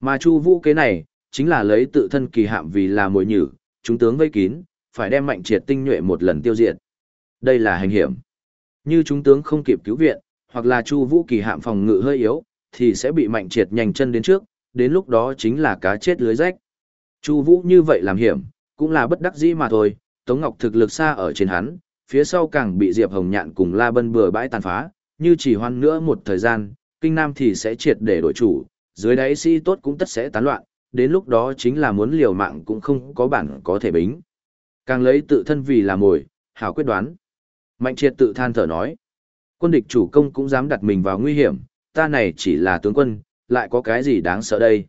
Mà Chu Vũ kế này, chính là lấy tự thân kỳ hạm vì là mồi nhử, chúng tướng vây kín, phải đem mạnh triệt tinh nhuệ một lần tiêu diệt. Đây là hành hiểm. Như chúng tướng không kịp cứu viện, hoặc là Chu Vũ kỳ hạm phòng ngự hơi yếu, thì sẽ bị mạnh triệt nhanh chân đến trước, đến lúc đó chính là cá chết lưới rách. Chu Vũ như vậy làm hiểm, cũng là bất đắc dĩ mà thôi, Tống Ngọc thực lực xa ở trên hắn, phía sau càng bị Diệp Hồng Nhạn cùng La Bân bừa bãi tàn phá, như chỉ hoan nữa một thời gian, kinh nam thì sẽ triệt để đổi chủ, dưới đáy sĩ tốt cũng tất sẽ tán loạn, đến lúc đó chính là muốn liều mạng cũng không có bản có thể bính. Càng lấy tự thân vì là mồi, hảo quyết đoán. Mạnh triệt tự than thở nói, quân địch chủ công cũng dám đặt mình vào nguy hiểm, ta này chỉ là tướng quân, lại có cái gì đáng sợ đây.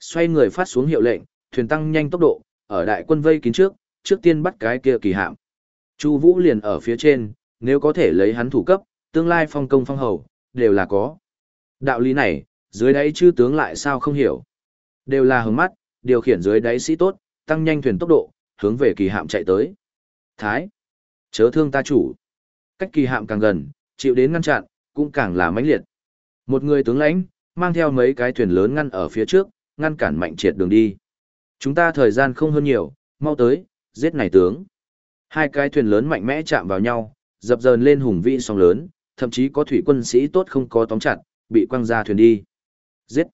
Xoay người phát xuống hiệu lệnh, thuyền tăng nhanh tốc độ, ở đại quân vây kín trước, trước tiên bắt cái kia kỳ hạm. Chu Vũ liền ở phía trên, nếu có thể lấy hắn thủ cấp, tương lai phong công phong hầu, đều là có. Đạo lý này, dưới đáy chư tướng lại sao không hiểu. Đều là hướng mắt, điều khiển dưới đáy sĩ tốt, tăng nhanh thuyền tốc độ, hướng về kỳ hạm chạy tới. Thái, chớ thương ta chủ. Cách kỳ hạm càng gần, chịu đến ngăn chặn, cũng càng là mãnh liệt. Một người tướng lãnh, mang theo mấy cái thuyền lớn ngăn ở phía trước, ngăn cản mạnh triệt đường đi. Chúng ta thời gian không hơn nhiều, mau tới, giết này tướng. Hai cái thuyền lớn mạnh mẽ chạm vào nhau, dập dờn lên hùng vĩ sóng lớn, thậm chí có thủy quân sĩ tốt không có tóm chặt, bị quăng ra thuyền đi. Giết!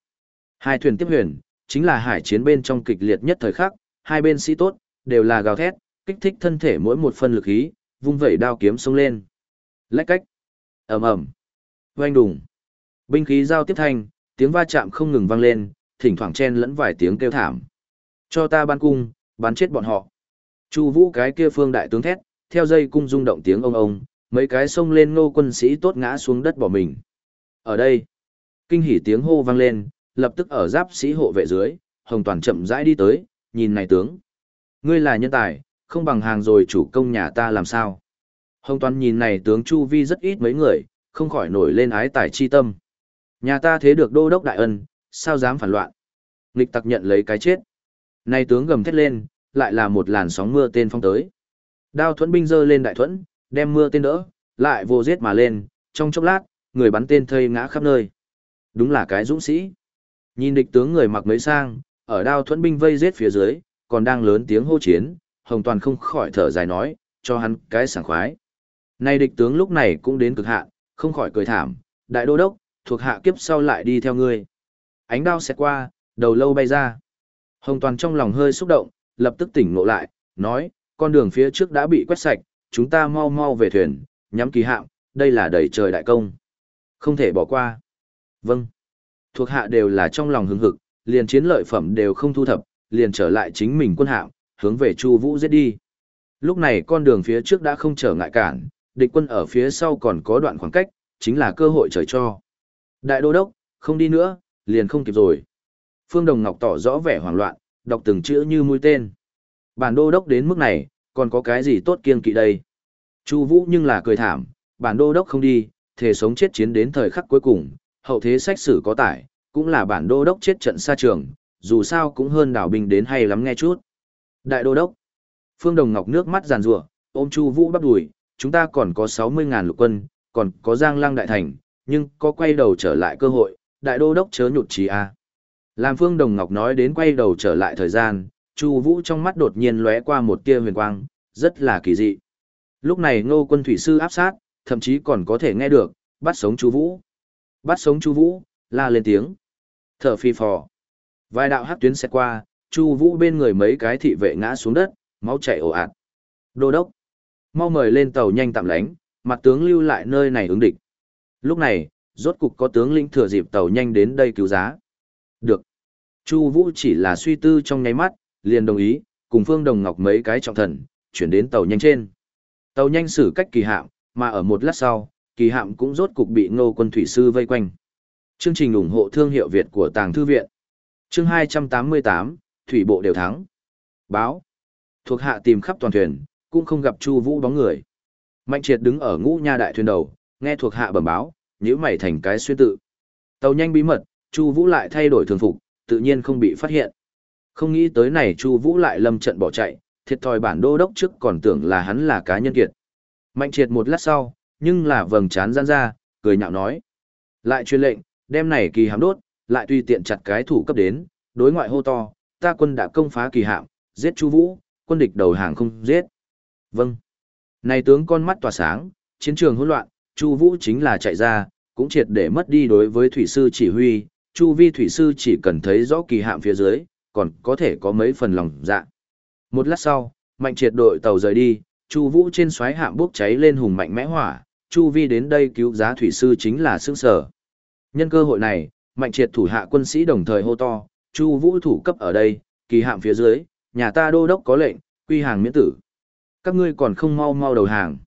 Hai thuyền tiếp huyền, chính là hải chiến bên trong kịch liệt nhất thời khắc, hai bên sĩ tốt, đều là gào thét, kích thích thân thể mỗi một phân lực khí, vung vẩy đao kiếm xông lên. Lách cách! ầm ầm Oanh đùng! Binh khí giao tiếp thanh, tiếng va chạm không ngừng vang lên, thỉnh thoảng chen lẫn vài tiếng kêu thảm. Cho ta ban cung, bắn chết bọn họ. Chu Vũ cái kia phương đại tướng thét, theo dây cung rung động tiếng ông ông, mấy cái xông lên nô quân sĩ tốt ngã xuống đất bỏ mình. Ở đây, kinh hỉ tiếng hô vang lên, lập tức ở giáp sĩ hộ vệ dưới, Hồng Toàn chậm rãi đi tới, nhìn này tướng. Ngươi là nhân tài, không bằng hàng rồi chủ công nhà ta làm sao. Hồng Toàn nhìn này tướng Chu Vi rất ít mấy người, không khỏi nổi lên ái tài chi tâm. Nhà ta thế được đô đốc đại ân, sao dám phản loạn. Nghịch tặc nhận lấy cái chết. Này tướng gầm thét lên, lại là một làn sóng mưa tên phong tới. Đao thuẫn binh dơ lên đại thuẫn, đem mưa tên đỡ, lại vô giết mà lên, trong chốc lát, người bắn tên thây ngã khắp nơi. Đúng là cái dũng sĩ. Nhìn địch tướng người mặc mấy sang, ở đao thuẫn binh vây giết phía dưới, còn đang lớn tiếng hô chiến, Hồng Toàn không khỏi thở dài nói, cho hắn cái sảng khoái. nay địch tướng lúc này cũng đến cực hạn, không khỏi cười thảm, đại đô đốc, thuộc hạ kiếp sau lại đi theo ngươi. Ánh đao xẹt qua, đầu lâu bay ra. Hồng Toàn trong lòng hơi xúc động, lập tức tỉnh ngộ lại, nói, con đường phía trước đã bị quét sạch, chúng ta mau mau về thuyền, nhắm kỳ hạm, đây là đầy trời đại công. Không thể bỏ qua. Vâng. Thuộc hạ đều là trong lòng hứng hực, liền chiến lợi phẩm đều không thu thập, liền trở lại chính mình quân hạm, hướng về Chu Vũ giết đi. Lúc này con đường phía trước đã không trở ngại cản, địch quân ở phía sau còn có đoạn khoảng cách, chính là cơ hội trời cho. Đại đô đốc, không đi nữa, liền không kịp rồi. Phương Đồng Ngọc tỏ rõ vẻ hoảng loạn, đọc từng chữ như mũi tên. Bản đô đốc đến mức này, còn có cái gì tốt kiên kỵ đây? Chu Vũ nhưng là cười thảm, bản đô đốc không đi, thể sống chết chiến đến thời khắc cuối cùng, hậu thế sách sử có tải, cũng là bản đô đốc chết trận xa trường, dù sao cũng hơn đảo binh đến hay lắm nghe chút. Đại đô đốc. Phương Đồng Ngọc nước mắt giàn rủa, ôm Chu Vũ bắt đuổi, chúng ta còn có 60.000 lục quân, còn có Giang Lăng đại thành, nhưng có quay đầu trở lại cơ hội, đại đô đốc chớ nhụt chí a. Làm Phương Đồng Ngọc nói đến quay đầu trở lại thời gian, Chu Vũ trong mắt đột nhiên lóe qua một tia huyền quang, rất là kỳ dị. Lúc này Ngô Quân thủy sư áp sát, thậm chí còn có thể nghe được, bắt sống Chu Vũ. Bắt sống Chu Vũ, la lên tiếng. Thở phi phò. Vài đạo hắc tuyến xe qua, Chu Vũ bên người mấy cái thị vệ ngã xuống đất, máu chảy ồ ạt. Đô đốc, mau mời lên tàu nhanh tạm lánh, mặt tướng lưu lại nơi này ứng địch. Lúc này, rốt cục có tướng lĩnh thừa dịp tàu nhanh đến đây cứu giá. Được. Chu Vũ chỉ là suy tư trong nháy mắt, liền đồng ý, cùng Phương Đồng Ngọc mấy cái trọng thần, chuyển đến tàu nhanh trên. Tàu nhanh xử cách kỳ hạm, mà ở một lát sau, kỳ hạm cũng rốt cục bị Ngô Quân thủy sư vây quanh. Chương trình ủng hộ thương hiệu Việt của Tàng thư viện. Chương 288, thủy bộ đều thắng. Báo. Thuộc hạ tìm khắp toàn thuyền, cũng không gặp Chu Vũ bóng người. Mạnh Triệt đứng ở ngũ nha đại thuyền đầu, nghe thuộc hạ bẩm báo, nhíu mày thành cái xuyên tự. Tàu nhanh bí mật, Chu Vũ lại thay đổi thường phục, tự nhiên không bị phát hiện. Không nghĩ tới này Chu Vũ lại lâm trận bỏ chạy, thiệt thòi bản đô đốc trước còn tưởng là hắn là cá nhân kiệt. Mạnh triệt một lát sau, nhưng là vầng trán gian ra, cười nhạo nói. Lại truyền lệnh, đem này kỳ hạm đốt, lại tùy tiện chặt cái thủ cấp đến, đối ngoại hô to, ta quân đã công phá kỳ hạm, giết Chu Vũ, quân địch đầu hàng không giết. Vâng. Này tướng con mắt tỏa sáng, chiến trường hỗn loạn, Chu Vũ chính là chạy ra, cũng triệt để mất đi đối với thủy sư chỉ huy, Chu Vi thủy sư chỉ cần thấy rõ kỳ hạm phía dưới, còn có thể có mấy phần lòng dạ. Một lát sau, mạnh triệt đội tàu rời đi, Chu Vũ trên xoáy hạm bốc cháy lên hùng mạnh mẽ hỏa, Chu Vi đến đây cứu giá thủy sư chính là xương sở. Nhân cơ hội này, mạnh triệt thủ hạ quân sĩ đồng thời hô to, Chu Vũ thủ cấp ở đây, kỳ hạm phía dưới, nhà ta đô đốc có lệnh, quy hàng miễn tử. Các ngươi còn không mau mau đầu hàng.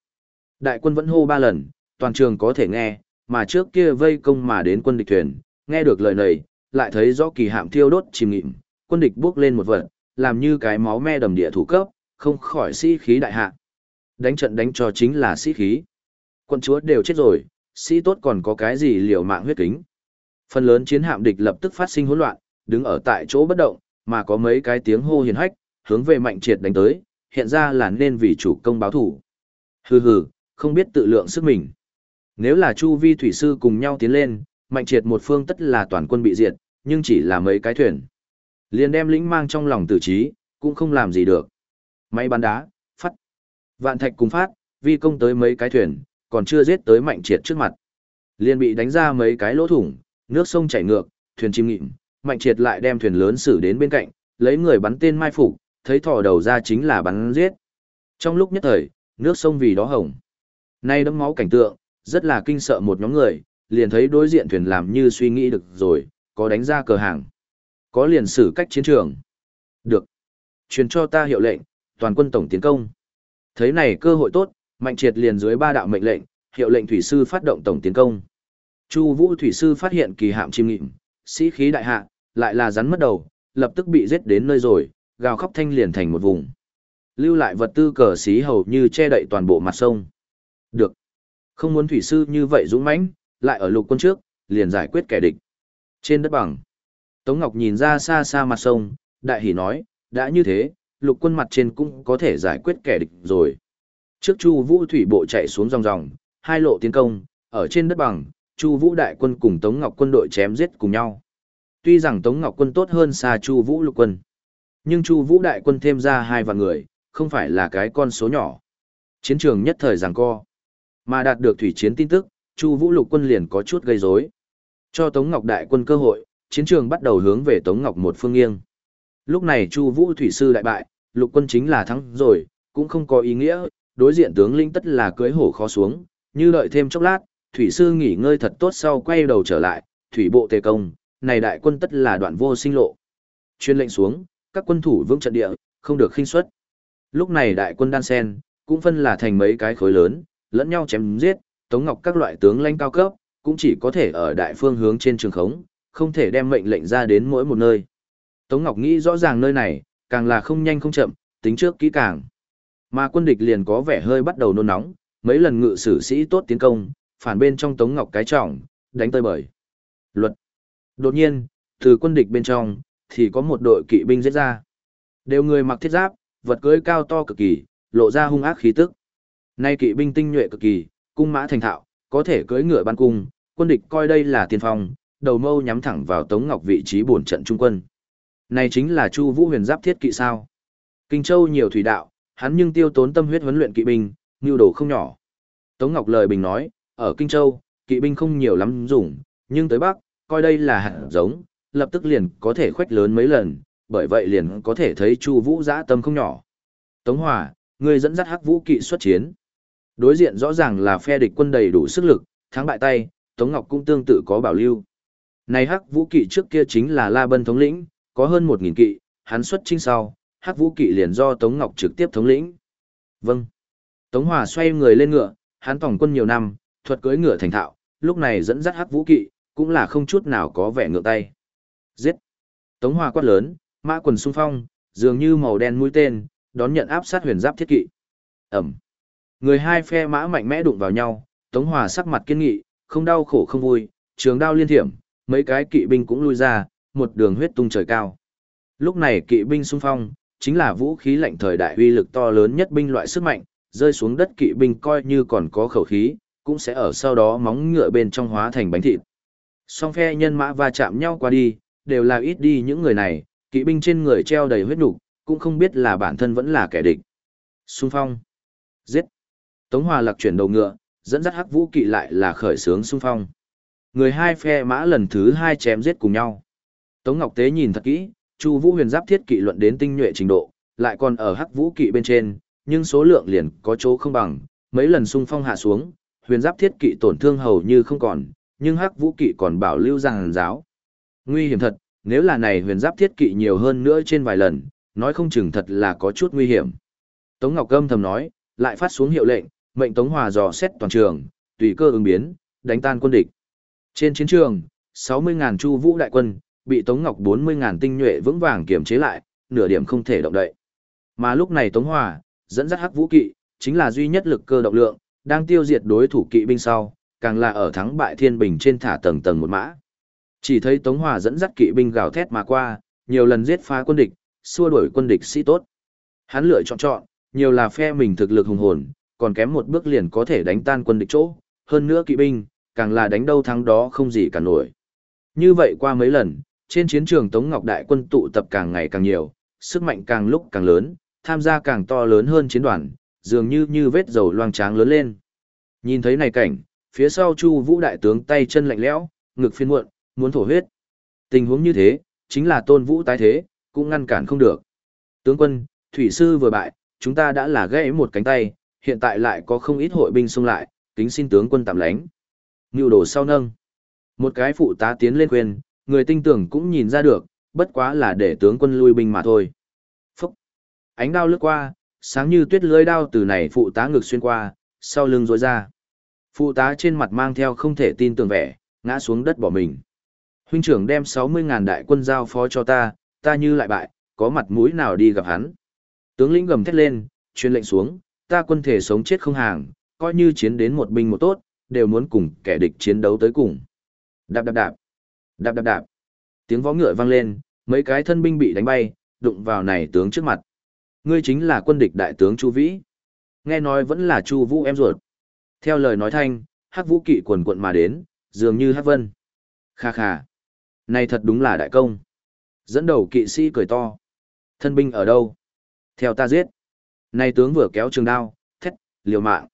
Đại quân vẫn hô ba lần, toàn trường có thể nghe, mà trước kia vây công mà đến quân địch thuyền, nghe được lời này, lại thấy rõ kỳ hạm thiêu đốt chìm nghịm, quân địch bước lên một vật, làm như cái máu me đầm địa thủ cấp, không khỏi sĩ khí đại hạ. Đánh trận đánh cho chính là sĩ khí. Quân chúa đều chết rồi, sĩ tốt còn có cái gì liều mạng huyết kính. Phần lớn chiến hạm địch lập tức phát sinh hỗn loạn, đứng ở tại chỗ bất động, mà có mấy cái tiếng hô hiền hách, hướng về mạnh triệt đánh tới, hiện ra là nên vì chủ công báo thủ. Hừ hừ, không biết tự lượng sức mình. Nếu là Chu Vi thủy sư cùng nhau tiến lên, mạnh triệt một phương tất là toàn quân bị diệt, nhưng chỉ là mấy cái thuyền. Liền đem lĩnh mang trong lòng tử trí, cũng không làm gì được. Máy bắn đá, phát. Vạn thạch cùng phát, vi công tới mấy cái thuyền, còn chưa giết tới mạnh triệt trước mặt. Liền bị đánh ra mấy cái lỗ thủng, nước sông chảy ngược, thuyền chìm nghịm, mạnh triệt lại đem thuyền lớn xử đến bên cạnh, lấy người bắn tên mai phục, thấy thò đầu ra chính là bắn giết. Trong lúc nhất thời, nước sông vì đó hồng. Nay đấm máu cảnh tượng, rất là kinh sợ một nhóm người, liền thấy đối diện thuyền làm như suy nghĩ được rồi, có đánh ra cờ hàng. Có liền xử cách chiến trường. Được. Truyền cho ta hiệu lệnh, toàn quân tổng tiến công. Thấy này cơ hội tốt, Mạnh Triệt liền dưới ba đạo mệnh lệnh, hiệu lệnh thủy sư phát động tổng tiến công. Chu Vũ thủy sư phát hiện kỳ hạm chim nghịm, sĩ khí đại hạ, lại là rắn mất đầu, lập tức bị giết đến nơi rồi, gào khóc thanh liền thành một vùng. Lưu lại vật tư cờ xí hầu như che đậy toàn bộ mặt sông. Được. Không muốn thủy sư như vậy dũng mãnh, lại ở lục quân trước, liền giải quyết kẻ địch. Trên đất bằng, Tống Ngọc nhìn ra xa xa mặt sông, đại hỉ nói, đã như thế, lục quân mặt trên cũng có thể giải quyết kẻ địch rồi. Trước Chu Vũ thủy bộ chạy xuống dòng dòng, hai lộ tiến công, ở trên đất bằng, Chu Vũ đại quân cùng Tống Ngọc quân đội chém giết cùng nhau. Tuy rằng Tống Ngọc quân tốt hơn xa Chu Vũ lục quân, nhưng Chu Vũ đại quân thêm ra hai vạn người, không phải là cái con số nhỏ. Chiến trường nhất thời giằng co. Mà đạt được thủy chiến tin tức, Chu Vũ lục quân liền có chút gây rối. Cho Tống Ngọc đại quân cơ hội, chiến trường bắt đầu hướng về Tống Ngọc một phương nghiêng. Lúc này Chu Vũ thủy sư đại bại, lục quân chính là thắng rồi, cũng không có ý nghĩa, đối diện tướng linh tất là cưỡi hổ khó xuống, như đợi thêm chốc lát, thủy sư nghỉ ngơi thật tốt sau quay đầu trở lại, thủy bộ tề công, này đại quân tất là đoạn vô sinh lộ. Chuyên lệnh xuống, các quân thủ vững trận địa, không được khinh suất. Lúc này đại quân đan sen, cũng phân là thành mấy cái khối lớn, lẫn nhau chém giết, Tống Ngọc các loại tướng lãnh cao cấp, cũng chỉ có thể ở đại phương hướng trên trường khống, không thể đem mệnh lệnh ra đến mỗi một nơi. Tống Ngọc nghĩ rõ ràng nơi này, càng là không nhanh không chậm, tính trước kỹ càng. Mà quân địch liền có vẻ hơi bắt đầu nôn nóng, mấy lần ngự sử sĩ tốt tiến công, phản bên trong Tống Ngọc cái trọng, đánh tơi bời. Luật. Đột nhiên, từ quân địch bên trong, thì có một đội kỵ binh giết ra. Đều người mặc thiết giáp, vật cưỡi cao to cực kỳ, lộ ra hung ác khí tức. Nay kỵ binh tinh nhuệ cực kỳ, cung mã thành thạo, có thể cưỡi ngựa ban cung, quân địch coi đây là tiên phong, đầu mâu nhắm thẳng vào Tống Ngọc vị trí bổn trận trung quân. Này chính là Chu Vũ Huyền giáp thiết kỵ sao? Kinh Châu nhiều thủy đạo, hắn nhưng tiêu tốn tâm huyết huấn luyện kỵ binh, nhu đồ không nhỏ. Tống Ngọc lời bình nói, ở Kinh Châu, kỵ binh không nhiều lắm dùng, nhưng tới Bắc, coi đây là hạt giống, lập tức liền có thể khuếch lớn mấy lần, bởi vậy liền có thể thấy Chu Vũ dã tâm không nhỏ. Tống Hòa, ngươi dẫn dắt Hắc Vũ kỵ xuất chiến. Đối diện rõ ràng là phe địch quân đầy đủ sức lực, thắng bại tay, Tống Ngọc cũng tương tự có bảo lưu. Này Hắc Vũ kỵ trước kia chính là La Bân thống lĩnh, có hơn 1000 kỵ, hắn xuất chinh sau, Hắc Vũ kỵ liền do Tống Ngọc trực tiếp thống lĩnh. Vâng. Tống Hòa xoay người lên ngựa, hắn tổng quân nhiều năm, thuật cưỡi ngựa thành thạo, lúc này dẫn dắt Hắc Vũ kỵ, cũng là không chút nào có vẻ ngựa tay. Giết. Tống Hòa quát lớn, mã quần xung phong, dường như màu đen mũi tên, đón nhận áp sát huyền giáp thiết kỵ. Ẩm. Người hai phe mã mạnh mẽ đụng vào nhau, Tống Hòa sắc mặt kiên nghị, không đau khổ không vui, trường đao liên thiểm, mấy cái kỵ binh cũng lui ra, một đường huyết tung trời cao. Lúc này kỵ binh xung phong, chính là vũ khí lạnh thời đại uy lực to lớn nhất binh loại sức mạnh, rơi xuống đất kỵ binh coi như còn có khẩu khí, cũng sẽ ở sau đó móng ngựa bên trong hóa thành bánh thịt. Song phe nhân mã va chạm nhau qua đi, đều là ít đi những người này, kỵ binh trên người treo đầy huyết nục, cũng không biết là bản thân vẫn là kẻ địch. Xung phong. Giết. Tống Hòa Lạc chuyển đầu ngựa, dẫn dắt Hắc Vũ kỵ lại là khởi sướng xung phong. Người hai phe mã lần thứ hai chém giết cùng nhau. Tống Ngọc Tế nhìn thật kỹ, Chu Vũ Huyền giáp thiết kỵ luận đến tinh nhuệ trình độ, lại còn ở Hắc Vũ kỵ bên trên, nhưng số lượng liền có chỗ không bằng, mấy lần xung phong hạ xuống, huyền giáp thiết kỵ tổn thương hầu như không còn, nhưng Hắc Vũ kỵ còn bảo lưu rằng giáo. Nguy hiểm thật, nếu là này huyền giáp thiết kỵ nhiều hơn nữa trên vài lần, nói không chừng thật là có chút nguy hiểm. Tống Ngọc Câm thầm nói, lại phát xuống hiệu lệnh, mệnh Tống Hòa dò xét toàn trường, tùy cơ ứng biến, đánh tan quân địch. Trên chiến trường, 60.000 chu vũ đại quân, bị Tống Ngọc 40.000 tinh nhuệ vững vàng kiểm chế lại, nửa điểm không thể động đậy. Mà lúc này Tống Hòa, dẫn dắt hắc vũ kỵ, chính là duy nhất lực cơ động lượng, đang tiêu diệt đối thủ kỵ binh sau, càng là ở thắng bại thiên bình trên thả tầng tầng một mã. Chỉ thấy Tống Hòa dẫn dắt kỵ binh gào thét mà qua, nhiều lần giết phá quân địch, xua đuổi quân địch sĩ tốt. Hắn lựa chọn chọn, nhiều là phe mình thực lực hùng hồn, còn kém một bước liền có thể đánh tan quân địch chỗ, hơn nữa kỵ binh, càng là đánh đâu thắng đó không gì cả nổi. Như vậy qua mấy lần, trên chiến trường Tống Ngọc Đại quân tụ tập càng ngày càng nhiều, sức mạnh càng lúc càng lớn, tham gia càng to lớn hơn chiến đoàn, dường như như vết dầu loang tráng lớn lên. Nhìn thấy này cảnh, phía sau Chu Vũ đại tướng tay chân lạnh lẽo, ngực phiền muộn, muốn thổ huyết. Tình huống như thế, chính là Tôn Vũ tái thế, cũng ngăn cản không được. Tướng quân, thủy sư vừa bại, chúng ta đã là gãy một cánh tay, hiện tại lại có không ít hội binh xung lại, kính xin tướng quân tạm lánh. Nưu đồ sau nâng. Một cái phụ tá tiến lên khuyên, người tinh tưởng cũng nhìn ra được, bất quá là để tướng quân lui binh mà thôi. Phúc! Ánh đao lướt qua, sáng như tuyết lưới đao từ này phụ tá ngực xuyên qua, sau lưng rối ra. Phụ tá trên mặt mang theo không thể tin tưởng vẻ, ngã xuống đất bỏ mình. Huynh trưởng đem 60.000 đại quân giao phó cho ta, ta như lại bại, có mặt mũi nào đi gặp hắn. Tướng lĩnh gầm thét lên, truyền lệnh xuống, ta quân thể sống chết không hàng, coi như chiến đến một binh một tốt, đều muốn cùng kẻ địch chiến đấu tới cùng. Đạp đạp đạp, đạp đạp đạp. Tiếng vó ngựa vang lên, mấy cái thân binh bị đánh bay, đụng vào này tướng trước mặt. Ngươi chính là quân địch đại tướng Chu Vĩ. Nghe nói vẫn là Chu Vũ em ruột. Theo lời nói thanh, Hắc Vũ kỵ quần quận mà đến, dường như Hắc Vân. Kha kha. Này thật đúng là đại công. Dẫn đầu kỵ sĩ cười to. Thân binh ở đâu? Theo ta giết. Này tướng vừa kéo trường đao, thét, liều mạng.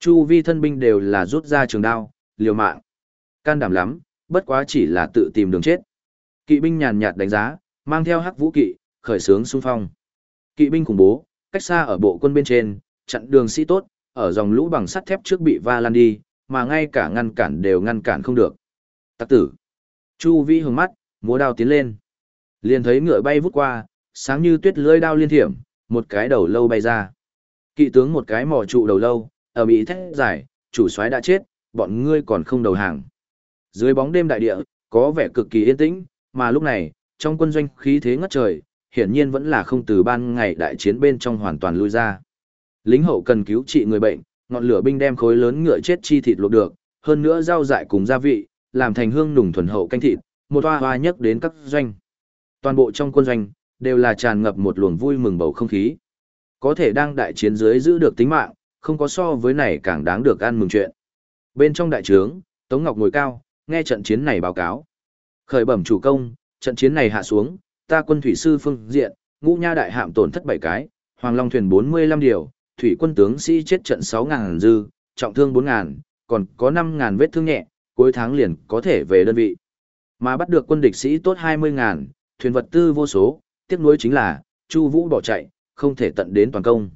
Chu vi thân binh đều là rút ra trường đao, liều mạng. Can đảm lắm, bất quá chỉ là tự tìm đường chết. Kỵ binh nhàn nhạt đánh giá, mang theo hắc vũ kỵ, khởi sướng xung phong. Kỵ binh khủng bố, cách xa ở bộ quân bên trên, chặn đường sĩ tốt, ở dòng lũ bằng sắt thép trước bị va lan đi, mà ngay cả ngăn cản đều ngăn cản không được. Tặc tử. Chu vi hướng mắt, múa đao tiến lên. Liền thấy ngựa bay vút qua, sáng như tuyết lưỡi đao liên thiểm, một cái đầu lâu bay ra. Kỵ tướng một cái mỏ trụ đầu lâu, ở bị thét giải, chủ soái đã chết, bọn ngươi còn không đầu hàng. Dưới bóng đêm đại địa, có vẻ cực kỳ yên tĩnh, mà lúc này, trong quân doanh khí thế ngất trời, hiển nhiên vẫn là không từ ban ngày đại chiến bên trong hoàn toàn lui ra. Lính hậu cần cứu trị người bệnh, ngọn lửa binh đem khối lớn ngựa chết chi thịt luộc được, hơn nữa rau dại cùng gia vị, làm thành hương nùng thuần hậu canh thịt, một hoa hoa nhất đến các doanh. Toàn bộ trong quân doanh, đều là tràn ngập một luồng vui mừng bầu không khí. Có thể đang đại chiến dưới giữ được tính mạng, không có so với này càng đáng được ăn mừng chuyện. Bên trong đại trướng, Tống Ngọc ngồi cao, nghe trận chiến này báo cáo. Khởi bẩm chủ công, trận chiến này hạ xuống, ta quân thủy sư phương diện, ngũ nha đại hạm tổn thất 7 cái, hoàng long thuyền 45 điều, thủy quân tướng sĩ chết trận 6.000 dư, trọng thương 4.000, còn có 5.000 vết thương nhẹ, cuối tháng liền có thể về đơn vị. Mà bắt được quân địch sĩ tốt 20.000, thuyền vật tư vô số, tiếc nuối chính là, Chu Vũ bỏ chạy, không thể tận đến toàn công.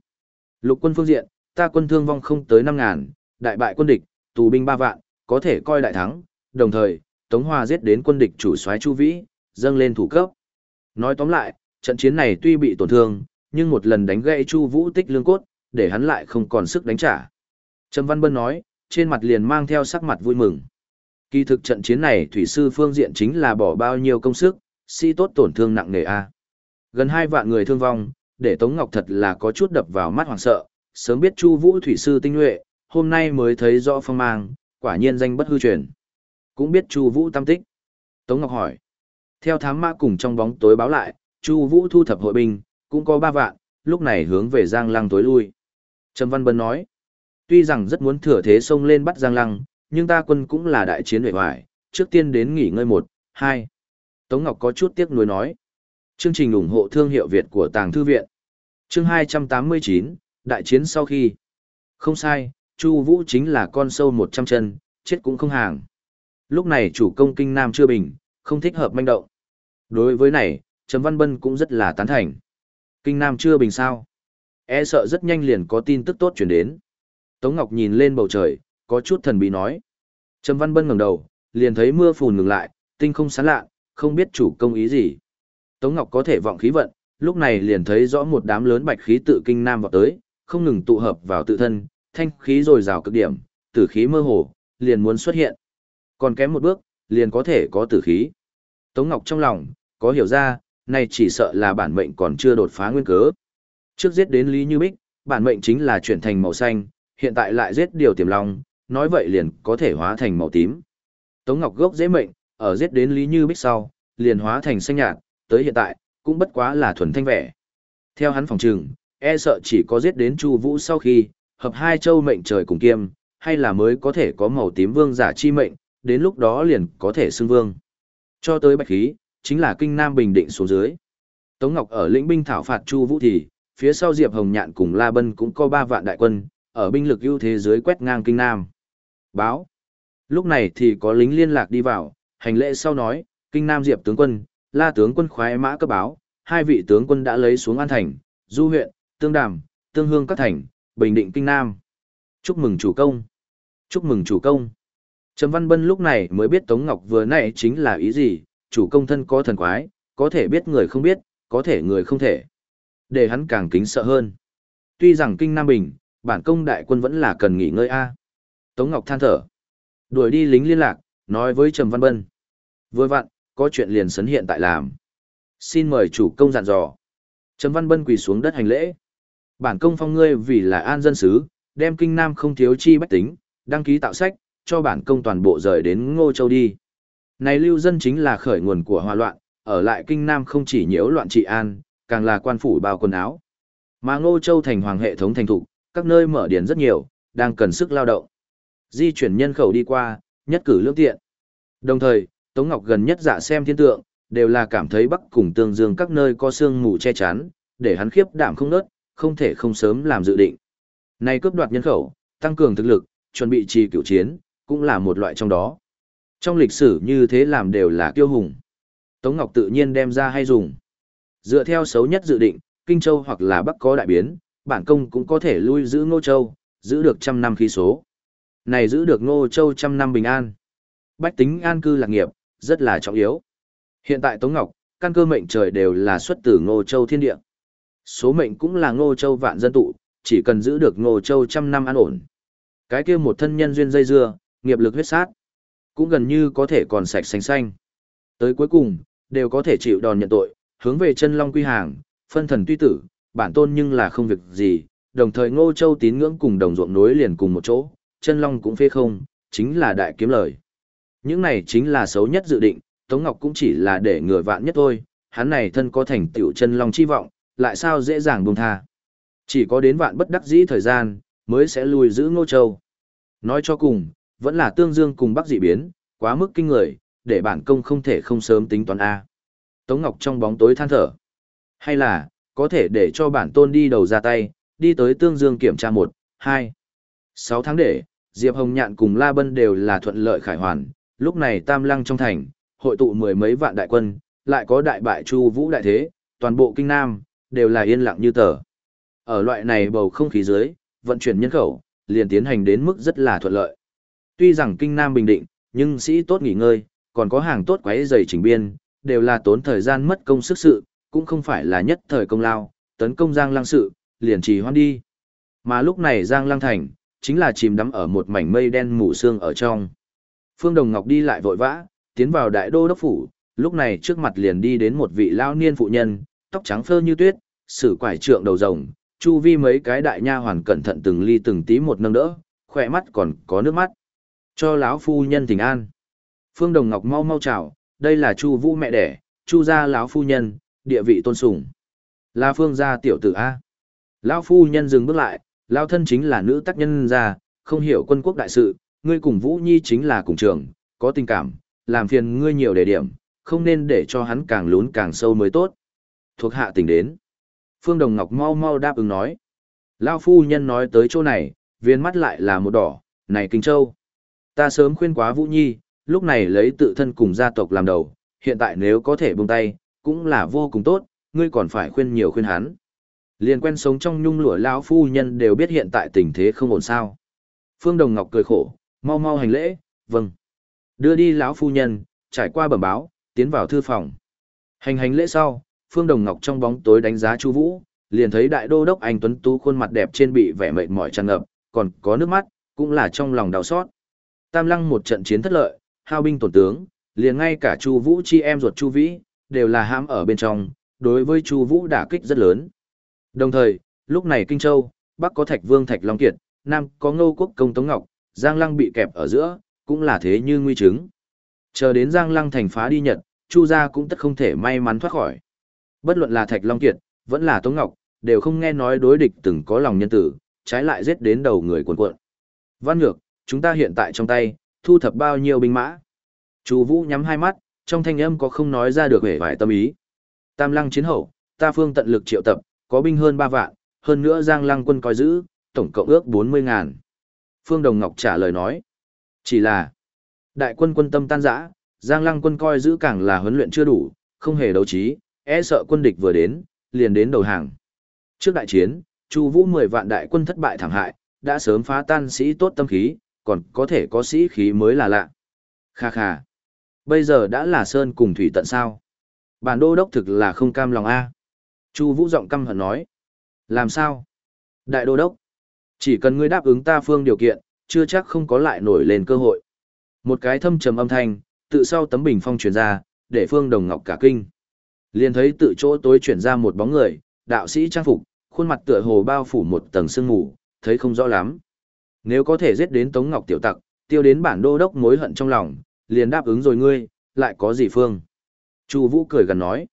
Lục quân phương diện, ta quân thương vong không tới 5000, đại bại quân địch, tù binh 3 vạn, có thể coi đại thắng, đồng thời, Tống Hoa giết đến quân địch chủ soái Chu Vĩ, dâng lên thủ cấp. Nói tóm lại, trận chiến này tuy bị tổn thương, nhưng một lần đánh gãy Chu Vũ tích lương cốt, để hắn lại không còn sức đánh trả. Trầm Văn Bân nói, trên mặt liền mang theo sắc mặt vui mừng. Kỳ thực trận chiến này thủy sư phương diện chính là bỏ bao nhiêu công sức, si tốt tổn thương nặng nề a. Gần hai vạn người thương vong, để Tống Ngọc thật là có chút đập vào mắt hoảng sợ, sớm biết Chu Vũ thủy sư tinh nhuệ, hôm nay mới thấy rõ phong mang, quả nhiên danh bất hư truyền. Cũng biết Chu Vũ tam tích. Tống Ngọc hỏi. Theo thám mã cùng trong bóng tối báo lại, Chu Vũ thu thập hội binh, cũng có ba vạn, lúc này hướng về Giang Lăng tối lui. Trầm Văn Bân nói, tuy rằng rất muốn thừa thế xông lên bắt Giang Lăng, nhưng ta quân cũng là đại chiến huệ hoài, trước tiên đến nghỉ ngơi một, hai. Tống Ngọc có chút tiếc nuối nói. Chương trình ủng hộ thương hiệu Việt của Tàng Thư Viện. Chương 289, Đại chiến sau khi. Không sai, Chu Vũ chính là con sâu 100 chân, chết cũng không hàng. Lúc này chủ công kinh Nam chưa bình, không thích hợp manh động. Đối với này, Trầm Văn Bân cũng rất là tán thành. Kinh Nam chưa bình sao? E sợ rất nhanh liền có tin tức tốt chuyển đến. Tống Ngọc nhìn lên bầu trời, có chút thần bí nói. Trầm Văn Bân ngẩng đầu, liền thấy mưa phùn ngừng lại, tinh không sáng lạ, không biết chủ công ý gì. Tống Ngọc có thể vọng khí vận, lúc này liền thấy rõ một đám lớn bạch khí tự kinh nam vào tới, không ngừng tụ hợp vào tự thân, thanh khí rồi rào cực điểm, tử khí mơ hồ, liền muốn xuất hiện. Còn kém một bước, liền có thể có tử khí. Tống Ngọc trong lòng, có hiểu ra, này chỉ sợ là bản mệnh còn chưa đột phá nguyên cớ. Trước giết đến Lý Như Bích, bản mệnh chính là chuyển thành màu xanh, hiện tại lại giết điều tiềm long, nói vậy liền có thể hóa thành màu tím. Tống Ngọc gốc dễ mệnh, ở giết đến Lý Như Bích sau, liền hóa thành xanh nhạt, tới hiện tại, cũng bất quá là thuần thanh vẻ. Theo hắn phòng trừng, e sợ chỉ có giết đến Chu Vũ sau khi, hợp hai châu mệnh trời cùng kiêm, hay là mới có thể có màu tím vương giả chi mệnh, đến lúc đó liền có thể xưng vương. Cho tới bạch khí, chính là kinh nam bình định xuống dưới. Tống Ngọc ở lĩnh binh thảo phạt Chu Vũ thì, phía sau Diệp Hồng Nhạn cùng La Bân cũng có 3 vạn đại quân, ở binh lực ưu thế dưới quét ngang kinh nam. Báo. Lúc này thì có lính liên lạc đi vào, hành lễ sau nói, kinh nam Diệp tướng quân, La tướng quân khoái mã cấp báo, hai vị tướng quân đã lấy xuống An thành, Du huyện, Tương Đàm, Tương Hương các thành, Bình Định kinh nam. Chúc mừng chủ công. Chúc mừng chủ công. Trầm Văn Bân lúc này mới biết Tống Ngọc vừa nãy chính là ý gì, chủ công thân có thần quái, có thể biết người không biết, có thể người không thể. Để hắn càng kính sợ hơn. Tuy rằng kinh Nam Bình, bản công đại quân vẫn là cần nghỉ ngơi a. Tống Ngọc than thở. Đuổi đi lính liên lạc, nói với Trầm Văn Bân. Vừa vặn, có chuyện liền sấn hiện tại làm. Xin mời chủ công dặn dò. Trầm Văn Bân quỳ xuống đất hành lễ. Bản công phong ngươi vì là an dân sứ, đem kinh Nam không thiếu chi bách tính, đăng ký tạo sách, cho bản công toàn bộ rời đến Ngô Châu đi. Này lưu dân chính là khởi nguồn của hòa loạn, ở lại kinh Nam không chỉ nhiễu loạn trị an, càng là quan phủ bao quần áo. Mà Ngô Châu thành hoàng hệ thống thành thủ, các nơi mở điển rất nhiều, đang cần sức lao động. Di chuyển nhân khẩu đi qua, nhất cử lương tiện. Đồng thời, Tống Ngọc gần nhất giả xem thiên tượng, đều là cảm thấy Bắc cùng Tương Dương các nơi có sương mù che chắn, để hắn khiếp đảm không nớt, không thể không sớm làm dự định. Này cướp đoạt nhân khẩu, tăng cường thực lực, chuẩn bị trì cửu chiến, cũng là một loại trong đó. Trong lịch sử như thế làm đều là kiêu hùng. Tống Ngọc tự nhiên đem ra hay dùng. Dựa theo xấu nhất dự định, Kinh Châu hoặc là Bắc có đại biến, bản công cũng có thể lui giữ Ngô Châu, giữ được trăm năm khí số. Này giữ được Ngô Châu trăm năm bình an. Bách tính an cư lạc nghiệp, rất là trọng yếu. Hiện tại Tống Ngọc, căn cơ mệnh trời đều là xuất từ Ngô Châu thiên địa. Số mệnh cũng là Ngô Châu vạn dân tụ, chỉ cần giữ được Ngô Châu trăm năm an ổn. Cái kia một thân nhân duyên dây dưa, nghiệp lực huyết sát, cũng gần như có thể còn sạch xanh xanh. Tới cuối cùng, đều có thể chịu đòn nhận tội, hướng về chân long quy hàng, phân thần tuy tử, bản tôn nhưng là không việc gì, đồng thời Ngô Châu tín ngưỡng cùng đồng ruộng nối liền cùng một chỗ, chân long cũng phê không, chính là đại kiếm lời. Những này chính là xấu nhất dự định, Tống Ngọc cũng chỉ là để ngừa vạn nhất thôi, hắn này thân có thành tựu chân long chi vọng, lại sao dễ dàng buông tha. Chỉ có đến vạn bất đắc dĩ thời gian, mới sẽ lùi giữ Ngô Châu. Nói cho cùng, vẫn là tương dương cùng bắc dị biến, quá mức kinh người, để bản công không thể không sớm tính toán A. Tống Ngọc trong bóng tối than thở. Hay là, có thể để cho bản tôn đi đầu ra tay, đi tới tương dương kiểm tra một, hai, sáu tháng để, Diệp Hồng Nhạn cùng La Bân đều là thuận lợi khải hoàn, lúc này tam lăng trong thành, hội tụ mười mấy vạn đại quân, lại có đại bại chu vũ đại thế, toàn bộ kinh nam, đều là yên lặng như tờ. Ở loại này bầu không khí dưới, vận chuyển nhân khẩu, liền tiến hành đến mức rất là thuận lợi. Tuy rằng kinh nam bình định, nhưng sĩ tốt nghỉ ngơi, còn có hàng tốt quấy giày chỉnh biên, đều là tốn thời gian mất công sức sự, cũng không phải là nhất thời công lao, tấn công Giang Lăng sự, liền trì hoãn đi. Mà lúc này Giang Lăng thành, chính là chìm đắm ở một mảnh mây đen mù sương ở trong. Phương Đồng Ngọc đi lại vội vã, tiến vào đại đô đốc phủ, lúc này trước mặt liền đi đến một vị lao niên phụ nhân, tóc trắng phơ như tuyết, sử quải trượng đầu rồng, chu vi mấy cái đại nha hoàn cẩn thận từng ly từng tí một nâng đỡ, khỏe mắt còn có nước mắt. Cho lão phu nhân thỉnh an. Phương Đồng Ngọc mau mau chào, đây là Chu Vũ mẹ đẻ, Chu gia lão phu nhân, địa vị tôn sùng. Là Phương gia tiểu tử a. Lão phu nhân dừng bước lại, lão thân chính là nữ tác nhân gia, không hiểu quân quốc đại sự, ngươi cùng Vũ Nhi chính là cùng trường, có tình cảm, làm phiền ngươi nhiều đề điểm, không nên để cho hắn càng lún càng sâu mới tốt. Thuộc hạ tỉnh đến. Phương Đồng Ngọc mau mau đáp ứng nói. lão phu nhân nói tới chỗ này, viên mắt lại là một đỏ, này Kinh Châu. Ta sớm khuyên quá Vũ Nhi, lúc này lấy tự thân cùng gia tộc làm đầu, hiện tại nếu có thể buông tay, cũng là vô cùng tốt, ngươi còn phải khuyên nhiều khuyên hắn. Liên quen sống trong nhung lụa lão phu nhân đều biết hiện tại tình thế không ổn sao. Phương Đồng Ngọc cười khổ, mau mau hành lễ, vâng. Đưa đi lão phu nhân, trải qua bẩm báo, tiến vào thư phòng. Hành hành lễ sau, Phương Đồng Ngọc trong bóng tối đánh giá Chu Vũ, liền thấy đại đô đốc anh tuấn tú khuôn mặt đẹp trên bị vẻ mệt mỏi tràn ngập, còn có nước mắt, cũng là trong lòng đau xót. Tam Lăng một trận chiến thất lợi, hao binh tổn tướng, liền ngay cả Chu Vũ chi em ruột Chu Vĩ, đều là hãm ở bên trong, đối với Chu Vũ đả kích rất lớn. Đồng thời, lúc này Kinh Châu, Bắc có Thạch Vương Thạch Long Kiệt, Nam có Ngô Quốc Công Tống Ngọc, Giang Lăng bị kẹp ở giữa, cũng là thế như nguy chứng. Chờ đến Giang Lăng thành phá đi Nhật, Chu gia cũng tất không thể may mắn thoát khỏi. Bất luận là Thạch Long Kiệt, vẫn là Tống Ngọc, đều không nghe nói đối địch từng có lòng nhân tử, trái lại giết đến đầu người cuồn cuộn. Văn Nhược, chúng ta hiện tại trong tay, thu thập bao nhiêu binh mã? Chu Vũ nhắm hai mắt, trong thanh âm có không nói ra được vẻ vài tâm ý. Tam Lăng chiến hậu, ta phương tận lực triệu tập, có binh hơn 3 vạn, hơn nữa Giang Lăng quân coi giữ, tổng cộng ước 40 ngàn. Phương Đồng Ngọc trả lời nói, chỉ là đại quân quân tâm tan rã, Giang Lăng quân coi giữ càng là huấn luyện chưa đủ, không hề đấu trí, e sợ quân địch vừa đến, liền đến đầu hàng. Trước đại chiến, Chu Vũ 10 vạn đại quân thất bại thảm hại, đã sớm phá tan sĩ tốt tâm khí, còn có thể có sĩ khí mới là lạ. Kha kha. Bây giờ đã là sơn cùng thủy tận sao? Bản đô đốc thực là không cam lòng a. Chu Vũ giọng căm hận nói. Làm sao? Đại đô đốc, chỉ cần ngươi đáp ứng ta phương điều kiện, chưa chắc không có lại nổi lên cơ hội. Một cái thâm trầm âm thanh, tự sau tấm bình phong truyền ra, để Phương Đồng Ngọc cả kinh. Liền thấy tự chỗ tối chuyển ra một bóng người, đạo sĩ trang phục, khuôn mặt tựa hồ bao phủ một tầng sương mù, thấy không rõ lắm. Nếu có thể giết đến Tống Ngọc tiểu tặc, tiêu đến bản đô đốc mối hận trong lòng, liền đáp ứng rồi ngươi, lại có gì Phương? Chu Vũ cười gần nói.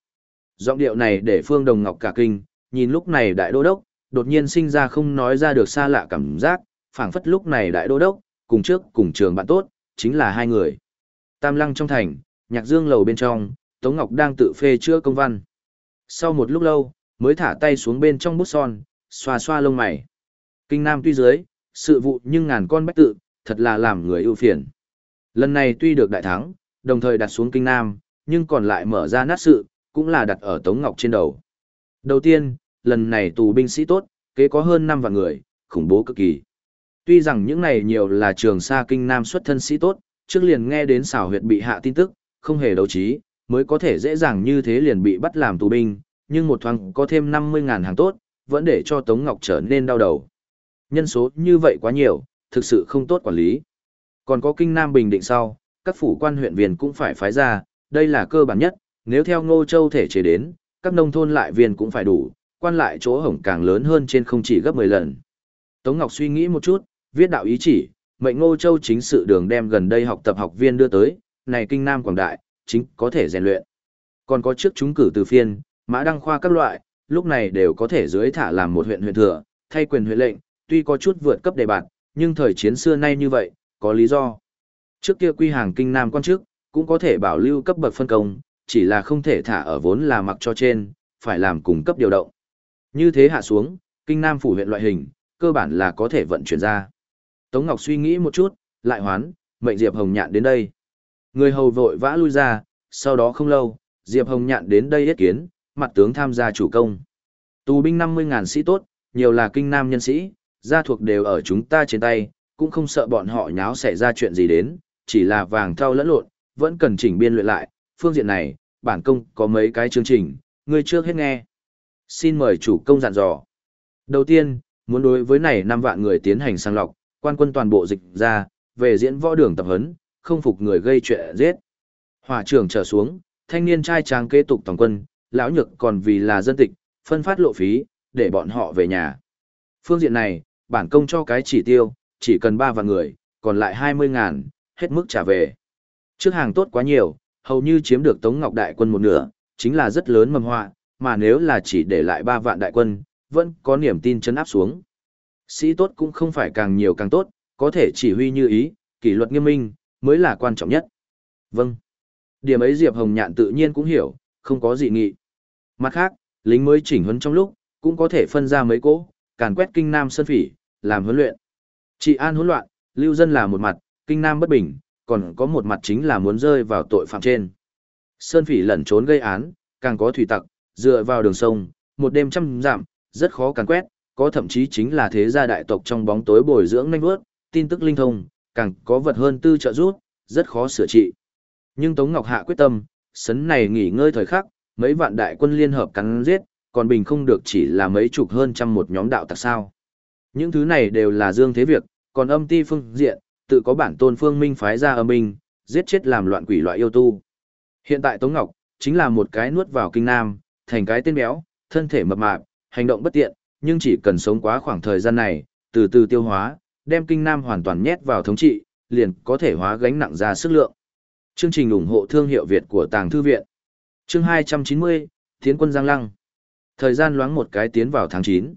Giọng điệu này để Phương Đồng Ngọc cả kinh, nhìn lúc này đại đô đốc, đột nhiên sinh ra không nói ra được xa lạ cảm giác, phảng phất lúc này đại đô đốc, cùng trước cùng trường bạn tốt, chính là hai người. Tam lăng trong thành, nhạc dương lầu bên trong, Tống Ngọc đang tự phê chữa công văn. Sau một lúc lâu, mới thả tay xuống bên trong bút son, xoa xoa lông mày. Kinh Nam tuy dưới, sự vụ nhưng ngàn con bách tự, thật là làm người ưu phiền. Lần này tuy được đại thắng, đồng thời đặt xuống Kinh Nam, nhưng còn lại mở ra nát sự, cũng là đặt ở Tống Ngọc trên đầu. Đầu tiên, lần này tù binh sĩ tốt, kế có hơn 5 vạn người, khủng bố cực kỳ. Tuy rằng những này nhiều là trường xa kinh nam xuất thân sĩ tốt, trước liền nghe đến xảo huyệt bị hạ tin tức, không hề đấu trí, mới có thể dễ dàng như thế liền bị bắt làm tù binh, nhưng một thoáng có thêm 50.000 hàng tốt, vẫn để cho Tống Ngọc trở nên đau đầu. Nhân số như vậy quá nhiều, thực sự không tốt quản lý. Còn có kinh nam bình định sau, các phủ quan huyện viên cũng phải phái ra, đây là cơ bản nhất, nếu theo Ngô Châu thể chế đến, các nông thôn lại viên cũng phải đủ, quan lại chỗ hổng càng lớn hơn trên không chỉ gấp 10 lần. Tống Ngọc suy nghĩ một chút, viết đạo ý chỉ, mệnh Ngô Châu chính sự đường đem gần đây học tập học viên đưa tới, này kinh nam quảng đại, chính có thể rèn luyện. Còn có trước chúng cử từ phiên, mã đăng khoa các loại, lúc này đều có thể dưới thả làm một huyện huyện thừa, thay quyền huyện lệnh, tuy có chút vượt cấp đề bạt, nhưng thời chiến xưa nay như vậy, có lý do. Trước kia quy hàng kinh nam quan chức, cũng có thể bảo lưu cấp bậc phân công, chỉ là không thể thả ở vốn là mặc cho trên, phải làm cùng cấp điều động. Như thế hạ xuống, kinh nam phủ huyện loại hình, cơ bản là có thể vận chuyển ra. Tống Ngọc suy nghĩ một chút, lại hoán, mệnh Diệp Hồng Nhạn đến đây. Người hầu vội vã lui ra, sau đó không lâu, Diệp Hồng Nhạn đến đây yết kiến, mặt tướng tham gia chủ công. Tù binh 50.000 sĩ tốt, nhiều là kinh nam nhân sĩ, gia thuộc đều ở chúng ta trên tay, cũng không sợ bọn họ nháo xảy ra chuyện gì đến, chỉ là vàng thau lẫn lộn, vẫn cần chỉnh biên luyện lại, phương diện này, bản công có mấy cái chương trình, ngươi trước hết nghe. Xin mời chủ công dặn dò. Đầu tiên, muốn đối với này 5 vạn người tiến hành sang lọc, quan quân toàn bộ dịch ra, về diễn võ đường tập huấn, không phục người gây chuyện giết. Hỏa trưởng trở xuống, thanh niên trai tráng kế tục toàn quân, lão nhược còn vì là dân tịch, phân phát lộ phí, để bọn họ về nhà. Phương diện này, bản công cho cái chỉ tiêu, chỉ cần 3 vạn người, còn lại 20 ngàn, hết mức trả về. Trước hàng tốt quá nhiều, hầu như chiếm được Tống Ngọc Đại quân một nửa, chính là rất lớn mầm họa, mà nếu là chỉ để lại 3 vạn đại quân, vẫn có niềm tin chấn áp xuống. Sĩ tốt cũng không phải càng nhiều càng tốt, có thể chỉ huy như ý, kỷ luật nghiêm minh, mới là quan trọng nhất. Vâng. Điểm ấy Diệp Hồng Nhạn tự nhiên cũng hiểu, không có gì nghị. Mặt khác, lính mới chỉnh huấn trong lúc, cũng có thể phân ra mấy cỗ, càn quét kinh nam sơn phỉ, làm huấn luyện. Trị an hỗn loạn, lưu dân là một mặt, kinh nam bất bình, còn có một mặt chính là muốn rơi vào tội phạm trên. Sơn phỉ lẩn trốn gây án, càng có thủy tặc, dựa vào đường sông, một đêm trăm giảm, rất khó càng quét, có thậm chí chính là thế gia đại tộc trong bóng tối bồi dưỡng nhanh vớt, tin tức linh thông, càng có vật hơn tư trợ rút, rất khó sửa trị. Nhưng Tống Ngọc Hạ quyết tâm, sấn này nghỉ ngơi thời khắc, mấy vạn đại quân liên hợp cắn giết, còn bình không được chỉ là mấy chục hơn trăm một nhóm đạo tặc sao. Những thứ này đều là dương thế việc, còn âm ti phương diện, tự có bản tôn phương minh phái ra âm minh, giết chết làm loạn quỷ loại yêu tu. Hiện tại Tống Ngọc, chính là một cái nuốt vào kinh nam, thành cái tên béo, thân thể mập mạp, hành động bất tiện, nhưng chỉ cần sống quá khoảng thời gian này, từ từ tiêu hóa, đem kinh nam hoàn toàn nhét vào thống trị, liền có thể hóa gánh nặng ra sức lượng. Chương trình ủng hộ thương hiệu Việt của Tàng Thư Viện. Chương 290, Tiến quân Giang Lăng. Thời gian loáng một cái tiến vào tháng 9.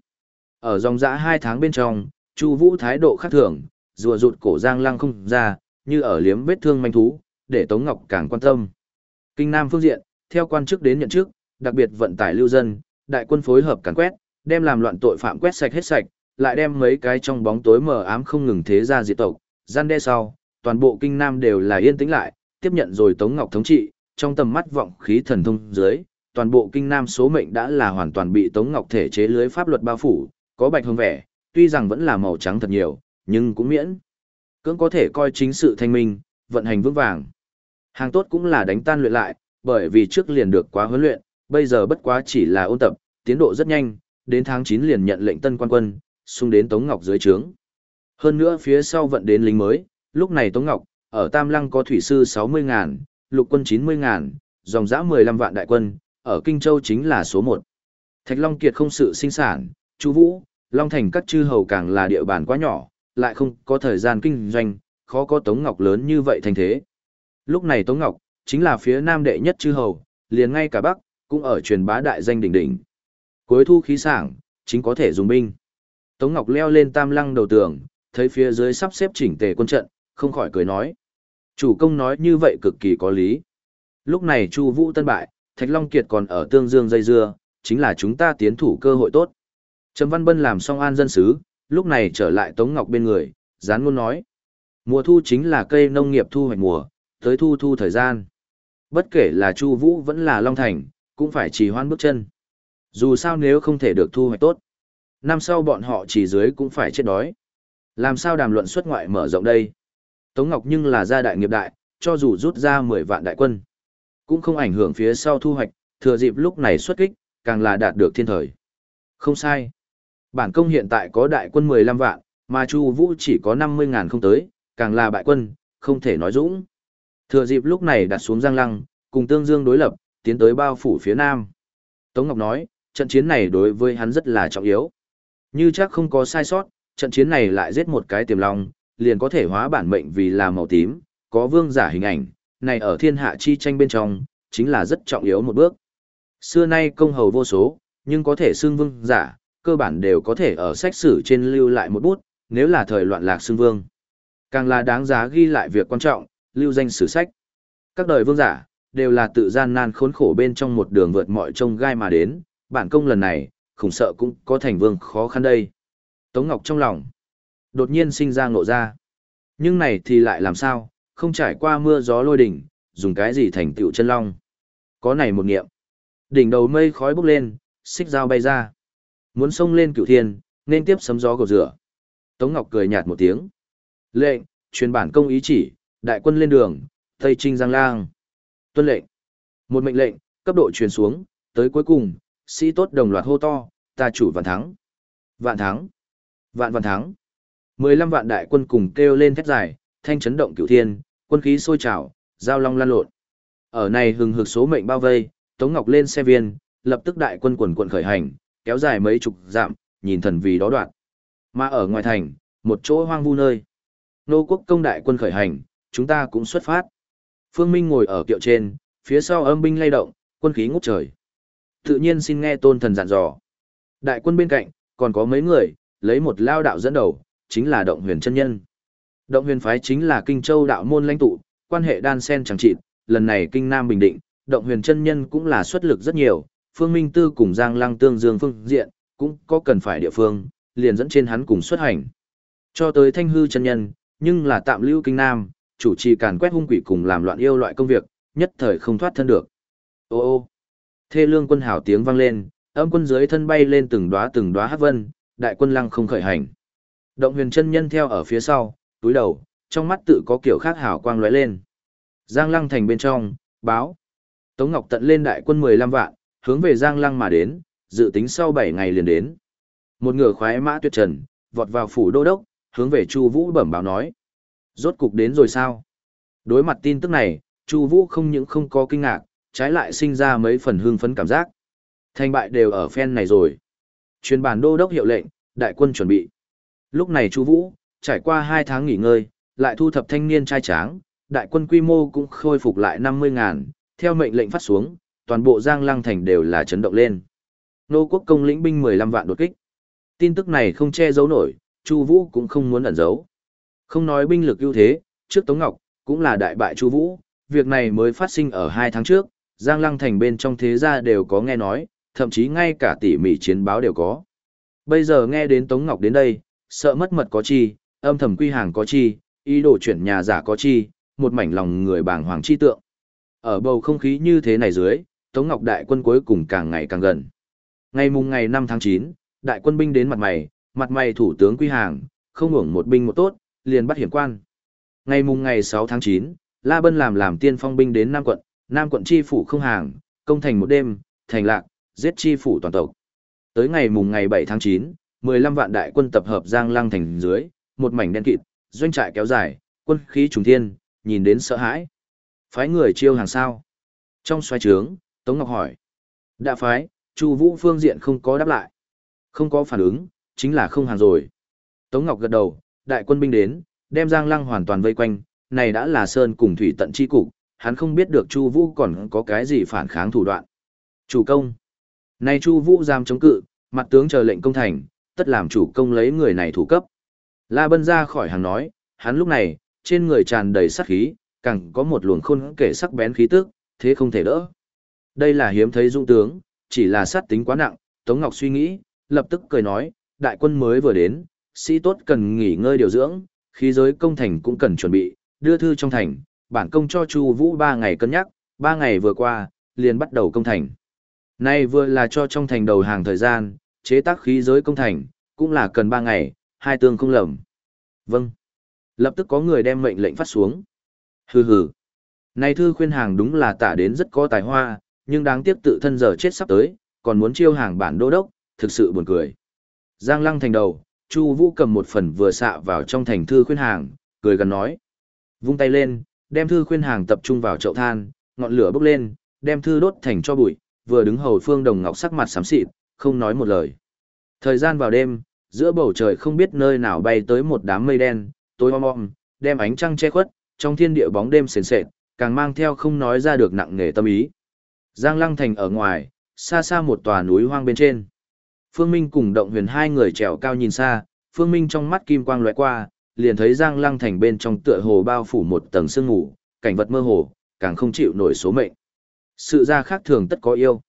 Ở dòng dã hai tháng bên trong, Chu Vũ thái độ khác thường, rùa rụt cổ Giang Lăng không ra, như ở liếm vết thương manh thú, để Tống Ngọc càng quan tâm. Kinh Nam phương diện, theo quan chức đến nhận chức, đặc biệt vận tải lưu dân, đại quân phối hợp càn quét, đem làm loạn tội phạm quét sạch hết sạch, lại đem mấy cái trong bóng tối mờ ám không ngừng thế ra diệt tộc, gian đe sau, toàn bộ kinh nam đều là yên tĩnh lại, tiếp nhận rồi Tống Ngọc thống trị, trong tầm mắt vọng khí thần thông dưới, toàn bộ kinh nam số mệnh đã là hoàn toàn bị Tống Ngọc thể chế lưới pháp luật bao phủ, có bạch hương vẻ, tuy rằng vẫn là màu trắng thật nhiều, nhưng cũng miễn. Cưỡng có thể coi chính sự thanh minh, vận hành vững vàng. Hàng tốt cũng là đánh tan luyện lại, bởi vì trước liền được quá huấn luyện, bây giờ bất quá chỉ là ôn tập, tiến độ rất nhanh, đến tháng 9 liền nhận lệnh tân quan quân, xung đến Tống Ngọc dưới trướng. Hơn nữa phía sau vận đến lính mới, lúc này Tống Ngọc, ở Tam Lăng có thủy sư 60 ngàn, lục quân 90 ngàn, dòng dã 15 vạn đại quân, ở Kinh Châu chính là số 1. Thạch Long Kiệt không sự sinh sản, chú Vũ, Long Thành các chư hầu càng là địa bàn quá nhỏ, lại không có thời gian kinh doanh, khó có Tống Ngọc lớn như vậy thành thế. Lúc này Tống Ngọc, chính là phía nam đệ nhất chư hầu, liền ngay cả Bắc, cũng ở truyền bá đại danh đỉnh đỉnh. Cuối thu khí sảng, chính có thể dùng binh. Tống Ngọc leo lên tam lăng đầu tường, thấy phía dưới sắp xếp chỉnh tề quân trận, không khỏi cười nói. Chủ công nói như vậy cực kỳ có lý. Lúc này Chu Vũ tân bại, Thạch Long Kiệt còn ở tương dương dây dưa, chính là chúng ta tiến thủ cơ hội tốt. Trầm Văn Bân làm xong an dân sứ, lúc này trở lại Tống Ngọc bên người, dán ngôn nói. Mùa thu chính là cây nông nghiệp thu hoạch mùa, tới thu thu thời gian. Bất kể là Chu Vũ vẫn là Long Thành, cũng phải trì hoãn bước chân. Dù sao nếu không thể được thu hoạch tốt, năm sau bọn họ chỉ dưới cũng phải chết đói. Làm sao đàm luận xuất ngoại mở rộng đây? Tống Ngọc nhưng là gia đại nghiệp đại, cho dù rút ra 10 vạn đại quân, cũng không ảnh hưởng phía sau thu hoạch, thừa dịp lúc này xuất kích, càng là đạt được thiên thời. Không sai. Bản công hiện tại có đại quân 15 vạn, mà Chu Vũ chỉ có 50 ngàn không tới, càng là bại quân, không thể nói dũng. Thừa dịp lúc này đặt xuống Giang Lăng, cùng Tương Dương đối lập, tiến tới bao phủ phía nam. Tống Ngọc nói, trận chiến này đối với hắn rất là trọng yếu. Như chắc không có sai sót, trận chiến này lại giết một cái tiềm long, liền có thể hóa bản mệnh vì là màu tím, có vương giả hình ảnh, này ở thiên hạ chi tranh bên trong, chính là rất trọng yếu một bước. Xưa nay công hầu vô số, nhưng có thể xưng vương giả, cơ bản đều có thể ở sách sử trên lưu lại một bút, nếu là thời loạn lạc xưng vương. Càng là đáng giá ghi lại việc quan trọng, lưu danh sử sách. Các đời vương giả, đều là tự gian nan khốn khổ bên trong một đường vượt mọi trông gai mà đến, bản công lần này, khủng sợ cũng có thành vương khó khăn đây. Tống Ngọc trong lòng, đột nhiên sinh ra ngộ ra. Nhưng này thì lại làm sao, không trải qua mưa gió lôi đỉnh, dùng cái gì thành tựu chân long. Có này một nghiệm. Đỉnh đầu mây khói bốc lên, xích dao bay ra. Muốn xông lên cửu thiên, nên tiếp sấm gió cầu rửa. Tống Ngọc cười nhạt một tiếng. Lệnh, truyền bản công ý chỉ, đại quân lên đường, Tây Trinh Giang Lang. Tuân lệnh. Một mệnh lệnh, cấp độ truyền xuống, tới cuối cùng, sĩ tốt đồng loạt hô to, ta chủ vạn thắng. Vạn thắng. Vạn vạn thắng. Mười lăm vạn đại quân cùng kêu lên thét dài, thanh chấn động cửu thiên, quân khí sôi trào, giao long lan lộn. Ở này hừng hực số mệnh bao vây, Tống Ngọc lên xe viên, lập tức đại quân quần quận khởi hành, kéo dài mấy chục dặm, nhìn thần vì đó đoạn. Mà ở ngoài thành, một chỗ hoang vu nơi. Nô quốc công đại quân khởi hành, chúng ta cũng xuất phát. Phương Minh ngồi ở kiệu trên, phía sau âm binh lay động, quân khí ngút trời. Tự nhiên xin nghe tôn thần dặn dò. Đại quân bên cạnh, còn có mấy người, lấy một lao đạo dẫn đầu, chính là động huyền chân nhân. Động huyền phái chính là kinh châu đạo môn lãnh tụ, quan hệ đan sen chẳng chịt, lần này kinh nam bình định, động huyền chân nhân cũng là xuất lực rất nhiều, Phương Minh Tư cùng Giang Lăng tương dương phương diện, cũng có cần phải địa phương, liền dẫn trên hắn cùng xuất hành. Cho tới thanh hư chân nhân, nhưng là tạm lưu kinh nam, chủ trì càn quét hung quỷ cùng làm loạn yêu loại công việc, nhất thời không thoát thân được. Ô ô, thê lương quân hảo tiếng vang lên, âm quân dưới thân bay lên từng đóa từng đóa hát vân, đại quân lăng không khởi hành. Động huyền chân nhân theo ở phía sau, túi đầu, trong mắt tự có kiểu khác hảo quang lóe lên. Giang lăng thành bên trong, báo. Tống Ngọc tận lên đại quân 15 vạn, hướng về Giang lăng mà đến, dự tính sau 7 ngày liền đến. Một ngựa khoái mã tuyệt trần, vọt vào phủ đô đốc, hướng về Chu Vũ bẩm báo nói. Rốt cục đến rồi sao? Đối mặt tin tức này, Chu Vũ không những không có kinh ngạc, trái lại sinh ra mấy phần hưng phấn cảm giác. Thành bại đều ở phen này rồi. Truyền bản đô đốc hiệu lệnh, đại quân chuẩn bị. Lúc này Chu Vũ, trải qua 2 tháng nghỉ ngơi, lại thu thập thanh niên trai tráng, đại quân quy mô cũng khôi phục lại 50 ngàn, theo mệnh lệnh phát xuống, toàn bộ Giang Lăng thành đều là chấn động lên. Nô quốc công lĩnh binh 15 vạn đột kích. Tin tức này không che giấu nổi, Chu Vũ cũng không muốn ẩn giấu. Không nói binh lực ưu thế, trước Tống Ngọc cũng là đại bại Chu Vũ, việc này mới phát sinh ở 2 tháng trước, Giang Lăng thành bên trong thế gia đều có nghe nói, thậm chí ngay cả tỉ mỉ chiến báo đều có. Bây giờ nghe đến Tống Ngọc đến đây, sợ mất mật có chi, âm thầm quy hàng có chi, ý đồ chuyển nhà giả có chi, một mảnh lòng người bàng hoàng chi tượng. Ở bầu không khí như thế này dưới, Tống Ngọc đại quân cuối cùng càng ngày càng gần. Ngày mùng ngày 5 tháng 9, đại quân binh đến mặt mày, mặt mày thủ tướng quy hàng, không hưởng một binh một tốt, liền bắt hiểm quan. Ngày mùng ngày 6 tháng 9, La Bân làm làm tiên phong binh đến Nam quận, Nam quận chi phủ không hàng, công thành một đêm, thành lạc, giết chi phủ toàn tộc. Tới ngày mùng ngày 7 tháng 9, 15 vạn đại quân tập hợp Giang Lăng thành dưới, một mảnh đen kịt, doanh trại kéo dài, quân khí trùng thiên, nhìn đến sợ hãi. Phái người chiêu hàng sao? Trong xoay trướng, Tống Ngọc hỏi. Đã phái, Chu Vũ phương diện không có đáp lại. Không có phản ứng, chính là không hàng rồi. Tống Ngọc gật đầu, đại quân binh đến, đem Giang Lăng hoàn toàn vây quanh, này đã là sơn cùng thủy tận chi cục, hắn không biết được Chu Vũ còn có cái gì phản kháng thủ đoạn. Chủ công. Này Chu Vũ giam chống cự, mặt tướng chờ lệnh công thành, tất làm chủ công lấy người này thủ cấp. La Bân ra khỏi hàng nói, hắn lúc này, trên người tràn đầy sát khí, càng có một luồng khôn kể sắc bén khí tức, thế không thể đỡ. Đây là hiếm thấy dung tướng, chỉ là sát tính quá nặng, Tống Ngọc suy nghĩ, lập tức cười nói, đại quân mới vừa đến, sĩ tốt cần nghỉ ngơi điều dưỡng, khí giới công thành cũng cần chuẩn bị, đưa thư trong thành, bản công cho Chu Vũ 3 ngày cân nhắc, 3 ngày vừa qua, liền bắt đầu công thành. Nay vừa là cho trong thành đầu hàng thời gian, chế tác khí giới công thành, cũng là cần 3 ngày, hai tương không lầm. Vâng. Lập tức có người đem mệnh lệnh phát xuống. Hừ hừ. nay thư khuyên hàng đúng là tả đến rất có tài hoa, nhưng đáng tiếc tự thân giờ chết sắp tới, còn muốn chiêu hàng bản đô đốc, thực sự buồn cười. Giang lăng thành đầu, Chu Vũ cầm một phần vừa xạ vào trong thành thư khuyên hàng, cười gần nói. Vung tay lên, đem thư khuyên hàng tập trung vào chậu than, ngọn lửa bốc lên, đem thư đốt thành cho bụi, vừa đứng hầu phương đồng ngọc sắc mặt xám xịt, không nói một lời. Thời gian vào đêm, giữa bầu trời không biết nơi nào bay tới một đám mây đen, tối om om, đem ánh trăng che khuất, trong thiên địa bóng đêm sền sệt, càng mang theo không nói ra được nặng nề tâm ý. Giang Lăng Thành ở ngoài, xa xa một tòa núi hoang bên trên. Phương Minh cùng Động Huyền hai người trèo cao nhìn xa, Phương Minh trong mắt kim quang lóe qua, liền thấy Giang Lăng Thành bên trong tựa hồ bao phủ một tầng sương ngủ, cảnh vật mơ hồ, càng không chịu nổi số mệnh. Sự ra khác thường tất có yêu.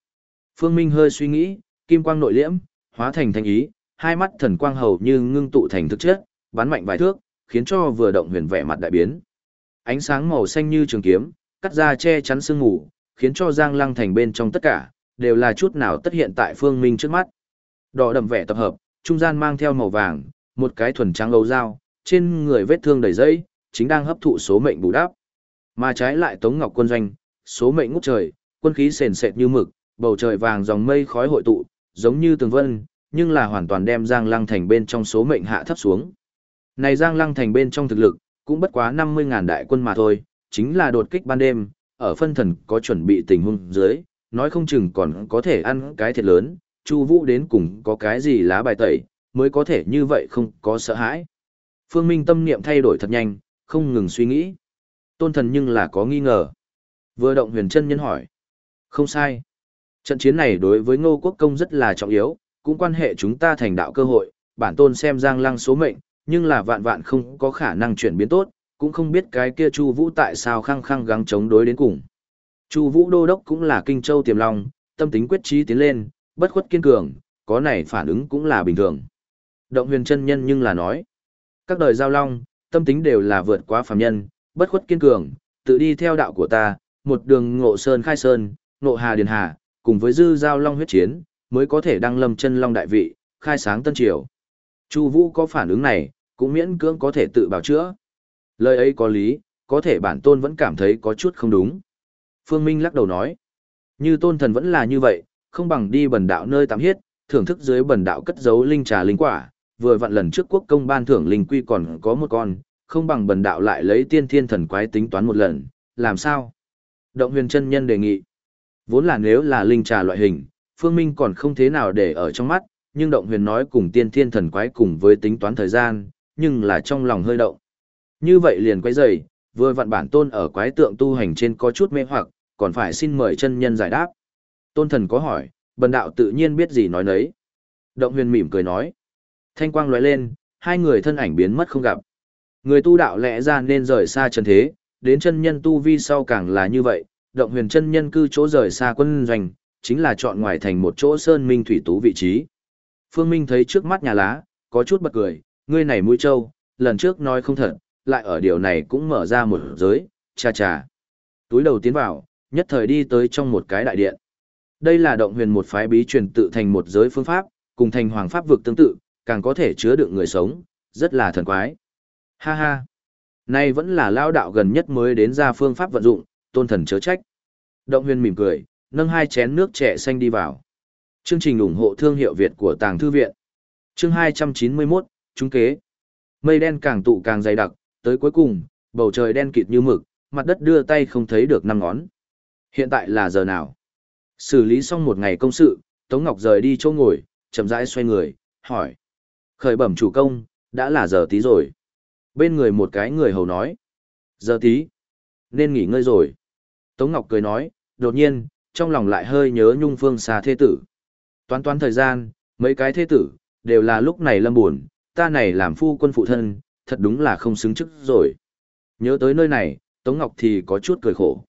Phương Minh hơi suy nghĩ, kim quang nội liễm, hóa thành thanh ý, hai mắt thần quang hầu như ngưng tụ thành thực chất, bắn mạnh vài thước, khiến cho vừa động huyền vẻ mặt đại biến. Ánh sáng màu xanh như trường kiếm, cắt ra che chắn sương ngủ, khiến cho Giang Lăng thành bên trong tất cả đều là chút nào tất hiện tại Phương Minh trước mắt. Đỏ đậm vẻ tập hợp, trung gian mang theo màu vàng, một cái thuần trắng lâu dao, trên người vết thương đầy dây, chính đang hấp thụ số mệnh bù đắp. Mà trái lại Tống Ngọc quân doanh, số mệnh ngút trời, quân khí sền sệt như mực, bầu trời vàng dòng mây khói hội tụ, giống như tường vân, nhưng là hoàn toàn đem Giang Lăng thành bên trong số mệnh hạ thấp xuống. Này Giang Lăng thành bên trong thực lực, cũng bất quá 50.000 đại quân mà thôi, chính là đột kích ban đêm, ở phân thần có chuẩn bị tình huống dưới, nói không chừng còn có thể ăn cái thiệt lớn, Chu Vũ đến cùng có cái gì lá bài tẩy, mới có thể như vậy không có sợ hãi. Phương Minh tâm niệm thay đổi thật nhanh, không ngừng suy nghĩ. Tôn thần nhưng là có nghi ngờ. Vừa động huyền chân nhân hỏi. Không sai. Trận chiến này đối với ngô quốc công rất là trọng yếu, cũng quan hệ chúng ta thành đạo cơ hội, bản tôn xem giang lăng số mệnh, nhưng là vạn vạn không có khả năng chuyển biến tốt, cũng không biết cái kia Chu Vũ tại sao khăng khăng gắng chống đối đến cùng. Chu Vũ Đô đốc cũng là kinh châu tiềm long, tâm tính quyết chí tiến lên, bất khuất kiên cường, có này phản ứng cũng là bình thường. Động Huyền chân nhân nhưng là nói, các đời giao long, tâm tính đều là vượt quá phàm nhân, bất khuất kiên cường, tự đi theo đạo của ta, một đường ngộ sơn khai sơn, ngộ hà điền hà, cùng với dư giao long huyết chiến, mới có thể đăng lâm chân long đại vị, khai sáng tân triều. Chu Vũ có phản ứng này, cũng miễn cưỡng có thể tự bảo chữa. Lời ấy có lý, có thể bản tôn vẫn cảm thấy có chút không đúng. Phương Minh lắc đầu nói, như tôn thần vẫn là như vậy, không bằng đi bần đạo nơi tạm hiết, thưởng thức dưới bần đạo cất giấu linh trà linh quả, vừa vặn lần trước quốc công ban thưởng linh quy còn có một con, không bằng bần đạo lại lấy tiên thiên thần quái tính toán một lần, làm sao? Động huyền chân nhân đề nghị. Vốn là nếu là linh trà loại hình, Phương Minh còn không thế nào để ở trong mắt, nhưng động huyền nói cùng tiên thiên thần quái cùng với tính toán thời gian, nhưng là trong lòng hơi động. Như vậy liền quay dày, vừa vặn bản tôn ở quái tượng tu hành trên có chút mê hoặc, còn phải xin mời chân nhân giải đáp. Tôn thần có hỏi, bần đạo tự nhiên biết gì nói nấy. Động huyền mỉm cười nói. Thanh quang lóe lên, hai người thân ảnh biến mất không gặp. Người tu đạo lẽ ra nên rời xa chân thế, đến chân nhân tu vi sau càng là như vậy, động huyền chân nhân cư chỗ rời xa quân doanh, chính là chọn ngoài thành một chỗ sơn minh thủy tú vị trí. Phương Minh thấy trước mắt nhà lá, có chút bật cười, ngươi này mũi trâu, lần trước nói không thật, lại ở điều này cũng mở ra một giới, cha cha. Túi đầu tiến vào, nhất thời đi tới trong một cái đại điện. Đây là động huyền một phái bí truyền tự thành một giới phương pháp, cùng thành hoàng pháp vực tương tự, càng có thể chứa đựng người sống, rất là thần quái. Ha ha. Nay vẫn là lao đạo gần nhất mới đến ra phương pháp vận dụng, tôn thần chớ trách. Động huyền mỉm cười, nâng hai chén nước trẻ xanh đi vào. Chương trình ủng hộ thương hiệu Việt của Tàng Thư Viện. Chương 291, Trung kế. Mây đen càng tụ càng dày đặc, tới cuối cùng, bầu trời đen kịt như mực, mặt đất đưa tay không thấy được năm ngón. Hiện tại là giờ nào? Xử lý xong một ngày công sự, Tống Ngọc rời đi chỗ ngồi, chậm rãi xoay người, hỏi. Khởi bẩm chủ công, đã là giờ tí rồi. Bên người một cái người hầu nói. Giờ tí. Nên nghỉ ngơi rồi. Tống Ngọc cười nói, đột nhiên, trong lòng lại hơi nhớ nhung phương xa thế tử. Toán toán thời gian, mấy cái thế tử, đều là lúc này lâm buồn, ta này làm phu quân phụ thân, thật đúng là không xứng chức rồi. Nhớ tới nơi này, Tống Ngọc thì có chút cười khổ.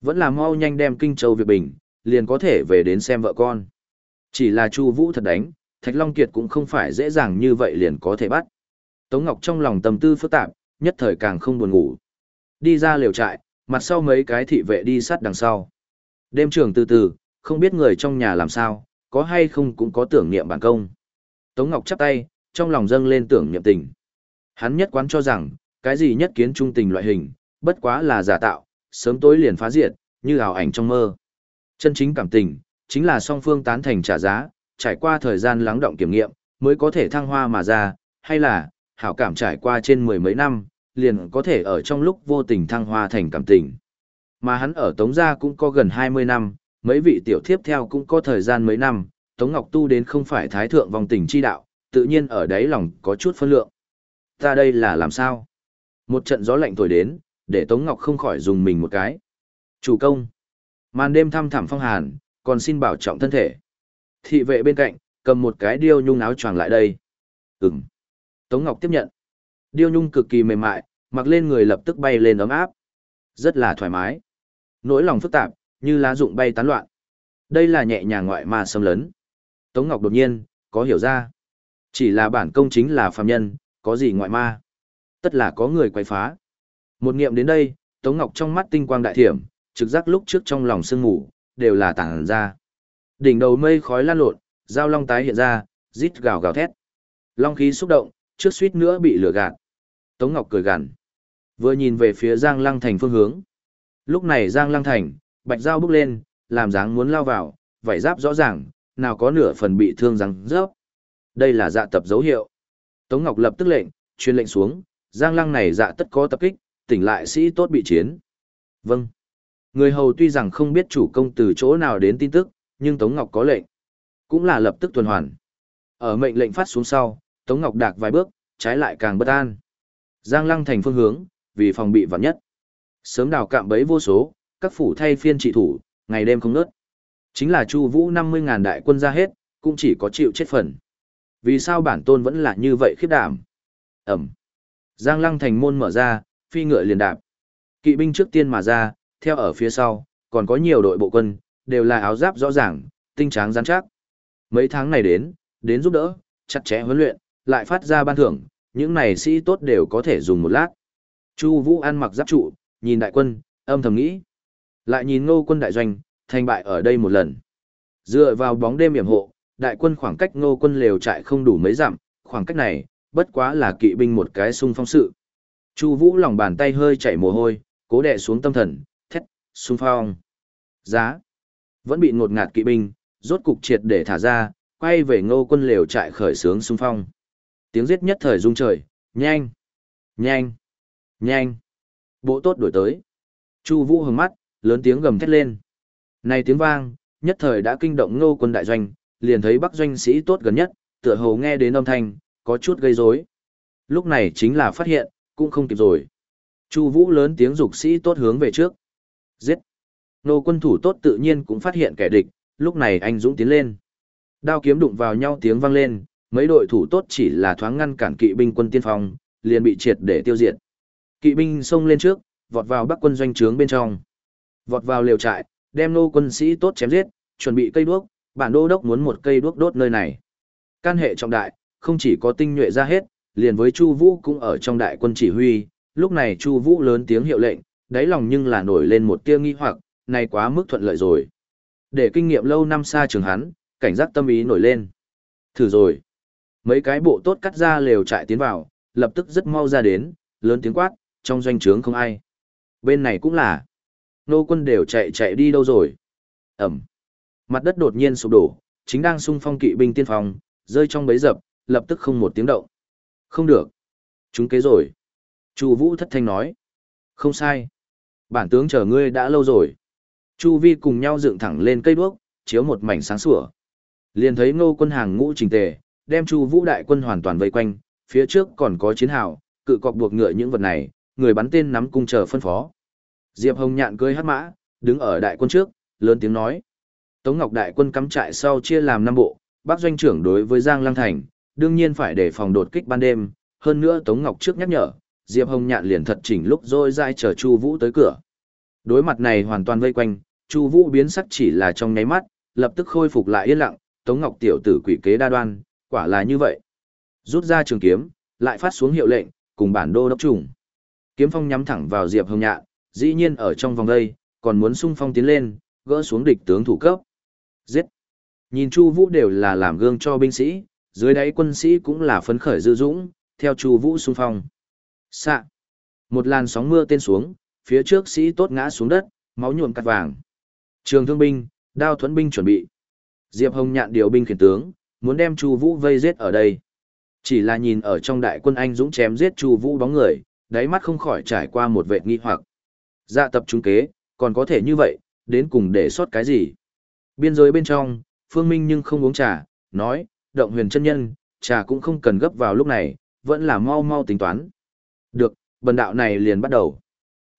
Vẫn là mau nhanh đem Kinh Châu Việt Bình, liền có thể về đến xem vợ con. Chỉ là Chu Vũ thật đánh, Thạch Long Kiệt cũng không phải dễ dàng như vậy liền có thể bắt. Tống Ngọc trong lòng tâm tư phức tạp, nhất thời càng không buồn ngủ. Đi ra liều trại, mặt sau mấy cái thị vệ đi sát đằng sau. Đêm trường từ từ, không biết người trong nhà làm sao, có hay không cũng có tưởng niệm bản công. Tống Ngọc chắp tay, trong lòng dâng lên tưởng niệm tình. Hắn nhất quán cho rằng, cái gì nhất kiến trung tình loại hình, bất quá là giả tạo, sớm tối liền phá diệt, như ảo ảnh trong mơ. Chân chính cảm tình, chính là song phương tán thành trả giá, trải qua thời gian lắng động kiểm nghiệm, mới có thể thăng hoa mà ra, hay là, hảo cảm trải qua trên mười mấy năm, liền có thể ở trong lúc vô tình thăng hoa thành cảm tình. Mà hắn ở Tống Gia cũng có gần 20 năm, mấy vị tiểu thiếp theo cũng có thời gian mấy năm, Tống Ngọc Tu đến không phải thái thượng vòng tình chi đạo, tự nhiên ở đáy lòng có chút phân lượng. Ta đây là làm sao? Một trận gió lạnh thổi đến, để Tống Ngọc không khỏi dùng mình một cái. Chủ công. Màn đêm thăm thẳm phong hàn, còn xin bảo trọng thân thể. Thị vệ bên cạnh, cầm một cái điêu nhung áo choàng lại đây. Ừm. Tống Ngọc tiếp nhận. Điêu nhung cực kỳ mềm mại, mặc lên người lập tức bay lên ấm áp. Rất là thoải mái. Nỗi lòng phức tạp, như lá rụng bay tán loạn. Đây là nhẹ nhàng ngoại mà xâm lấn. Tống Ngọc đột nhiên, có hiểu ra. Chỉ là bản công chính là phàm nhân, có gì ngoại ma. Tất là có người quay phá. Một nghiệm đến đây, Tống Ngọc trong mắt tinh quang đại thiểm, trực giác lúc trước trong lòng sương ngủ, đều là tản ra. Đỉnh đầu mây khói lan lộn, dao long tái hiện ra, rít gào gào thét. Long khí xúc động, trước suýt nữa bị lửa gạt. Tống Ngọc cười gằn. Vừa nhìn về phía Giang Lăng Thành phương hướng. Lúc này Giang Lăng Thành, bạch dao bước lên, làm dáng muốn lao vào, vảy giáp rõ ràng, nào có nửa phần bị thương răng rớp. Đây là dạ tập dấu hiệu. Tống Ngọc lập tức lệnh, truyền lệnh xuống, Giang Lăng này dạ tất có tập kích, tỉnh lại sĩ tốt bị chiến. Vâng. Người hầu tuy rằng không biết chủ công từ chỗ nào đến tin tức, nhưng Tống Ngọc có lệnh. Cũng là lập tức tuần hoàn. Ở mệnh lệnh phát xuống sau, Tống Ngọc đạc vài bước, trái lại càng bất an. Giang Lăng thành phương hướng, vì phòng bị vạn nhất. Sớm đào cạm bẫy vô số, các phủ thay phiên trị thủ, ngày đêm không ngớt. Chính là Chu Vũ 50.000 đại quân ra hết, cũng chỉ có chịu chết phần. Vì sao bản tôn vẫn là như vậy khiếp đảm? Ẩm. Giang Lăng thành môn mở ra, phi ngựa liền đạp. Kỵ binh trước tiên mà ra, theo ở phía sau, còn có nhiều đội bộ quân, đều là áo giáp rõ ràng, tinh tráng giám chắc. Mấy tháng này đến, đến giúp đỡ, chặt chẽ huấn luyện, lại phát ra ban thưởng, những này sĩ tốt đều có thể dùng một lát. Chu Vũ ăn mặc giáp trụ, nhìn đại quân, âm thầm nghĩ. Lại nhìn Ngô quân đại doanh, thành bại ở đây một lần. Dựa vào bóng đêm yểm hộ, đại quân khoảng cách Ngô quân lều trại không đủ mấy dặm, khoảng cách này, bất quá là kỵ binh một cái xung phong sự. Chu Vũ lòng bàn tay hơi chảy mồ hôi, cố đè xuống tâm thần, thét, xung phong. Giá. Vẫn bị ngột ngạt kỵ binh, rốt cục triệt để thả ra, quay về Ngô quân lều trại khởi sướng xung phong. Tiếng giết nhất thời rung trời, nhanh, nhanh, nhanh. Bộ tốt đổi tới. Chu Vũ hừng mắt, lớn tiếng gầm thét lên. Này tiếng vang, nhất thời đã kinh động Ngô quân đại doanh, liền thấy Bắc doanh sĩ tốt gần nhất, tựa hồ nghe đến âm thanh, có chút gây rối. Lúc này chính là phát hiện, cũng không kịp rồi. Chu Vũ lớn tiếng dục sĩ tốt hướng về trước. Giết! Nô quân thủ tốt tự nhiên cũng phát hiện kẻ địch, lúc này anh dũng tiến lên. Đao kiếm đụng vào nhau tiếng vang lên, mấy đội thủ tốt chỉ là thoáng ngăn cản kỵ binh quân tiên phong, liền bị triệt để tiêu diệt. Kỵ binh xông lên trước, vọt vào Bắc quân doanh trướng bên trong. Vọt vào liều trại, đem nô quân sĩ tốt chém giết, chuẩn bị cây đuốc, bản đô đốc muốn một cây đuốc đốt nơi này. Can hệ trọng đại, không chỉ có tinh nhuệ ra hết, liền với Chu Vũ cũng ở trong đại quân chỉ huy, lúc này Chu Vũ lớn tiếng hiệu lệnh, đáy lòng nhưng là nổi lên một tia nghi hoặc, này quá mức thuận lợi rồi. Để kinh nghiệm lâu năm xa trường hắn, cảnh giác tâm ý nổi lên. Thử rồi. Mấy cái bộ tốt cắt ra lều trại tiến vào, lập tức rất mau ra đến, lớn tiếng quát, trong doanh trướng không ai. Bên này cũng là. Nô quân đều chạy chạy đi đâu rồi. Ẩm. Mặt đất đột nhiên sụp đổ, chính đang xung phong kỵ binh tiên phong, rơi trong bấy dập, lập tức không một tiếng động. Không được. Chúng kế rồi. Chu Vũ thất thanh nói. Không sai. Bản tướng chờ ngươi đã lâu rồi. Chu Vi cùng nhau dựng thẳng lên cây đuốc, chiếu một mảnh sáng sủa. Liền thấy Ngô quân hàng ngũ trình tề, đem Chu Vũ đại quân hoàn toàn vây quanh, phía trước còn có chiến hào, cự cọc buộc ngựa những vật này, người bắn tên nắm cung chờ phân phó. Diệp Hồng nhạn cưỡi hắc mã, đứng ở đại quân trước, lớn tiếng nói: Tống Ngọc đại quân cắm trại sau chia làm năm bộ, Bắc doanh trưởng đối với Giang Lăng thành, đương nhiên phải đề phòng đột kích ban đêm, hơn nữa Tống Ngọc trước nhắc nhở, Diệp Hồng nhạn liền thật chỉnh lúc rồi dai chờ Chu Vũ tới cửa. Đối mặt này hoàn toàn vây quanh, Chu Vũ biến sắc chỉ là trong nháy mắt, lập tức khôi phục lại yên lặng, Tống Ngọc tiểu tử quỷ kế đa đoan, quả là như vậy. Rút ra trường kiếm, lại phát xuống hiệu lệnh, cùng bản đô đốc trùng. Kiếm phong nhắm thẳng vào Diệp Hồng Nhạn, dĩ nhiên ở trong vòng đây, còn muốn xung phong tiến lên, gỡ xuống địch tướng thủ cấp. Giết! Nhìn Chu Vũ đều là làm gương cho binh sĩ, dưới đáy quân sĩ cũng là phấn khởi dư dũng, theo Chu Vũ xung phong. Xạ! Một làn sóng mưa tên xuống, phía trước sĩ tốt ngã xuống đất, máu nhuộm cắt vàng. Trường thương binh, đao thuẫn binh chuẩn bị. Diệp Hồng nhạn điều binh khiển tướng, muốn đem Chu Vũ vây giết ở đây. Chỉ là nhìn ở trong đại quân anh dũng chém giết Chu Vũ bóng người, đáy mắt không khỏi trải qua một vệt nghi hoặc. Dạ tập trung kế, còn có thể như vậy, đến cùng để sót cái gì? Biên giới bên trong, Phương Minh nhưng không uống trà, nói, động huyền chân nhân, trà cũng không cần gấp vào lúc này, vẫn là mau mau tính toán. Được, bần đạo này liền bắt đầu.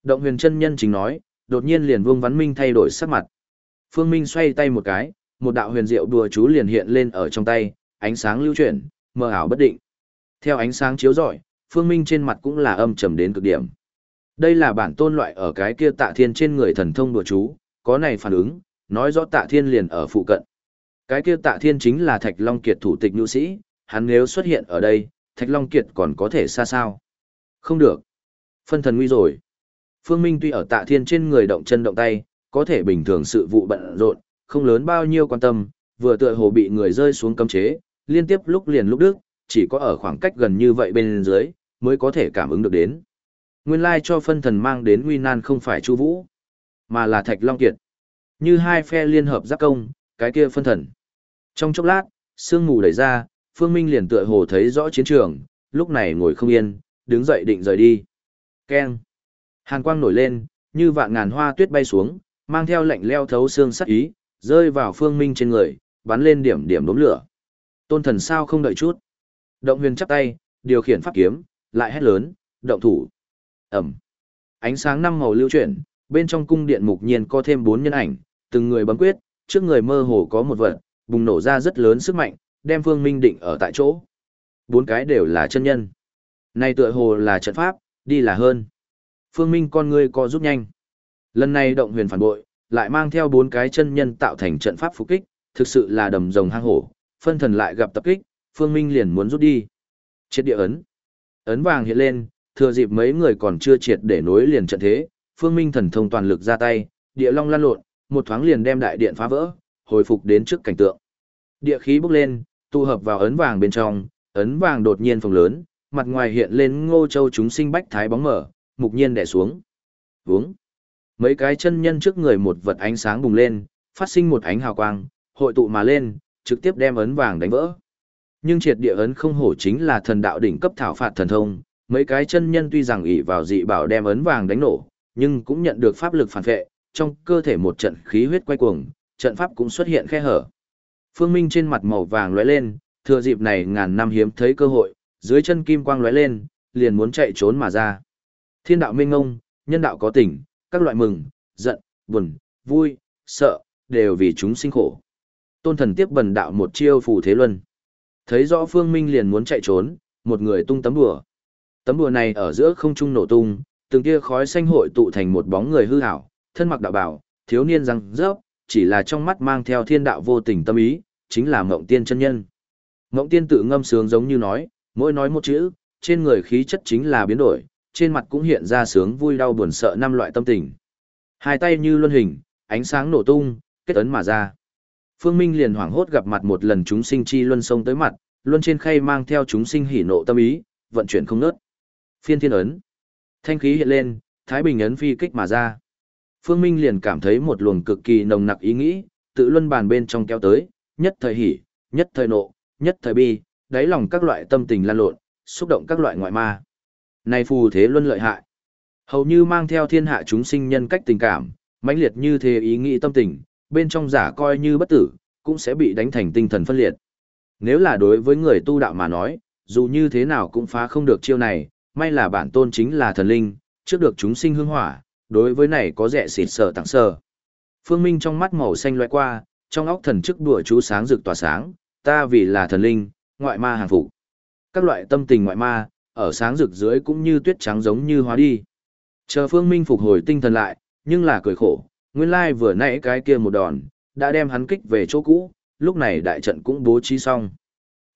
Động huyền chân nhân chính nói, đột nhiên liền Vương Văn Minh thay đổi sắc mặt. Phương Minh xoay tay một cái, một đạo huyền diệu đùa chú liền hiện lên ở trong tay, ánh sáng lưu chuyển, mờ ảo bất định. Theo ánh sáng chiếu rọi, Phương Minh trên mặt cũng là âm trầm đến cực điểm. Đây là bản tôn loại ở cái kia tạ thiên trên người thần thông đùa chú, có này phản ứng, nói rõ tạ thiên liền ở phụ cận. Cái kia tạ thiên chính là Thạch Long Kiệt thủ tịch nữ sĩ, hắn nếu xuất hiện ở đây, Thạch Long Kiệt còn có thể xa sao? Không được. Phân thần nguy rồi. Phương Minh tuy ở tạ thiên trên người động chân động tay, có thể bình thường sự vụ bận rộn, không lớn bao nhiêu quan tâm, vừa tựa hồ bị người rơi xuống cấm chế, liên tiếp lúc liền lúc đức, chỉ có ở khoảng cách gần như vậy bên dưới, mới có thể cảm ứng được đến. Nguyên lai cho phân thần mang đến nguy nan không phải Chu Vũ, mà là Thạch Long Kiệt. Như hai phe liên hợp giáp công, cái kia phân thần. Trong chốc lát, sương mù đẩy ra, Phương Minh liền tựa hồ thấy rõ chiến trường, lúc này ngồi không yên, đứng dậy định rời đi. Keng. Hàn quang nổi lên, như vạn ngàn hoa tuyết bay xuống, mang theo lạnh leo thấu xương sắc ý, rơi vào Phương Minh trên người, bắn lên điểm điểm đốm lửa. Tôn thần sao không đợi chút. Động huyền chắp tay, điều khiển pháp kiếm, lại hét lớn, động thủ. Ẩm. Ánh sáng năm màu lưu chuyển, bên trong cung điện mục nhiên có thêm bốn nhân ảnh, từng người bấm quyết, trước người mơ hồ có một vật, bùng nổ ra rất lớn sức mạnh, đem Phương Minh định ở tại chỗ. Bốn cái đều là chân nhân. Này tựa hồ là trận pháp, đi là hơn. Phương Minh con ngươi co rút nhanh. Lần này động huyền phản bội, lại mang theo bốn cái chân nhân tạo thành trận pháp phục kích, thực sự là đầm rồng hang hổ, phân thần lại gặp tập kích, Phương Minh liền muốn rút đi. Triệt địa ấn. Ấn vàng hiện lên, thừa dịp mấy người còn chưa triệt để nối liền trận thế, Phương Minh thần thông toàn lực ra tay, địa long lan lộn, một thoáng liền đem đại điện phá vỡ, hồi phục đến trước cảnh tượng. Địa khí bốc lên, tụ hợp vào ấn vàng bên trong, ấn vàng đột nhiên phồng lớn, mặt ngoài hiện lên ngô châu chúng sinh bách thái bóng mở, mục nhiên đè xuống. Vướng. Mấy cái chân nhân trước người một vật ánh sáng bùng lên, phát sinh một ánh hào quang, hội tụ mà lên, trực tiếp đem ấn vàng đánh vỡ. Nhưng triệt địa ấn không hổ chính là thần đạo đỉnh cấp thảo phạt thần thông, mấy cái chân nhân tuy rằng ỷ vào dị bảo đem ấn vàng đánh nổ, nhưng cũng nhận được pháp lực phản vệ, trong cơ thể một trận khí huyết quay cuồng, trận pháp cũng xuất hiện khe hở. Phương Minh trên mặt màu vàng lóe lên, thừa dịp này ngàn năm hiếm thấy cơ hội, dưới chân kim quang lóe lên, liền muốn chạy trốn mà ra. Thiên đạo minh ngông, nhân đạo có tình, các loại mừng, giận, buồn, vui, sợ, đều vì chúng sinh khổ. Tôn thần tiếp bần đạo một chiêu phù thế luân. Thấy rõ Phương Minh liền muốn chạy trốn, một người tung tấm đùa. Tấm đùa này ở giữa không trung nổ tung, từng tia khói xanh hội tụ thành một bóng người hư ảo, thân mặc đạo bảo, thiếu niên răng rớp, chỉ là trong mắt mang theo thiên đạo vô tình tâm ý, chính là Mộng Tiên chân nhân. Mộng Tiên tự ngâm sướng giống như nói, mỗi nói một chữ, trên người khí chất chính là biến đổi, trên mặt cũng hiện ra sướng vui đau buồn sợ năm loại tâm tình. Hai tay như luân hình, ánh sáng nổ tung, kết ấn mà ra. Phương Minh liền hoảng hốt gặp mặt một lần chúng sinh chi luân sông tới mặt, luân trên khay mang theo chúng sinh hỉ nộ tâm ý, vận chuyển không ngớt. Phiên thiên ấn. Thanh khí hiện lên, Thái Bình ấn phi kích mà ra. Phương Minh liền cảm thấy một luồng cực kỳ nồng nặc ý nghĩ, tự luân bàn bên trong kéo tới, nhất thời hỉ, nhất thời nộ, nhất thời bi, đáy lòng các loại tâm tình lan lộn, xúc động các loại ngoại ma. Này phù thế luân lợi hại. Hầu như mang theo thiên hạ chúng sinh nhân cách tình cảm, mãnh liệt như thế ý nghĩ tâm tình, bên trong giả coi như bất tử, cũng sẽ bị đánh thành tinh thần phân liệt. Nếu là đối với người tu đạo mà nói, dù như thế nào cũng phá không được chiêu này, may là bản tôn chính là thần linh, trước được chúng sinh hương hỏa, đối với này có rẻ xịt sở tặng sở. Phương Minh trong mắt màu xanh loại qua, trong óc thần chức đùa chú sáng rực tỏa sáng, ta vì là thần linh, ngoại ma hàng phục. Các loại tâm tình ngoại ma, ở sáng rực dưới cũng như tuyết trắng giống như hóa đi. Chờ Phương Minh phục hồi tinh thần lại, nhưng là cười khổ, nguyên lai vừa nãy cái kia một đòn, đã đem hắn kích về chỗ cũ, lúc này đại trận cũng bố trí xong.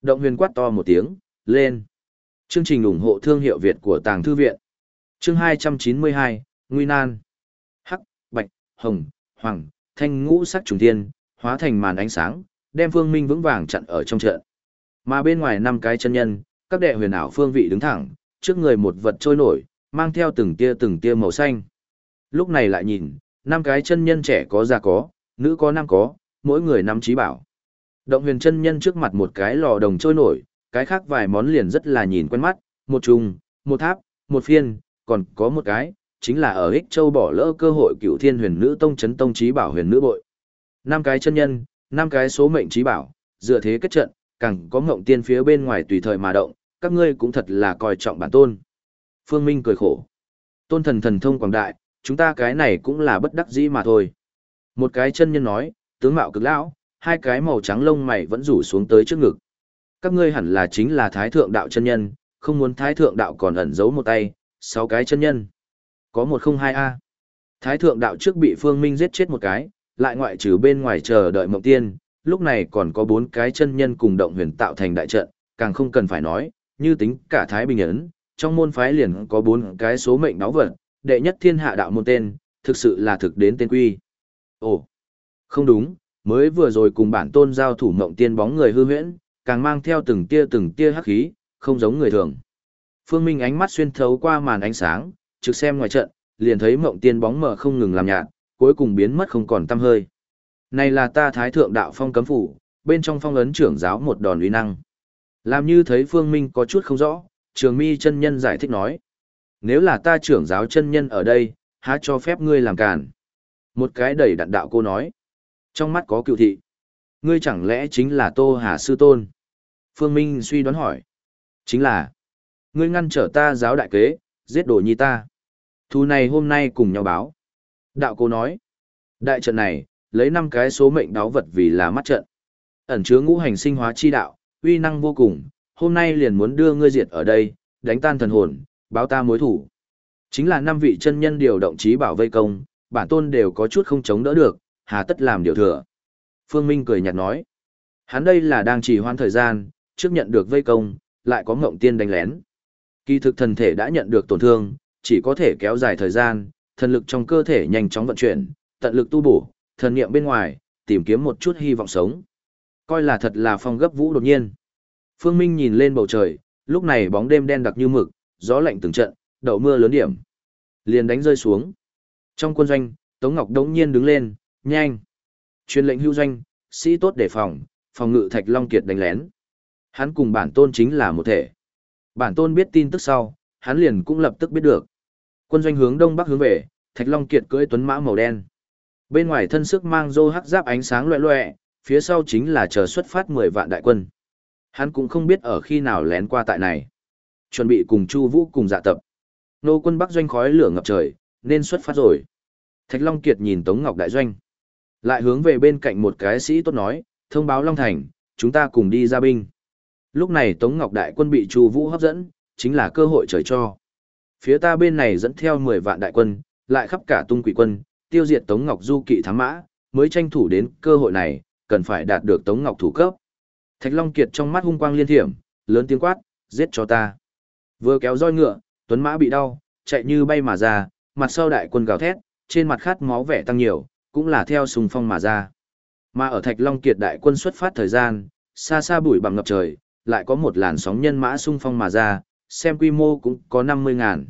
Động huyền quát to một tiếng, lên. Chương trình ủng hộ thương hiệu Việt của Tàng Thư Viện. Chương 292, Nguy Nan. Hắc, Bạch, Hồng, Hoàng, Thanh ngũ sắc trùng thiên, hóa thành màn ánh sáng, đem Phương Minh vững vàng chặn ở trong trận. Mà bên ngoài năm cái chân nhân, các đệ huyền ảo phương vị đứng thẳng, trước người một vật trôi nổi, mang theo từng tia từng tia màu xanh. Lúc này lại nhìn, năm cái chân nhân trẻ có già có, nữ có nam có, mỗi người năm trí bảo. Động huyền chân nhân trước mặt một cái lò đồng trôi nổi, cái khác vài món liền rất là nhìn quen mắt, một trùng, một tháp, một phiên, còn có một cái, chính là ở Ích Châu bỏ lỡ cơ hội cựu thiên huyền nữ tông chấn tông trí bảo huyền nữ bội. Năm cái chân nhân, năm cái số mệnh trí bảo, dựa thế kết trận, càng có ngộng tiên phía bên ngoài tùy thời mà động, các ngươi cũng thật là coi trọng bản tôn. Phương Minh cười khổ. Tôn thần thần thông quảng đại, chúng ta cái này cũng là bất đắc dĩ mà thôi. Một cái chân nhân nói, tướng mạo cực lão, hai cái màu trắng lông mày vẫn rủ xuống tới trước ngực. Các ngươi hẳn là chính là thái thượng đạo chân nhân, không muốn thái thượng đạo còn ẩn giấu một tay, sáu cái chân nhân. Có một không hai A. Thái thượng đạo trước bị Phương Minh giết chết một cái, lại ngoại trừ bên ngoài chờ đợi mộng tiên, lúc này còn có bốn cái chân nhân cùng động huyền tạo thành đại trận, càng không cần phải nói, như tính cả Thái Bình Ấn, trong môn phái liền có bốn cái số mệnh náo vật, đệ nhất thiên hạ đạo môn tên, thực sự là thực đến tên quy. Ồ, không đúng, mới vừa rồi cùng bản tôn giao thủ mộng tiên bóng người hư huyễn, càng mang theo từng tia từng tia hắc khí, không giống người thường. Phương Minh ánh mắt xuyên thấu qua màn ánh sáng, trực xem ngoài trận, liền thấy mộng tiên bóng mờ không ngừng làm nhạt, cuối cùng biến mất không còn tăm hơi. Này là ta thái thượng đạo phong cấm phủ, bên trong phong ấn trưởng giáo một đòn uy năng. Làm như thấy Phương Minh có chút không rõ, trường mi chân nhân giải thích nói. Nếu là ta trưởng giáo chân nhân ở đây, há cho phép ngươi làm càn. Một cái đầy đặn đạo cô nói. Trong mắt có cựu thị. Ngươi chẳng lẽ chính là Tô Hà Sư Tôn? Phương Minh suy đoán hỏi. Chính là. Ngươi ngăn trở ta giáo đại kế, giết đồ nhi ta. Thu này hôm nay cùng nhau báo. Đạo cô nói. Đại trận này, lấy năm cái số mệnh đáo vật vì là mắt trận. Ẩn chứa ngũ hành sinh hóa chi đạo, uy năng vô cùng, hôm nay liền muốn đưa ngươi diệt ở đây, đánh tan thần hồn, báo ta mối thủ. Chính là năm vị chân nhân điều động trí bảo vây công, bản tôn đều có chút không chống đỡ được, hà tất làm điều thừa. Phương Minh cười nhạt nói, hắn đây là đang trì hoãn thời gian, trước nhận được vây công, lại có ngộng tiên đánh lén. Kỳ thực thần thể đã nhận được tổn thương, chỉ có thể kéo dài thời gian, thần lực trong cơ thể nhanh chóng vận chuyển, tận lực tu bổ, thần niệm bên ngoài, tìm kiếm một chút hy vọng sống. Coi là thật là phong gấp vũ đột nhiên. Phương Minh nhìn lên bầu trời, lúc này bóng đêm đen đặc như mực, gió lạnh từng trận, đậu mưa lớn điểm. Liền đánh rơi xuống. Trong quân doanh, Tống Ngọc đống nhiên đứng lên, nhanh. Truyền lệnh hưu doanh, sĩ tốt đề phòng, phòng ngự Thạch Long Kiệt đánh lén. Hắn cùng bản tôn chính là một thể. Bản tôn biết tin tức sau, hắn liền cũng lập tức biết được. Quân doanh hướng đông bắc hướng về, Thạch Long Kiệt cưỡi tuấn mã màu đen. Bên ngoài thân sức mang rô hắc giáp ánh sáng loẹ loẹ, phía sau chính là chờ xuất phát 10 vạn đại quân. Hắn cũng không biết ở khi nào lén qua tại này. Chuẩn bị cùng Chu Vũ cùng dạ tập. Nô quân Bắc doanh khói lửa ngập trời, nên xuất phát rồi. Thạch Long Kiệt nhìn Tống Ngọc đại doanh, lại hướng về bên cạnh một cái sĩ tốt nói, thông báo Long Thành, chúng ta cùng đi ra binh. Lúc này Tống Ngọc đại quân bị Chu Vũ hấp dẫn, chính là cơ hội trời cho. Phía ta bên này dẫn theo 10 vạn đại quân, lại khắp cả tung quỷ quân, tiêu diệt Tống Ngọc du kỵ thám mã, mới tranh thủ đến cơ hội này, cần phải đạt được Tống Ngọc thủ cấp. Thạch Long Kiệt trong mắt hung quang liên thiểm, lớn tiếng quát, giết cho ta. Vừa kéo roi ngựa, Tuấn Mã bị đau, chạy như bay mà ra, mặt sau đại quân gào thét, trên mặt khát máu vẻ tăng nhiều, cũng là theo sùng phong mà ra. Mà ở Thạch Long Kiệt đại quân xuất phát thời gian, xa xa bụi bằng ngập trời, lại có một làn sóng nhân mã sung phong mà ra, xem quy mô cũng có 50 ngàn.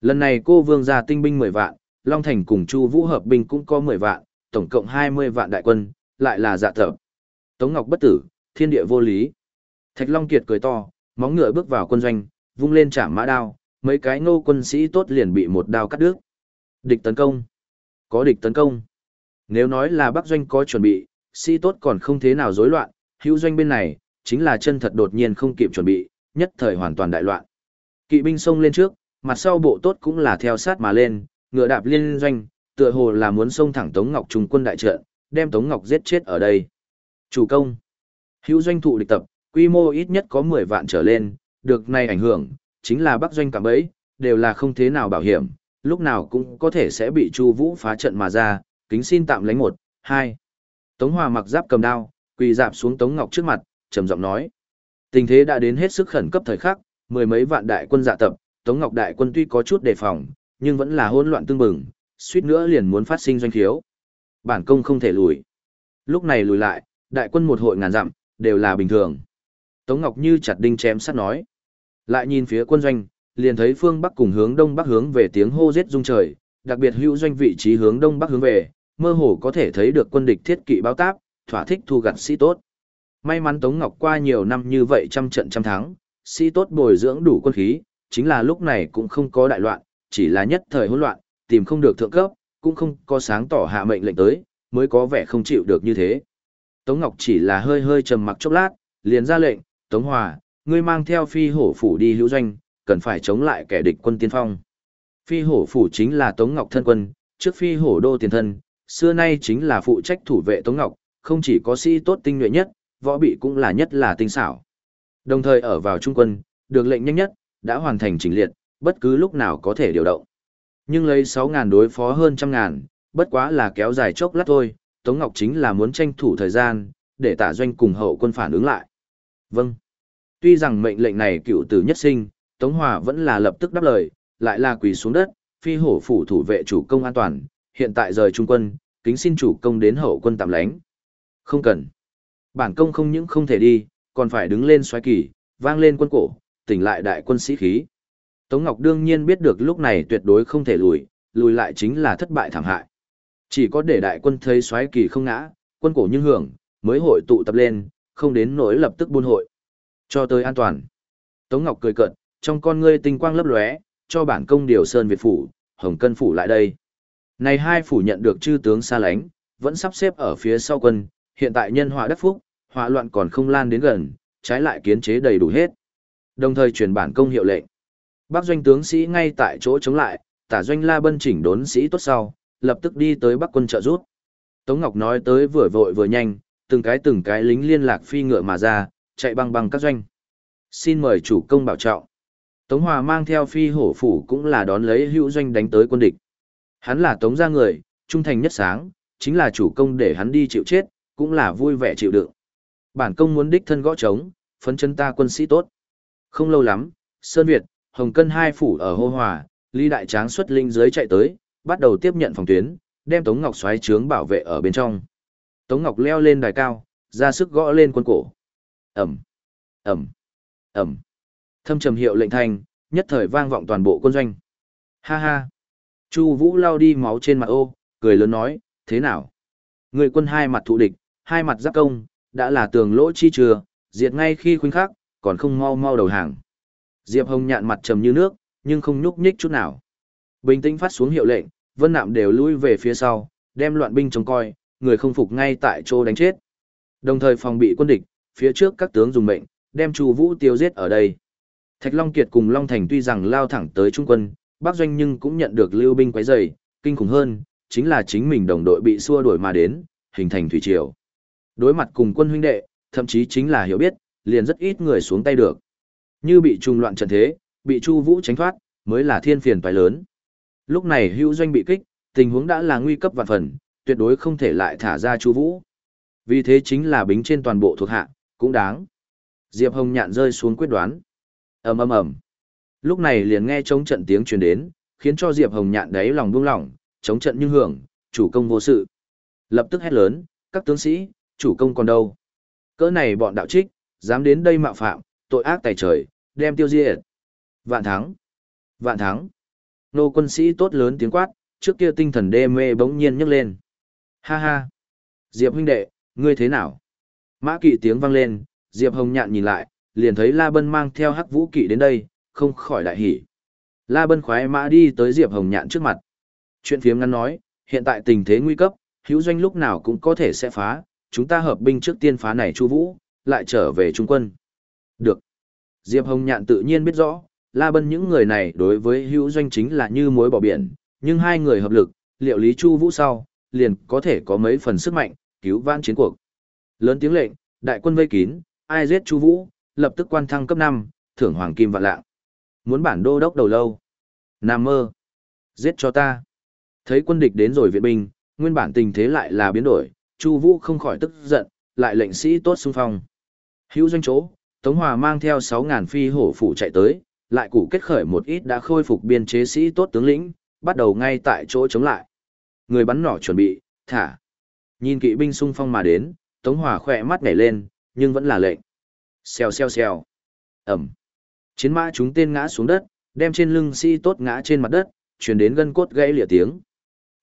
Lần này cô vương ra tinh binh 10 vạn, Long Thành cùng Chu Vũ hợp binh cũng có 10 vạn, tổng cộng 20 vạn đại quân, lại là dạ thập. Tống Ngọc bất tử, thiên địa vô lý. Thạch Long Kiệt cười to, móng ngựa bước vào quân doanh, vung lên chạm mã đao, mấy cái nô quân sĩ tốt liền bị một đao cắt đứt. Địch tấn công. Có địch tấn công. Nếu nói là Bắc doanh có chuẩn bị, sĩ tốt còn không thế nào rối loạn, hữu doanh bên này, chính là chân thật đột nhiên không kịp chuẩn bị, nhất thời hoàn toàn đại loạn. Kỵ binh xông lên trước, mặt sau bộ tốt cũng là theo sát mà lên, ngựa đạp liên doanh, tựa hồ là muốn xông thẳng Tống Ngọc trung quân đại trận, đem Tống Ngọc giết chết ở đây. Chủ công. Hữu doanh thụ địch tập, quy mô ít nhất có 10 vạn trở lên, được này ảnh hưởng, chính là Bắc doanh cả bấy, đều là không thế nào bảo hiểm, lúc nào cũng có thể sẽ bị Chu Vũ phá trận mà ra, kính xin tạm lánh một, hai. Tống Hòa mặc giáp cầm đao, quỳ dạp xuống Tống Ngọc trước mặt, trầm giọng nói: Tình thế đã đến hết sức khẩn cấp thời khắc, mười mấy vạn đại quân dạ tập, Tống Ngọc đại quân tuy có chút đề phòng, nhưng vẫn là hỗn loạn tương bừng, suýt nữa liền muốn phát sinh doanh khiếu. Bản công không thể lùi. Lúc này lùi lại, đại quân một hội ngàn dặm, đều là bình thường. Tống Ngọc như chặt đinh chém sắt nói. Lại nhìn phía quân doanh, liền thấy phương bắc cùng hướng đông bắc hướng về tiếng hô giết rung trời, đặc biệt hữu doanh vị trí hướng đông bắc hướng về, mơ hồ có thể thấy được quân địch thiết kỵ báo táp, thỏa thích thu gặt sĩ tốt. May mắn Tống Ngọc qua nhiều năm như vậy trăm trận trăm thắng, sĩ tốt bồi dưỡng đủ quân khí, chính là lúc này cũng không có đại loạn, chỉ là nhất thời hỗn loạn, tìm không được thượng cấp, cũng không có sáng tỏ hạ mệnh lệnh tới, mới có vẻ không chịu được như thế. Tống Ngọc chỉ là hơi hơi trầm mặc chốc lát, liền ra lệnh, Tống Hòa, ngươi mang theo phi hổ phủ đi hữu doanh, cần phải chống lại kẻ địch quân tiên phong. Phi hổ phủ chính là Tống Ngọc thân quân, trước phi hổ đô tiền thân, xưa nay chính là phụ trách thủ vệ Tống Ngọc, không chỉ có sĩ tốt tinh nhuệ nhất, võ bị cũng là nhất là tinh xảo. Đồng thời ở vào trung quân, được lệnh nhanh nhất, đã hoàn thành chỉnh liệt, bất cứ lúc nào có thể điều động. Nhưng lấy 6.000 đối phó hơn trăm ngàn, bất quá là kéo dài chốc lát thôi, Tống Ngọc chính là muốn tranh thủ thời gian, để tả doanh cùng hậu quân phản ứng lại. Vâng. Tuy rằng mệnh lệnh này cựu tử nhất sinh, Tống Hòa vẫn là lập tức đáp lời, lại là quỳ xuống đất, phi hổ phủ thủ vệ chủ công an toàn, hiện tại rời trung quân, kính xin chủ công đến hậu quân tạm lánh. Không cần. Bản công không những không thể đi, còn phải đứng lên xoáy kỳ, vang lên quân cổ, tỉnh lại đại quân sĩ khí. Tống Ngọc đương nhiên biết được lúc này tuyệt đối không thể lùi, lùi lại chính là thất bại thảm hại. Chỉ có để đại quân thấy xoáy kỳ không ngã, quân cổ nhưng hưởng, mới hội tụ tập lên, không đến nỗi lập tức buôn hội. Cho tới an toàn. Tống Ngọc cười cợt, trong con ngươi tinh quang lấp lóe, cho bản công điều sơn Việt phủ, Hồng Cân phủ lại đây. Này hai phủ nhận được chư tướng xa lánh, vẫn sắp xếp ở phía sau quân, hiện tại nhân họa đắc phúc, họa loạn còn không lan đến gần, trái lại kiến chế đầy đủ hết. Đồng thời truyền bản công hiệu lệnh. Bắc doanh tướng sĩ ngay tại chỗ chống lại, tả doanh La Bân chỉnh đốn sĩ tốt sau, lập tức đi tới Bắc quân trợ rút. Tống Ngọc nói tới vừa vội vừa nhanh, từng cái từng cái lính liên lạc phi ngựa mà ra, chạy băng băng các doanh. Xin mời chủ công bảo trọng. Tống Hòa mang theo phi hổ phủ cũng là đón lấy hữu doanh đánh tới quân địch. Hắn là Tống gia người, trung thành nhất sáng, chính là chủ công để hắn đi chịu chết, cũng là vui vẻ chịu đựng. Bản công muốn đích thân gõ trống, phấn chân ta quân sĩ tốt. Không lâu lắm, Sơn Việt, Hồng Cân hai phủ ở Hô Hòa, Lý Đại Tráng xuất linh dưới chạy tới, bắt đầu tiếp nhận phòng tuyến, đem Tống Ngọc xoáy trướng bảo vệ ở bên trong. Tống Ngọc leo lên đài cao, ra sức gõ lên quân cổ. Ẩm, Ẩm, Ẩm. Thâm trầm hiệu lệnh thanh, nhất thời vang vọng toàn bộ quân doanh. Ha ha. Chu Vũ lao đi máu trên mặt ô, cười lớn nói, thế nào? Người quân hai mặt thụ địch, hai mặt giáp công, đã là tường lỗ chi trừa diệt ngay khi khuynh khắc, còn không mau mau đầu hàng. Diệp Hồng nhạn mặt trầm như nước, nhưng không nhúc nhích chút nào. Bình tĩnh phát xuống hiệu lệnh, Vân Nạm đều lui về phía sau, đem loạn binh trông coi, người không phục ngay tại chỗ đánh chết. Đồng thời phòng bị quân địch, phía trước các tướng dùng mệnh, đem Chu Vũ tiêu giết ở đây. Thạch Long Kiệt cùng Long Thành tuy rằng lao thẳng tới trung quân, Bắc Doanh nhưng cũng nhận được lưu binh quấy rầy, kinh khủng hơn, chính là chính mình đồng đội bị xua đuổi mà đến, hình thành thủy triều. Đối mặt cùng quân huynh đệ, thậm chí chính là hiểu biết, liền rất ít người xuống tay được. Như bị trùng loạn trận thế, bị Chu Vũ tránh thoát, mới là thiên phiền toái lớn. Lúc này Hữu Doanh bị kích, tình huống đã là nguy cấp vạn phần, tuyệt đối không thể lại thả ra Chu Vũ. Vì thế chính là bính trên toàn bộ thuộc hạ, cũng đáng. Diệp Hồng nhạn rơi xuống quyết đoán. Ầm ầm ầm. Lúc này liền nghe chống trận tiếng truyền đến, khiến cho Diệp Hồng nhạn đáy lòng buông lỏng, chống trận nhưng hưởng, chủ công vô sự. Lập tức hét lớn, các tướng sĩ, chủ công còn đâu? Cỡ này bọn đạo trích, dám đến đây mạo phạm, tội ác tài trời, đem tiêu diệt. Vạn thắng. Vạn thắng. Nô quân sĩ tốt lớn tiếng quát, trước kia tinh thần đê mê bỗng nhiên nhấc lên. Ha ha. Diệp huynh đệ, ngươi thế nào? Mã kỵ tiếng vang lên, Diệp Hồng nhạn nhìn lại, liền thấy La Bân mang theo hắc vũ kỵ đến đây, không khỏi đại hỉ. La Bân khoái mã đi tới Diệp Hồng nhạn trước mặt. Chuyện phiếm ngắn nói, hiện tại tình thế nguy cấp, hữu doanh lúc nào cũng có thể sẽ phá, chúng ta hợp binh trước tiên phá này Chu Vũ, lại trở về trung quân. Được. Diệp Hồng Nhạn tự nhiên biết rõ, La Bân những người này đối với hữu doanh chính là như muối bỏ biển, nhưng hai người hợp lực, liệu lý Chu Vũ sau, liền có thể có mấy phần sức mạnh, cứu vãn chiến cuộc. Lớn tiếng lệnh, đại quân vây kín, ai giết Chu Vũ, lập tức quan thăng cấp 5, thưởng hoàng kim vạn lạng. Muốn bản đô đốc đầu lâu. Nam mơ. Giết cho ta. Thấy quân địch đến rồi viện binh, nguyên bản tình thế lại là biến đổi, Chu Vũ không khỏi tức giận, lại lệnh sĩ tốt xung phong. Hữu doanh chỗ, Tống Hòa mang theo 6000 phi hổ phủ chạy tới, lại cụ kết khởi một ít đã khôi phục biên chế sĩ tốt tướng lĩnh, bắt đầu ngay tại chỗ chống lại. Người bắn nỏ chuẩn bị, thả. Nhìn kỵ binh xung phong mà đến, Tống Hòa khỏe mắt nhảy lên, nhưng vẫn là lệnh. Xèo xèo xèo. Ẩm. Chiến mã chúng tên ngã xuống đất, đem trên lưng sĩ tốt ngã trên mặt đất, truyền đến gân cốt gãy lìa tiếng.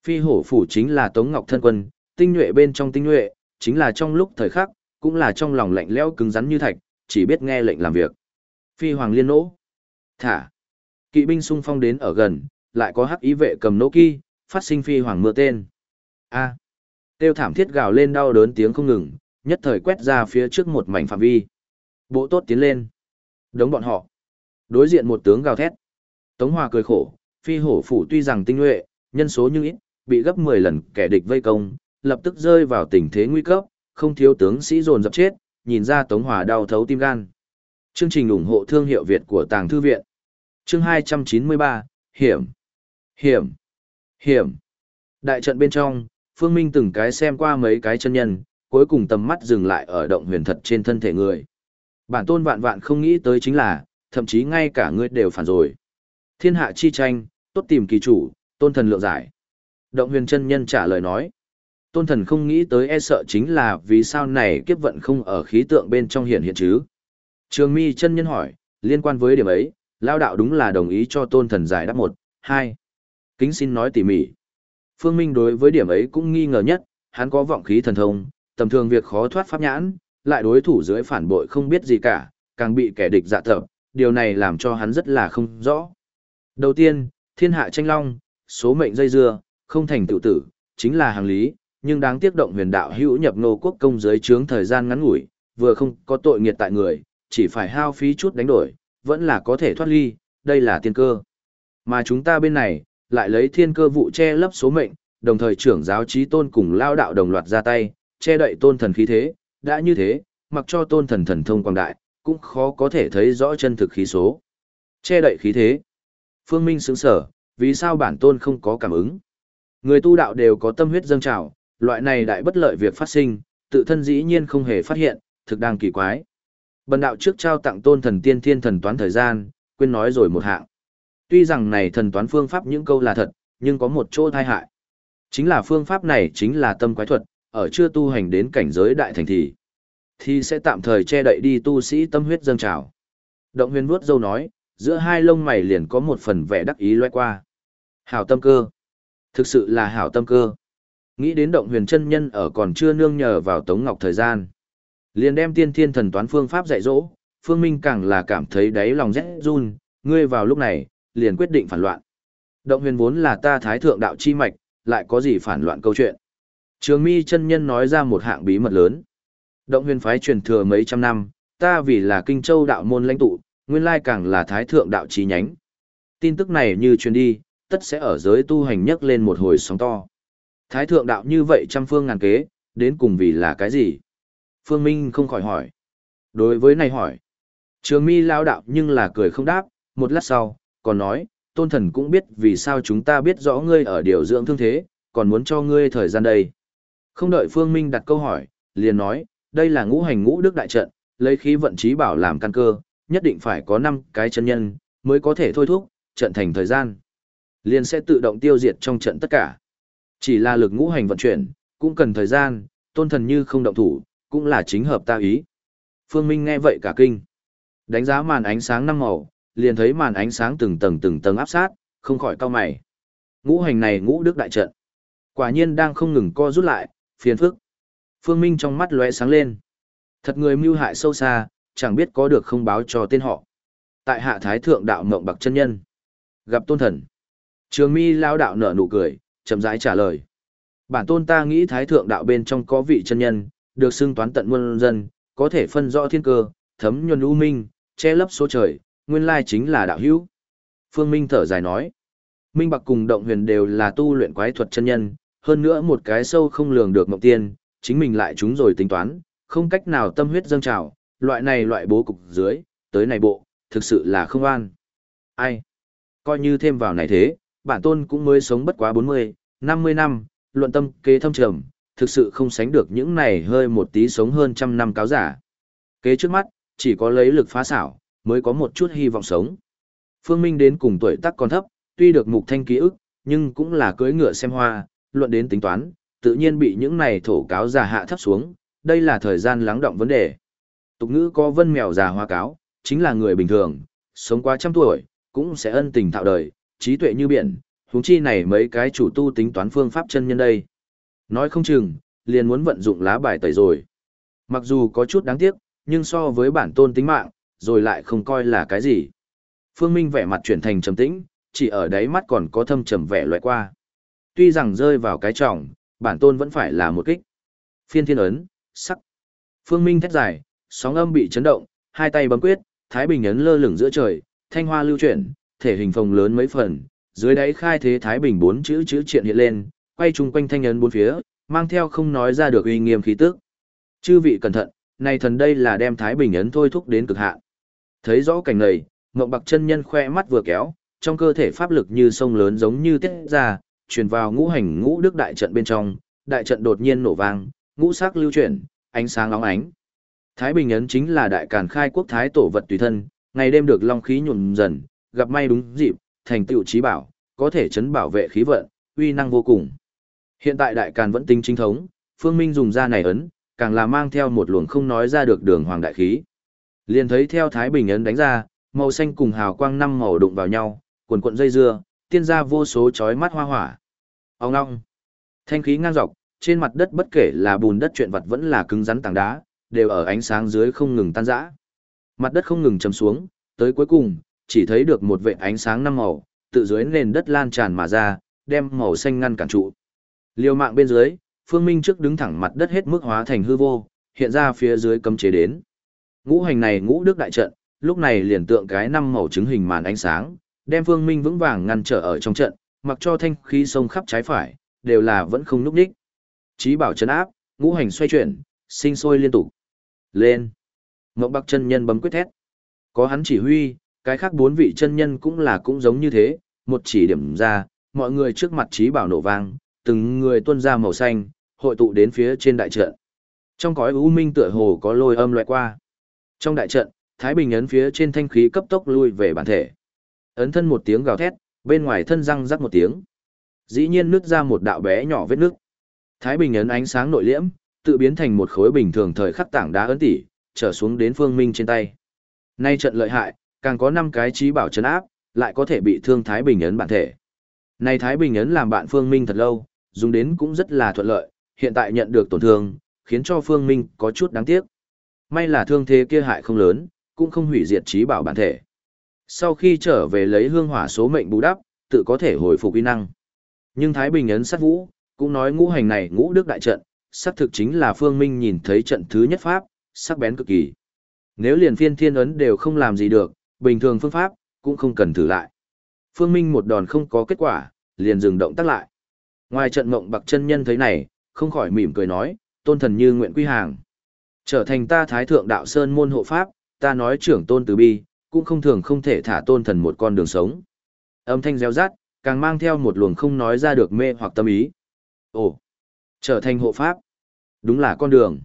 Phi hổ phủ chính là Tống Ngọc thân quân, tinh nhuệ bên trong tinh nhuệ, chính là trong lúc thời khắc, cũng là trong lòng lạnh lẽo cứng rắn như thạch, chỉ biết nghe lệnh làm việc. Phi hoàng liên nỗ. Thả. Kỵ binh xung phong đến ở gần, lại có hắc ý vệ cầm nỗ kỳ, phát sinh phi hoàng mưa tên. A. Tiêu thảm thiết gào lên đau đớn tiếng không ngừng, nhất thời quét ra phía trước một mảnh phạm vi. Bộ tốt tiến lên. Đống bọn họ. Đối diện một tướng gào thét. Tống Hòa cười khổ, phi hổ phủ tuy rằng tinh nhuệ, nhân số nhưng ít, bị gấp 10 lần kẻ địch vây công, lập tức rơi vào tình thế nguy cấp, không thiếu tướng sĩ dồn dập chết, nhìn ra Tống Hòa đau thấu tim gan. Chương trình ủng hộ thương hiệu Việt của Tàng Thư Viện. Chương 293, Hiểm. Hiểm. Hiểm. Đại trận bên trong, Phương Minh từng cái xem qua mấy cái chân nhân, cuối cùng tầm mắt dừng lại ở động huyền thật trên thân thể người. Bản tôn vạn vạn không nghĩ tới chính là, thậm chí ngay cả ngươi đều phản rồi. Thiên hạ chi tranh, tốt tìm kỳ chủ, tôn thần lượng giải. Động huyền chân nhân trả lời nói tôn thần không nghĩ tới e sợ chính là vì sao này kiếp vận không ở khí tượng bên trong hiện hiện chứ. Trường mi chân nhân hỏi, liên quan với điểm ấy, lao đạo đúng là đồng ý cho tôn thần giải đáp một, hai. Kính xin nói tỉ mỉ. Phương Minh đối với điểm ấy cũng nghi ngờ nhất, hắn có vọng khí thần thông, tầm thường việc khó thoát pháp nhãn, lại đối thủ dưới phản bội không biết gì cả, càng bị kẻ địch dạ thập, điều này làm cho hắn rất là không rõ. Đầu tiên, thiên hạ tranh long, số mệnh dây dưa, không thành tự tử, chính là hàng lý, nhưng đáng tiếc động huyền đạo hữu nhập nô quốc công dưới trướng thời gian ngắn ngủi, vừa không có tội nghiệt tại người, chỉ phải hao phí chút đánh đổi, vẫn là có thể thoát ly, đây là tiên cơ. Mà chúng ta bên này, lại lấy thiên cơ vụ che lấp số mệnh, đồng thời trưởng giáo trí tôn cùng lao đạo đồng loạt ra tay, che đậy tôn thần khí thế, đã như thế, mặc cho tôn thần thần thông quang đại, cũng khó có thể thấy rõ chân thực khí số. Che đậy khí thế. Phương Minh sững sở, vì sao bản tôn không có cảm ứng? Người tu đạo đều có tâm huyết dâng trào, loại này đại bất lợi việc phát sinh, tự thân dĩ nhiên không hề phát hiện, thực đang kỳ quái. Bần đạo trước trao tặng tôn thần tiên thiên thần toán thời gian, quên nói rồi một hạng. Tuy rằng này thần toán phương pháp những câu là thật, nhưng có một chỗ thai hại. Chính là phương pháp này chính là tâm quái thuật, ở chưa tu hành đến cảnh giới đại thành thì, thì sẽ tạm thời che đậy đi tu sĩ tâm huyết dâng trào. Động huyền vuốt dâu nói, giữa hai lông mày liền có một phần vẻ đắc ý loe qua. Hảo tâm cơ. Thực sự là hảo tâm cơ. Nghĩ đến động huyền chân nhân ở còn chưa nương nhờ vào Tống Ngọc thời gian. Liền đem tiên thiên thần toán phương pháp dạy dỗ, Phương Minh càng là cảm thấy đáy lòng rét run, ngươi vào lúc này, liền quyết định phản loạn. Động huyền vốn là ta thái thượng đạo chi mạch, lại có gì phản loạn câu chuyện. Trường mi chân nhân nói ra một hạng bí mật lớn. Động huyền phái truyền thừa mấy trăm năm, ta vì là kinh châu đạo môn lãnh tụ, nguyên lai càng là thái thượng đạo chi nhánh. Tin tức này như truyền đi, tất sẽ ở giới tu hành nhấc lên một hồi sóng to. Thái thượng đạo như vậy trăm phương ngàn kế, đến cùng vì là cái gì? Phương Minh không khỏi hỏi. Đối với này hỏi, trường mi lao đạo nhưng là cười không đáp, một lát sau, còn nói, tôn thần cũng biết vì sao chúng ta biết rõ ngươi ở điều dưỡng thương thế, còn muốn cho ngươi thời gian đây. Không đợi Phương Minh đặt câu hỏi, liền nói, đây là ngũ hành ngũ đức đại trận, lấy khí vận trí bảo làm căn cơ, nhất định phải có 5 cái chân nhân, mới có thể thôi thúc, trận thành thời gian. Liền sẽ tự động tiêu diệt trong trận tất cả. Chỉ là lực ngũ hành vận chuyển, cũng cần thời gian, tôn thần như không động thủ, cũng là chính hợp ta ý. Phương Minh nghe vậy cả kinh. Đánh giá màn ánh sáng năm màu, liền thấy màn ánh sáng từng tầng từng tầng áp sát, không khỏi cau mày. Ngũ hành này ngũ đức đại trận. Quả nhiên đang không ngừng co rút lại, phiền phức. Phương Minh trong mắt lóe sáng lên. Thật người mưu hại sâu xa, chẳng biết có được không báo cho tên họ. Tại hạ thái thượng đạo mộng bạc chân nhân. Gặp tôn thần. Trường mi lao đạo nở nụ cười, chậm rãi trả lời. Bản tôn ta nghĩ thái thượng đạo bên trong có vị chân nhân, được xưng toán tận muôn dân, có thể phân rõ thiên cơ, thấm nhuần u minh, che lấp số trời, nguyên lai chính là đạo hữu. Phương Minh thở dài nói. Minh Bạc cùng Động Huyền đều là tu luyện quái thuật chân nhân, hơn nữa một cái sâu không lường được mộng tiên, chính mình lại chúng rồi tính toán, không cách nào tâm huyết dâng trào, loại này loại bố cục dưới, tới này bộ, thực sự là không an. Ai? Coi như thêm vào này thế, bản tôn cũng mới sống bất quá 40, 50 năm, luận tâm kế thâm trầm, thực sự không sánh được những này hơi một tí sống hơn trăm năm cáo giả. Kế trước mắt, chỉ có lấy lực phá xảo, mới có một chút hy vọng sống. Phương Minh đến cùng tuổi tác còn thấp, tuy được mục thanh ký ức, nhưng cũng là cưỡi ngựa xem hoa, luận đến tính toán, tự nhiên bị những này thổ cáo già hạ thấp xuống, đây là thời gian lắng động vấn đề. Tục ngữ có vân mèo già hoa cáo, chính là người bình thường, sống qua trăm tuổi, cũng sẽ ân tình thạo đời, trí tuệ như biển, huống chi này mấy cái chủ tu tính toán phương pháp chân nhân đây. Nói không chừng, liền muốn vận dụng lá bài tẩy rồi. Mặc dù có chút đáng tiếc, nhưng so với bản tôn tính mạng, rồi lại không coi là cái gì. Phương Minh vẻ mặt chuyển thành trầm tĩnh, chỉ ở đáy mắt còn có thâm trầm vẻ loại qua. Tuy rằng rơi vào cái trọng, bản tôn vẫn phải là một kích. Phiên thiên ấn, sắc. Phương Minh thét dài, sóng âm bị chấn động, hai tay bấm quyết, Thái Bình ấn lơ lửng giữa trời, thanh hoa lưu chuyển, thể hình phồng lớn mấy phần, dưới đáy khai thế Thái Bình bốn chữ chữ triện hiện lên, quay chung quanh thanh ấn bốn phía, mang theo không nói ra được uy nghiêm khí tức. Chư vị cẩn thận, này thần đây là đem Thái Bình ấn thôi thúc đến cực hạn. Thấy rõ cảnh này, Ngộng Bạc chân nhân khoe mắt vừa kéo, trong cơ thể pháp lực như sông lớn giống như tiết ra, truyền vào ngũ hành ngũ đức đại trận bên trong, đại trận đột nhiên nổ vang, ngũ sắc lưu chuyển, ánh sáng lóng ánh. Thái Bình ấn chính là đại càn khai quốc thái tổ vật tùy thân, ngày đêm được long khí nhuộm dần, gặp may đúng dịp, thành tựu trí bảo, có thể chấn bảo vệ khí vận, uy năng vô cùng. Hiện tại đại càn vẫn tính chính thống, Phương Minh dùng ra này ấn, càng là mang theo một luồng không nói ra được đường hoàng đại khí. Liền thấy theo Thái Bình ấn đánh ra, màu xanh cùng hào quang năm màu đụng vào nhau, cuộn cuộn dây dưa, tiên ra vô số chói mắt hoa hỏa. Ông ngong. Thanh khí ngang dọc, trên mặt đất bất kể là bùn đất chuyện vật vẫn là cứng rắn tảng đá, đều ở ánh sáng dưới không ngừng tan rã. Mặt đất không ngừng chầm xuống, tới cuối cùng, chỉ thấy được một vệt ánh sáng năm màu, tự dưới nền đất lan tràn mà ra, đem màu xanh ngăn cản trụ. Liều mạng bên dưới, Phương Minh trước đứng thẳng mặt đất hết mức hóa thành hư vô, hiện ra phía dưới cấm chế đến. Ngũ hành này ngũ đức đại trận, lúc này liền tượng cái năm màu trứng hình màn ánh sáng, đem Phương Minh vững vàng ngăn trở ở trong trận, mặc cho thanh khí sông khắp trái phải, đều là vẫn không núp đích. Chí bảo chấn áp, ngũ hành xoay chuyển, sinh sôi liên tục. Lên. Ngộ Bắc chân nhân bấm quyết thét. Có hắn chỉ huy, cái khác bốn vị chân nhân cũng là cũng giống như thế, một chỉ điểm ra, mọi người trước mặt trí bảo nổ vang, từng người tuôn ra màu xanh, hội tụ đến phía trên đại trận. Trong cõi u minh tựa hồ có lôi âm loại qua. Trong đại trận, Thái Bình ấn phía trên thanh khí cấp tốc lui về bản thể. Ấn thân một tiếng gào thét, bên ngoài thân răng rắc một tiếng. Dĩ nhiên nứt ra một đạo bé nhỏ vết nước. Thái Bình ấn ánh sáng nội liễm, tự biến thành một khối bình thường thời khắc tảng đá ấn tỉ trở xuống đến Phương Minh trên tay. Nay trận lợi hại, càng có 5 cái trí bảo chấn áp, lại có thể bị thương Thái Bình ấn bản thể. Này Thái Bình ấn làm bạn Phương Minh thật lâu, dùng đến cũng rất là thuận lợi, hiện tại nhận được tổn thương, khiến cho Phương Minh có chút đáng tiếc. May là thương thế kia hại không lớn, cũng không hủy diệt trí bảo bản thể. Sau khi trở về lấy hương hỏa số mệnh bù đắp, tự có thể hồi phục uy năng. Nhưng Thái Bình ấn sát vũ, cũng nói ngũ hành này ngũ đức đại trận, xác thực chính là Phương Minh nhìn thấy trận thứ nhất pháp, sắc bén cực kỳ. Nếu liền phiên thiên ấn đều không làm gì được, bình thường phương pháp, cũng không cần thử lại. Phương Minh một đòn không có kết quả, liền dừng động tác lại. Ngoài trận mộng bạc chân nhân thấy này, không khỏi mỉm cười nói, tôn thần như nguyện quy hàng. Trở thành ta thái thượng đạo sơn môn hộ pháp, ta nói trưởng tôn từ bi, cũng không thường không thể thả tôn thần một con đường sống. Âm thanh reo rát, càng mang theo một luồng không nói ra được mê hoặc tâm ý. Ồ, trở thành hộ pháp. Đúng là con đường.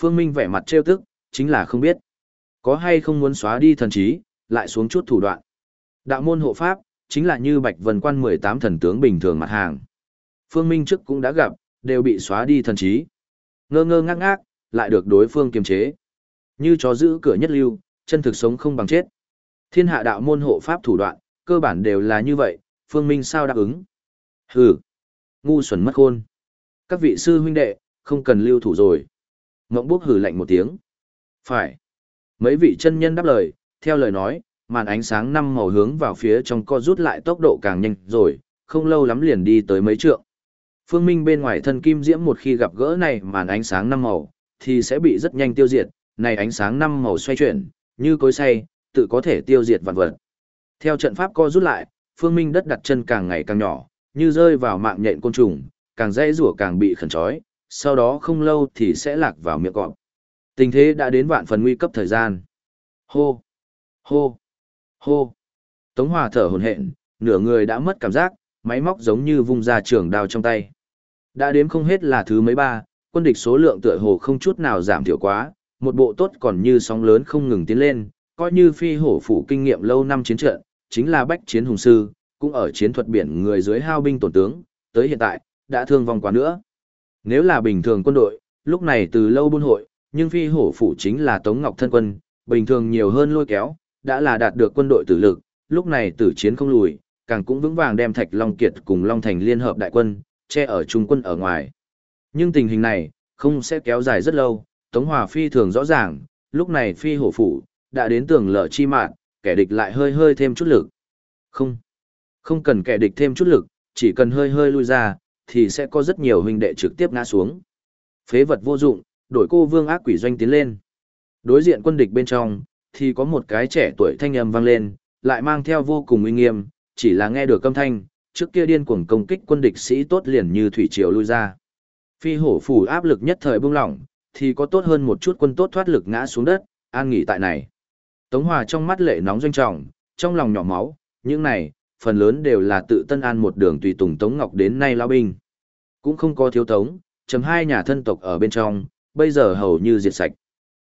Phương Minh vẻ mặt trêu tức, chính là không biết. Có hay không muốn xóa đi thần trí, lại xuống chút thủ đoạn. Đạo môn hộ pháp, chính là như Bạch Vân Quan 18 thần tướng bình thường mặt hàng. Phương Minh trước cũng đã gặp, đều bị xóa đi thần trí. Ngơ ngơ ngác ngác, lại được đối phương kiềm chế. Như chó giữ cửa nhất lưu, chân thực sống không bằng chết. Thiên hạ đạo môn hộ pháp thủ đoạn, cơ bản đều là như vậy, Phương Minh sao đáp ứng. Hừ, ngu xuẩn mất khôn. Các vị sư huynh đệ, không cần lưu thủ rồi. Ngộng bốc hừ lạnh một tiếng. Phải. Mấy vị chân nhân đáp lời, theo lời nói, màn ánh sáng năm màu hướng vào phía trong co rút lại tốc độ càng nhanh rồi, không lâu lắm liền đi tới mấy trượng. Phương Minh bên ngoài thân kim diễm một khi gặp gỡ này màn ánh sáng năm màu, thì sẽ bị rất nhanh tiêu diệt, này ánh sáng năm màu xoay chuyển, như cối xay, tự có thể tiêu diệt vạn vật. Theo trận pháp co rút lại, Phương Minh đất đặt chân càng ngày càng nhỏ, như rơi vào mạng nhện côn trùng, càng dễ rủa càng bị khẩn trói, sau đó không lâu thì sẽ lạc vào miệng cọp. Tình thế đã đến vạn phần nguy cấp thời gian. Hô! Hô! Hô! Tống Hòa thở hổn hển, nửa người đã mất cảm giác, máy móc giống như vung ra trường đao trong tay. Đã đếm không hết là thứ mấy ba, quân địch số lượng tựa hồ không chút nào giảm thiểu quá, một bộ tốt còn như sóng lớn không ngừng tiến lên, coi như phi hổ phủ kinh nghiệm lâu năm chiến trận, chính là bách chiến hùng sư, cũng ở chiến thuật biển người dưới hao binh tổn tướng, tới hiện tại, đã thương vong quá nữa. Nếu là bình thường quân đội, lúc này từ lâu buôn hội, nhưng phi hổ phủ chính là Tống Ngọc thân quân, bình thường nhiều hơn lôi kéo, đã là đạt được quân đội tử lực, lúc này tử chiến không lùi, càng cũng vững vàng đem Thạch Long Kiệt cùng Long Thành liên hợp đại quân, che ở trung quân ở ngoài. Nhưng tình hình này, không sẽ kéo dài rất lâu, Tống Hòa phi thường rõ ràng, lúc này phi hổ phủ, đã đến tường lở chi mạn, kẻ địch lại hơi hơi thêm chút lực. Không, không cần kẻ địch thêm chút lực, chỉ cần hơi hơi lui ra, thì sẽ có rất nhiều huynh đệ trực tiếp ngã xuống. Phế vật vô dụng, đổi cô vương ác quỷ doanh tiến lên. Đối diện quân địch bên trong, thì có một cái trẻ tuổi thanh âm vang lên, lại mang theo vô cùng uy nghiêm, chỉ là nghe được âm thanh, trước kia điên cuồng công kích quân địch sĩ tốt liền như thủy triều lui ra. Phi hổ phủ áp lực nhất thời bung lỏng, thì có tốt hơn một chút quân tốt thoát lực ngã xuống đất, an nghỉ tại này. Tống Hòa trong mắt lệ nóng doanh trọng, trong lòng nhỏ máu, những này, phần lớn đều là tự tân an một đường tùy tùng Tống Ngọc đến nay lao binh. Cũng không có thiếu tống, chấm hai nhà thân tộc ở bên trong, bây giờ hầu như diệt sạch.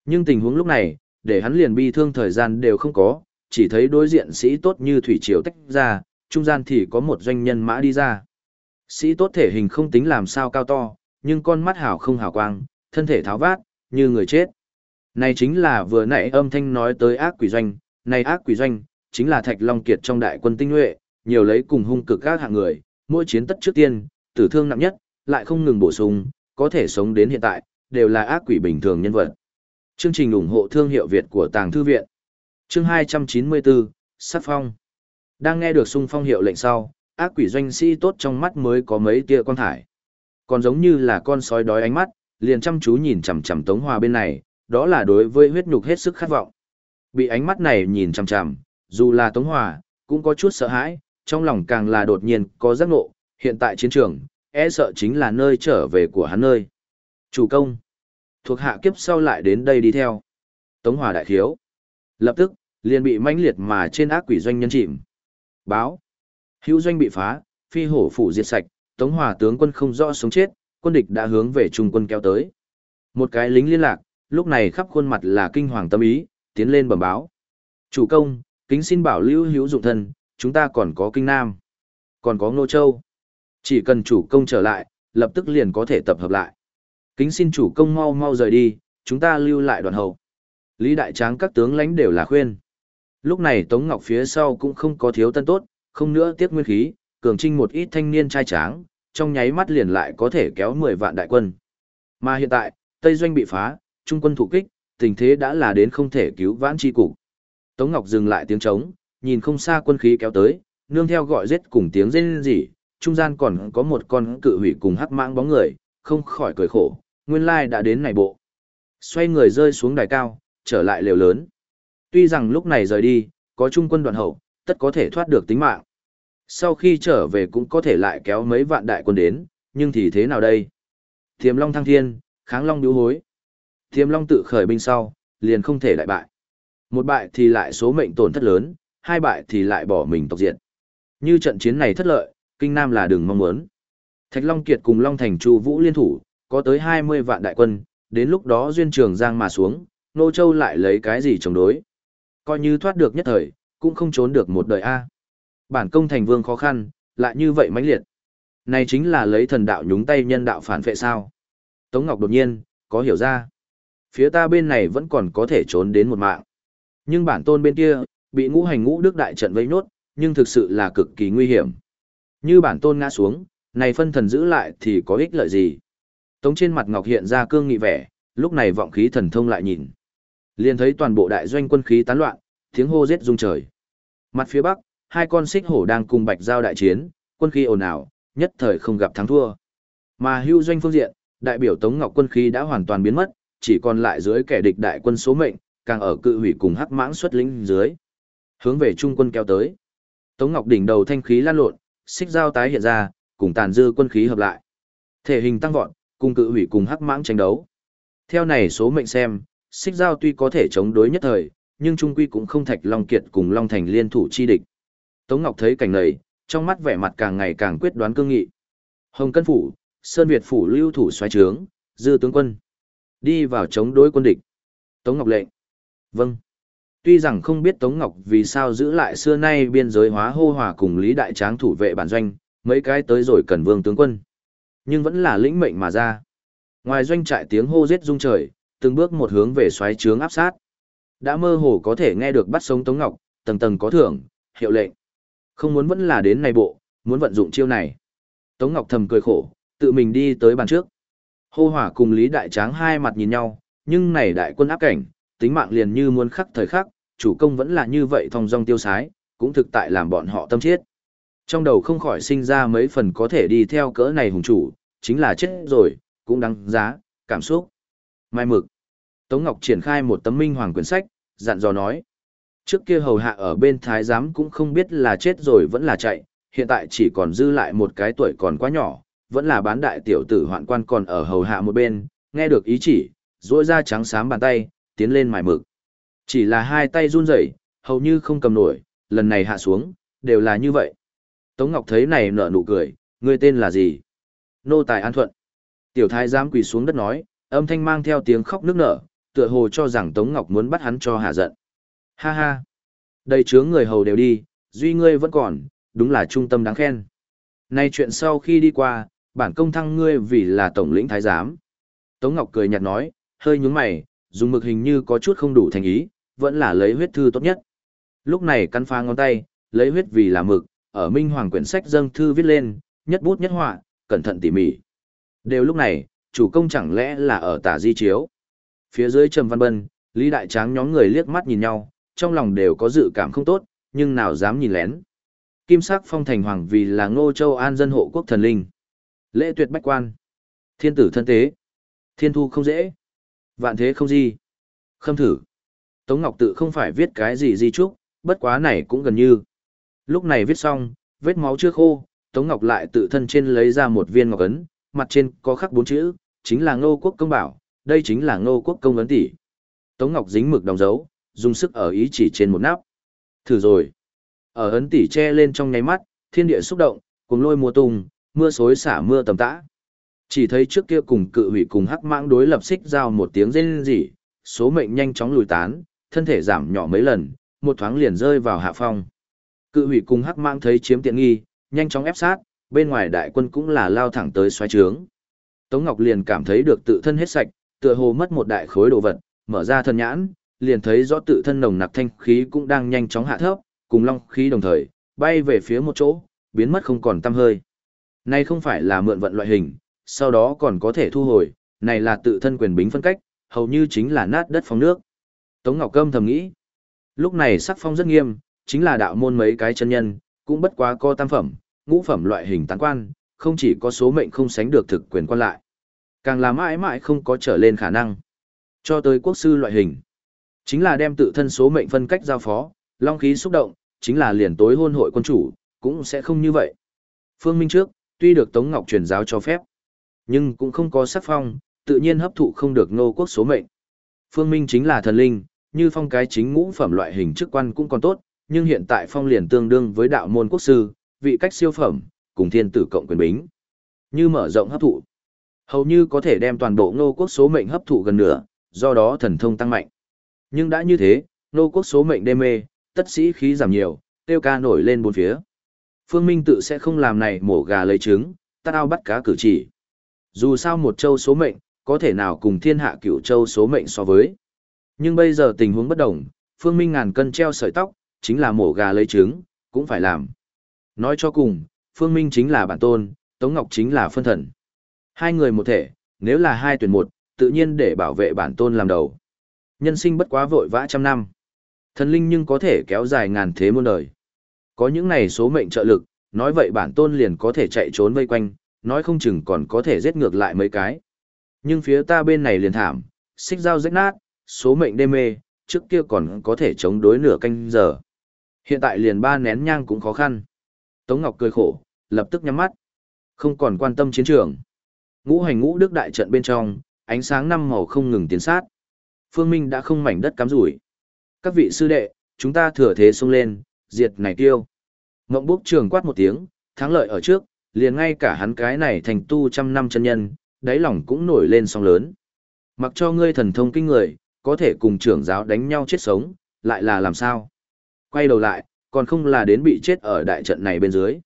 Nhưng tình huống lúc này, để hắn liền bi thương thời gian đều không có, chỉ thấy đối diện sĩ tốt như thủy triều tách ra, trung gian thì có một doanh nhân mã đi ra. Sĩ tốt thể hình không tính làm sao cao to, nhưng con mắt hảo không hào quang, thân thể tháo vát, như người chết. Này chính là vừa nãy âm thanh nói tới ác quỷ doanh, này ác quỷ doanh, chính là Thạch Long Kiệt trong đại quân tinh nhuệ, nhiều lấy cùng hung cực các hạng người, mỗi chiến tất trước tiên, tử thương nặng nhất, lại không ngừng bổ sung, có thể sống đến hiện tại, đều là ác quỷ bình thường nhân vật. Chương trình ủng hộ thương hiệu Việt của Tàng Thư Viện Chương 294, Sát Phong Đang nghe được sung phong hiệu lệnh sau, ác quỷ doanh sĩ tốt trong mắt mới có mấy tia quan thải. Còn giống như là con sói đói ánh mắt, liền chăm chú nhìn chằm chằm Tống Hòa bên này, đó là đối với huyết nhục hết sức khát vọng. Bị ánh mắt này nhìn chằm chằm, dù là Tống Hòa, cũng có chút sợ hãi, trong lòng càng là đột nhiên có giác ngộ, hiện tại chiến trường, e sợ chính là nơi trở về của hắn nơi. Chủ công, thuộc hạ kiếp sau lại đến đây đi theo. Tống Hòa đại khiếu. Lập tức, liền bị mãnh liệt mà trên ác quỷ doanh nhân chìm. Báo. Hữu doanh bị phá, phi hổ phủ diệt sạch, Tống Hòa tướng quân không rõ sống chết, quân địch đã hướng về trung quân kéo tới. Một cái lính liên lạc, lúc này khắp khuôn mặt là kinh hoàng tâm ý, tiến lên bẩm báo. Chủ công, kính xin bảo lưu hữu dụng thân, chúng ta còn có kinh nam, còn có ngô châu. Chỉ cần chủ công trở lại, lập tức liền có thể tập hợp lại. Kính xin chủ công mau mau rời đi, chúng ta lưu lại đoàn hậu. Lý Đại Tráng các tướng lãnh đều là khuyên. Lúc này Tống Ngọc phía sau cũng không có thiếu tân tốt, không nữa tiếc nguyên khí, cường trinh một ít thanh niên trai tráng, trong nháy mắt liền lại có thể kéo 10 vạn đại quân. Mà hiện tại, Tây Doanh bị phá, trung quân thủ kích, tình thế đã là đến không thể cứu vãn chi cục. Tống Ngọc dừng lại tiếng trống, nhìn không xa quân khí kéo tới, nương theo gọi giết cùng tiếng rên rỉ, trung gian còn có một con cự hủy cùng hắc mãng bóng người, không khỏi cười khổ, nguyên lai đã đến này bộ. Xoay người rơi xuống đài cao, trở lại lều lớn. Tuy rằng lúc này rời đi, có trung quân đoàn hậu, tất có thể thoát được tính mạng. Sau khi trở về cũng có thể lại kéo mấy vạn đại quân đến, nhưng thì thế nào đây? Thiềm Long thăng thiên, kháng Long biếu hối. Thiềm Long tự khởi binh sau, liền không thể lại bại. Một bại thì lại số mệnh tổn thất lớn, hai bại thì lại bỏ mình tộc diệt. Như trận chiến này thất lợi, Kinh Nam là đừng mong muốn. Thạch Long Kiệt cùng Long Thành Chu Vũ liên thủ, có tới 20 vạn đại quân, đến lúc đó duyên trường giang mà xuống, Nô Châu lại lấy cái gì chống đối. Coi như thoát được nhất thời, cũng không trốn được một đời A. Bản công thành vương khó khăn, lại như vậy mãnh liệt. Này chính là lấy thần đạo nhúng tay nhân đạo phản phệ sao. Tống Ngọc đột nhiên, có hiểu ra. Phía ta bên này vẫn còn có thể trốn đến một mạng. Nhưng bản tôn bên kia, bị ngũ hành ngũ đức đại trận vây nốt, nhưng thực sự là cực kỳ nguy hiểm. Như bản tôn ngã xuống, này phân thần giữ lại thì có ích lợi gì? Tống trên mặt Ngọc hiện ra cương nghị vẻ, lúc này vọng khí thần thông lại nhìn. Liền thấy toàn bộ đại doanh quân khí tán loạn, tiếng hô giết rung trời. Mặt phía bắc, hai con xích hổ đang cùng bạch giao đại chiến, quân khí ồn ào, nhất thời không gặp thắng thua. Mà hưu doanh phương diện, đại biểu Tống Ngọc quân khí đã hoàn toàn biến mất, chỉ còn lại dưới kẻ địch đại quân số mệnh, càng ở cự hủy cùng hắc mãng xuất lĩnh dưới. Hướng về trung quân kéo tới. Tống Ngọc đỉnh đầu thanh khí lan lộn, xích giao tái hiện ra, cùng tàn dư quân khí hợp lại. Thể hình tăng vọt, cùng cự hủy cùng hắc mãng tranh đấu. Theo này số mệnh xem, xích giao tuy có thể chống đối nhất thời, nhưng trung quy cũng không thạch Long Kiệt cùng Long Thành liên thủ chi địch. Tống Ngọc thấy cảnh này, trong mắt vẻ mặt càng ngày càng quyết đoán cương nghị. Hồng Cân Phủ, Sơn Việt Phủ lưu thủ xoay trướng, dư tướng quân. Đi vào chống đối quân địch. Tống Ngọc lệnh. Vâng. Tuy rằng không biết Tống Ngọc vì sao giữ lại xưa nay biên giới hóa hô hòa cùng Lý Đại Tráng thủ vệ bản doanh, mấy cái tới rồi cần vương tướng quân. Nhưng vẫn là lĩnh mệnh mà ra. Ngoài doanh trại tiếng hô giết rung trời, từng bước một hướng về xoáy trướng áp sát. Đã mơ hồ có thể nghe được bắt sống Tống Ngọc, tầng tầng có thưởng, hiệu lệnh. Không muốn vẫn là đến này bộ, muốn vận dụng chiêu này. Tống Ngọc thầm cười khổ, tự mình đi tới bàn trước. Hô hỏa cùng Lý Đại Tráng hai mặt nhìn nhau, nhưng này đại quân áp cảnh, tính mạng liền như muốn khắc thời khắc, chủ công vẫn là như vậy thong dong tiêu sái, cũng thực tại làm bọn họ tâm chết. Trong đầu không khỏi sinh ra mấy phần có thể đi theo cỡ này hùng chủ, chính là chết rồi, cũng đáng giá, cảm xúc. Mai mực. Tống Ngọc triển khai một tấm minh hoàng quyển sách, dặn dò nói. Trước kia hầu hạ ở bên thái giám cũng không biết là chết rồi vẫn là chạy, hiện tại chỉ còn dư lại một cái tuổi còn quá nhỏ, vẫn là bán đại tiểu tử hoạn quan còn ở hầu hạ một bên, nghe được ý chỉ, rỗi ra trắng xám bàn tay, tiến lên mài mực. Chỉ là hai tay run rẩy, hầu như không cầm nổi, lần này hạ xuống, đều là như vậy. Tống Ngọc thấy này nở nụ cười, ngươi tên là gì? Nô tài an thuận. Tiểu thái giám quỳ xuống đất nói, âm thanh mang theo tiếng khóc nức nở, tựa hồ cho rằng Tống Ngọc muốn bắt hắn cho hạ giận. Ha ha! Đây chướng người hầu đều đi, duy ngươi vẫn còn, đúng là trung tâm đáng khen. Nay chuyện sau khi đi qua, bản công thăng ngươi vì là tổng lĩnh thái giám. Tống Ngọc cười nhạt nói, hơi nhướng mày, dùng mực hình như có chút không đủ thành ý, vẫn là lấy huyết thư tốt nhất. Lúc này căn phá ngón tay, lấy huyết vì là mực, ở minh hoàng quyển sách dâng thư viết lên, nhất bút nhất họa, cẩn thận tỉ mỉ. Đều lúc này, chủ công chẳng lẽ là ở tả di chiếu. Phía dưới Trầm Văn Bân, Lý Đại Tráng nhóm người liếc mắt nhìn nhau, trong lòng đều có dự cảm không tốt, nhưng nào dám nhìn lén. Kim sắc phong thành hoàng vì là ngô châu an dân hộ quốc thần linh. Lễ tuyệt bách quan. Thiên tử thân tế. Thiên thu không dễ. Vạn thế không gì. Khâm thử. Tống Ngọc tự không phải viết cái gì di chúc, bất quá này cũng gần như. Lúc này viết xong, vết máu chưa khô, Tống Ngọc lại tự thân trên lấy ra một viên ngọc ấn, mặt trên có khắc bốn chữ, chính là Ngô Quốc công bảo, đây chính là Ngô Quốc công ấn tỷ. Tống Ngọc dính mực đóng dấu, dùng sức ở ý chỉ trên một nắp. Thử rồi. Ở ấn tỷ che lên trong nháy mắt, thiên địa xúc động, cùng lôi mùa tung, mưa xối xả mưa tầm tã. Chỉ thấy trước kia cùng cự hủy cùng hắc mãng đối lập xích giao một tiếng rên rỉ, số mệnh nhanh chóng lùi tán, thân thể giảm nhỏ mấy lần, một thoáng liền rơi vào hạ phong. Cự hủy cùng hắc mang thấy chiếm tiện nghi, nhanh chóng ép sát, bên ngoài đại quân cũng là lao thẳng tới xoáy trướng. Tống Ngọc liền cảm thấy được tự thân hết sạch, tựa hồ mất một đại khối đồ vật, mở ra thân nhãn, liền thấy rõ tự thân nồng nặc thanh khí cũng đang nhanh chóng hạ thấp, cùng long khí đồng thời, bay về phía một chỗ, biến mất không còn tăm hơi. Này không phải là mượn vận loại hình, sau đó còn có thể thu hồi, này là tự thân quyền bính phân cách, hầu như chính là nát đất phong nước. Tống Ngọc Câm thầm nghĩ, lúc này sắc phong rất nghiêm, chính là đạo môn mấy cái chân nhân, cũng bất quá co tam phẩm, ngũ phẩm loại hình tán quan, không chỉ có số mệnh không sánh được thực quyền quan lại, càng là mãi mãi không có trở lên khả năng. Cho tới quốc sư loại hình, chính là đem tự thân số mệnh phân cách giao phó, long khí xúc động, chính là liền tối hôn hội quân chủ, cũng sẽ không như vậy. Phương Minh trước, tuy được Tống Ngọc truyền giáo cho phép, nhưng cũng không có sắc phong, tự nhiên hấp thụ không được nô quốc số mệnh. Phương Minh chính là thần linh, như phong cái chính ngũ phẩm loại hình chức quan cũng còn tốt, nhưng hiện tại phong liền tương đương với đạo môn quốc sư, vị cách siêu phẩm, cùng thiên tử cộng quyền bính. Như mở rộng hấp thụ, hầu như có thể đem toàn bộ nô quốc số mệnh hấp thụ gần nửa, do đó thần thông tăng mạnh. Nhưng đã như thế, nô quốc số mệnh đê mê, tất sĩ khí giảm nhiều, tiêu ca nổi lên bốn phía. Phương Minh tự sẽ không làm này mổ gà lấy trứng, tát ao bắt cá cử chỉ. Dù sao một châu số mệnh, có thể nào cùng thiên hạ cửu châu số mệnh so với. Nhưng bây giờ tình huống bất đồng, Phương Minh ngàn cân treo sợi tóc, chính là mổ gà lấy trứng, cũng phải làm. Nói cho cùng, Phương Minh chính là bản tôn, Tống Ngọc chính là phân thần. Hai người một thể, nếu là hai tuyển một, tự nhiên để bảo vệ bản tôn làm đầu. Nhân sinh bất quá vội vã trăm năm. Thần linh nhưng có thể kéo dài ngàn thế muôn đời. Có những này số mệnh trợ lực, nói vậy bản tôn liền có thể chạy trốn vây quanh, nói không chừng còn có thể giết ngược lại mấy cái. Nhưng phía ta bên này liền thảm, xích dao rách nát, số mệnh đê mê, trước kia còn có thể chống đối nửa canh giờ. Hiện tại liền ba nén nhang cũng khó khăn. Tống Ngọc cười khổ, lập tức nhắm mắt. Không còn quan tâm chiến trường. Ngũ hành ngũ đức đại trận bên trong, ánh sáng năm màu không ngừng tiến sát. Phương Minh đã không mảnh đất cắm rủi. Các vị sư đệ, chúng ta thừa thế xông lên, diệt này tiêu. Ngộng bốc trường quát một tiếng, thắng lợi ở trước, liền ngay cả hắn cái này thành tu trăm năm chân nhân, đáy lòng cũng nổi lên sóng lớn. Mặc cho ngươi thần thông kinh người, có thể cùng trưởng giáo đánh nhau chết sống, lại là làm sao? Quay đầu lại, còn không là đến bị chết ở đại trận này bên dưới.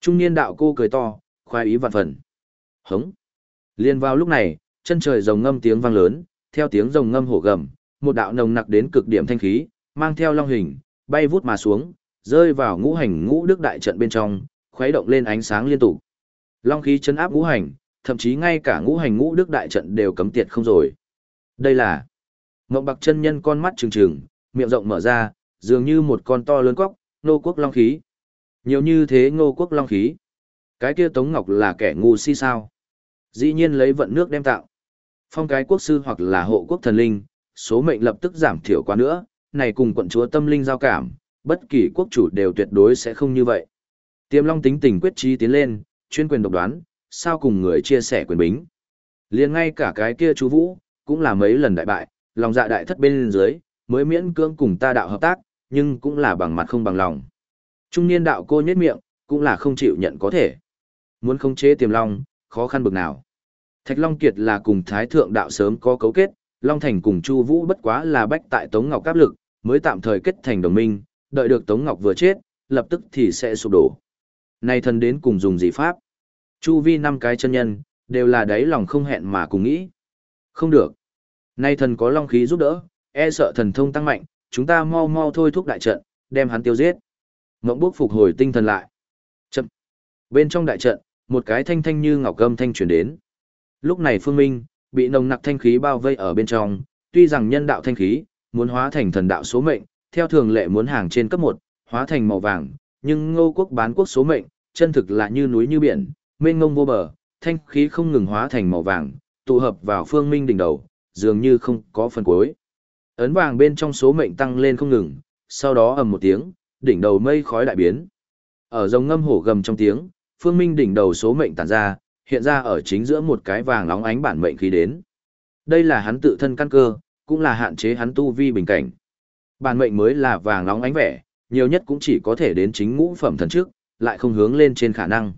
Trung niên đạo cô cười to, khoái ý vạn phần. Hống. Liên vào lúc này, chân trời rồng ngâm tiếng vang lớn, theo tiếng rồng ngâm hổ gầm, một đạo nồng nặc đến cực điểm thanh khí, mang theo long hình, bay vút mà xuống, rơi vào ngũ hành ngũ đức đại trận bên trong, khuấy động lên ánh sáng liên tục. Long khí chấn áp ngũ hành, thậm chí ngay cả ngũ hành ngũ đức đại trận đều cấm tiệt không rồi. Đây là Ngộng Bạc chân nhân con mắt trừng trừng, miệng rộng mở ra, dường như một con to lớn cóc, nô quốc long khí. Nhiều như thế ngô quốc long khí. Cái kia Tống Ngọc là kẻ ngu si sao. Dĩ nhiên lấy vận nước đem tạo. Phong cái quốc sư hoặc là hộ quốc thần linh, số mệnh lập tức giảm thiểu quá nữa, này cùng quận chúa tâm linh giao cảm, bất kỳ quốc chủ đều tuyệt đối sẽ không như vậy. Tiềm Long tính tình quyết trí tiến lên, chuyên quyền độc đoán, sao cùng người chia sẻ quyền bính. liền ngay cả cái kia chú Vũ, cũng là mấy lần đại bại, lòng dạ đại thất bên dưới, mới miễn cưỡng cùng ta đạo hợp tác, nhưng cũng là bằng mặt không bằng lòng. Trung niên đạo cô nhếch miệng, cũng là không chịu nhận có thể. Muốn khống chế tiềm long, khó khăn bực nào. Thạch Long Kiệt là cùng Thái Thượng đạo sớm có cấu kết, Long Thành cùng Chu Vũ bất quá là bách tại Tống Ngọc áp lực, mới tạm thời kết thành đồng minh, đợi được Tống Ngọc vừa chết, lập tức thì sẽ sụp đổ. Nay thần đến cùng dùng gì pháp? Chu vi năm cái chân nhân, đều là đáy lòng không hẹn mà cùng nghĩ. Không được. Nay thần có long khí giúp đỡ, e sợ thần thông tăng mạnh, chúng ta mau mau thôi thúc đại trận, đem hắn tiêu giết. Mộng bước phục hồi tinh thần lại. Chậm. Bên trong đại trận, một cái thanh thanh như ngọc gâm thanh truyền đến. Lúc này Phương Minh, bị nồng nặc thanh khí bao vây ở bên trong, tuy rằng nhân đạo thanh khí, muốn hóa thành thần đạo số mệnh, theo thường lệ muốn hàng trên cấp 1, hóa thành màu vàng, nhưng ngô quốc bán quốc số mệnh, chân thực là như núi như biển, mênh ngông vô bờ, thanh khí không ngừng hóa thành màu vàng, tụ hợp vào Phương Minh đỉnh đầu, dường như không có phần cuối. Ấn vàng bên trong số mệnh tăng lên không ngừng, sau đó ầm một tiếng, đỉnh đầu mây khói đại biến. Ở rồng ngâm hổ gầm trong tiếng, Phương Minh đỉnh đầu số mệnh tản ra, hiện ra ở chính giữa một cái vàng nóng ánh bản mệnh khí đến. Đây là hắn tự thân căn cơ, cũng là hạn chế hắn tu vi bình cảnh. Bản mệnh mới là vàng nóng ánh vẻ, nhiều nhất cũng chỉ có thể đến chính ngũ phẩm thần trước, lại không hướng lên trên khả năng.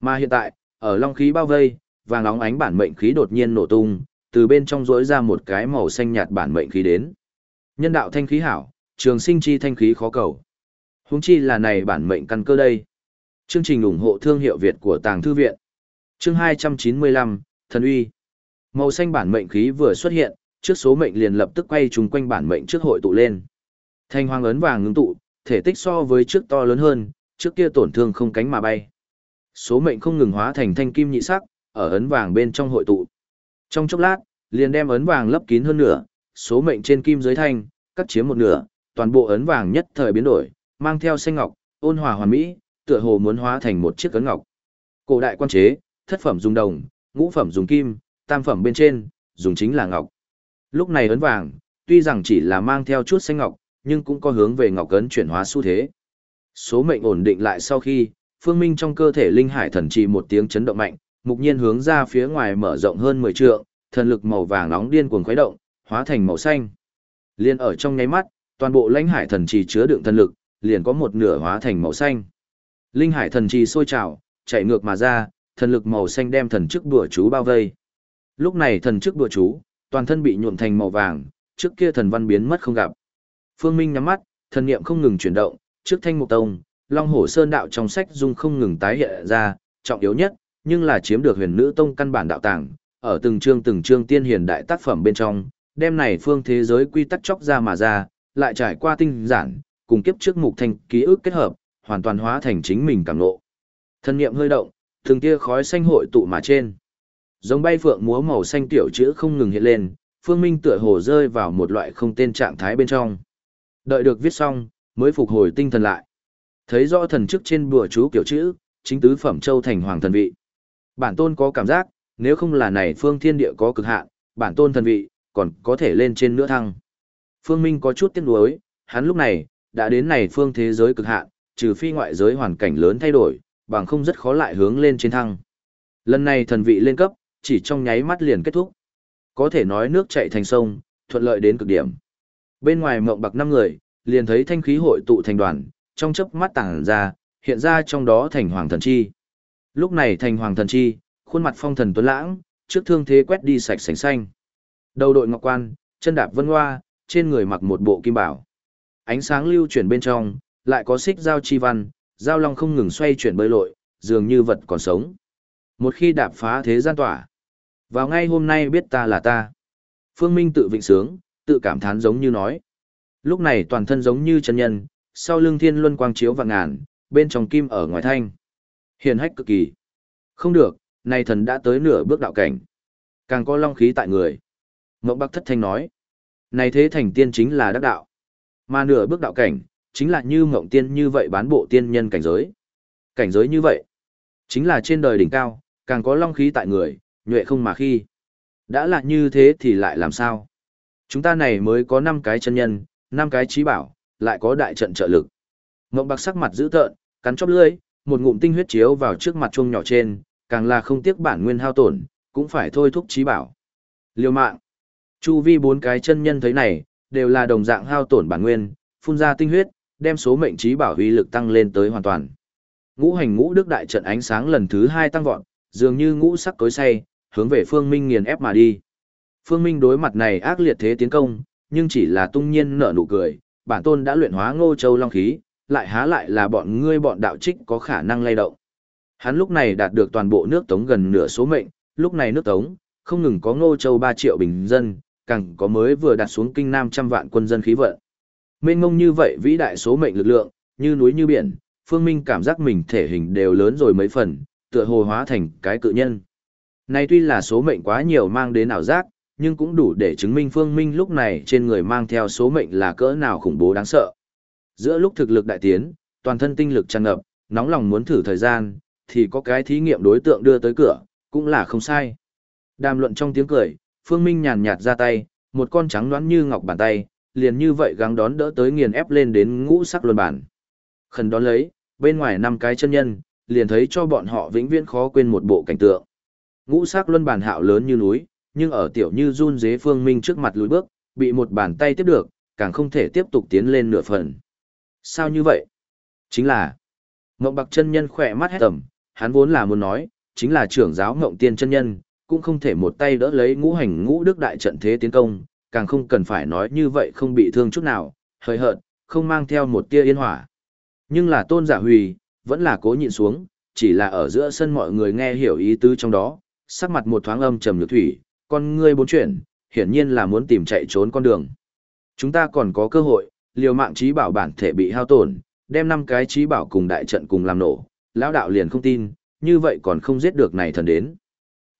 Mà hiện tại, ở long khí bao vây, vàng nóng ánh bản mệnh khí đột nhiên nổ tung, từ bên trong rỗi ra một cái màu xanh nhạt bản mệnh khí đến. Nhân đạo thanh khí hảo, trường sinh chi thanh khí khó cầu. Huống chi là này bản mệnh căn cơ đây. Chương trình ủng hộ thương hiệu Việt của Tàng Thư Viện. Chương 295, Thần uy. Màu xanh bản mệnh khí vừa xuất hiện, trước số mệnh liền lập tức quay trùng quanh bản mệnh trước hội tụ lên. Thanh hoang ấn vàng ngưng tụ, thể tích so với trước to lớn hơn, trước kia tổn thương không cánh mà bay. Số mệnh không ngừng hóa thành thanh kim nhị sắc, ở ấn vàng bên trong hội tụ. Trong chốc lát, liền đem ấn vàng lấp kín hơn nửa, số mệnh trên kim dưới thanh, cắt chiếm một nửa, toàn bộ ấn vàng nhất thời biến đổi, mang theo xanh ngọc, ôn hòa hoàn mỹ, tựa hồ muốn hóa thành một chiếc ấn ngọc. Cổ đại quan chế, thất phẩm dùng đồng, ngũ phẩm dùng kim, tam phẩm bên trên, dùng chính là ngọc. Lúc này ấn vàng, tuy rằng chỉ là mang theo chút xanh ngọc, nhưng cũng có hướng về ngọc ấn chuyển hóa xu thế. Số mệnh ổn định lại sau khi, phương minh trong cơ thể linh hải thần trì một tiếng chấn động mạnh, mục nhiên hướng ra phía ngoài mở rộng hơn 10 trượng, thần lực màu vàng nóng điên cuồng khuấy động, hóa thành màu xanh. Liên ở trong nháy mắt, toàn bộ linh hải thần trì chứa đựng thần lực, liền có một nửa hóa thành màu xanh. Linh hải thần trì sôi trào, chạy ngược mà ra, thần lực màu xanh đem thần chức đùa chú bao vây. Lúc này thần chức đùa chú, toàn thân bị nhuộm thành màu vàng, trước kia thần văn biến mất không gặp. Phương Minh nhắm mắt, thần niệm không ngừng chuyển động, trước thanh mục tông, Long Hổ Sơn đạo trong sách dung không ngừng tái hiện ra, trọng yếu nhất, nhưng là chiếm được huyền nữ tông căn bản đạo tàng, ở từng chương từng chương tiên hiền đại tác phẩm bên trong, đem này phương thế giới quy tắc chóc ra mà ra, lại trải qua tinh giản, cùng kiếp trước mục thành ký ức kết hợp, hoàn toàn hóa thành chính mình cảm ngộ. Thân niệm hơi động, từng tia khói xanh hội tụ mà trên. Giống bay phượng múa màu xanh tiểu chữ không ngừng hiện lên, Phương Minh tựa hồ rơi vào một loại không tên trạng thái bên trong. Đợi được viết xong, mới phục hồi tinh thần lại. Thấy rõ thần chức trên bùa chú kiểu chữ, chính tứ phẩm châu thành hoàng thần vị. Bản tôn có cảm giác, nếu không là này phương thiên địa có cực hạn, bản tôn thần vị, còn có thể lên trên nữa thăng. Phương Minh có chút tiếc nuối, hắn lúc này, đã đến này phương thế giới cực hạn, trừ phi ngoại giới hoàn cảnh lớn thay đổi, bằng không rất khó lại hướng lên trên thăng. Lần này thần vị lên cấp, chỉ trong nháy mắt liền kết thúc. Có thể nói nước chảy thành sông, thuận lợi đến cực điểm. Bên ngoài mộng bạc năm người, liền thấy thanh khí hội tụ thành đoàn, trong chớp mắt tàng ra, hiện ra trong đó thành hoàng thần chi. Lúc này thành hoàng thần chi, khuôn mặt phong thần tuấn lãng, trước thương thế quét đi sạch sành xanh. Đầu đội ngọc quan, chân đạp vân hoa, trên người mặc một bộ kim bảo. Ánh sáng lưu chuyển bên trong, lại có xích dao chi văn, dao long không ngừng xoay chuyển bơi lội, dường như vật còn sống. Một khi đạp phá thế gian tỏa, vào ngay hôm nay biết ta là ta. Phương Minh tự vịnh sướng, tự cảm thán giống như nói. Lúc này toàn thân giống như chân nhân, sau lưng thiên luân quang chiếu vạn ngàn, bên trong kim ở ngoài thanh. Hiền hách cực kỳ. Không được, nay thần đã tới nửa bước đạo cảnh. Càng có long khí tại người. Mộng Bắc Thất Thanh nói. Này thế thành tiên chính là đắc đạo. Mà nửa bước đạo cảnh, chính là như mộng tiên như vậy bán bộ tiên nhân cảnh giới. Cảnh giới như vậy, chính là trên đời đỉnh cao, càng có long khí tại người, nhuệ không mà khi. Đã là như thế thì lại làm sao? Chúng ta này mới có 5 cái chân nhân, 5 cái trí bảo, lại có đại trận trợ lực. Mộng bạc sắc mặt dữ tợn, cắn chóp lưỡi, một ngụm tinh huyết chiếu vào trước mặt chuông nhỏ trên, càng là không tiếc bản nguyên hao tổn, cũng phải thôi thúc trí bảo. liều mạng. Chu vi bốn cái chân nhân thấy này, đều là đồng dạng hao tổn bản nguyên, phun ra tinh huyết, đem số mệnh trí bảo uy lực tăng lên tới hoàn toàn. Ngũ hành ngũ đức đại trận ánh sáng lần thứ hai tăng vọt, dường như ngũ sắc cối say, hướng về Phương Minh nghiền ép mà đi. Phương Minh đối mặt này ác liệt thế tiến công, nhưng chỉ là tung nhiên nở nụ cười, bản tôn đã luyện hóa Ngô Châu Long khí, lại há lại là bọn ngươi bọn đạo trích có khả năng lay động. Hắn lúc này đạt được toàn bộ nước Tống gần nửa số mệnh, lúc này nước Tống, không ngừng có Ngô Châu 3 triệu bình dân, càng có mới vừa đặt xuống kinh nam trăm vạn quân dân khí vận. Mênh mông như vậy vĩ đại số mệnh lực lượng, như núi như biển, Phương Minh cảm giác mình thể hình đều lớn rồi mấy phần, tựa hồ hóa thành cái cự nhân. Này tuy là số mệnh quá nhiều mang đến ảo giác, nhưng cũng đủ để chứng minh Phương Minh lúc này trên người mang theo số mệnh là cỡ nào khủng bố đáng sợ. Giữa lúc thực lực đại tiến, toàn thân tinh lực tràn ngập, nóng lòng muốn thử thời gian, thì có cái thí nghiệm đối tượng đưa tới cửa, cũng là không sai. Đàm luận trong tiếng cười, Phương Minh nhàn nhạt ra tay, một con trắng đoán như ngọc bàn tay, liền như vậy gắng đón đỡ tới nghiền ép lên đến ngũ sắc luân bản. Khẩn đón lấy, bên ngoài năm cái chân nhân, liền thấy cho bọn họ vĩnh viễn khó quên một bộ cảnh tượng. Ngũ sắc luân bản hạo lớn như núi, nhưng ở tiểu như run dế phương minh trước mặt lùi bước, bị một bàn tay tiếp được, càng không thể tiếp tục tiến lên nửa phần. Sao như vậy? Chính là, Ngộng Bạc chân nhân khỏe mắt hét tầm, hắn vốn là muốn nói, chính là trưởng giáo ngộng tiên chân nhân, cũng không thể một tay đỡ lấy ngũ hành ngũ đức đại trận thế tiến công, càng không cần phải nói như vậy không bị thương chút nào, hơi hợt, không mang theo một tia yên hỏa. Nhưng là tôn giả hùy, vẫn là cố nhịn xuống, chỉ là ở giữa sân mọi người nghe hiểu ý tứ trong đó, sắc mặt một thoáng âm trầm nhược thủy, con ngươi bốn chuyển, hiển nhiên là muốn tìm chạy trốn con đường. Chúng ta còn có cơ hội, liều mạng trí bảo bản thể bị hao tổn, đem năm cái trí bảo cùng đại trận cùng làm nổ, lão đạo liền không tin, như vậy còn không giết được này thần đến.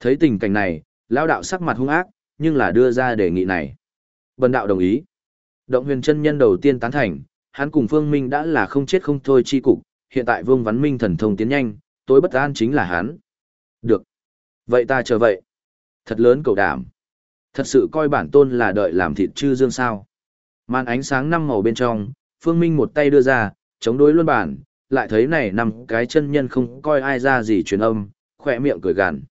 Thấy tình cảnh này, lão đạo sắc mặt hung ác, nhưng là đưa ra đề nghị này. Bần đạo đồng ý. Động huyền chân nhân đầu tiên tán thành, hắn cùng Phương Minh đã là không chết không thôi chi cục, hiện tại Vương Văn Minh thần thông tiến nhanh, tối bất an chính là hắn. Được. Vậy ta chờ vậy. Thật lớn cầu đảm. Thật sự coi bản tôn là đợi làm thịt chư dương sao. Màn ánh sáng năm màu bên trong, Phương Minh một tay đưa ra, chống đối luân bản, lại thấy này năm cái chân nhân không coi ai ra gì truyền âm, khỏe miệng cười gằn.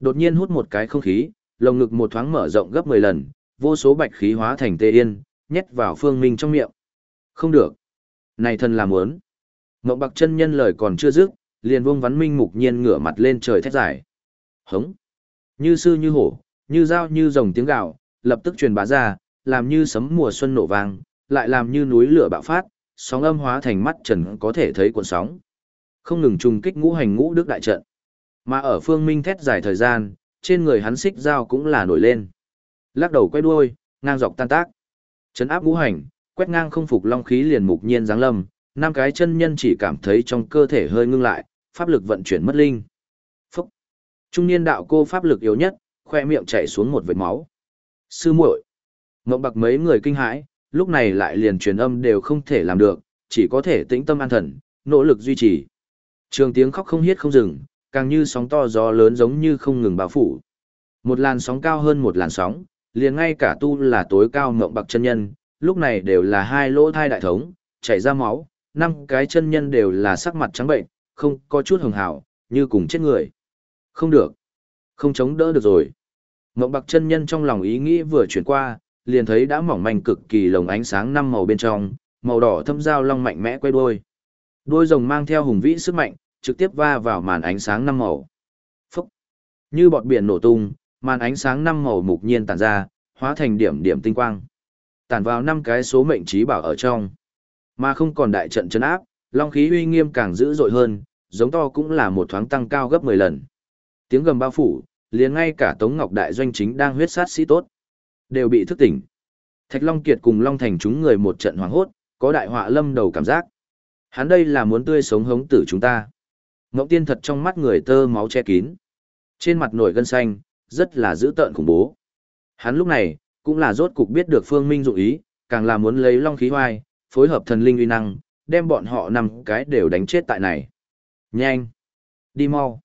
Đột nhiên hút một cái không khí, lồng ngực một thoáng mở rộng gấp 10 lần, vô số bạch khí hóa thành tê yên, nhét vào Phương Minh trong miệng. Không được. Này thần làm muốn. Ngộng bạc chân nhân lời còn chưa dứt, liền vung vắn minh mục nhiên ngửa mặt lên trời thét dài. Hống. Như sư như hổ, như dao như rồng tiếng gạo, lập tức truyền bá ra, làm như sấm mùa xuân nổ vang, lại làm như núi lửa bạo phát, sóng âm hóa thành mắt trần có thể thấy cuộn sóng. Không ngừng trùng kích ngũ hành ngũ đức đại trận. Mà ở phương minh thét dài thời gian, trên người hắn xích dao cũng là nổi lên. Lắc đầu quay đuôi, ngang dọc tan tác. Trấn áp ngũ hành, quét ngang không phục long khí liền mục nhiên giáng lâm, năm cái chân nhân chỉ cảm thấy trong cơ thể hơi ngưng lại, pháp lực vận chuyển mất linh. Phúc! Trung niên đạo cô pháp lực yếu nhất, khoe miệng chảy xuống một vệt máu. Sư muội, Ngộng bạc mấy người kinh hãi, lúc này lại liền truyền âm đều không thể làm được, chỉ có thể tĩnh tâm an thần, nỗ lực duy trì. Trường tiếng khóc không hiết không dừng, càng như sóng to gió lớn giống như không ngừng bao phủ. Một làn sóng cao hơn một làn sóng, liền ngay cả tu là tối cao ngộng bạc chân nhân, lúc này đều là hai lỗ thai đại thống, chảy ra máu, năm cái chân nhân đều là sắc mặt trắng bệnh, không có chút hường hảo, như cùng chết người. Không được. Không chống đỡ được rồi. Ngộng bạc chân nhân trong lòng ý nghĩ vừa chuyển qua, liền thấy đã mỏng manh cực kỳ lồng ánh sáng năm màu bên trong, màu đỏ thâm dao long mạnh mẽ quay đuôi. Đuôi rồng mang theo hùng vĩ sức mạnh, trực tiếp va vào màn ánh sáng năm màu. Phúc! Như bọt biển nổ tung, màn ánh sáng năm màu mục nhiên tản ra, hóa thành điểm điểm tinh quang. Tản vào năm cái số mệnh trí bảo ở trong. Mà không còn đại trận chấn áp, long khí uy nghiêm càng dữ dội hơn, giống to cũng là một thoáng tăng cao gấp 10 lần. Tiếng gầm bao phủ, liền ngay cả Tống Ngọc Đại doanh chính đang huyết sát sĩ tốt, đều bị thức tỉnh. Thạch Long Kiệt cùng Long Thành chúng người một trận hoảng hốt, có đại họa lâm đầu cảm giác. Hắn đây là muốn tươi sống hống tử chúng ta. Ngọc Tiên thật trong mắt người tơ máu che kín. Trên mặt nổi gân xanh, rất là dữ tợn khủng bố. Hắn lúc này, cũng là rốt cục biết được Phương Minh dụng ý, càng là muốn lấy long khí hoai, phối hợp thần linh uy năng, đem bọn họ nằm cái đều đánh chết tại này. Nhanh! Đi mau!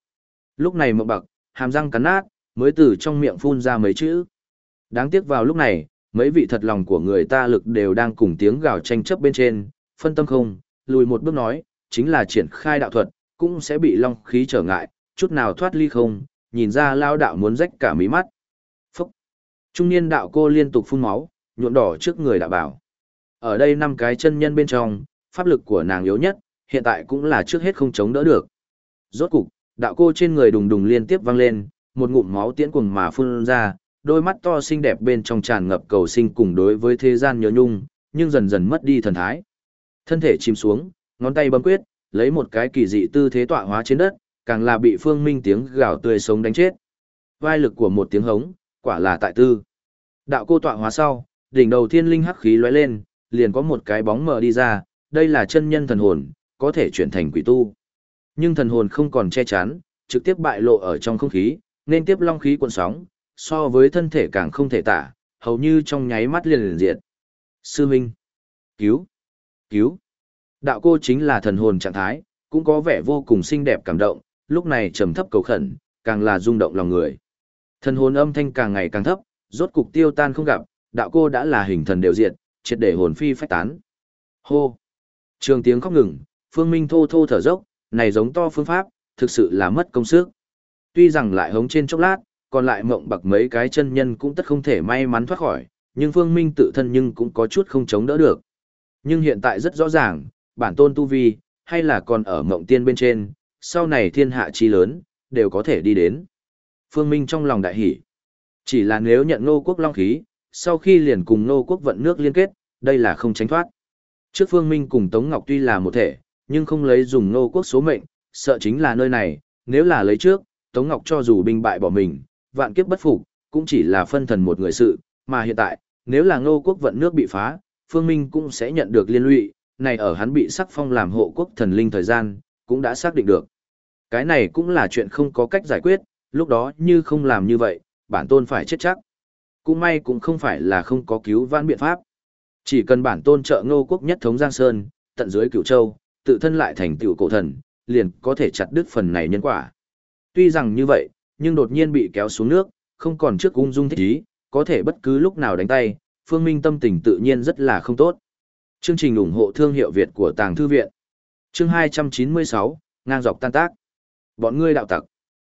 Lúc này mộng bạc, hàm răng cắn nát, mới từ trong miệng phun ra mấy chữ. Đáng tiếc vào lúc này, mấy vị thật lòng của người ta lực đều đang cùng tiếng gào tranh chấp bên trên, phân tâm không, lùi một bước nói, chính là triển khai đạo thuật, cũng sẽ bị long khí trở ngại, chút nào thoát ly không, nhìn ra lao đạo muốn rách cả mí mắt. Phúc! Trung niên đạo cô liên tục phun máu, nhuộm đỏ trước người đạo bảo. Ở đây năm cái chân nhân bên trong, pháp lực của nàng yếu nhất, hiện tại cũng là trước hết không chống đỡ được. Rốt cục, đạo cô trên người đùng đùng liên tiếp vang lên, một ngụm máu tiễn cuồng mà phun ra, đôi mắt to xinh đẹp bên trong tràn ngập cầu sinh cùng đối với thế gian nhớ nhung, nhưng dần dần mất đi thần thái. Thân thể chìm xuống, ngón tay bấm quyết, lấy một cái kỳ dị tư thế tọa hóa trên đất, càng là bị Phương Minh tiếng gào tươi sống đánh chết. Vai lực của một tiếng hống, quả là tại tư. Đạo cô tọa hóa sau, đỉnh đầu thiên linh hắc khí lóe lên, liền có một cái bóng mờ đi ra, đây là chân nhân thần hồn, có thể chuyển thành quỷ tu. Nhưng thần hồn không còn che chắn, trực tiếp bại lộ ở trong không khí, nên tiếp long khí cuộn sóng, so với thân thể càng không thể tả, hầu như trong nháy mắt liền liền diệt. Sư Minh, cứu, cứu. Đạo cô chính là thần hồn trạng thái, cũng có vẻ vô cùng xinh đẹp cảm động, lúc này trầm thấp cầu khẩn, càng là rung động lòng người. Thần hồn âm thanh càng ngày càng thấp, rốt cục tiêu tan không gặp, đạo cô đã là hình thần đều diệt, triệt để hồn phi phách tán. Hô. Trường tiếng khóc ngừng, Phương Minh thô thô thở dốc, này giống to phương pháp, thực sự là mất công sức. Tuy rằng lại hống trên chốc lát, còn lại mộng bạc mấy cái chân nhân cũng tất không thể may mắn thoát khỏi, nhưng Phương Minh tự thân nhưng cũng có chút không chống đỡ được. Nhưng hiện tại rất rõ ràng, bản tôn tu vi, hay là còn ở mộng tiên bên trên, sau này thiên hạ chi lớn, đều có thể đi đến. Phương Minh trong lòng đại hỷ. Chỉ là nếu nhận nô quốc long khí, sau khi liền cùng nô quốc vận nước liên kết, đây là không tránh thoát. Trước Phương Minh cùng Tống Ngọc tuy là một thể, nhưng không lấy dùng nô quốc số mệnh, sợ chính là nơi này, nếu là lấy trước, Tống Ngọc cho dù binh bại bỏ mình, vạn kiếp bất phục, cũng chỉ là phân thần một người sự, mà hiện tại, nếu là Ngô quốc vận nước bị phá, Phương Minh cũng sẽ nhận được liên lụy, này ở hắn bị sắc phong làm hộ quốc thần linh thời gian, cũng đã xác định được. Cái này cũng là chuyện không có cách giải quyết, lúc đó như không làm như vậy, bản tôn phải chết chắc. Cũng may cũng không phải là không có cứu vãn biện pháp. Chỉ cần bản tôn trợ ngô quốc nhất thống Giang Sơn, tận dưới cửu châu, tự thân lại thành tiểu cổ thần, liền có thể chặt đứt phần này nhân quả. Tuy rằng như vậy, nhưng đột nhiên bị kéo xuống nước, không còn trước ung dung thích ý, có thể bất cứ lúc nào đánh tay, Phương Minh tâm tình tự nhiên rất là không tốt. Chương trình ủng hộ thương hiệu Việt của Tàng Thư Viện. Chương 296, ngang dọc tan tác. Bọn ngươi đạo tặc.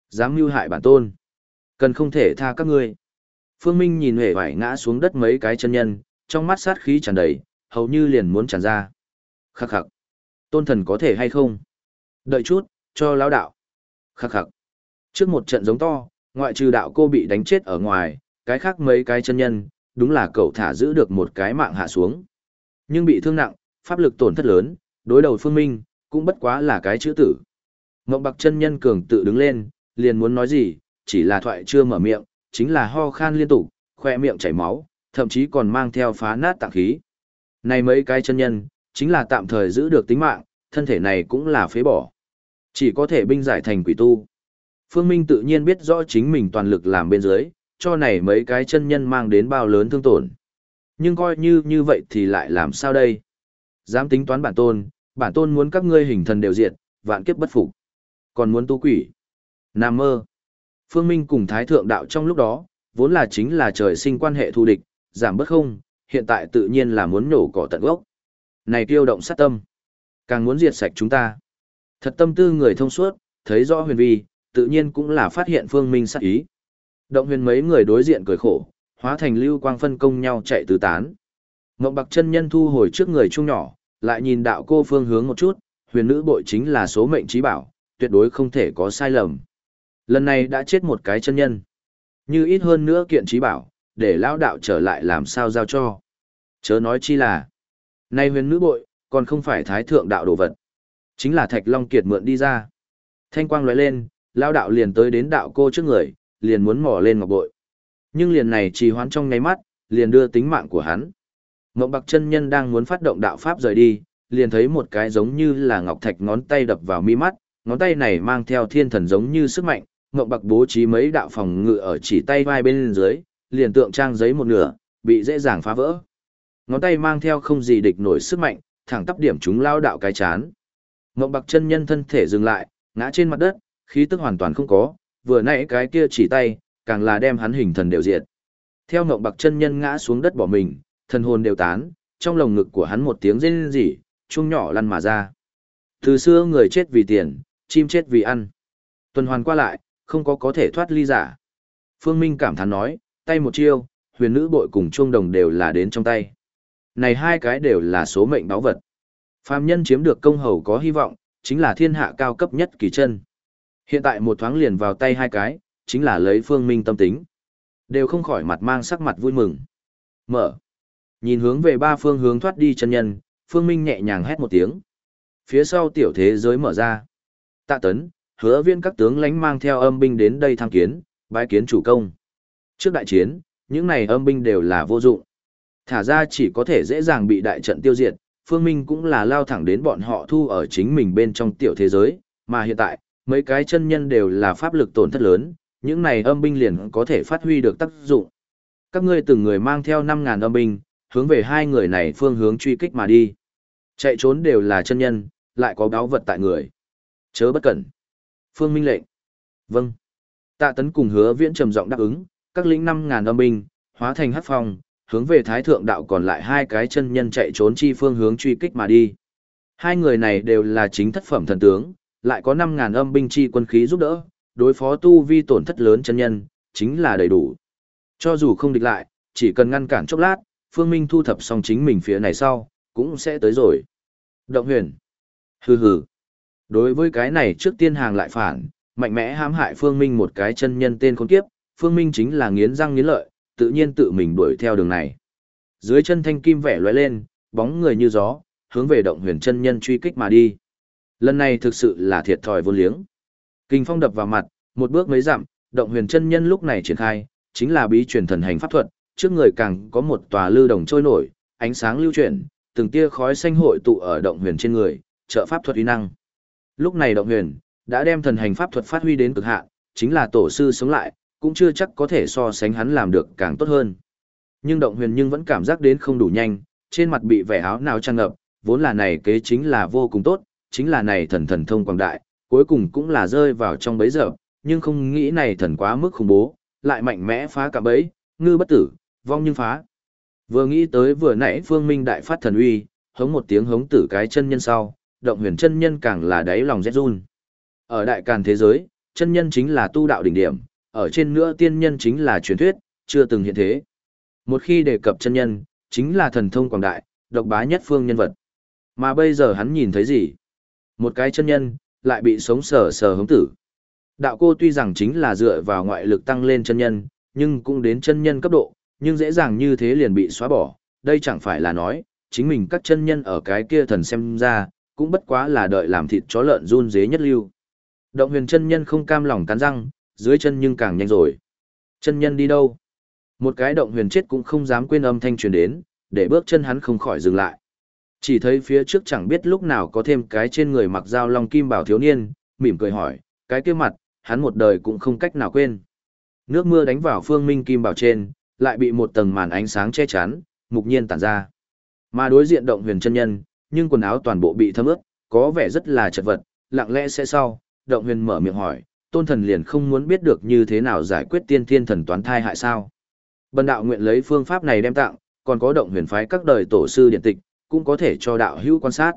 Dám mưu hại bản tôn. Cần không thể tha các ngươi. Phương Minh nhìn hề vải ngã xuống đất mấy cái chân nhân, trong mắt sát khí tràn đầy, hầu như liền muốn tràn ra. Khắc khắc. Tôn thần có thể hay không? Đợi chút, cho lão đạo. Khắc khắc. Trước một trận giống to, ngoại trừ đạo cô bị đánh chết ở ngoài, cái khác mấy cái chân nhân, đúng là cậu thả giữ được một cái mạng hạ xuống. Nhưng bị thương nặng, pháp lực tổn thất lớn, đối đầu phương minh, cũng bất quá là cái chữ tử. Ngọc bạc chân nhân cường tự đứng lên, liền muốn nói gì, chỉ là thoại chưa mở miệng, chính là ho khan liên tục, khoe miệng chảy máu, thậm chí còn mang theo phá nát tạng khí. Này mấy cái chân nhân, chính là tạm thời giữ được tính mạng, thân thể này cũng là phế bỏ. Chỉ có thể binh giải thành quỷ tu. Phương Minh tự nhiên biết rõ chính mình toàn lực làm bên dưới, cho này mấy cái chân nhân mang đến bao lớn thương tổn. Nhưng coi như như vậy thì lại làm sao đây? Dám tính toán bản tôn, bản tôn muốn các ngươi hình thần đều diệt, vạn kiếp bất phục. Còn muốn tu quỷ. Nam mơ. Phương Minh cùng Thái Thượng Đạo trong lúc đó, vốn là chính là trời sinh quan hệ thù địch, giảm bất không, hiện tại tự nhiên là muốn nổ cỏ tận gốc. Này tiêu động sát tâm. Càng muốn diệt sạch chúng ta. Thật tâm tư người thông suốt, thấy rõ huyền vi, tự nhiên cũng là phát hiện Phương Minh sát ý. Động huyền mấy người đối diện cười khổ, hóa thành lưu quang phân công nhau chạy tứ tán. Ngộng Bạc chân nhân thu hồi trước người trung nhỏ, lại nhìn đạo cô phương hướng một chút, huyền nữ bội chính là số mệnh trí bảo, tuyệt đối không thể có sai lầm. Lần này đã chết một cái chân nhân. Như ít hơn nữa kiện trí bảo, để lão đạo trở lại làm sao giao cho. Chớ nói chi là, nay huyền nữ bội, còn không phải thái thượng đạo đồ vật. Chính là thạch long kiệt mượn đi ra. Thanh quang lóe lên, lão đạo liền tới đến đạo cô trước người, liền muốn mò lên ngọc bội. Nhưng liền này trì hoãn trong ngay mắt, liền đưa tính mạng của hắn. Ngọc Bạc chân nhân đang muốn phát động đạo pháp rời đi, liền thấy một cái giống như là ngọc thạch ngón tay đập vào mi mắt, ngón tay này mang theo thiên thần giống như sức mạnh, Ngọc Bạc bố trí mấy đạo phòng ngự ở chỉ tay vai bên dưới, liền tượng trang giấy một nửa, bị dễ dàng phá vỡ. Ngón tay mang theo không gì địch nổi sức mạnh, thẳng tắp điểm chúng lao đạo cái chán. Ngọc Bạc chân nhân thân thể dừng lại, ngã trên mặt đất, khí tức hoàn toàn không có, vừa nãy cái kia chỉ tay, càng là đem hắn hình thần đều diệt. Theo ngộng Bạc chân nhân ngã xuống đất bỏ mình, thần hồn đều tán, trong lồng ngực của hắn một tiếng rên rỉ, chuông nhỏ lăn mà ra. Từ xưa người chết vì tiền, chim chết vì ăn. Tuần hoàn qua lại, không có có thể thoát ly giả. Phương Minh cảm thán nói, tay một chiêu, huyền nữ bội cùng chuông đồng đều là đến trong tay. Này hai cái đều là số mệnh báo vật. Phàm nhân chiếm được công hầu có hy vọng, chính là thiên hạ cao cấp nhất kỳ chân. Hiện tại một thoáng liền vào tay hai cái, chính là lấy Phương Minh tâm tính. Đều không khỏi mặt mang sắc mặt vui mừng. Mở. Nhìn hướng về ba phương hướng thoát đi chân nhân, Phương Minh nhẹ nhàng hét một tiếng. Phía sau tiểu thế giới mở ra. Tạ tấn, hứa viên các tướng lãnh mang theo âm binh đến đây tham kiến, bái kiến chủ công. Trước đại chiến, những này âm binh đều là vô dụng. Thả ra chỉ có thể dễ dàng bị đại trận tiêu diệt, Phương Minh cũng là lao thẳng đến bọn họ thu ở chính mình bên trong tiểu thế giới, mà hiện tại, mấy cái chân nhân đều là pháp lực tổn thất lớn, những này âm binh liền có thể phát huy được tác dụng. Các ngươi từng người mang theo 5.000 âm binh, hướng về hai người này phương hướng truy kích mà đi. Chạy trốn đều là chân nhân, lại có báo vật tại người. Chớ bất cẩn. Phương Minh lệnh. Vâng. Tạ tấn cùng hứa viễn trầm giọng đáp ứng, các lính 5.000 âm binh, hóa thành hắc phong, hướng về thái thượng đạo còn lại hai cái chân nhân chạy trốn chi phương hướng truy kích mà đi. Hai người này đều là chính thất phẩm thần tướng, lại có 5.000 âm binh chi quân khí giúp đỡ, đối phó tu vi tổn thất lớn chân nhân, chính là đầy đủ. Cho dù không địch lại, chỉ cần ngăn cản chốc lát, Phương Minh thu thập xong chính mình phía này sau, cũng sẽ tới rồi. Động huyền. Hừ hừ. Đối với cái này trước tiên hàng lại phản, mạnh mẽ hãm hại Phương Minh một cái chân nhân tên khốn kiếp, Phương Minh chính là nghiến răng nghiến lợi, tự nhiên tự mình đuổi theo đường này. Dưới chân thanh kim vẻ lóe lên, bóng người như gió, hướng về động huyền chân nhân truy kích mà đi. Lần này thực sự là thiệt thòi vô liếng. Kinh phong đập vào mặt, một bước mấy dặm, động huyền chân nhân lúc này triển khai, chính là bí truyền thần hành pháp thuật, trước người càng có một tòa lư đồng trôi nổi, ánh sáng lưu chuyển, từng tia khói xanh hội tụ ở động huyền trên người, trợ pháp thuật uy năng. Lúc này động huyền đã đem thần hành pháp thuật phát huy đến cực hạn, chính là tổ sư sống lại, cũng chưa chắc có thể so sánh hắn làm được càng tốt hơn. Nhưng động huyền nhưng vẫn cảm giác đến không đủ nhanh, trên mặt bị vẻ áo nào tràn ngập, vốn là này kế chính là vô cùng tốt, chính là này thần thần thông quảng đại, cuối cùng cũng là rơi vào trong bấy giờ, nhưng không nghĩ này thần quá mức khủng bố, lại mạnh mẽ phá cả bấy, ngư bất tử, vong nhưng phá. Vừa nghĩ tới vừa nãy Phương Minh đại phát thần uy, hống một tiếng hống tử cái chân nhân sau, động huyền chân nhân càng là đáy lòng rét run. Ở đại càn thế giới, chân nhân chính là tu đạo đỉnh điểm, ở trên nữa tiên nhân chính là truyền thuyết, chưa từng hiện thế. Một khi đề cập chân nhân, chính là thần thông quảng đại, độc bá nhất phương nhân vật. Mà bây giờ hắn nhìn thấy gì? Một cái chân nhân, lại bị sống sờ sờ hống tử. Đạo cô tuy rằng chính là dựa vào ngoại lực tăng lên chân nhân, nhưng cũng đến chân nhân cấp độ, nhưng dễ dàng như thế liền bị xóa bỏ. Đây chẳng phải là nói, chính mình các chân nhân ở cái kia thần xem ra, cũng bất quá là đợi làm thịt chó lợn run dế nhất lưu. Động huyền chân nhân không cam lòng cắn răng, dưới chân nhưng càng nhanh rồi. Chân nhân đi đâu? Một cái động huyền chết cũng không dám quên âm thanh truyền đến, để bước chân hắn không khỏi dừng lại. Chỉ thấy phía trước chẳng biết lúc nào có thêm cái trên người mặc dao long kim bảo thiếu niên, mỉm cười hỏi, cái kia mặt, hắn một đời cũng không cách nào quên. Nước mưa đánh vào phương minh kim bảo trên, lại bị một tầng màn ánh sáng che chắn, mục nhiên tản ra. Mà đối diện động huyền chân nhân, nhưng quần áo toàn bộ bị thấm ướt, có vẻ rất là chật vật, lặng lẽ sẽ sau, động huyền mở miệng hỏi, tôn thần liền không muốn biết được như thế nào giải quyết tiên thiên thần toán thai hại sao. Bần đạo nguyện lấy phương pháp này đem tặng, còn có động huyền phái các đời tổ sư điện tịch, cũng có thể cho đạo hữu quan sát.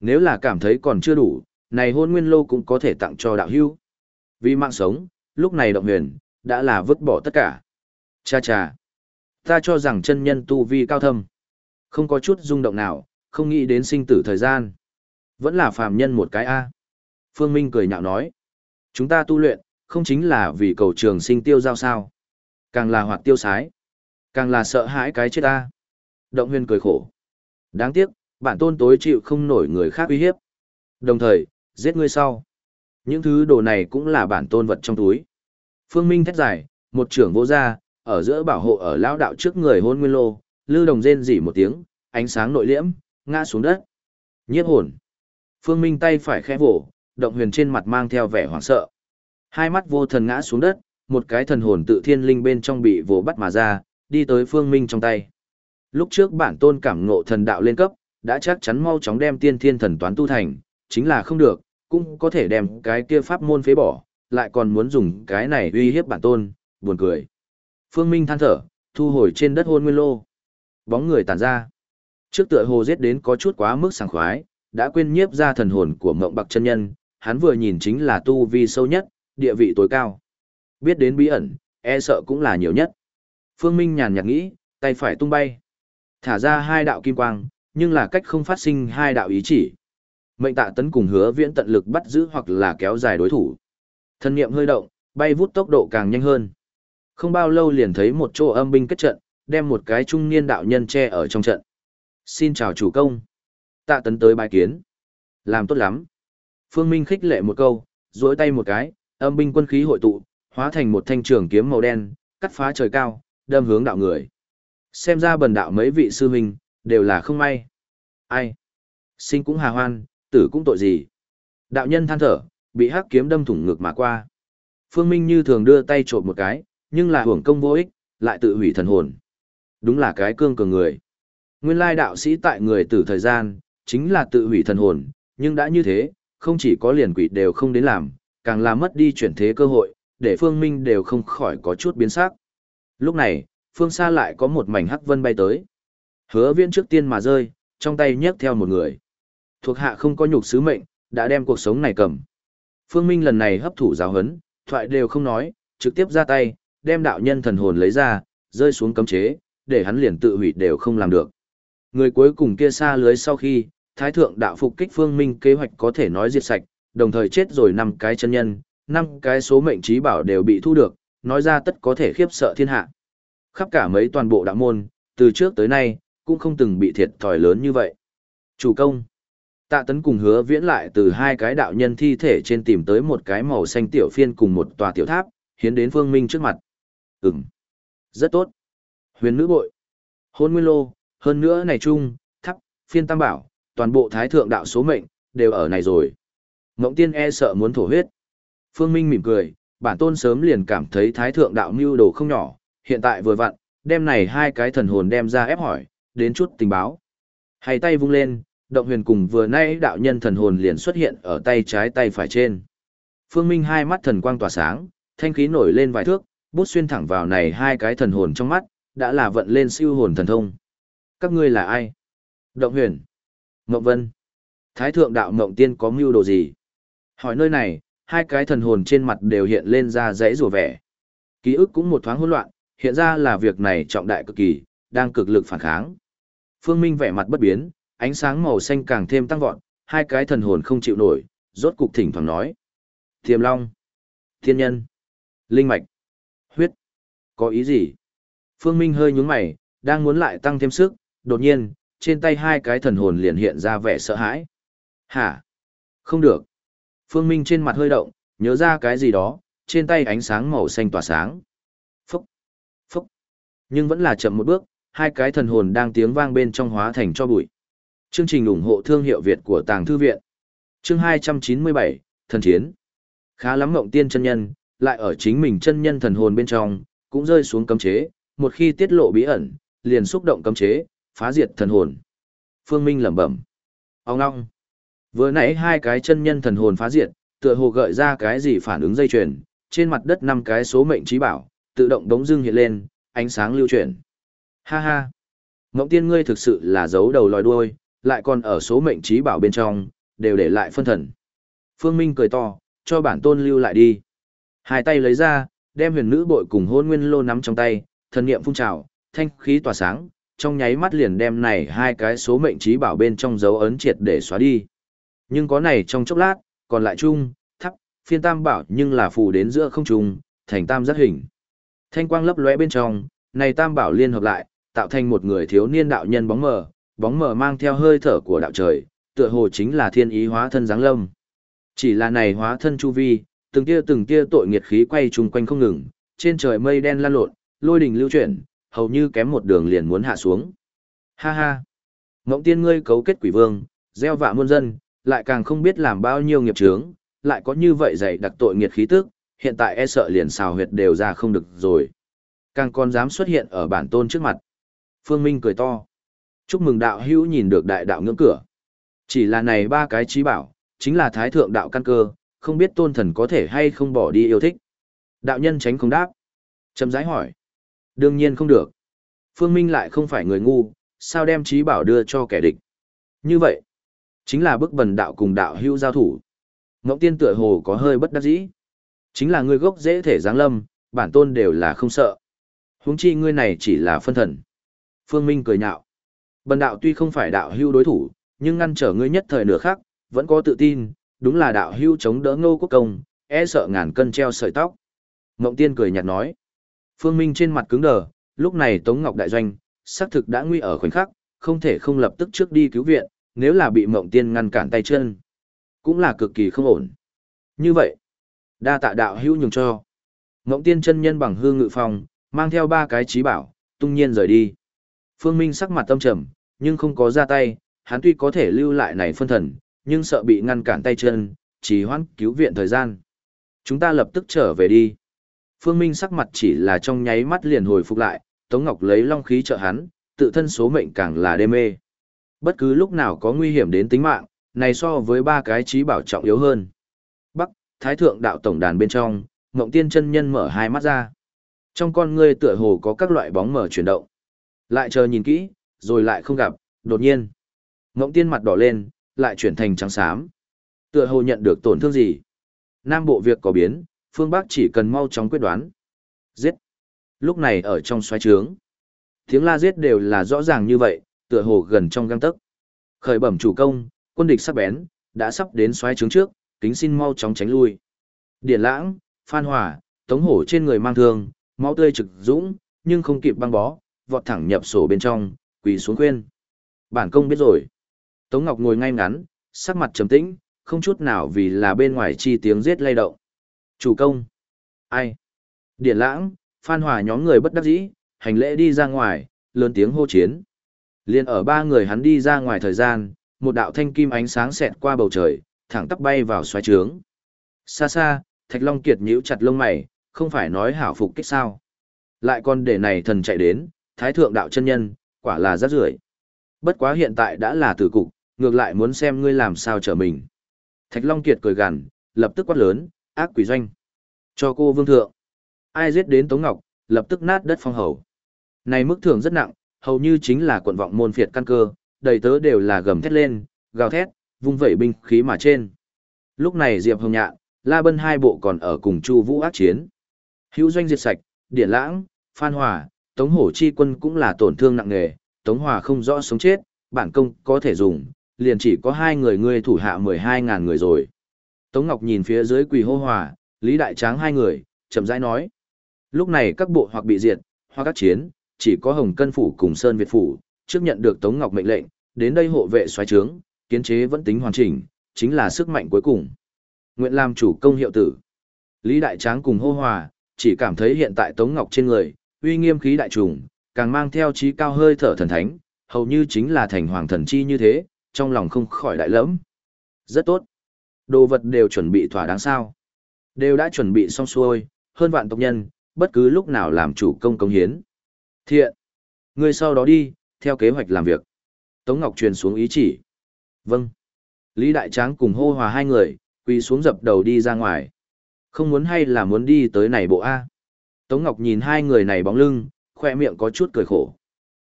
Nếu là cảm thấy còn chưa đủ, này hôn nguyên lô cũng có thể tặng cho đạo hữu. Vì mạng sống, lúc này động huyền, đã là vứt bỏ tất cả. Cha cha, ta cho rằng chân nhân tu vi cao thâm. Không có chút rung động nào, không nghĩ đến sinh tử thời gian. Vẫn là phàm nhân một cái A. Phương Minh cười nhạo nói. Chúng ta tu luyện, không chính là vì cầu trường sinh tiêu giao sao. Càng là hoạt tiêu sái. Càng là sợ hãi cái chết ta. Động huyền cười khổ. Đáng tiếc, bản tôn tối chịu không nổi người khác uy hiếp. Đồng thời, giết ngươi sau. Những thứ đồ này cũng là bản tôn vật trong túi. Phương Minh thét dài, một trưởng vô gia, ở giữa bảo hộ ở lão đạo trước người hôn nguyên lô, lư đồng rên rỉ một tiếng, ánh sáng nội liễm, ngã xuống đất. Nhiếp hồn. Phương Minh tay phải khẽ vỗ, động huyền trên mặt mang theo vẻ hoảng sợ. Hai mắt vô thần ngã xuống đất, một cái thần hồn tự thiên linh bên trong bị vồ bắt mà ra, đi tới Phương Minh trong tay. Lúc trước bản tôn cảm ngộ thần đạo lên cấp, đã chắc chắn mau chóng đem tiên thiên thần toán tu thành, chính là không được, cũng có thể đem cái kia pháp môn phế bỏ, lại còn muốn dùng cái này uy hiếp bản tôn, buồn cười. Phương Minh than thở, thu hồi trên đất hôn nguyên lô. Bóng người tản ra. Trước tựa hồ giết đến có chút quá mức sảng khoái, đã quên nhiếp ra thần hồn của mộng bạc chân nhân, hắn vừa nhìn chính là tu vi sâu nhất, địa vị tối cao. Biết đến bí ẩn, e sợ cũng là nhiều nhất. Phương Minh nhàn nhạt nghĩ, tay phải tung bay. Thả ra hai đạo kim quang, nhưng là cách không phát sinh hai đạo ý chỉ. Mệnh tạ tấn cùng hứa viễn tận lực bắt giữ hoặc là kéo dài đối thủ. Thân niệm hơi động, bay vút tốc độ càng nhanh hơn. Không bao lâu liền thấy một chỗ âm binh kết trận, đem một cái trung niên đạo nhân che ở trong trận. Xin chào chủ công. Tạ tấn tới bài kiến. Làm tốt lắm. Phương Minh khích lệ một câu, duỗi tay một cái, âm binh quân khí hội tụ, hóa thành một thanh trường kiếm màu đen, cắt phá trời cao, đâm hướng đạo người. Xem ra bần đạo mấy vị sư huynh, đều là không may. Ai? Sinh cũng hà hoan, tử cũng tội gì? Đạo nhân than thở, bị hắc kiếm đâm thủng ngực mà qua. Phương Minh như thường đưa tay trộm một cái, nhưng là hưởng công vô ích, lại tự hủy thần hồn. Đúng là cái cương cường người. Nguyên lai đạo sĩ tại người tử thời gian, chính là tự hủy thần hồn, nhưng đã như thế, không chỉ có liền quỷ đều không đến làm, càng là mất đi chuyển thế cơ hội, để Phương Minh đều không khỏi có chút biến sắc. Lúc này, phương xa lại có một mảnh hắc vân bay tới. Hứa viễn trước tiên mà rơi, trong tay nhấc theo một người. Thuộc hạ không có nhục sứ mệnh, đã đem cuộc sống này cầm. Phương Minh lần này hấp thụ giáo hấn, thoại đều không nói, trực tiếp ra tay, đem đạo nhân thần hồn lấy ra, rơi xuống cấm chế, để hắn liền tự hủy đều không làm được. Người cuối cùng kia xa lưới sau khi, Thái thượng đạo phục kích Phương Minh kế hoạch có thể nói diệt sạch, đồng thời chết rồi năm cái chân nhân, năm cái số mệnh trí bảo đều bị thu được, nói ra tất có thể khiếp sợ thiên hạ. Khắp cả mấy toàn bộ đạo môn, từ trước tới nay, cũng không từng bị thiệt thòi lớn như vậy. Chủ công. Tạ tấn cùng hứa viễn lại từ hai cái đạo nhân thi thể trên tìm tới một cái màu xanh tiểu phiên cùng một tòa tiểu tháp, hiến đến phương minh trước mặt. Ừm. Rất tốt. Huyền nữ bội. Hôn nguyên lô, hơn nữa này chung, thắp, phiên tam bảo, toàn bộ thái thượng đạo số mệnh, đều ở này rồi. Ngộng tiên e sợ muốn thổ huyết. Phương Minh mỉm cười, bản tôn sớm liền cảm thấy thái thượng đạo mưu đồ không nhỏ, hiện tại vừa vặn, đem này hai cái thần hồn đem ra ép hỏi, đến chút tình báo. Hay tay vung lên, động huyền cùng vừa nay đạo nhân thần hồn liền xuất hiện ở tay trái tay phải trên. Phương Minh hai mắt thần quang tỏa sáng, thanh khí nổi lên vài thước, bút xuyên thẳng vào này hai cái thần hồn trong mắt, đã là vận lên siêu hồn thần thông. Các ngươi là ai? Động huyền. Mộng Vân. Thái thượng đạo Mộng Tiên có mưu đồ gì? Hỏi nơi này, hai cái thần hồn trên mặt đều hiện lên ra dãy rùa vẻ. Ký ức cũng một thoáng hỗn loạn, hiện ra là việc này trọng đại cực kỳ, đang cực lực phản kháng. Phương Minh vẻ mặt bất biến, ánh sáng màu xanh càng thêm tăng vọt, hai cái thần hồn không chịu nổi, rốt cục thỉnh thoảng nói. Tiềm Long, Thiên Nhân, Linh Mạch, Huyết, có ý gì? Phương Minh hơi nhướng mày, đang muốn lại tăng thêm sức, đột nhiên, trên tay hai cái thần hồn liền hiện ra vẻ sợ hãi. Hả? Không được. Phương Minh trên mặt hơi động, nhớ ra cái gì đó, trên tay ánh sáng màu xanh tỏa sáng. Nhưng vẫn là chậm một bước, hai cái thần hồn đang tiếng vang bên trong hóa thành cho bụi. Chương trình ủng hộ thương hiệu Việt của Tàng Thư Viện. Chương 297, Thần Chiến. Khá lắm mộng tiên chân nhân, lại ở chính mình chân nhân thần hồn bên trong, cũng rơi xuống cấm chế, một khi tiết lộ bí ẩn, liền xúc động cấm chế, phá diệt thần hồn. Phương Minh lẩm bẩm. Ông ngong. Vừa nãy hai cái chân nhân thần hồn phá diệt, tựa hồ gợi ra cái gì phản ứng dây chuyền, trên mặt đất năm cái số mệnh trí bảo, tự động đống dưng hiện lên, ánh sáng lưu chuyển. Ha ha. Ngộng tiên ngươi thực sự là giấu đầu lòi đuôi, lại còn ở số mệnh trí bảo bên trong, đều để lại phân thần. Phương Minh cười to, cho bản tôn lưu lại đi. Hai tay lấy ra, đem huyền nữ bội cùng hôn nguyên lô nắm trong tay, thần niệm phun trào, thanh khí tỏa sáng, trong nháy mắt liền đem này hai cái số mệnh trí bảo bên trong dấu ấn triệt để xóa đi. Nhưng có này trong chốc lát, còn lại chung, thắp, phiên tam bảo nhưng là phù đến giữa không trùng, thành tam giác hình. Thanh quang lấp lóe bên trong, này tam bảo liên hợp lại, tạo thành một người thiếu niên đạo nhân bóng mờ, bóng mờ mang theo hơi thở của đạo trời, tựa hồ chính là thiên ý hóa thân dáng lâm. Chỉ là này hóa thân chu vi, từng tia từng tia tội nghiệt khí quay chung quanh không ngừng, trên trời mây đen lan lộn, lôi đình lưu chuyển, hầu như kém một đường liền muốn hạ xuống. Ha ha! Mộng tiên ngươi cấu kết quỷ vương, gieo vạ muôn dân, lại càng không biết làm bao nhiêu nghiệp chướng, lại có như vậy dày đặc tội nghiệt khí tức, hiện tại e sợ liền xào huyệt đều ra không được rồi. Càng còn dám xuất hiện ở bản tôn trước mặt. Phương Minh cười to. Chúc mừng đạo hữu nhìn được đại đạo ngưỡng cửa. Chỉ là này ba cái trí bảo, chính là thái thượng đạo căn cơ, không biết tôn thần có thể hay không bỏ đi yêu thích. Đạo nhân tránh không đáp. Châm rãi hỏi. Đương nhiên không được. Phương Minh lại không phải người ngu, sao đem trí bảo đưa cho kẻ địch. Như vậy, chính là bức bần đạo cùng đạo hữu giao thủ. Ngọc tiên tựa hồ có hơi bất đắc dĩ. Chính là người gốc dễ thể giáng lâm, bản tôn đều là không sợ. Huống chi ngươi này chỉ là phân thần. Phương Minh cười nhạo. Bần đạo tuy không phải đạo hưu đối thủ, nhưng ngăn trở ngươi nhất thời nửa khác, vẫn có tự tin, đúng là đạo hưu chống đỡ ngô quốc công, e sợ ngàn cân treo sợi tóc. Ngộng tiên cười nhạt nói. Phương Minh trên mặt cứng đờ, lúc này Tống Ngọc Đại Doanh, xác thực đã nguy ở khoảnh khắc, không thể không lập tức trước đi cứu viện, nếu là bị Mộng Tiên ngăn cản tay chân, cũng là cực kỳ không ổn. Như vậy, đa tạ đạo hữu nhường cho. Ngộng Tiên chân nhân bằng hương ngự phong, mang theo ba cái trí bảo, tung nhiên rời đi. Phương Minh sắc mặt tâm trầm, nhưng không có ra tay, hắn tuy có thể lưu lại này phân thần, nhưng sợ bị ngăn cản tay chân, chỉ hoãn cứu viện thời gian. Chúng ta lập tức trở về đi. Phương Minh sắc mặt chỉ là trong nháy mắt liền hồi phục lại, Tống Ngọc lấy long khí trợ hắn, tự thân số mệnh càng là đê mê. Bất cứ lúc nào có nguy hiểm đến tính mạng, này so với ba cái trí bảo trọng yếu hơn. Thái Thượng Đạo Tổng đàn bên trong, Ngộng Tiên chân nhân mở hai mắt ra. Trong con ngươi tựa hồ có các loại bóng mở chuyển động. Lại chờ nhìn kỹ, rồi lại không gặp, đột nhiên. Ngộng Tiên mặt đỏ lên, lại chuyển thành trắng xám. Tựa hồ nhận được tổn thương gì. Nam bộ việc có biến, phương Bắc chỉ cần mau chóng quyết đoán. Giết. Lúc này ở trong xoáy trướng. Tiếng la giết đều là rõ ràng như vậy, tựa hồ gần trong găng tấc. Khởi bẩm chủ công, quân địch sắc bén, đã sắp đến xoáy trướng trước, kính xin mau chóng tránh lui. Điển lãng, phan hỏa, tống hổ trên người mang thương, máu tươi trực dũng, nhưng không kịp băng bó, vọt thẳng nhập sổ bên trong, quỳ xuống khuyên. Bản công biết rồi. Tống Ngọc ngồi ngay ngắn, sắc mặt trầm tĩnh, không chút nào vì là bên ngoài chi tiếng giết lay động. Chủ công. Ai? Điển lãng, phan hỏa nhóm người bất đắc dĩ, hành lễ đi ra ngoài, lớn tiếng hô chiến. Liên ở ba người hắn đi ra ngoài thời gian, một đạo thanh kim ánh sáng xẹt qua bầu trời, thẳng tắp bay vào xoáy trướng. Xa xa, Thạch Long Kiệt nhíu chặt lông mày, không phải nói hảo phục kích sao. Lại còn để này thần chạy đến, thái thượng đạo chân nhân, quả là rất rưởi. Bất quá hiện tại đã là tử cục, ngược lại muốn xem ngươi làm sao trở mình. Thạch Long Kiệt cười gằn, lập tức quát lớn, ác quỷ doanh. Cho cô vương thượng. Ai giết đến Tống Ngọc, lập tức nát đất phong hầu. Này mức thưởng rất nặng, hầu như chính là quận vọng môn phiệt căn cơ, đầy tớ đều là gầm thét lên, gào thét, vung vẩy binh khí mà trên. Lúc này Diệp Hồng Nhạn, La Bân hai bộ còn ở cùng Chu Vũ ác chiến. Hữu doanh diệt sạch, Điển Lãng, Phan Hòa, Tống Hổ chi quân cũng là tổn thương nặng nề, Tống Hòa không rõ sống chết, bản công có thể dùng, liền chỉ có hai người ngươi thủ hạ mười hai ngàn người rồi. Tống Ngọc nhìn phía dưới quỳ hô hòa, Lý Đại Tráng hai người, chậm rãi nói. Lúc này các bộ hoặc bị diệt, hoặc các chiến, chỉ có Hồng Cân Phủ cùng Sơn Việt Phủ, trước nhận được Tống Ngọc mệnh lệnh, đến đây hộ vệ xoáy trướng, kiến chế vẫn tính hoàn chỉnh, chính là sức mạnh cuối cùng. Nguyện làm chủ công hiệu tử. Lý Đại Tráng cùng hô hòa, chỉ cảm thấy hiện tại Tống Ngọc trên người, uy nghiêm khí đại trùng, càng mang theo trí cao hơi thở thần thánh, hầu như chính là thành hoàng thần chi như thế, trong lòng không khỏi đại lẫm. Rất tốt. Đồ vật đều chuẩn bị thỏa đáng sao. Đều đã chuẩn bị xong xuôi, hơn vạn tộc nhân, bất cứ lúc nào làm chủ công công hiến. Thiện. Người sau đó đi, theo kế hoạch làm việc. Tống Ngọc truyền xuống ý chỉ. Vâng. Lý Đại Tráng cùng hô hòa hai người, quỳ xuống dập đầu đi ra ngoài. Không muốn hay là muốn đi tới này bộ A. Tống Ngọc nhìn hai người này bóng lưng, khoe miệng có chút cười khổ.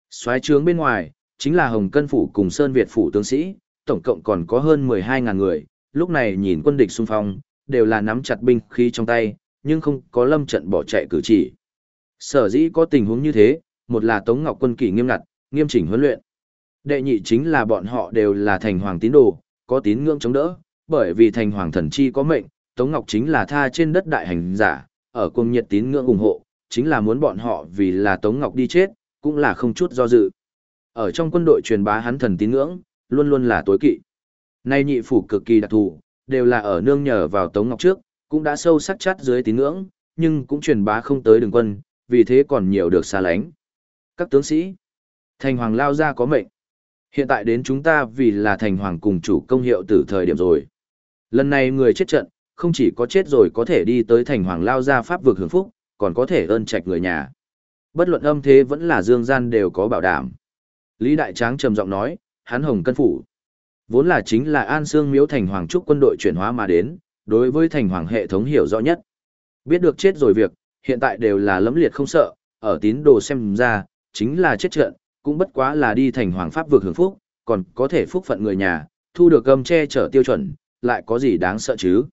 Xoáy trướng bên ngoài, chính là Hồng Cân Phủ cùng Sơn Việt Phủ tướng sĩ, tổng cộng còn có hơn 12.000 người, lúc này nhìn quân địch xung phong, đều là nắm chặt binh khí trong tay, nhưng không có lâm trận bỏ chạy cử chỉ. Sở dĩ có tình huống như thế, một là Tống Ngọc quân kỷ nghiêm ngặt, nghiêm chỉnh huấn luyện. Đệ nhị chính là bọn họ đều là thành hoàng tín đồ, có tín ngưỡng chống đỡ, bởi vì thành hoàng thần chi có mệnh, Tống Ngọc chính là tha trên đất đại hành giả, ở cung nhiệt tín ngưỡng ủng hộ, chính là muốn bọn họ vì là Tống Ngọc đi chết, cũng là không chút do dự. Ở trong quân đội truyền bá hắn thần tín ngưỡng, luôn luôn là tối kỵ. Nay nhị phủ cực kỳ đặc thù, đều là ở nương nhờ vào Tống Ngọc trước, cũng đã sâu sắc chát dưới tín ngưỡng, nhưng cũng truyền bá không tới đường quân, vì thế còn nhiều được xa lánh. Các tướng sĩ, thành hoàng lao ra có mệnh. Hiện tại đến chúng ta vì là thành hoàng cùng chủ công hiệu từ thời điểm rồi. Lần này người chết trận, không chỉ có chết rồi có thể đi tới thành hoàng lao ra pháp vực hưởng phúc, còn có thể ơn trạch người nhà. Bất luận âm thế vẫn là dương gian đều có bảo đảm. Lý Đại Tráng trầm giọng nói, hắn hồng cân phủ. Vốn là chính là An Sương Miếu thành hoàng trúc quân đội chuyển hóa mà đến, đối với thành hoàng hệ thống hiểu rõ nhất. Biết được chết rồi việc, hiện tại đều là lẫm liệt không sợ, ở tín đồ xem ra, chính là chết trận, cũng bất quá là đi thành hoàng pháp vực hưởng phúc, còn có thể phúc phận người nhà, thu được gầm che chở tiêu chuẩn, lại có gì đáng sợ chứ.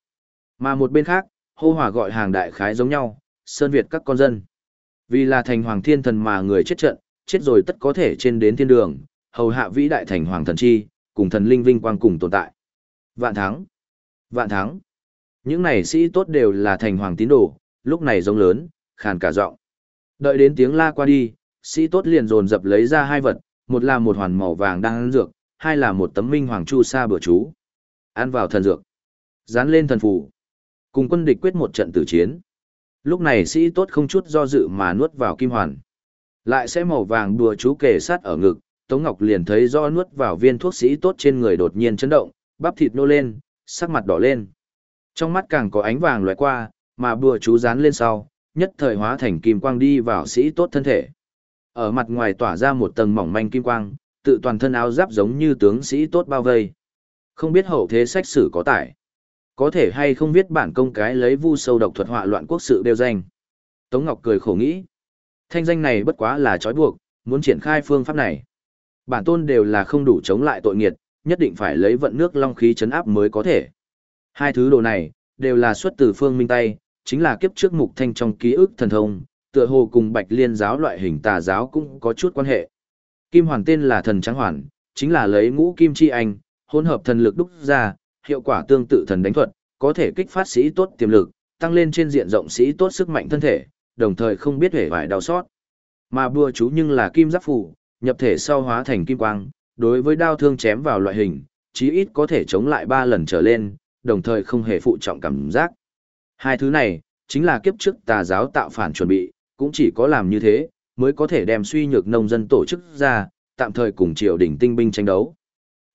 Mà một bên khác, hô hòa gọi hàng đại khái giống nhau, sơn Việt các con dân. Vì là thành hoàng thiên thần mà người chết trận, chết rồi tất có thể trên đến thiên đường, hầu hạ vĩ đại thành hoàng thần chi, cùng thần linh vinh quang cùng tồn tại. Vạn thắng! Vạn thắng! Những này sĩ tốt đều là thành hoàng tín đồ, lúc này giống lớn, khàn cả giọng. Đợi đến tiếng la qua đi, sĩ tốt liền dồn dập lấy ra hai vật, một là một hoàn màu vàng đang ăn dược, hai là một tấm minh hoàng chu sa bữa chú. Ăn vào thần dược. Dán lên thần phù. Cùng quân địch quyết một trận tử chiến. Lúc này sĩ tốt không chút do dự mà nuốt vào kim hoàn. Lại sẽ màu vàng đùa chú kề sát ở ngực, Tống Ngọc liền thấy do nuốt vào viên thuốc sĩ tốt trên người đột nhiên chấn động, bắp thịt nô lên, sắc mặt đỏ lên. Trong mắt càng có ánh vàng loại qua, mà bùa chú dán lên sau, nhất thời hóa thành kim quang đi vào sĩ tốt thân thể. Ở mặt ngoài tỏa ra một tầng mỏng manh kim quang, tự toàn thân áo giáp giống như tướng sĩ tốt bao vây. Không biết hậu thế sách sử có tải. Có thể hay không viết bản công cái lấy vu sâu độc thuật họa loạn quốc sự đều danh. Tống Ngọc cười khổ nghĩ. Thanh danh này bất quá là trói buộc, muốn triển khai phương pháp này. Bản tôn đều là không đủ chống lại tội nghiệt, nhất định phải lấy vận nước long khí chấn áp mới có thể. Hai thứ đồ này, đều là xuất từ phương minh tay, chính là kiếp trước mục thanh trong ký ức thần thông, tựa hồ cùng bạch liên giáo loại hình tà giáo cũng có chút quan hệ. Kim hoàn tên là thần trắng hoàn, chính là lấy ngũ kim chi anh, hỗn hợp thần lực đúc ra, hiệu quả tương tự thần đánh thuật, có thể kích phát sĩ tốt tiềm lực, tăng lên trên diện rộng sĩ tốt sức mạnh thân thể, đồng thời không biết hề vải đau sót. Mà bùa chú nhưng là kim giáp phủ, nhập thể sau hóa thành kim quang, đối với đao thương chém vào loại hình, chí ít có thể chống lại 3 lần trở lên, đồng thời không hề phụ trọng cảm giác. Hai thứ này, chính là kiếp trước tà giáo tạo phản chuẩn bị, cũng chỉ có làm như thế, mới có thể đem suy nhược nông dân tổ chức ra, tạm thời cùng triều đình tinh binh tranh đấu.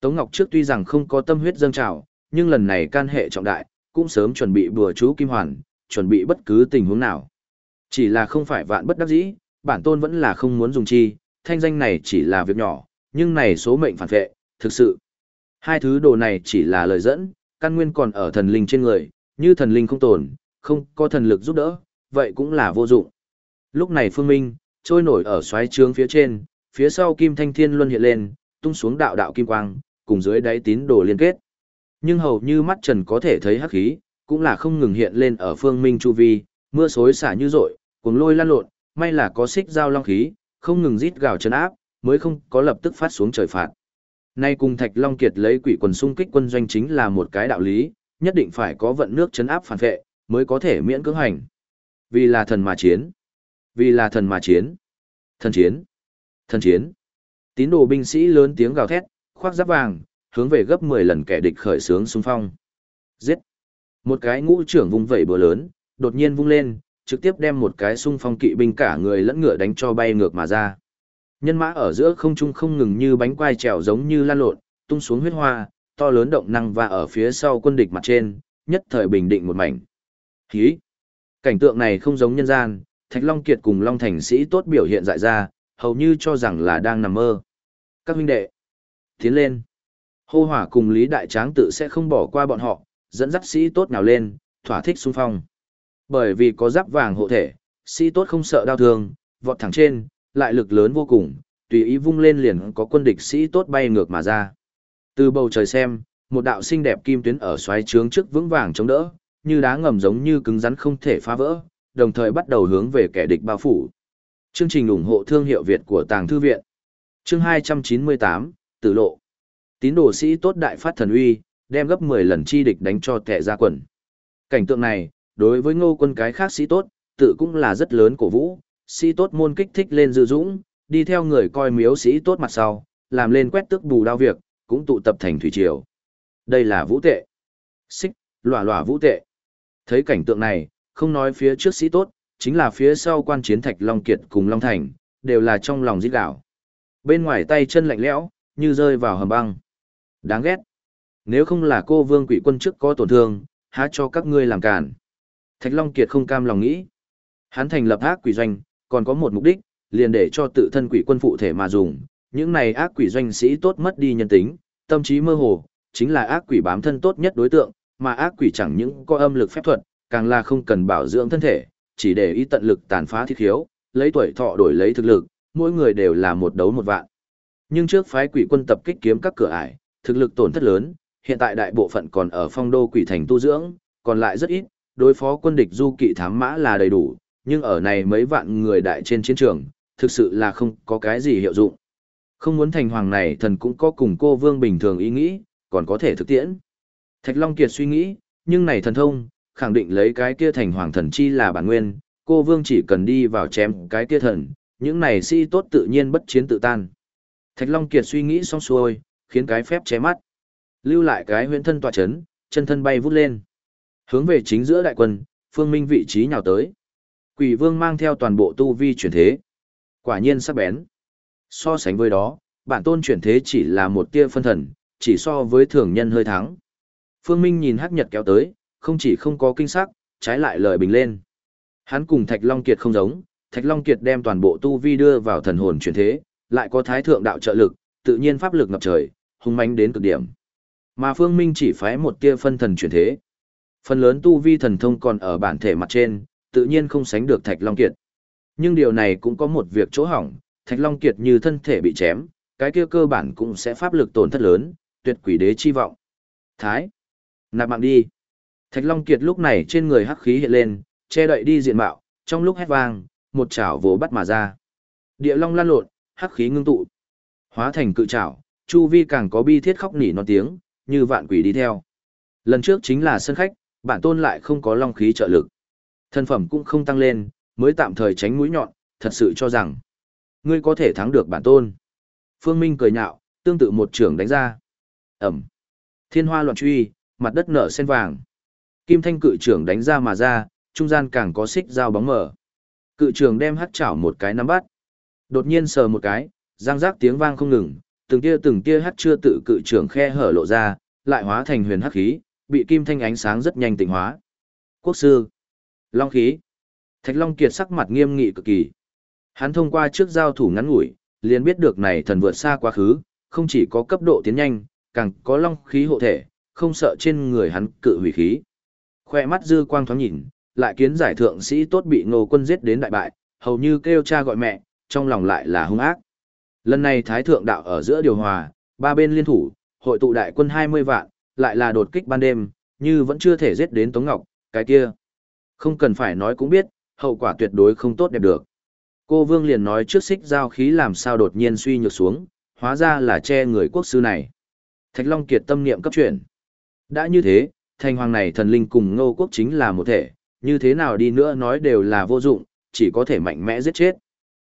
Tống Ngọc trước tuy rằng không có tâm huyết dâng trào, nhưng lần này can hệ trọng đại, cũng sớm chuẩn bị bùa chú kim hoàn, chuẩn bị bất cứ tình huống nào. Chỉ là không phải vạn bất đắc dĩ, bản tôn vẫn là không muốn dùng chi, thanh danh này chỉ là việc nhỏ, nhưng này số mệnh phản vệ, thực sự. Hai thứ đồ này chỉ là lời dẫn, căn nguyên còn ở thần linh trên người, như thần linh không tồn, không có thần lực giúp đỡ, vậy cũng là vô dụng. Lúc này Phương Minh, trôi nổi ở xoáy trướng phía trên, phía sau kim thanh thiên luân hiện lên, tung xuống đạo đạo kim quang, cùng dưới đáy tín đồ liên kết. Nhưng hầu như mắt trần có thể thấy hắc khí, cũng là không ngừng hiện lên ở Phương Minh chu vi, mưa xối xả như rội, cuồng lôi lan lộn, may là có xích giao long khí, không ngừng rít gào chấn áp, mới không có lập tức phát xuống trời phạt. Nay cùng Thạch Long Kiệt lấy quỷ quần xung kích quân doanh chính là một cái đạo lý, nhất định phải có vận nước chấn áp phản vệ, mới có thể miễn cưỡng hành. Vì là thần mà chiến. Vì là thần mà chiến. Thần chiến. Thần chiến. Tín đồ binh sĩ lớn tiếng gào thét, khoác giáp vàng, hướng về gấp 10 lần kẻ địch khởi sướng xung phong. Giết. Một cái ngũ trưởng vung vẩy bờ lớn, đột nhiên vung lên, trực tiếp đem một cái xung phong kỵ binh cả người lẫn ngựa đánh cho bay ngược mà ra. Nhân mã ở giữa không trung không ngừng như bánh quai trèo giống như lan lộn, tung xuống huyết hoa, to lớn động năng và ở phía sau quân địch mặt trên, nhất thời bình định một mảnh. Hí! Cảnh tượng này không giống nhân gian, Thạch Long Kiệt cùng Long Thành sĩ tốt biểu hiện dại ra, hầu như cho rằng là đang nằm mơ. Các huynh đệ! Tiến lên! Hô hỏa cùng Lý Đại Tráng tự sẽ không bỏ qua bọn họ, dẫn dắt sĩ tốt nào lên, thỏa thích xung phong. Bởi vì có giáp vàng hộ thể, sĩ tốt không sợ đau thương, vọt thẳng trên, lại lực lớn vô cùng, tùy ý vung lên liền có quân địch sĩ tốt bay ngược mà ra. Từ bầu trời xem, một đạo xinh đẹp kim tuyến ở xoáy trướng trước vững vàng chống đỡ, như đá ngầm giống như cứng rắn không thể phá vỡ, đồng thời bắt đầu hướng về kẻ địch bao phủ. Chương trình ủng hộ thương hiệu Việt của Tàng Thư Viện. Chương 298, Tử Lộ. Tín đồ sĩ tốt đại phát thần uy, đem gấp 10 lần chi địch đánh cho tệ ra quần. Cảnh tượng này, đối với ngô quân cái khác sĩ tốt, tự cũng là rất lớn cổ vũ, sĩ tốt môn kích thích lên dự dũng, đi theo người coi miếu sĩ tốt mặt sau, làm lên quét tước bù đao việc, cũng tụ tập thành thủy triều. Đây là vũ tệ. Xích, lòa lòa vũ tệ. Thấy cảnh tượng này, không nói phía trước sĩ tốt, chính là phía sau quan chiến thạch Long Kiệt cùng Long Thành, đều là trong lòng giết đảo. Bên ngoài tay chân lạnh lẽo, như rơi vào hầm băng. Đáng ghét. Nếu không là cô vương quỷ quân trước có tổn thương, há cho các ngươi làm cản. Thạch Long Kiệt không cam lòng nghĩ. Hắn thành lập ác quỷ doanh, còn có một mục đích, liền để cho tự thân quỷ quân phụ thể mà dùng. Những này ác quỷ doanh sĩ tốt mất đi nhân tính, tâm trí mơ hồ, chính là ác quỷ bám thân tốt nhất đối tượng, mà ác quỷ chẳng những có âm lực phép thuật, càng là không cần bảo dưỡng thân thể, chỉ để ý tận lực tàn phá thiết khiếu, lấy tuổi thọ đổi lấy thực lực, mỗi người đều là một đấu một vạn. Nhưng trước phái quỷ quân tập kích kiếm các cửa ải, thực lực tổn thất lớn, hiện tại đại bộ phận còn ở phong đô quỷ thành tu dưỡng, còn lại rất ít, đối phó quân địch du kỵ thám mã là đầy đủ, nhưng ở này mấy vạn người đại trên chiến trường, thực sự là không có cái gì hiệu dụng. Không muốn thành hoàng này thần cũng có cùng cô vương bình thường ý nghĩ, còn có thể thực tiễn. Thạch Long Kiệt suy nghĩ, nhưng này thần thông, khẳng định lấy cái kia thành hoàng thần chi là bản nguyên, cô vương chỉ cần đi vào chém cái kia thần, những này si tốt tự nhiên bất chiến tự tan. Thạch Long Kiệt suy nghĩ xong xuôi, khiến cái phép che mắt. Lưu lại cái huyễn thân tọa chấn, chân thân bay vút lên. Hướng về chính giữa đại quân, phương minh vị trí nhào tới. Quỷ vương mang theo toàn bộ tu vi chuyển thế. Quả nhiên sắc bén. So sánh với đó, bản tôn chuyển thế chỉ là một tia phân thần, chỉ so với thường nhân hơi thắng. Phương Minh nhìn hắc nhật kéo tới, không chỉ không có kinh sắc, trái lại lời bình lên. Hắn cùng Thạch Long Kiệt không giống, Thạch Long Kiệt đem toàn bộ tu vi đưa vào thần hồn chuyển thế, lại có thái thượng đạo trợ lực, tự nhiên pháp lực ngập trời, hung mãnh đến cực điểm. Mà Phương Minh chỉ phái một tia phân thần chuyển thế. Phần lớn tu vi thần thông còn ở bản thể mặt trên, tự nhiên không sánh được Thạch Long Kiệt. Nhưng điều này cũng có một việc chỗ hỏng, Thạch Long Kiệt như thân thể bị chém, cái kia cơ bản cũng sẽ pháp lực tổn thất lớn, tuyệt quỷ đế chi vọng. Thái, nạp mạng đi. Thạch Long Kiệt lúc này trên người hắc khí hiện lên, che đậy đi diện mạo, trong lúc hét vang, một chảo vồ bắt mà ra. Địa long lan lộn, hắc khí ngưng tụ, hóa thành cự chảo, chu vi càng có bi thiết khóc nỉ non tiếng, như vạn quỷ đi theo. Lần trước chính là sân khách, bản tôn lại không có long khí trợ lực. Thân phẩm cũng không tăng lên, mới tạm thời tránh mũi nhọn, thật sự cho rằng ngươi có thể thắng được bản tôn. Phương Minh cười nhạo, tương tự một trưởng đánh ra. Ẩm. Thiên hoa loạn truy, mặt đất nở sen vàng. Kim thanh cự trưởng đánh ra mà ra, trung gian càng có xích dao bóng mở. Cự trưởng đem hắt chảo một cái nắm bắt. Đột nhiên sờ một cái, răng rác tiếng vang không ngừng, từng tia từng tia hắt chưa tự cự trưởng khe hở lộ ra, lại hóa thành huyền hắc khí, bị kim thanh ánh sáng rất nhanh tịnh hóa. Quốc sư, long khí. Thạch Long Kiệt sắc mặt nghiêm nghị cực kỳ. Hắn thông qua trước giao thủ ngắn ngủi, liền biết được này thần vượt xa quá khứ, không chỉ có cấp độ tiến nhanh, càng có long khí hộ thể, không sợ trên người hắn cự hủy khí. Khoe mắt dư quang thoáng nhìn, lại kiến giải thượng sĩ tốt bị ngô quân giết đến đại bại, hầu như kêu cha gọi mẹ, trong lòng lại là hung ác. Lần này Thái Thượng Đạo ở giữa điều hòa, ba bên liên thủ, hội tụ đại quân 20 vạn, lại là đột kích ban đêm, như vẫn chưa thể giết đến Tống Ngọc, cái kia. Không cần phải nói cũng biết, hậu quả tuyệt đối không tốt đẹp được. Cô Vương liền nói trước xích giao khí làm sao đột nhiên suy nhược xuống, hóa ra là che người quốc sư này. Thạch Long Kiệt tâm niệm cấp chuyển. Đã như thế, thành hoàng này thần linh cùng ngô quốc chính là một thể, như thế nào đi nữa nói đều là vô dụng, chỉ có thể mạnh mẽ giết chết.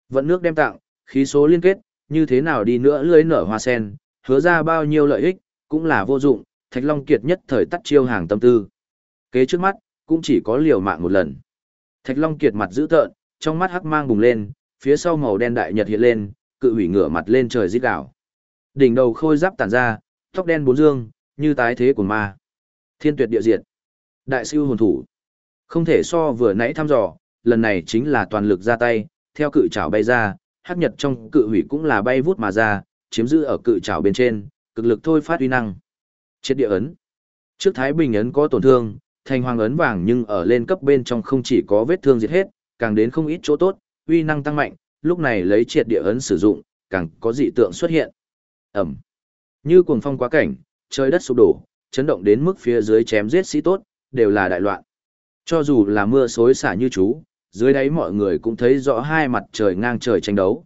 Vận nước đem tặng, khí số liên kết, như thế nào đi nữa lưới nở hoa sen, hứa ra bao nhiêu lợi ích, cũng là vô dụng, Thạch Long Kiệt nhất thời tắt chiêu hàng tâm tư. Kế trước mắt, cũng chỉ có liều mạng một lần. Thạch Long Kiệt mặt dữ tợn, trong mắt hắc mang bùng lên, phía sau màu đen đại nhật hiện lên, cự hủy ngửa mặt lên trời rít đảo. Đỉnh đầu khôi giáp tản ra, tóc đen bốn dương, như tái thế của ma. Thiên tuyệt địa diệt. Đại siêu hồn thủ. Không thể so vừa nãy thăm dò, lần này chính là toàn lực ra tay, theo cự trảo bay ra, hắc nhật trong cự hủy cũng là bay vút mà ra, chiếm giữ ở cự trảo bên trên, cực lực thôi phát uy năng. Triệt địa ấn. Trước Thái Bình ấn có tổn thương, thành hoàng ấn vàng nhưng ở lên cấp bên trong không chỉ có vết thương diệt hết, càng đến không ít chỗ tốt, uy năng tăng mạnh, lúc này lấy triệt địa ấn sử dụng, càng có dị tượng xuất hiện. Ẩm. Như cuồng phong quá cảnh, trời đất sụp đổ, chấn động đến mức phía dưới chém giết sĩ tốt, đều là đại loạn. Cho dù là mưa xối xả như chú, dưới đáy mọi người cũng thấy rõ hai mặt trời ngang trời tranh đấu.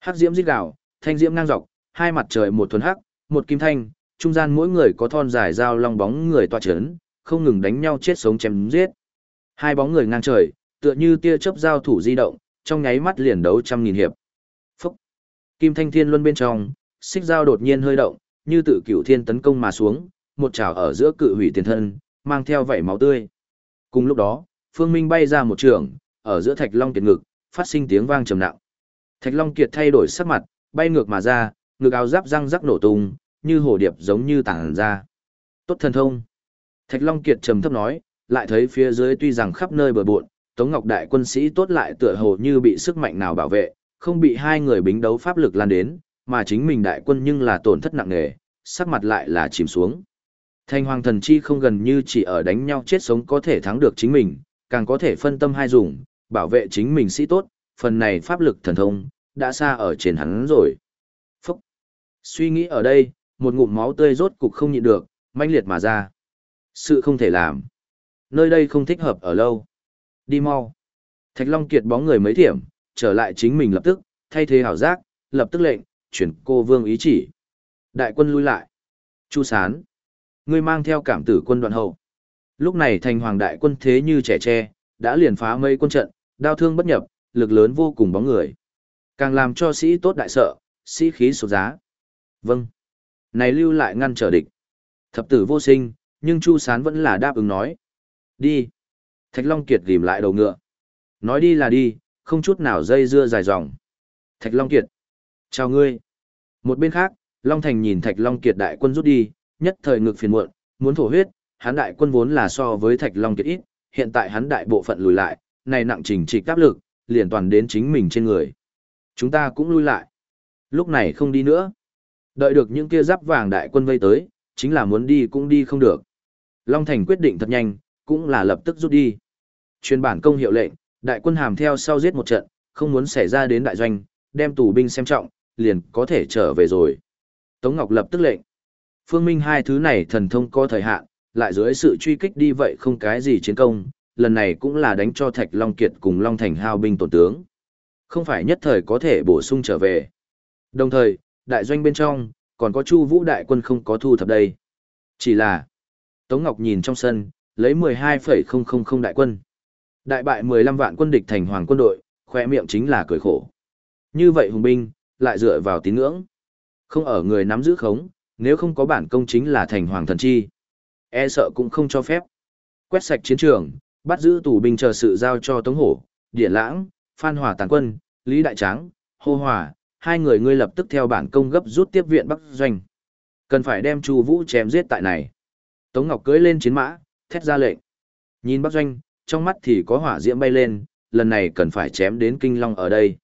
Hắc diễm giết đảo, thanh diễm ngang dọc, hai mặt trời một thuần hắc, một kim thanh, trung gian mỗi người có thon dài dao long bóng người toa chấn, không ngừng đánh nhau chết sống chém giết. Hai bóng người ngang trời, tựa như tia chớp giao thủ di động, trong nháy mắt liền đấu trăm nghìn hiệp. Phúc! Kim thanh thiên luân bên trong, xích dao đột nhiên hơi động, như tự cửu thiên tấn công mà xuống, một chảo ở giữa cự hủy tiền thân, mang theo vảy máu tươi. Cùng lúc đó, Phương Minh bay ra một trường, ở giữa Thạch Long Kiệt ngực, phát sinh tiếng vang trầm nặng. Thạch Long Kiệt thay đổi sắc mặt, bay ngược mà ra, ngực áo giáp răng rắc nổ tung, như hổ điệp giống như tản ra. Tốt thần thông. Thạch Long Kiệt trầm thấp nói, lại thấy phía dưới tuy rằng khắp nơi bừa bộn, Tống Ngọc Đại quân sĩ tốt lại tựa hồ như bị sức mạnh nào bảo vệ, không bị hai người bính đấu pháp lực lan đến, mà chính mình đại quân nhưng là tổn thất nặng nề, sắc mặt lại là chìm xuống. Thanh hoàng thần chi không gần như chỉ ở đánh nhau chết sống có thể thắng được chính mình, càng có thể phân tâm hai dùng, bảo vệ chính mình sĩ tốt, phần này pháp lực thần thông, đã xa ở trên hắn rồi. Phúc! Suy nghĩ ở đây, một ngụm máu tươi rốt cục không nhịn được, manh liệt mà ra. Sự không thể làm. Nơi đây không thích hợp ở lâu. Đi mau. Thạch Long Kiệt bóng người mấy thiểm, trở lại chính mình lập tức, thay thế hảo giác, lập tức lệnh, chuyển cô vương ý chỉ. Đại quân lui lại. Chu sán. Ngươi mang theo cảm tử quân đoạn hậu. Lúc này thành hoàng đại quân thế như trẻ tre, đã liền phá mây quân trận, đao thương bất nhập, lực lớn vô cùng bóng người. Càng làm cho sĩ tốt đại sợ, sĩ khí sụt giá. Vâng. Này lưu lại ngăn trở địch. Thập tử vô sinh, nhưng Chu Sán vẫn là đáp ứng nói. Đi. Thạch Long Kiệt ghim lại đầu ngựa. Nói đi là đi, không chút nào dây dưa dài dòng. Thạch Long Kiệt. Chào ngươi. Một bên khác, Long Thành nhìn Thạch Long Kiệt đại quân rút đi, nhất thời ngực phiền muộn, muốn thổ huyết, hắn đại quân vốn là so với Thạch Long Kiệt ít, hiện tại hắn đại bộ phận lùi lại, này nặng trình trịch áp lực, liền toàn đến chính mình trên người. Chúng ta cũng lui lại. Lúc này không đi nữa. Đợi được những kia giáp vàng đại quân vây tới, chính là muốn đi cũng đi không được. Long Thành quyết định thật nhanh, cũng là lập tức rút đi. Truyền bản công hiệu lệnh, đại quân hàm theo sau giết một trận, không muốn xảy ra đến đại doanh, đem tù binh xem trọng, liền có thể trở về rồi. Tống Ngọc lập tức lệnh. Phương Minh hai thứ này thần thông có thời hạn, lại dưới sự truy kích đi vậy không cái gì chiến công, lần này cũng là đánh cho Thạch Long Kiệt cùng Long Thành hao binh tổn tướng. Không phải nhất thời có thể bổ sung trở về. Đồng thời, đại doanh bên trong, còn có Chu Vũ đại quân không có thu thập đây. Chỉ là, Tống Ngọc nhìn trong sân, lấy 12,000 đại quân. Đại bại 15 vạn quân địch thành hoàng quân đội, khoe miệng chính là cười khổ. Như vậy hùng binh, lại dựa vào tín ngưỡng. Không ở người nắm giữ khống, nếu không có bản công chính là thành hoàng thần chi. E sợ cũng không cho phép. Quét sạch chiến trường, bắt giữ tù binh chờ sự giao cho Tống Hổ, Điển Lãng, Phan Hòa Tàn Quân, Lý Đại Tráng, Hô Hòa, hai người ngươi lập tức theo bản công gấp rút tiếp viện Bắc Doanh. Cần phải đem Chu Vũ chém giết tại này. Tống Ngọc cưỡi lên chiến mã, thét ra lệnh. Nhìn Bắc Doanh, trong mắt thì có hỏa diễm bay lên, lần này cần phải chém đến kinh long ở đây.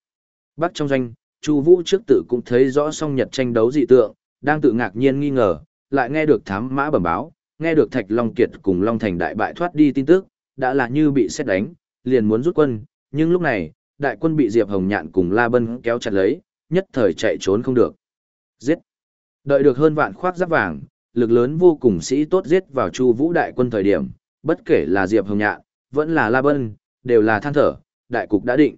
Bắc trong doanh, Chu Vũ trước tự cũng thấy rõ song nhật tranh đấu dị tượng, đang tự ngạc nhiên nghi ngờ, lại nghe được thám mã bẩm báo, nghe được Thạch Long Kiệt cùng Long Thành đại bại thoát đi tin tức, đã là như bị xét đánh, liền muốn rút quân, nhưng lúc này, đại quân bị Diệp Hồng Nhạn cùng La Bân kéo chặt lấy, nhất thời chạy trốn không được. Giết! Đợi được hơn vạn khoác giáp vàng, lực lớn vô cùng sĩ tốt giết vào Chu Vũ đại quân thời điểm, bất kể là Diệp Hồng Nhạn, vẫn là La Bân, đều là than thở, đại cục đã định.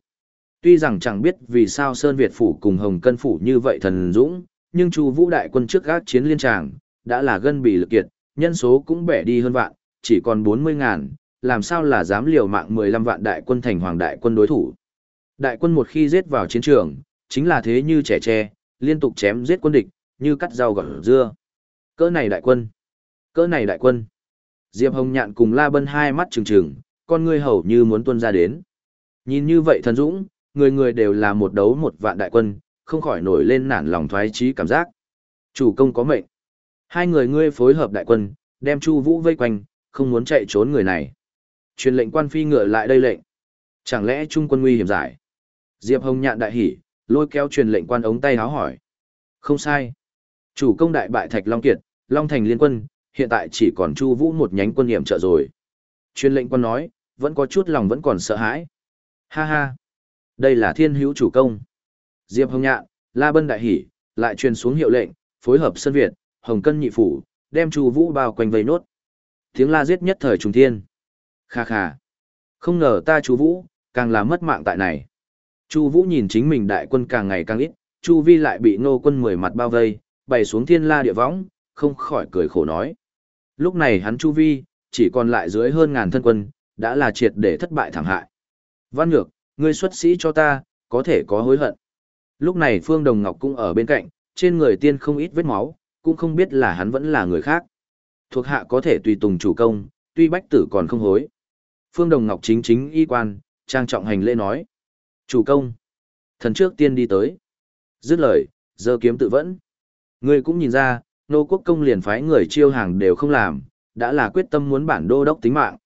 Tuy rằng chẳng biết vì sao Sơn Việt phủ cùng Hồng Cân phủ như vậy thần dũng, nhưng Chu Vũ đại quân trước gác chiến liên tràng, đã là gân bì lực kiệt, nhân số cũng bẻ đi hơn vạn, chỉ còn 40 ngàn, làm sao là dám liều mạng 15 vạn đại quân thành hoàng đại quân đối thủ. Đại quân một khi giết vào chiến trường, chính là thế như trẻ tre, liên tục chém giết quân địch, như cắt rau gọt dưa. Cỡ này đại quân, cỡ này đại quân. Diệp Hồng Nhạn cùng La Bân hai mắt trừng trừng, con ngươi hầu như muốn tuôn ra đến. Nhìn như vậy thần dũng, người người đều là một đấu một vạn đại quân, không khỏi nổi lên nản lòng thoái trí cảm giác. Chủ công có mệnh. Hai người ngươi phối hợp đại quân, đem Chu Vũ vây quanh, không muốn chạy trốn người này. Truyền lệnh quan phi ngựa lại đây lệnh. Chẳng lẽ trung quân nguy hiểm giải? Diệp Hồng nhạn đại hỉ, lôi kéo truyền lệnh quan ống tay háo hỏi. Không sai. Chủ công đại bại Thạch Long Kiệt, Long Thành liên quân, hiện tại chỉ còn Chu Vũ một nhánh quân hiểm trợ rồi. Truyền lệnh quan nói, vẫn có chút lòng vẫn còn sợ hãi. Ha ha. Đây là thiên hữu chủ công. Diệp Hồng Nhạn, La Bân đại hỉ, lại truyền xuống hiệu lệnh, phối hợp sân Việt, Hồng Cân nhị phủ, đem Chu Vũ bao quanh vây nốt. Tiếng la giết nhất thời trùng thiên. Kha kha. Không ngờ ta Chu Vũ, càng là mất mạng tại này. Chu Vũ nhìn chính mình đại quân càng ngày càng ít, Chu Vi lại bị nô quân mười mặt bao vây, bày xuống thiên la địa võng, không khỏi cười khổ nói. Lúc này hắn Chu Vi, chỉ còn lại dưới hơn ngàn thân quân, đã là triệt để thất bại thảm hại. Văn Nhược, ngươi xuất sĩ cho ta, có thể có hối hận. Lúc này Phương Đồng Ngọc cũng ở bên cạnh, trên người tiên không ít vết máu, cũng không biết là hắn vẫn là người khác. Thuộc hạ có thể tùy tùng chủ công, tuy bách tử còn không hối. Phương Đồng Ngọc chính chính y quan, trang trọng hành lễ nói. Chủ công. Thần trước tiên đi tới. Dứt lời, giơ kiếm tự vẫn. Người cũng nhìn ra, nô quốc công liền phái người chiêu hàng đều không làm, đã là quyết tâm muốn bản đô đốc tính mạng.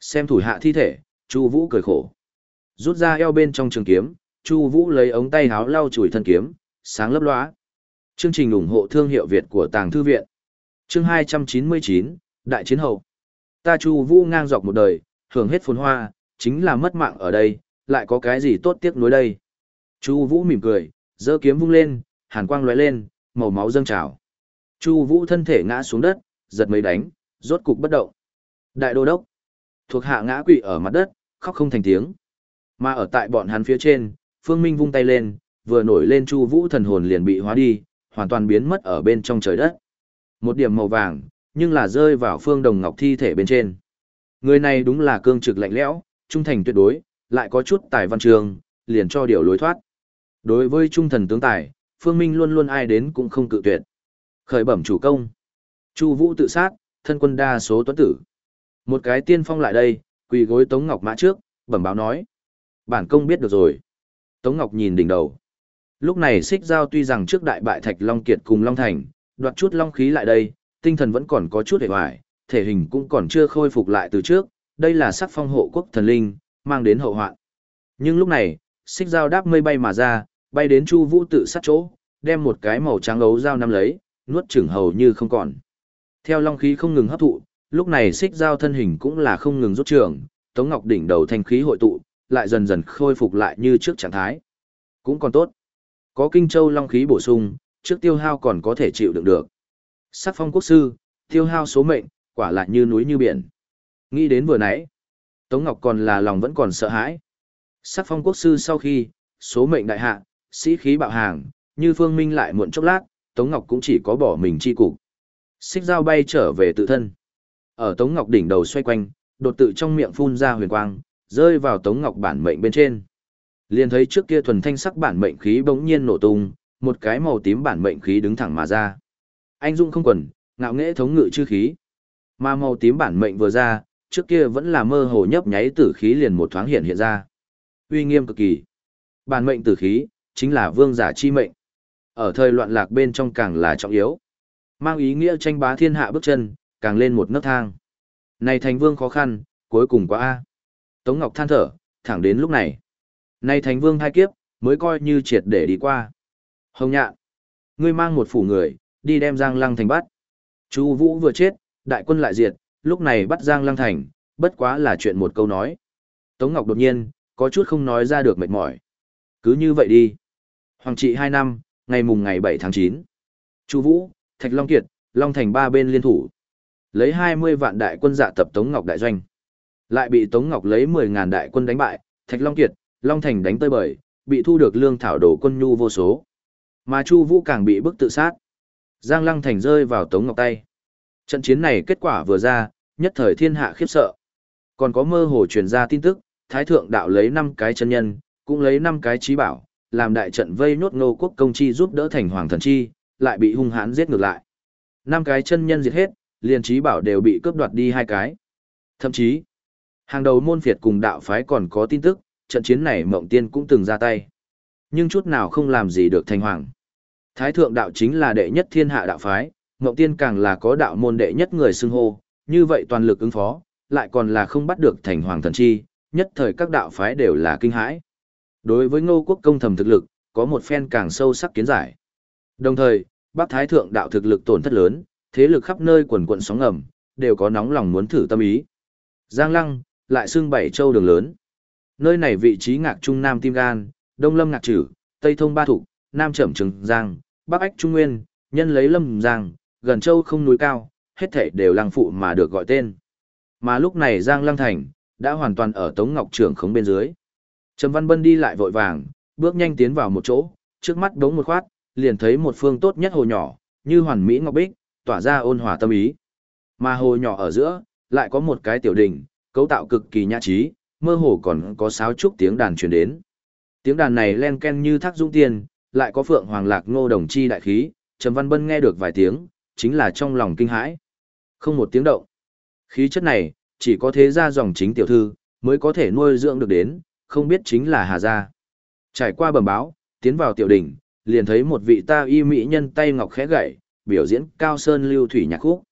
Xem thủ hạ thi thể, Chu Vũ cười khổ. Rút ra eo bên trong trường kiếm, Chu Vũ lấy ống tay áo lau chùi thân kiếm, sáng lấp loá. Chương trình ủng hộ thương hiệu Việt của Tàng Thư Viện. Chương 299, Đại Chiến Hậu. Ta Chu Vũ ngang dọc một đời, hưởng hết phồn hoa, chính là mất mạng ở đây, lại có cái gì tốt tiếc nuối đây. Chu Vũ mỉm cười, giơ kiếm vung lên, hàn quang lóe lên, màu máu dâng trào. Chu Vũ thân thể ngã xuống đất, giật mấy đánh, rốt cục bất động. Đại đô đốc, thuộc hạ ngã quỵ ở mặt đất, khóc không thành tiếng. Mà ở tại bọn hắn phía trên, Phương Minh vung tay lên, vừa nổi lên Chu Vũ thần hồn liền bị hóa đi, hoàn toàn biến mất ở bên trong trời đất. Một điểm màu vàng, nhưng là rơi vào Phương Đồng Ngọc thi thể bên trên. Người này đúng là cương trực lạnh lẽo, trung thành tuyệt đối, lại có chút tài văn trường, liền cho điều lối thoát. Đối với trung thần tướng tài, Phương Minh luôn luôn ai đến cũng không cự tuyệt. Khởi bẩm chủ công. Chu Vũ tự sát, thân quân đa số tuấn tử. Một cái tiên phong lại đây, quỳ gối Tống Ngọc mã trước, bẩm báo nói. Bản công biết được rồi. Tống Ngọc nhìn đỉnh đầu. Lúc này xích giao tuy rằng trước đại bại Thạch Long Kiệt cùng Long Thành, đoạt chút long khí lại đây, tinh thần vẫn còn có chút hề hoài, thể hình cũng còn chưa khôi phục lại từ trước, đây là sắc phong hộ quốc thần linh, mang đến hậu hoạn. Nhưng lúc này, xích dao đáp mây bay mà ra, bay đến Chu Vũ tự sát chỗ, đem một cái màu trắng ấu dao nắm lấy, nuốt chửng hầu như không còn. Theo long khí không ngừng hấp thụ, lúc này xích dao thân hình cũng là không ngừng rút trường, Tống Ngọc đỉnh đầu thanh khí hội tụ, lại dần dần khôi phục lại như trước trạng thái. Cũng còn tốt. Có kinh châu long khí bổ sung, trước tiêu hao còn có thể chịu đựng được. Sắc phong quốc sư, tiêu hao số mệnh, quả lại như núi như biển. Nghĩ đến vừa nãy, Tống Ngọc còn là lòng vẫn còn sợ hãi. Sắc phong quốc sư sau khi, số mệnh đại hạ, sĩ khí bạo hàng, như phương minh lại muộn chốc lát, Tống Ngọc cũng chỉ có bỏ mình chi cục. Xích dao bay trở về tự thân. Ở Tống Ngọc đỉnh đầu xoay quanh, đột tự trong miệng phun ra huyền quang, rơi vào Tống Ngọc bản mệnh bên trên. Liền thấy trước kia thuần thanh sắc bản mệnh khí bỗng nhiên nổ tung, một cái màu tím bản mệnh khí đứng thẳng mà ra. Anh Dung không quần, ngạo nghễ thống ngự chư khí. Mà màu tím bản mệnh vừa ra, trước kia vẫn là mơ hồ nhấp nháy tử khí liền một thoáng hiện hiện ra. Uy nghiêm cực kỳ. Bản mệnh tử khí, chính là vương giả chi mệnh. Ở thời loạn lạc bên trong càng là trọng yếu. Mang ý nghĩa tranh bá thiên hạ bước chân, càng lên một nấc thang. Này thành vương khó khăn, cuối cùng quá a. Tống Ngọc than thở, thẳng đến lúc này. nay Thánh vương hai kiếp, mới coi như triệt để đi qua. Hồng nhạn, ngươi mang một phủ người, đi đem Giang Lăng thành bắt. Chu Vũ vừa chết, đại quân lại diệt, lúc này bắt Giang Lăng thành, bất quá là chuyện một câu nói. Tống Ngọc đột nhiên, có chút không nói ra được mệt mỏi. Cứ như vậy đi. Hoàng trị hai năm, ngày mùng ngày 7 tháng 9. Chu Vũ, Thạch Long Kiệt, Long Thành ba bên liên thủ. Lấy 20 vạn đại quân dạ tập Tống Ngọc đại doanh. Lại bị Tống Ngọc lấy 10.000 đại quân đánh bại, Thạch Long Kiệt, Long Thành đánh tơi bời, bị thu được lương thảo đổ quân nhu vô số. Mà Chu Vũ càng bị bức tự sát. Giang Lăng Thành rơi vào Tống Ngọc tay. Trận chiến này kết quả vừa ra, nhất thời thiên hạ khiếp sợ. Còn có mơ hồ truyền ra tin tức, Thái Thượng đạo lấy 5 cái chân nhân, cũng lấy 5 cái trí bảo, làm đại trận vây nốt ngô quốc công chi giúp đỡ thành hoàng thần chi, lại bị hung hãn giết ngược lại. 5 cái chân nhân diệt hết, liền trí bảo đều bị cướp đoạt đi hai cái. Thậm chí, hàng đầu môn phiệt cùng đạo phái còn có tin tức, trận chiến này mộng tiên cũng từng ra tay. Nhưng chút nào không làm gì được thành hoàng. Thái thượng đạo chính là đệ nhất thiên hạ đạo phái, mộng tiên càng là có đạo môn đệ nhất người xưng hô, như vậy toàn lực ứng phó, lại còn là không bắt được thành hoàng thần chi, nhất thời các đạo phái đều là kinh hãi. Đối với ngô quốc công thầm thực lực, có một phen càng sâu sắc kiến giải. Đồng thời, Bắc Thái Thượng đạo thực lực tổn thất lớn, thế lực khắp nơi quần quận sóng ngầm, đều có nóng lòng muốn thử tâm ý. Giang Lăng, lại xưng bảy châu đường lớn. Nơi này vị trí ngạc trung nam tim gan, đông lâm ngạc trử, tây thông ba thục, nam trầm trừng giang, bắc ách trung nguyên, nhân lấy lâm giang, gần châu không núi cao, hết thảy đều lăng phụ mà được gọi tên. Mà lúc này Giang Lăng Thành, đã hoàn toàn ở Tống Ngọc Trưởng khống bên dưới. Trầm Văn Bân đi lại vội vàng, bước nhanh tiến vào một chỗ, trước mắt đống một khoát, liền thấy một phương tốt nhất hồ nhỏ, như hoàn mỹ ngọc bích, tỏa ra ôn hòa tâm ý. Mà hồ nhỏ ở giữa, lại có một cái tiểu đình, cấu tạo cực kỳ nhã trí, mơ hồ còn có sáo trúc tiếng đàn truyền đến. Tiếng đàn này len ken như thác dũng tiền, lại có phượng hoàng lạc ngô đồng chi đại khí, Trầm Văn Bân nghe được vài tiếng, chính là trong lòng kinh hãi. Không một tiếng động. Khí chất này, chỉ có thế gia dòng chính tiểu thư, mới có thể nuôi dưỡng được đến, không biết chính là Hà Gia. Trải qua bẩm báo, tiến vào tiểu đỉnh, liền thấy một vị ta y mỹ nhân tay ngọc khẽ gậy, biểu diễn cao sơn lưu thủy nhạc khúc.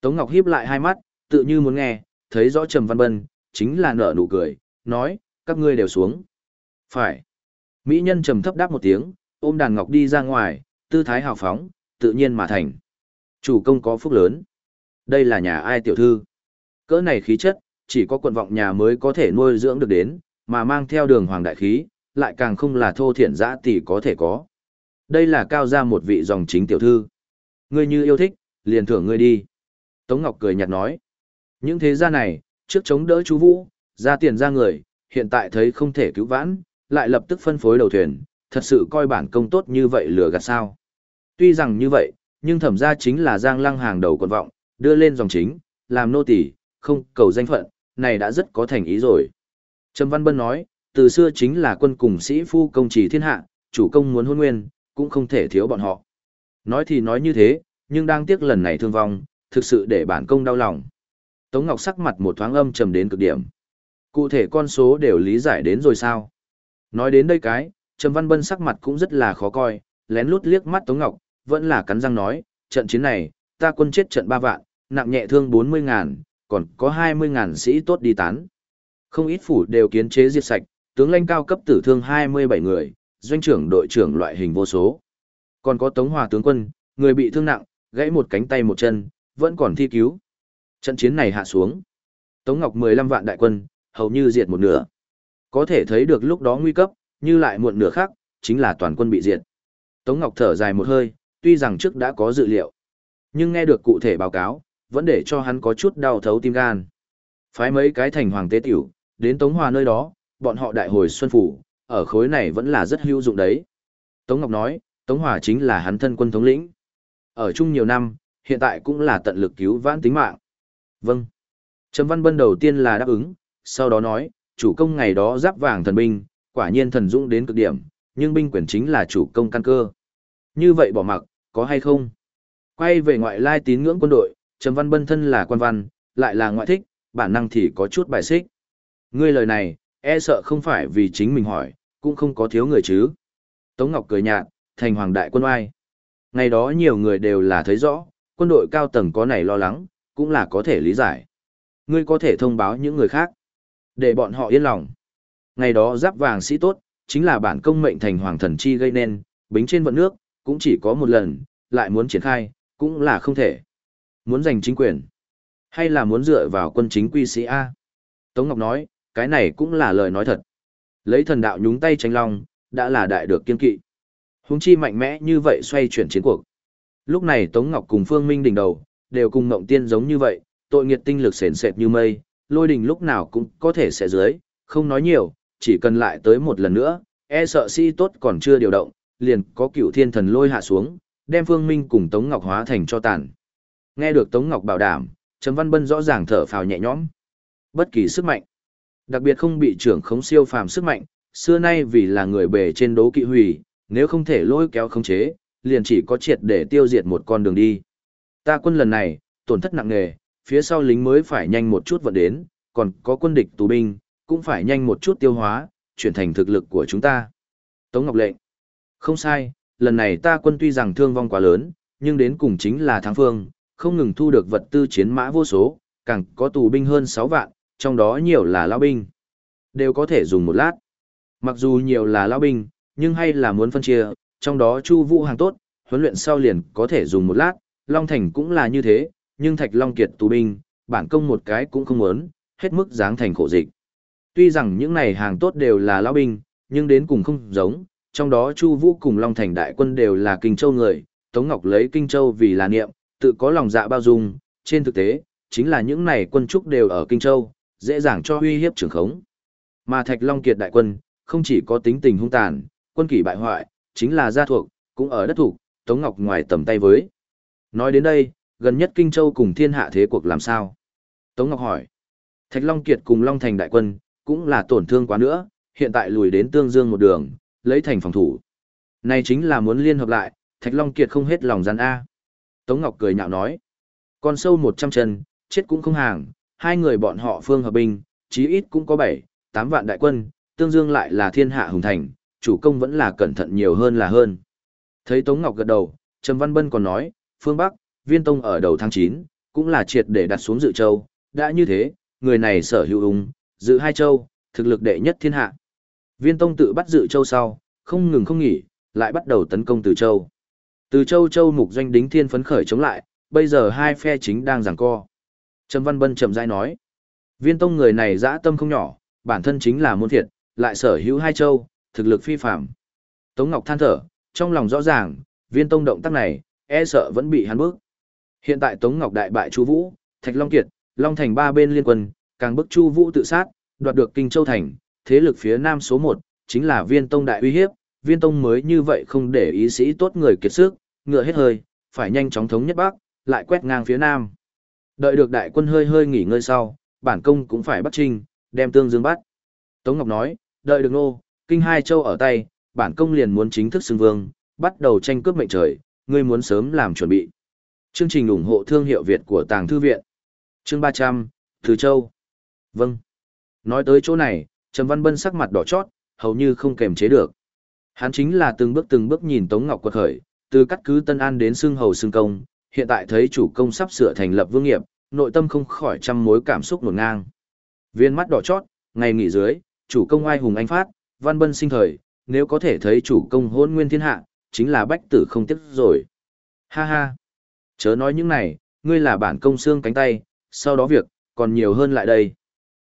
Tống Ngọc híp lại hai mắt, tự như muốn nghe, thấy rõ Trầm Văn Bân, chính là nở nụ cười, nói, các ngươi đều xuống. Phải. Mỹ nhân trầm thấp đáp một tiếng, ôm đàn ngọc đi ra ngoài, tư thái hào phóng, tự nhiên mà thành. Chủ công có phúc lớn. Đây là nhà ai tiểu thư? Cỡ này khí chất, chỉ có quận vọng nhà mới có thể nuôi dưỡng được đến, mà mang theo đường hoàng đại khí, lại càng không là thô thiển dã tỷ có thể có. Đây là cao ra một vị dòng chính tiểu thư. Ngươi như yêu thích, liền thưởng ngươi đi. Tống Ngọc cười nhạt nói. Những thế gia này, trước chống đỡ chú Vũ, ra tiền ra người, hiện tại thấy không thể cứu vãn, lại lập tức phân phối đầu thuyền, thật sự coi bản công tốt như vậy lừa gạt sao. Tuy rằng như vậy, nhưng thẩm ra chính là giang lăng hàng đầu quần vọng, đưa lên dòng chính, làm nô tỳ, không cầu danh phận, này đã rất có thành ý rồi. Trầm Văn Bân nói, từ xưa chính là quân cùng sĩ phu công trì thiên hạ, chủ công muốn hôn nguyên, cũng không thể thiếu bọn họ. Nói thì nói như thế, nhưng đang tiếc lần này thương vong, thực sự để bản công đau lòng. Tống Ngọc sắc mặt một thoáng âm trầm đến cực điểm. Cụ thể con số đều lý giải đến rồi sao? Nói đến đây cái, Trầm Văn Bân sắc mặt cũng rất là khó coi, lén lút liếc mắt Tống Ngọc, vẫn là cắn răng nói, trận chiến này, ta quân chết trận ba vạn, nặng nhẹ thương bốn mươi ngàn, còn có hai mươi ngàn sĩ tốt đi tán. Không ít phủ đều kiến chế diệt sạch, tướng lãnh cao cấp tử thương hai mươi bảy người, doanh trưởng đội trưởng loại hình vô số. Còn có Tống Hòa tướng quân, người bị thương nặng, gãy một cánh tay một chân, vẫn còn thi cứu. Trận chiến này hạ xuống. Tống Ngọc mười lăm vạn đại quân, hầu như diệt một nửa. Có thể thấy được lúc đó nguy cấp, như lại muộn nửa khác, chính là toàn quân bị diệt. Tống Ngọc thở dài một hơi, tuy rằng trước đã có dự liệu, nhưng nghe được cụ thể báo cáo, vẫn để cho hắn có chút đau thấu tim gan. Phái mấy cái thành hoàng tế tiểu, đến Tống Hòa nơi đó, bọn họ đại hồi xuân phủ, ở khối này vẫn là rất hữu dụng đấy. Tống Ngọc nói, Tống Hòa chính là hắn thân quân thống lĩnh. Ở chung nhiều năm, hiện tại cũng là tận lực cứu vãn tính mạng. Vâng. Trầm Văn Bân đầu tiên là đáp ứng, sau đó nói, chủ công ngày đó giáp vàng thần binh, quả nhiên thần dũng đến cực điểm, nhưng binh quyền chính là chủ công căn cơ. Như vậy bỏ mặc, có hay không? Quay về ngoại lai tín ngưỡng quân đội, Trầm Văn Bân thân là quan văn, lại là ngoại thích, bản năng thì có chút bài xích. Ngươi lời này, e sợ không phải vì chính mình hỏi, cũng không có thiếu người chứ. Tống Ngọc cười nhạt, thành hoàng đại quân oai. Ngày đó nhiều người đều là thấy rõ, quân đội cao tầng có này lo lắng, cũng là có thể lý giải. Ngươi có thể thông báo những người khác, để bọn họ yên lòng. Ngày đó giáp vàng sĩ tốt, chính là bản công mệnh thành hoàng thần chi gây nên, bính trên vận nước, cũng chỉ có một lần, lại muốn triển khai, cũng là không thể. Muốn giành chính quyền, hay là muốn dựa vào quân chính quy sĩ A? Tống Ngọc nói, cái này cũng là lời nói thật. Lấy thần đạo nhúng tay tranh long, đã là đại được kiên kỵ. Hùng chi mạnh mẽ như vậy xoay chuyển chiến cuộc. Lúc này Tống Ngọc cùng Phương Minh đỉnh đầu, đều cùng Ngộng Tiên giống như vậy, tội nghiệt tinh lực sền sệt như mây, lôi đình lúc nào cũng có thể sẽ dưới, không nói nhiều, chỉ cần lại tới một lần nữa, e sợ si tốt còn chưa điều động, liền có cựu thiên thần lôi hạ xuống, đem Phương Minh cùng Tống Ngọc hóa thành cho tàn. Nghe được Tống Ngọc bảo đảm, Trầm Văn Bân rõ ràng thở phào nhẹ nhõm. Bất kỳ sức mạnh, đặc biệt không bị trưởng khống siêu phàm sức mạnh, xưa nay vì là người bề trên đố kỵ hủy, nếu không thể lôi kéo khống chế, liền chỉ có triệt để tiêu diệt một con đường đi. Ta quân lần này, tổn thất nặng nề, phía sau lính mới phải nhanh một chút vận đến, còn có quân địch tù binh, cũng phải nhanh một chút tiêu hóa, chuyển thành thực lực của chúng ta. Tống Ngọc lệnh. Không sai, lần này ta quân tuy rằng thương vong quá lớn, nhưng đến cùng chính là thắng phương, không ngừng thu được vật tư chiến mã vô số, càng có tù binh hơn 6 vạn, trong đó nhiều là lao binh. Đều có thể dùng một lát. Mặc dù nhiều là lao binh, nhưng hay là muốn phân chia, trong đó Chu Vũ hàng tốt, huấn luyện sau liền có thể dùng một lát, Long Thành cũng là như thế, nhưng Thạch Long Kiệt tù binh, bản công một cái cũng không muốn, hết mức dáng thành khổ dịch. Tuy rằng những này hàng tốt đều là lão binh, nhưng đến cùng không giống, trong đó Chu Vũ cùng Long Thành đại quân đều là Kinh Châu người, Tống Ngọc lấy Kinh Châu vì là niệm, tự có lòng dạ bao dung, trên thực tế, chính là những này quân trúc đều ở Kinh Châu, dễ dàng cho uy hiếp trưởng khống. Mà Thạch Long Kiệt đại quân, không chỉ có tính tình hung tàn, quân kỷ bại hoại, chính là gia thuộc, cũng ở đất thủ, Tống Ngọc ngoài tầm tay với. Nói đến đây, gần nhất Kinh Châu cùng thiên hạ thế cuộc làm sao? Tống Ngọc hỏi. Thạch Long Kiệt cùng Long Thành đại quân, cũng là tổn thương quá nữa, hiện tại lùi đến Tương Dương một đường, lấy thành phòng thủ. Này chính là muốn liên hợp lại, Thạch Long Kiệt không hết lòng gian A. Tống Ngọc cười nhạo nói. Con sâu 100 chân, chết cũng không hàng, hai người bọn họ phương hợp binh, chí ít cũng có 7, 8 vạn đại quân, Tương Dương lại là thiên hạ hùng thành, chủ công vẫn là cẩn thận nhiều hơn là hơn. Thấy Tống Ngọc gật đầu, Trầm Văn Bân còn nói, phương Bắc, viên tông ở đầu tháng 9, cũng là triệt để đặt xuống dự châu, đã như thế, người này sở hữu ung, dự hai châu, thực lực đệ nhất thiên hạ. Viên tông tự bắt dự châu sau, không ngừng không nghỉ, lại bắt đầu tấn công từ châu. Từ châu châu mục doanh đính thiên phấn khởi chống lại, bây giờ hai phe chính đang giằng co. Trầm Văn Bân chậm rãi nói, viên tông người này dã tâm không nhỏ, bản thân chính là môn thiệt, lại sở hữu hai châu, thực lực phi phạm. Tống Ngọc than thở, trong lòng rõ ràng, viên tông động tác này, e sợ vẫn bị hắn bước. Hiện tại Tống Ngọc đại bại Chu Vũ, Thạch Long Kiệt, Long Thành ba bên liên quân, càng bức Chu Vũ tự sát, đoạt được Kinh Châu thành, thế lực phía nam số 1, chính là Viên Tông đại uy hiếp, Viên Tông mới như vậy không để ý sĩ tốt người kiệt sức, ngựa hết hơi, phải nhanh chóng thống nhất bắc, lại quét ngang phía nam. Đợi được đại quân hơi hơi nghỉ ngơi sau, bản công cũng phải bắt trinh, đem Tương Dương bắt. Tống Ngọc nói, đợi được nô, kinh hai châu ở tay, bản công liền muốn chính thức xưng vương, bắt đầu tranh cướp mệnh trời, ngươi muốn sớm làm chuẩn bị. Chương trình ủng hộ thương hiệu Việt của Tàng Thư Viện. Chương 300, Từ Châu. Vâng. Nói tới chỗ này, Trầm Văn Bân sắc mặt đỏ chót, hầu như không kềm chế được. Hắn chính là từng bước từng bước nhìn Tống Ngọc quật khởi, từ cắt cứ Tân An đến xương hầu xương công, hiện tại thấy chủ công sắp sửa thành lập vương nghiệp, nội tâm không khỏi trăm mối cảm xúc nổn ngang. Viên mắt đỏ chót, ngày nghỉ dưới, chủ công ai hùng anh phát, Văn Bân sinh thời, nếu có thể thấy chủ công hôn nguyên thiên hạ, chính là bách tử không tiếc rồi. Ha ha. Chớ nói những này, ngươi là bản công xương cánh tay, sau đó việc, còn nhiều hơn lại đây.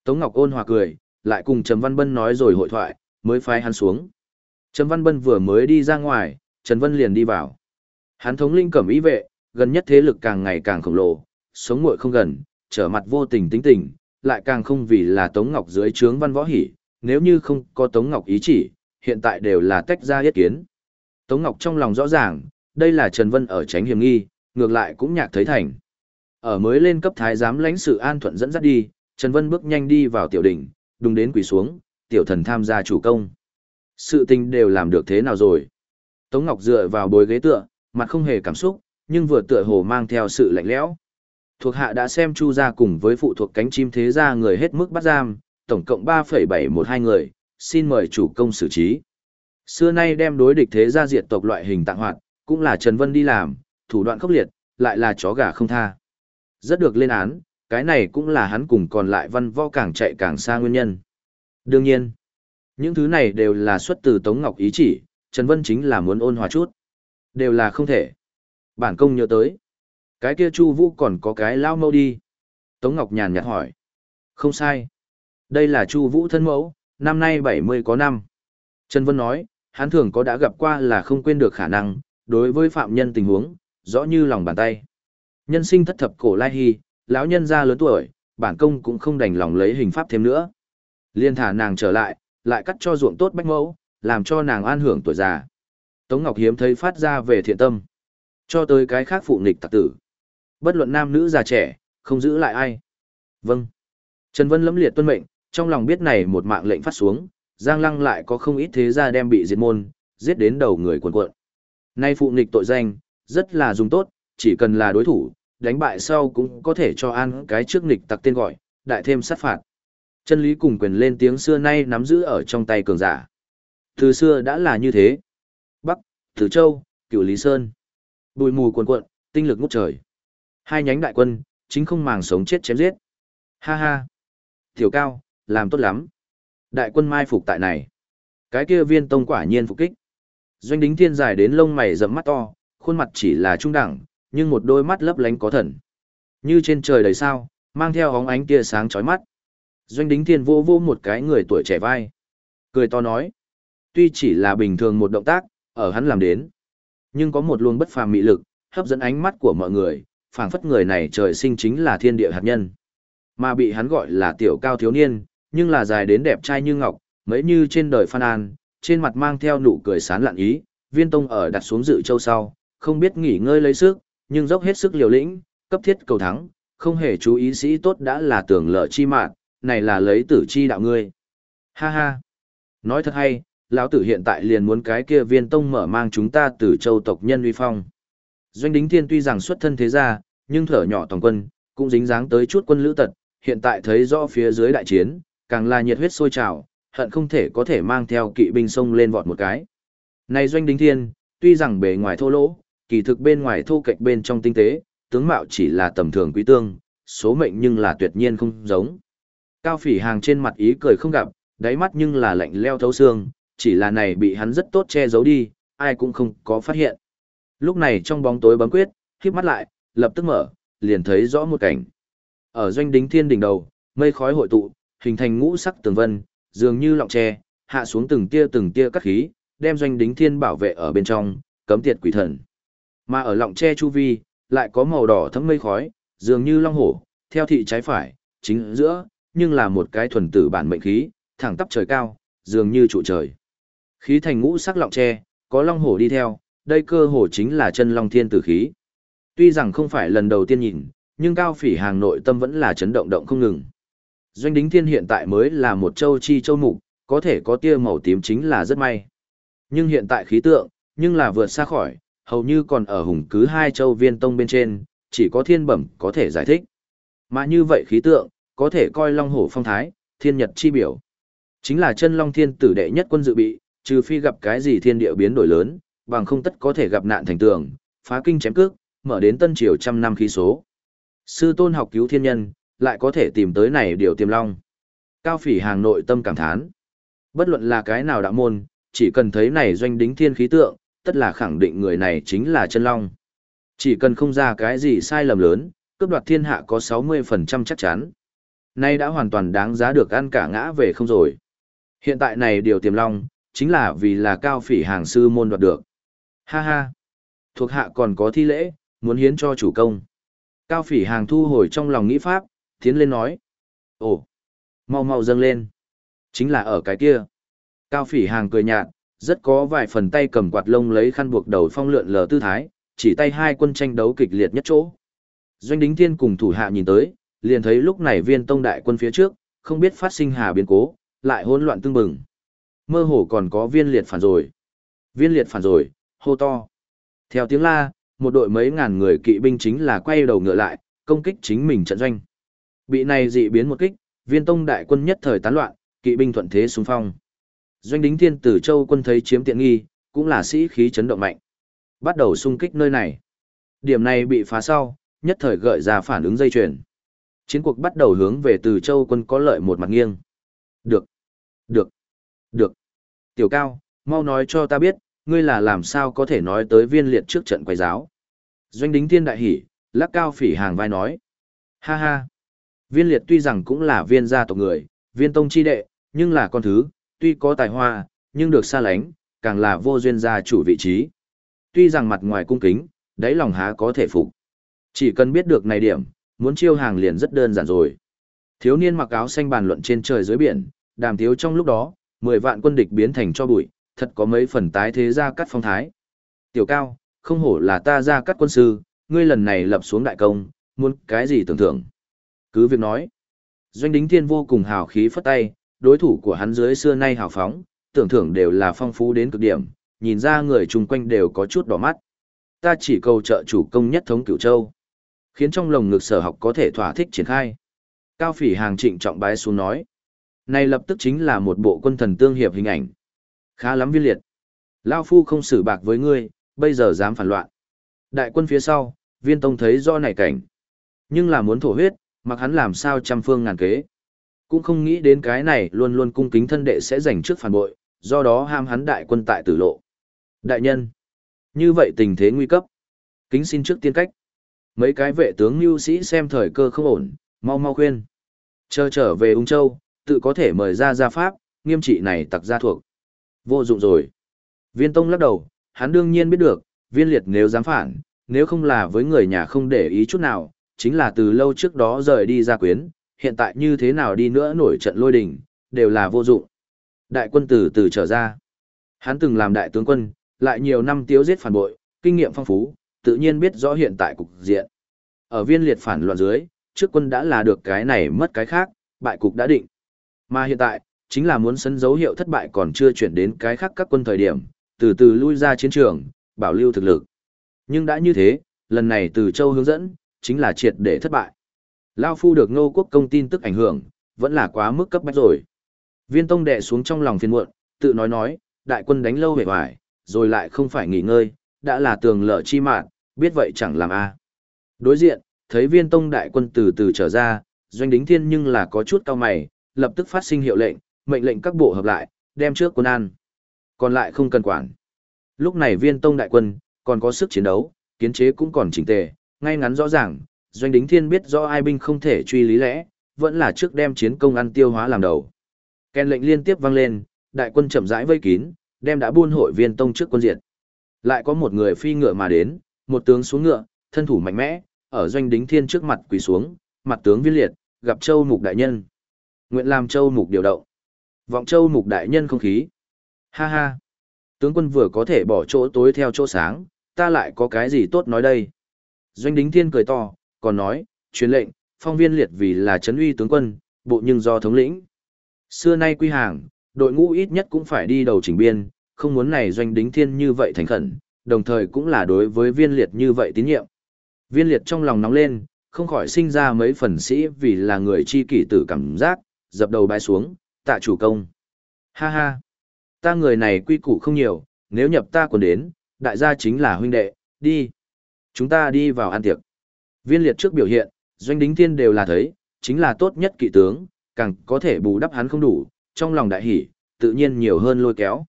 Tống Ngọc ôn hòa cười, lại cùng Trầm Văn Bân nói rồi hội thoại, mới phái hắn xuống. Trầm Văn Bân vừa mới đi ra ngoài, Trần Vân liền đi vào. Hắn thống linh cẩm ý vệ, gần nhất thế lực càng ngày càng khổng lồ, sống nguội không gần, trở mặt vô tình tính tình, lại càng không vì là Tống Ngọc dưới trướng văn võ hỉ, nếu như không có Tống Ngọc ý chỉ, hiện tại đều là tách ra yết kiến. Tống Ngọc trong lòng rõ ràng, đây là Trần Vân ở tránh hiểm nghi, ngược lại cũng nhạc thấy thành. Ở mới lên cấp thái giám lãnh sự an thuận dẫn dắt đi, Trần Vân bước nhanh đi vào tiểu đỉnh, đúng đến quỳ xuống, tiểu thần tham gia chủ công. Sự tình đều làm được thế nào rồi? Tống Ngọc dựa vào bồi ghế tựa, mặt không hề cảm xúc, nhưng vừa tựa hồ mang theo sự lạnh lẽo. Thuộc hạ đã xem Chu gia cùng với phụ thuộc cánh chim thế gia người hết mức bắt giam, tổng cộng 3,712 người, xin mời chủ công xử trí. Xưa nay đem đối địch thế gia diệt tộc loại hình tạng hoạt, cũng là Trần Vân đi làm, thủ đoạn khốc liệt, lại là chó gà không tha. Rất được lên án, cái này cũng là hắn cùng còn lại văn võ càng chạy càng xa nguyên nhân. Đương nhiên, những thứ này đều là xuất từ Tống Ngọc ý chỉ, Trần Vân chính là muốn ôn hòa chút. Đều là không thể. Bản công nhớ tới. Cái kia Chu Vũ còn có cái lao mâu đi. Tống Ngọc nhàn nhạt hỏi. Không sai. Đây là Chu Vũ thân mẫu, năm nay 70 có năm. Trần Vân nói, hắn thường có đã gặp qua là không quên được khả năng, đối với phạm nhân tình huống, rõ như lòng bàn tay. Nhân sinh thất thập cổ lai hy, lão nhân gia lớn tuổi, bản công cũng không đành lòng lấy hình pháp thêm nữa. Liên thả nàng trở lại, lại cắt cho ruộng tốt bách mẫu, làm cho nàng an hưởng tuổi già. Tống Ngọc hiếm thấy phát ra về thiện tâm. Cho tới cái khác phụ nghịch tạc tử. Bất luận nam nữ già trẻ, không giữ lại ai. Vâng. Trần Vân lẫm liệt tuân mệnh, trong lòng biết này một mạng lệnh phát xuống, Giang Lăng lại có không ít thế gia đem bị diệt môn, giết đến đầu người cuộn cuộn. Nay phụ nghịch tội danh, rất là dùng tốt, chỉ cần là đối thủ, đánh bại sau cũng có thể cho ăn cái trước nghịch tặc tên gọi, đại thêm sát phạt. Chân lý cùng quyền lên tiếng xưa nay nắm giữ ở trong tay cường giả. Từ xưa đã là như thế. Bắc, Tử Châu, Cửu Lý Sơn. Bùi mù cuồn cuộn, tinh lực ngút trời. Hai nhánh đại quân, chính không màng sống chết chém giết. Ha ha. Tiểu cao, làm tốt lắm. Đại quân mai phục tại này. Cái kia viên tông quả nhiên phục kích. Doanh đính thiên dài đến lông mày rậm mắt to, khuôn mặt chỉ là trung đẳng, nhưng một đôi mắt lấp lánh có thần. Như trên trời đầy sao, mang theo hóng ánh tia sáng chói mắt. Doanh đính thiên vô vô một cái người tuổi trẻ vai. Cười to nói. Tuy chỉ là bình thường một động tác, ở hắn làm đến. Nhưng có một luồng bất phàm mị lực, hấp dẫn ánh mắt của mọi người, phảng phất người này trời sinh chính là thiên địa hạt nhân. Mà bị hắn gọi là tiểu cao thiếu niên, nhưng là dài đến đẹp trai như ngọc, mấy như trên đời phan an, trên mặt mang theo nụ cười sán lạn ý, viên tông ở đặt xuống dự châu sau, không biết nghỉ ngơi lấy sức, nhưng dốc hết sức liều lĩnh, cấp thiết cầu thắng, không hề chú ý sĩ tốt đã là tưởng lợ chi mạng, này là lấy tử chi đạo ngươi. Ha ha. Nói thật hay, lão tử hiện tại liền muốn cái kia viên tông mở mang chúng ta từ châu tộc nhân uy phong. Doanh đính thiên tuy rằng xuất thân thế gia, nhưng thở nhỏ toàn quân, cũng dính dáng tới chút quân lữ tật, hiện tại thấy rõ phía dưới đại chiến, càng là nhiệt huyết sôi trào, hận không thể có thể mang theo kỵ binh sông lên vọt một cái. Này doanh đính thiên, tuy rằng bề ngoài thô lỗ, kỳ thực bên ngoài thô kệch bên trong tinh tế, tướng mạo chỉ là tầm thường quý tương, số mệnh nhưng là tuyệt nhiên không giống. Cao phỉ hàng trên mặt ý cười không gặp, đáy mắt nhưng là lạnh leo thấu xương, chỉ là này bị hắn rất tốt che giấu đi, ai cũng không có phát hiện. Lúc này trong bóng tối bấm quyết, khiếp mắt lại, lập tức mở, liền thấy rõ một cảnh. Ở doanh đính thiên đỉnh đầu, mây khói hội tụ, hình thành ngũ sắc tường vân, dường như lọng tre, hạ xuống từng tia từng tia cắt khí, đem doanh đính thiên bảo vệ ở bên trong, cấm tiệt quỷ thần. Mà ở lọng tre chu vi, lại có màu đỏ thấm mây khói, dường như long hổ, theo thị trái phải, chính giữa, nhưng là một cái thuần tử bản mệnh khí, thẳng tắp trời cao, dường như trụ trời. Khí thành ngũ sắc lọng tre, có long hổ đi theo, đây cơ hồ chính là chân long thiên tử khí. Tuy rằng không phải lần đầu tiên nhìn, nhưng cao phỉ hàng nội tâm vẫn là chấn động động không ngừng. Doanh đính thiên hiện tại mới là một châu chi châu mục, có thể có tia màu tím chính là rất may. Nhưng hiện tại khí tượng, nhưng là vượt xa khỏi, hầu như còn ở hùng cứ hai châu viên tông bên trên, chỉ có thiên bẩm có thể giải thích. Mà như vậy khí tượng, có thể coi long hổ phong thái, thiên nhật chi biểu. Chính là chân long thiên tử đệ nhất quân dự bị, trừ phi gặp cái gì thiên địa biến đổi lớn, bằng không tất có thể gặp nạn thành tường, phá kinh chém cước, mở đến tân triều trăm năm khí số. Sư tôn học cứu thiên nhân, lại có thể tìm tới này điều tiềm long. Cao phỉ hàng nội tâm cảm thán. Bất luận là cái nào đạo môn, chỉ cần thấy này doanh đính thiên khí tượng, tất là khẳng định người này chính là chân long. Chỉ cần không ra cái gì sai lầm lớn, cướp đoạt thiên hạ có 60% chắc chắn. Nay đã hoàn toàn đáng giá được ăn cả ngã về không rồi. Hiện tại này điều tiềm long, chính là vì là cao phỉ hàng sư môn đoạt được. Ha ha! Thuộc hạ còn có thi lễ, muốn hiến cho chủ công. Cao phỉ hàng thu hồi trong lòng nghĩ pháp, tiến lên nói. Ồ! Mau mau dâng lên. Chính là ở cái kia. Cao phỉ hàng cười nhạt, rất có vài phần tay cầm quạt lông lấy khăn buộc đầu phong lượn lờ tư thái, chỉ tay hai quân tranh đấu kịch liệt nhất chỗ. Doanh Đính Thiên cùng thủ hạ nhìn tới, liền thấy lúc này viên tông đại quân phía trước, không biết phát sinh hà biến cố, lại hỗn loạn tương bừng. Mơ hồ còn có viên liệt phản rồi. Viên liệt phản rồi, hô to. Theo tiếng la, một đội mấy ngàn người kỵ binh chính là quay đầu ngựa lại, công kích chính mình trận doanh. Bị này dị biến một kích, viên tông đại quân nhất thời tán loạn, kỵ binh thuận thế xung phong. Doanh đính thiên tử châu quân thấy chiếm tiện nghi, cũng là sĩ khí chấn động mạnh. Bắt đầu xung kích nơi này. Điểm này bị phá sau, nhất thời gợi ra phản ứng dây chuyền. Chiến cuộc bắt đầu hướng về từ châu quân có lợi một mặt nghiêng. Được, được, được. Tiểu cao, mau nói cho ta biết, ngươi là làm sao có thể nói tới viên liệt trước trận quay giáo. Doanh đính thiên đại hỉ, lắc cao phỉ hàng vai nói. Ha ha. Viên liệt tuy rằng cũng là viên gia tộc người, viên tông chi đệ, nhưng là con thứ, tuy có tài hoa, nhưng được xa lánh, càng là vô duyên gia chủ vị trí. Tuy rằng mặt ngoài cung kính, đáy lòng há có thể phục. Chỉ cần biết được này điểm, muốn chiêu hàng liền rất đơn giản rồi. Thiếu niên mặc áo xanh bàn luận trên trời dưới biển, đàm thiếu trong lúc đó, 10 vạn quân địch biến thành cho bụi, thật có mấy phần tái thế gia cắt phong thái. Tiểu cao, không hổ là ta ra cắt quân sư, ngươi lần này lập xuống đại công, muốn cái gì tưởng thưởng. Cứ việc nói, doanh đính thiên vô cùng hào khí phất tay, đối thủ của hắn dưới xưa nay hào phóng, tưởng thưởng đều là phong phú đến cực điểm, nhìn ra người chung quanh đều có chút đỏ mắt. Ta chỉ cầu trợ chủ công nhất thống cửu châu, khiến trong lồng ngực sở học có thể thỏa thích triển khai. Cao phỉ hàng trịnh trọng bái xuống nói. Này lập tức chính là một bộ quân thần tương hiệp hình ảnh. Khá lắm viên liệt. Lao phu không xử bạc với ngươi, bây giờ dám phản loạn. Đại quân phía sau, viên tông thấy do này cảnh. Nhưng là muốn thổ huyết, mặc hắn làm sao trăm phương ngàn kế. Cũng không nghĩ đến cái này luôn luôn cung kính thân đệ sẽ giành trước phản bội, do đó ham hắn đại quân tại tử lộ. Đại nhân, như vậy tình thế nguy cấp. Kính xin trước tiên cách. Mấy cái vệ tướng lưu sĩ xem thời cơ không ổn, mau mau khuyên. Chờ trở về Ung Châu, tự có thể mời ra gia pháp, nghiêm trị này tặc gia thuộc. Vô dụng rồi. Viên Tông lắc đầu, hắn đương nhiên biết được, viên liệt nếu dám phản, nếu không là với người nhà không để ý chút nào, chính là từ lâu trước đó rời đi ra quyến, hiện tại như thế nào đi nữa nổi trận lôi đình, đều là vô dụng. Đại quân từ từ trở ra. Hắn từng làm đại tướng quân, lại nhiều năm tiếu giết phản bội, kinh nghiệm phong phú, tự nhiên biết rõ hiện tại cục diện. Ở viên liệt phản loạn dưới, trước quân đã là được cái này mất cái khác, bại cục đã định. Mà hiện tại, chính là muốn sân dấu hiệu thất bại còn chưa chuyển đến cái khác các quân thời điểm, từ từ lui ra chiến trường, bảo lưu thực lực. Nhưng đã như thế, lần này từ châu hướng dẫn, chính là triệt để thất bại. Lao phu được ngô quốc công tin tức ảnh hưởng, vẫn là quá mức cấp bách rồi. Viên tông đệ xuống trong lòng phiền muộn, tự nói nói, đại quân đánh lâu về hoài, rồi lại không phải nghỉ ngơi, đã là tường lở chi mạng, biết vậy chẳng làm a. Đối diện, thấy viên tông đại quân từ từ trở ra, doanh đính thiên nhưng là có chút cao mày, lập tức phát sinh hiệu lệnh, mệnh lệnh các bộ hợp lại, đem trước quân an. Còn lại không cần quản. Lúc này viên tông đại quân, còn có sức chiến đấu, kiến chế cũng còn chỉnh tề, ngay ngắn rõ ràng, doanh đính thiên biết do ai binh không thể truy lý lẽ, vẫn là trước đem chiến công ăn tiêu hóa làm đầu. Ken lệnh liên tiếp vang lên, đại quân chậm rãi vây kín, đem đã buôn hội viên tông trước quân diệt. Lại có một người phi ngựa mà đến, một tướng xuống ngựa, thân thủ mạnh mẽ, ở doanh đính thiên trước mặt quỳ xuống, mặt tướng viên liệt, gặp châu mục đại nhân. Nguyện làm châu mục điều động. Vọng châu mục đại nhân không khí. Ha ha. Tướng quân vừa có thể bỏ chỗ tối theo chỗ sáng, ta lại có cái gì tốt nói đây. Doanh đính thiên cười to, còn nói, truyền lệnh, phong viên liệt vì là chấn uy tướng quân, bộ nhưng do thống lĩnh. Xưa nay quy hàng, đội ngũ ít nhất cũng phải đi đầu chỉnh biên, không muốn này doanh đính thiên như vậy thành khẩn, đồng thời cũng là đối với viên liệt như vậy tín nhiệm. Viên liệt trong lòng nóng lên, không khỏi sinh ra mấy phần sĩ vì là người chi kỷ tử cảm giác, dập đầu bái xuống, tạ chủ công. Ha ha, ta người này quy củ không nhiều, nếu nhập ta còn đến, đại gia chính là huynh đệ, đi. Chúng ta đi vào ăn tiệc. Viên liệt trước biểu hiện, doanh đính thiên đều là thấy, chính là tốt nhất kỵ tướng, càng có thể bù đắp hắn không đủ, trong lòng đại hỷ, tự nhiên nhiều hơn lôi kéo.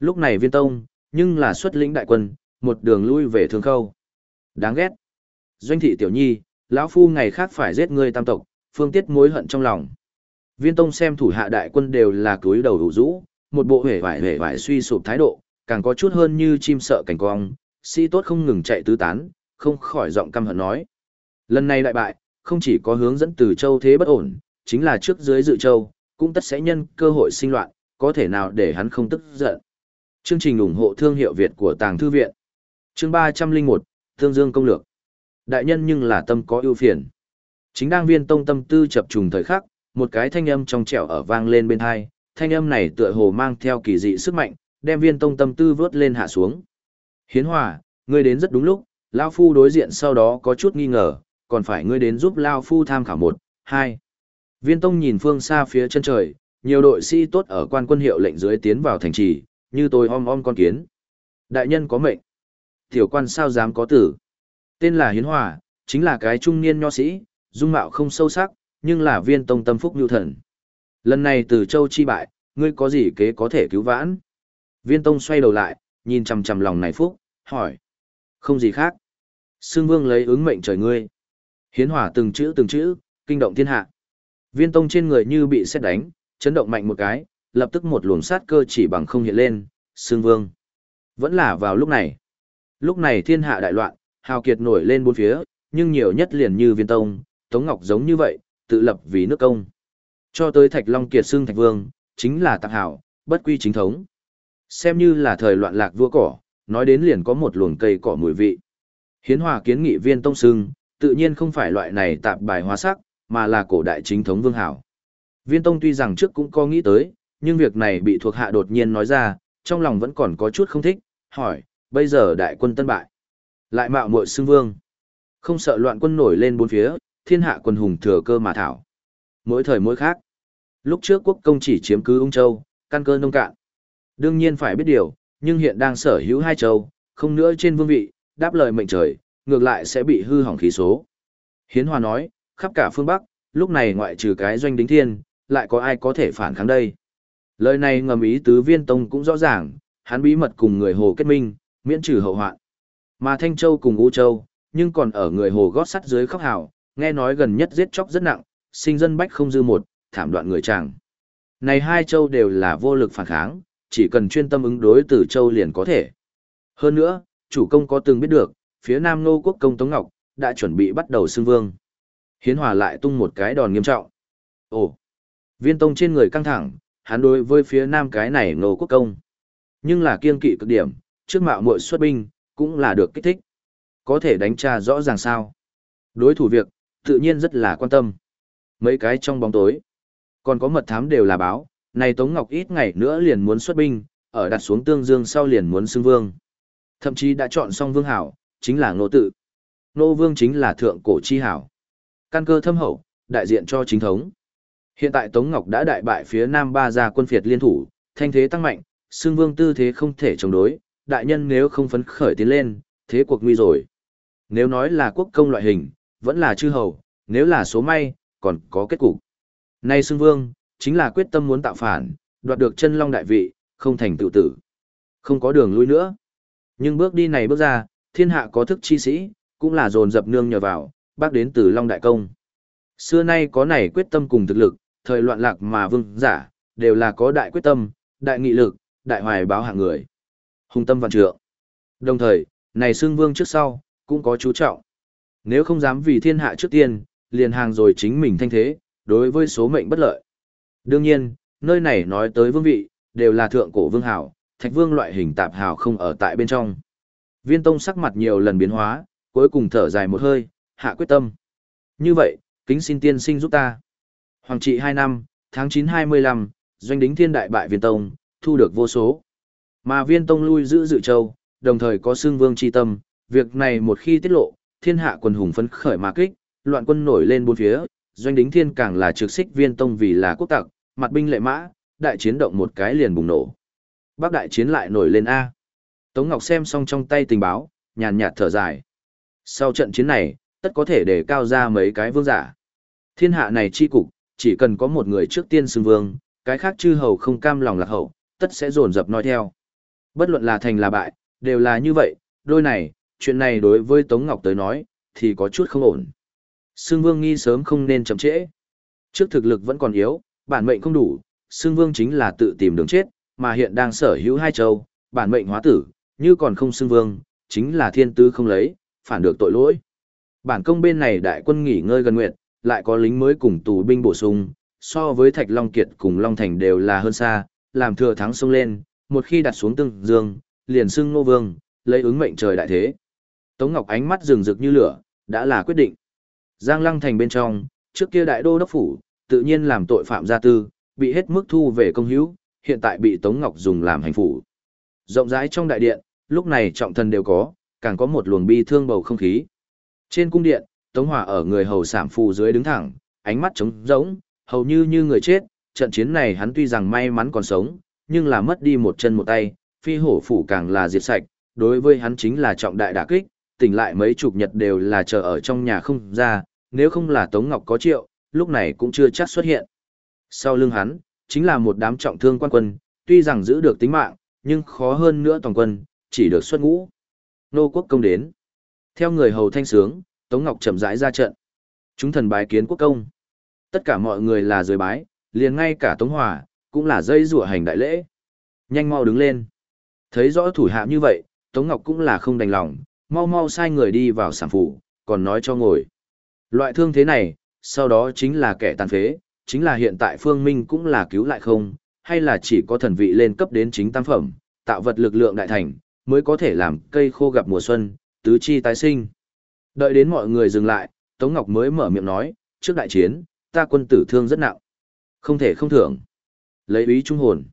Lúc này viên tông, nhưng là xuất lĩnh đại quân, một đường lui về thương khâu. Đáng ghét. Doanh thị tiểu nhi, lão phu ngày khác phải giết ngươi tam tộc, phương tiết mối hận trong lòng. Viên tông xem thủ hạ đại quân đều là cúi đầu đủ rũ, một bộ hể vải hể vải suy sụp thái độ, càng có chút hơn như chim sợ cảnh cong, si tốt không ngừng chạy tứ tán, không khỏi giọng căm hận nói. Lần này đại bại, không chỉ có hướng dẫn từ châu thế bất ổn, chính là trước dưới dự châu, cũng tất sẽ nhân cơ hội sinh loạn, có thể nào để hắn không tức giận. Chương trình ủng hộ thương hiệu Việt của Tàng Thư Viện Chương 301, Thương Dương Công Lược Đại nhân nhưng là tâm có ưu phiền. Chính đang viên tông tâm tư chập trùng thời khắc, một cái thanh âm trong trẻo ở vang lên bên hai, thanh âm này tựa hồ mang theo kỳ dị sức mạnh, đem viên tông tâm tư vớt lên hạ xuống. Hiến hòa, ngươi đến rất đúng lúc, Lao Phu đối diện sau đó có chút nghi ngờ, còn phải ngươi đến giúp Lao Phu tham khảo một, hai. Viên tông nhìn phương xa phía chân trời, nhiều đội sĩ tốt ở quan quân hiệu lệnh dưới tiến vào thành trì, như tôi om om con kiến. Đại nhân có mệnh. Tiểu quan sao dám có tử. Tên là Hiến Hòa, chính là cái trung niên nho sĩ, dung mạo không sâu sắc, nhưng là viên tông tâm phúc nhu thần. Lần này từ châu chi bại, ngươi có gì kế có thể cứu vãn? Viên tông xoay đầu lại, nhìn chằm chằm lòng này phúc, hỏi. Không gì khác. Sương vương lấy ứng mệnh trời ngươi. Hiến hỏa từng chữ từng chữ, kinh động thiên hạ. Viên tông trên người như bị xét đánh, chấn động mạnh một cái, lập tức một luồng sát cơ chỉ bằng không hiện lên, Sương vương. Vẫn là vào lúc này. Lúc này thiên hạ đại loạn, hào kiệt nổi lên bốn phía, nhưng nhiều nhất liền như viên tông, Tống Ngọc giống như vậy, tự lập vì nước công. Cho tới Thạch Long Kiệt xương Thạch Vương, chính là tạc hảo, bất quy chính thống. Xem như là thời loạn lạc vua cỏ, nói đến liền có một luồng cây cỏ mùi vị. Hiến hòa kiến nghị viên tông sưng tự nhiên không phải loại này tạp bài hóa sắc, mà là cổ đại chính thống vương hảo. Viên tông tuy rằng trước cũng có nghĩ tới, nhưng việc này bị thuộc hạ đột nhiên nói ra, trong lòng vẫn còn có chút không thích, hỏi, bây giờ đại quân tân bại. Lại mạo muội xưng vương. Không sợ loạn quân nổi lên bốn phía, thiên hạ quân hùng thừa cơ mà thảo. Mỗi thời mỗi khác. Lúc trước quốc công chỉ chiếm cứ ung châu, căn cơ nông cạn. Đương nhiên phải biết điều, nhưng hiện đang sở hữu hai châu, không nữa trên vương vị, đáp lời mệnh trời, ngược lại sẽ bị hư hỏng khí số. Hiến Hòa nói, khắp cả phương Bắc, lúc này ngoại trừ cái doanh đính thiên, lại có ai có thể phản kháng đây. Lời này ngầm ý tứ viên tông cũng rõ ràng, hắn bí mật cùng người hồ kết minh, miễn trừ hậu hoạn. Mà Thanh Châu cùng U Châu, nhưng còn ở người hồ gót sắt dưới khóc hào, nghe nói gần nhất giết chóc rất nặng, sinh dân bách không dư một, thảm đoạn người chàng. Này hai châu đều là vô lực phản kháng, chỉ cần chuyên tâm ứng đối từ châu liền có thể. Hơn nữa, chủ công có từng biết được, phía Nam Nô quốc công Tống Ngọc, đã chuẩn bị bắt đầu xưng vương. Hiến hòa lại tung một cái đòn nghiêm trọng. Ồ, viên tông trên người căng thẳng, hắn đối với phía Nam cái này Nô quốc công. Nhưng là kiên kỵ cực điểm, trước mạo muội xuất binh, cũng là được kích thích. Có thể đánh tra rõ ràng sao. Đối thủ việc, tự nhiên rất là quan tâm. Mấy cái trong bóng tối, còn có mật thám đều là báo, này Tống Ngọc ít ngày nữa liền muốn xuất binh, ở đặt xuống tương dương sau liền muốn xưng vương. Thậm chí đã chọn xong vương hảo, chính là ngô tự. Nô vương chính là thượng cổ chi hảo. Căn cơ thâm hậu, đại diện cho chính thống. Hiện tại Tống Ngọc đã đại bại phía Nam ba gia quân phiệt liên thủ, thanh thế tăng mạnh, xưng vương tư thế không thể chống đối, đại nhân nếu không phấn khởi tiến lên, thế cuộc nguy rồi. Nếu nói là quốc công loại hình, vẫn là chư hầu, nếu là số may, còn có kết cục. Nay xưng vương, chính là quyết tâm muốn tạo phản, đoạt được chân long đại vị, không thành tự tử. Không có đường lui nữa. Nhưng bước đi này bước ra, thiên hạ có thức chi sĩ, cũng là dồn dập nương nhờ vào, bác đến từ long đại công. Xưa nay có này quyết tâm cùng thực lực, thời loạn lạc mà vương giả, đều là có đại quyết tâm, đại nghị lực, đại hoài báo hạng người. Hùng tâm vạn trượng. Đồng thời, này xương vương trước sau, cũng có chú trọng. Nếu không dám vì thiên hạ trước tiên, liền hàng rồi chính mình thanh thế, đối với số mệnh bất lợi. Đương nhiên, nơi này nói tới vương vị, đều là thượng cổ vương hảo, thạch vương loại hình tạp hảo không ở tại bên trong. Viên tông sắc mặt nhiều lần biến hóa, cuối cùng thở dài một hơi, hạ quyết tâm. Như vậy, kính xin tiên sinh giúp ta. Hoàng trị 2 năm, tháng 9 25, doanh đính thiên đại bại viên tông, thu được vô số. Mà viên tông lui giữ dự châu, đồng thời có xương vương chi tâm, việc này một khi tiết lộ, thiên hạ quần hùng phấn khởi mà kích, loạn quân nổi lên bốn phía, doanh đính thiên càng là trực xích viên tông vì là quốc tặc, mặt binh lệ mã, đại chiến động một cái liền bùng nổ. Bắc đại chiến lại nổi lên A. Tống Ngọc xem xong trong tay tình báo, nhàn nhạt thở dài. Sau trận chiến này, tất có thể để cao ra mấy cái vương giả. Thiên hạ này chi cục, chỉ cần có một người trước tiên xưng vương, cái khác chư hầu không cam lòng lạc hậu, tất sẽ dồn dập nói theo. Bất luận là thành là bại, đều là như vậy, đôi này, chuyện này đối với Tống Ngọc tới nói, thì có chút không ổn. Sương Vương nghi sớm không nên chậm trễ. Trước thực lực vẫn còn yếu, bản mệnh không đủ, xương Vương chính là tự tìm đường chết, mà hiện đang sở hữu hai châu, bản mệnh hóa tử, như còn không xương Vương, chính là thiên tư không lấy, phản được tội lỗi. Bản công bên này đại quân nghỉ ngơi gần nguyện, lại có lính mới cùng tù binh bổ sung, so với Thạch Long Kiệt cùng Long Thành đều là hơn xa, làm thừa thắng sông lên, một khi đặt xuống tương dương, liền xưng nô vương, lấy ứng mệnh trời đại thế. Tống Ngọc ánh mắt rừng rực như lửa, đã là quyết định. Giang Lăng thành bên trong, trước kia đại đô đốc phủ, tự nhiên làm tội phạm gia tư, bị hết mức thu về công hữu, hiện tại bị Tống Ngọc dùng làm hành phủ. Rộng rãi trong đại điện, lúc này trọng thần đều có, càng có một luồng bi thương bầu không khí. Trên cung điện, Tống Hòa ở người hầu sảm phù dưới đứng thẳng, ánh mắt trống rỗng, hầu như như người chết, trận chiến này hắn tuy rằng may mắn còn sống, nhưng là mất đi một chân một tay, phi hổ phủ càng là diệt sạch, đối với hắn chính là trọng đại đả kích, tỉnh lại mấy chục nhật đều là chờ ở trong nhà không ra, nếu không là Tống Ngọc có triệu, lúc này cũng chưa chắc xuất hiện. Sau lưng hắn, chính là một đám trọng thương quan quân, tuy rằng giữ được tính mạng, nhưng khó hơn nữa toàn quân, chỉ được xuất ngũ. Nô quốc công đến. Theo người hầu thanh sướng, Tống Ngọc chậm rãi ra trận. Chúng thần bái kiến quốc công. Tất cả mọi người là rời bái, liền ngay cả Tống Hòa, cũng là dây rủa hành đại lễ. Nhanh mau đứng lên. Thấy rõ thủ hạ như vậy, Tống Ngọc cũng là không đành lòng, mau mau sai người đi vào sản phủ, còn nói cho ngồi. Loại thương thế này, sau đó chính là kẻ tàn phế, chính là hiện tại Phương Minh cũng là cứu lại không, hay là chỉ có thần vị lên cấp đến chính tam phẩm, tạo vật lực lượng đại thành, mới có thể làm cây khô gặp mùa xuân, tứ chi tái sinh. Đợi đến mọi người dừng lại, Tống Ngọc mới mở miệng nói, trước đại chiến, ta quân tử thương rất nặng. Không thể không thưởng. Lấy ý trung hồn.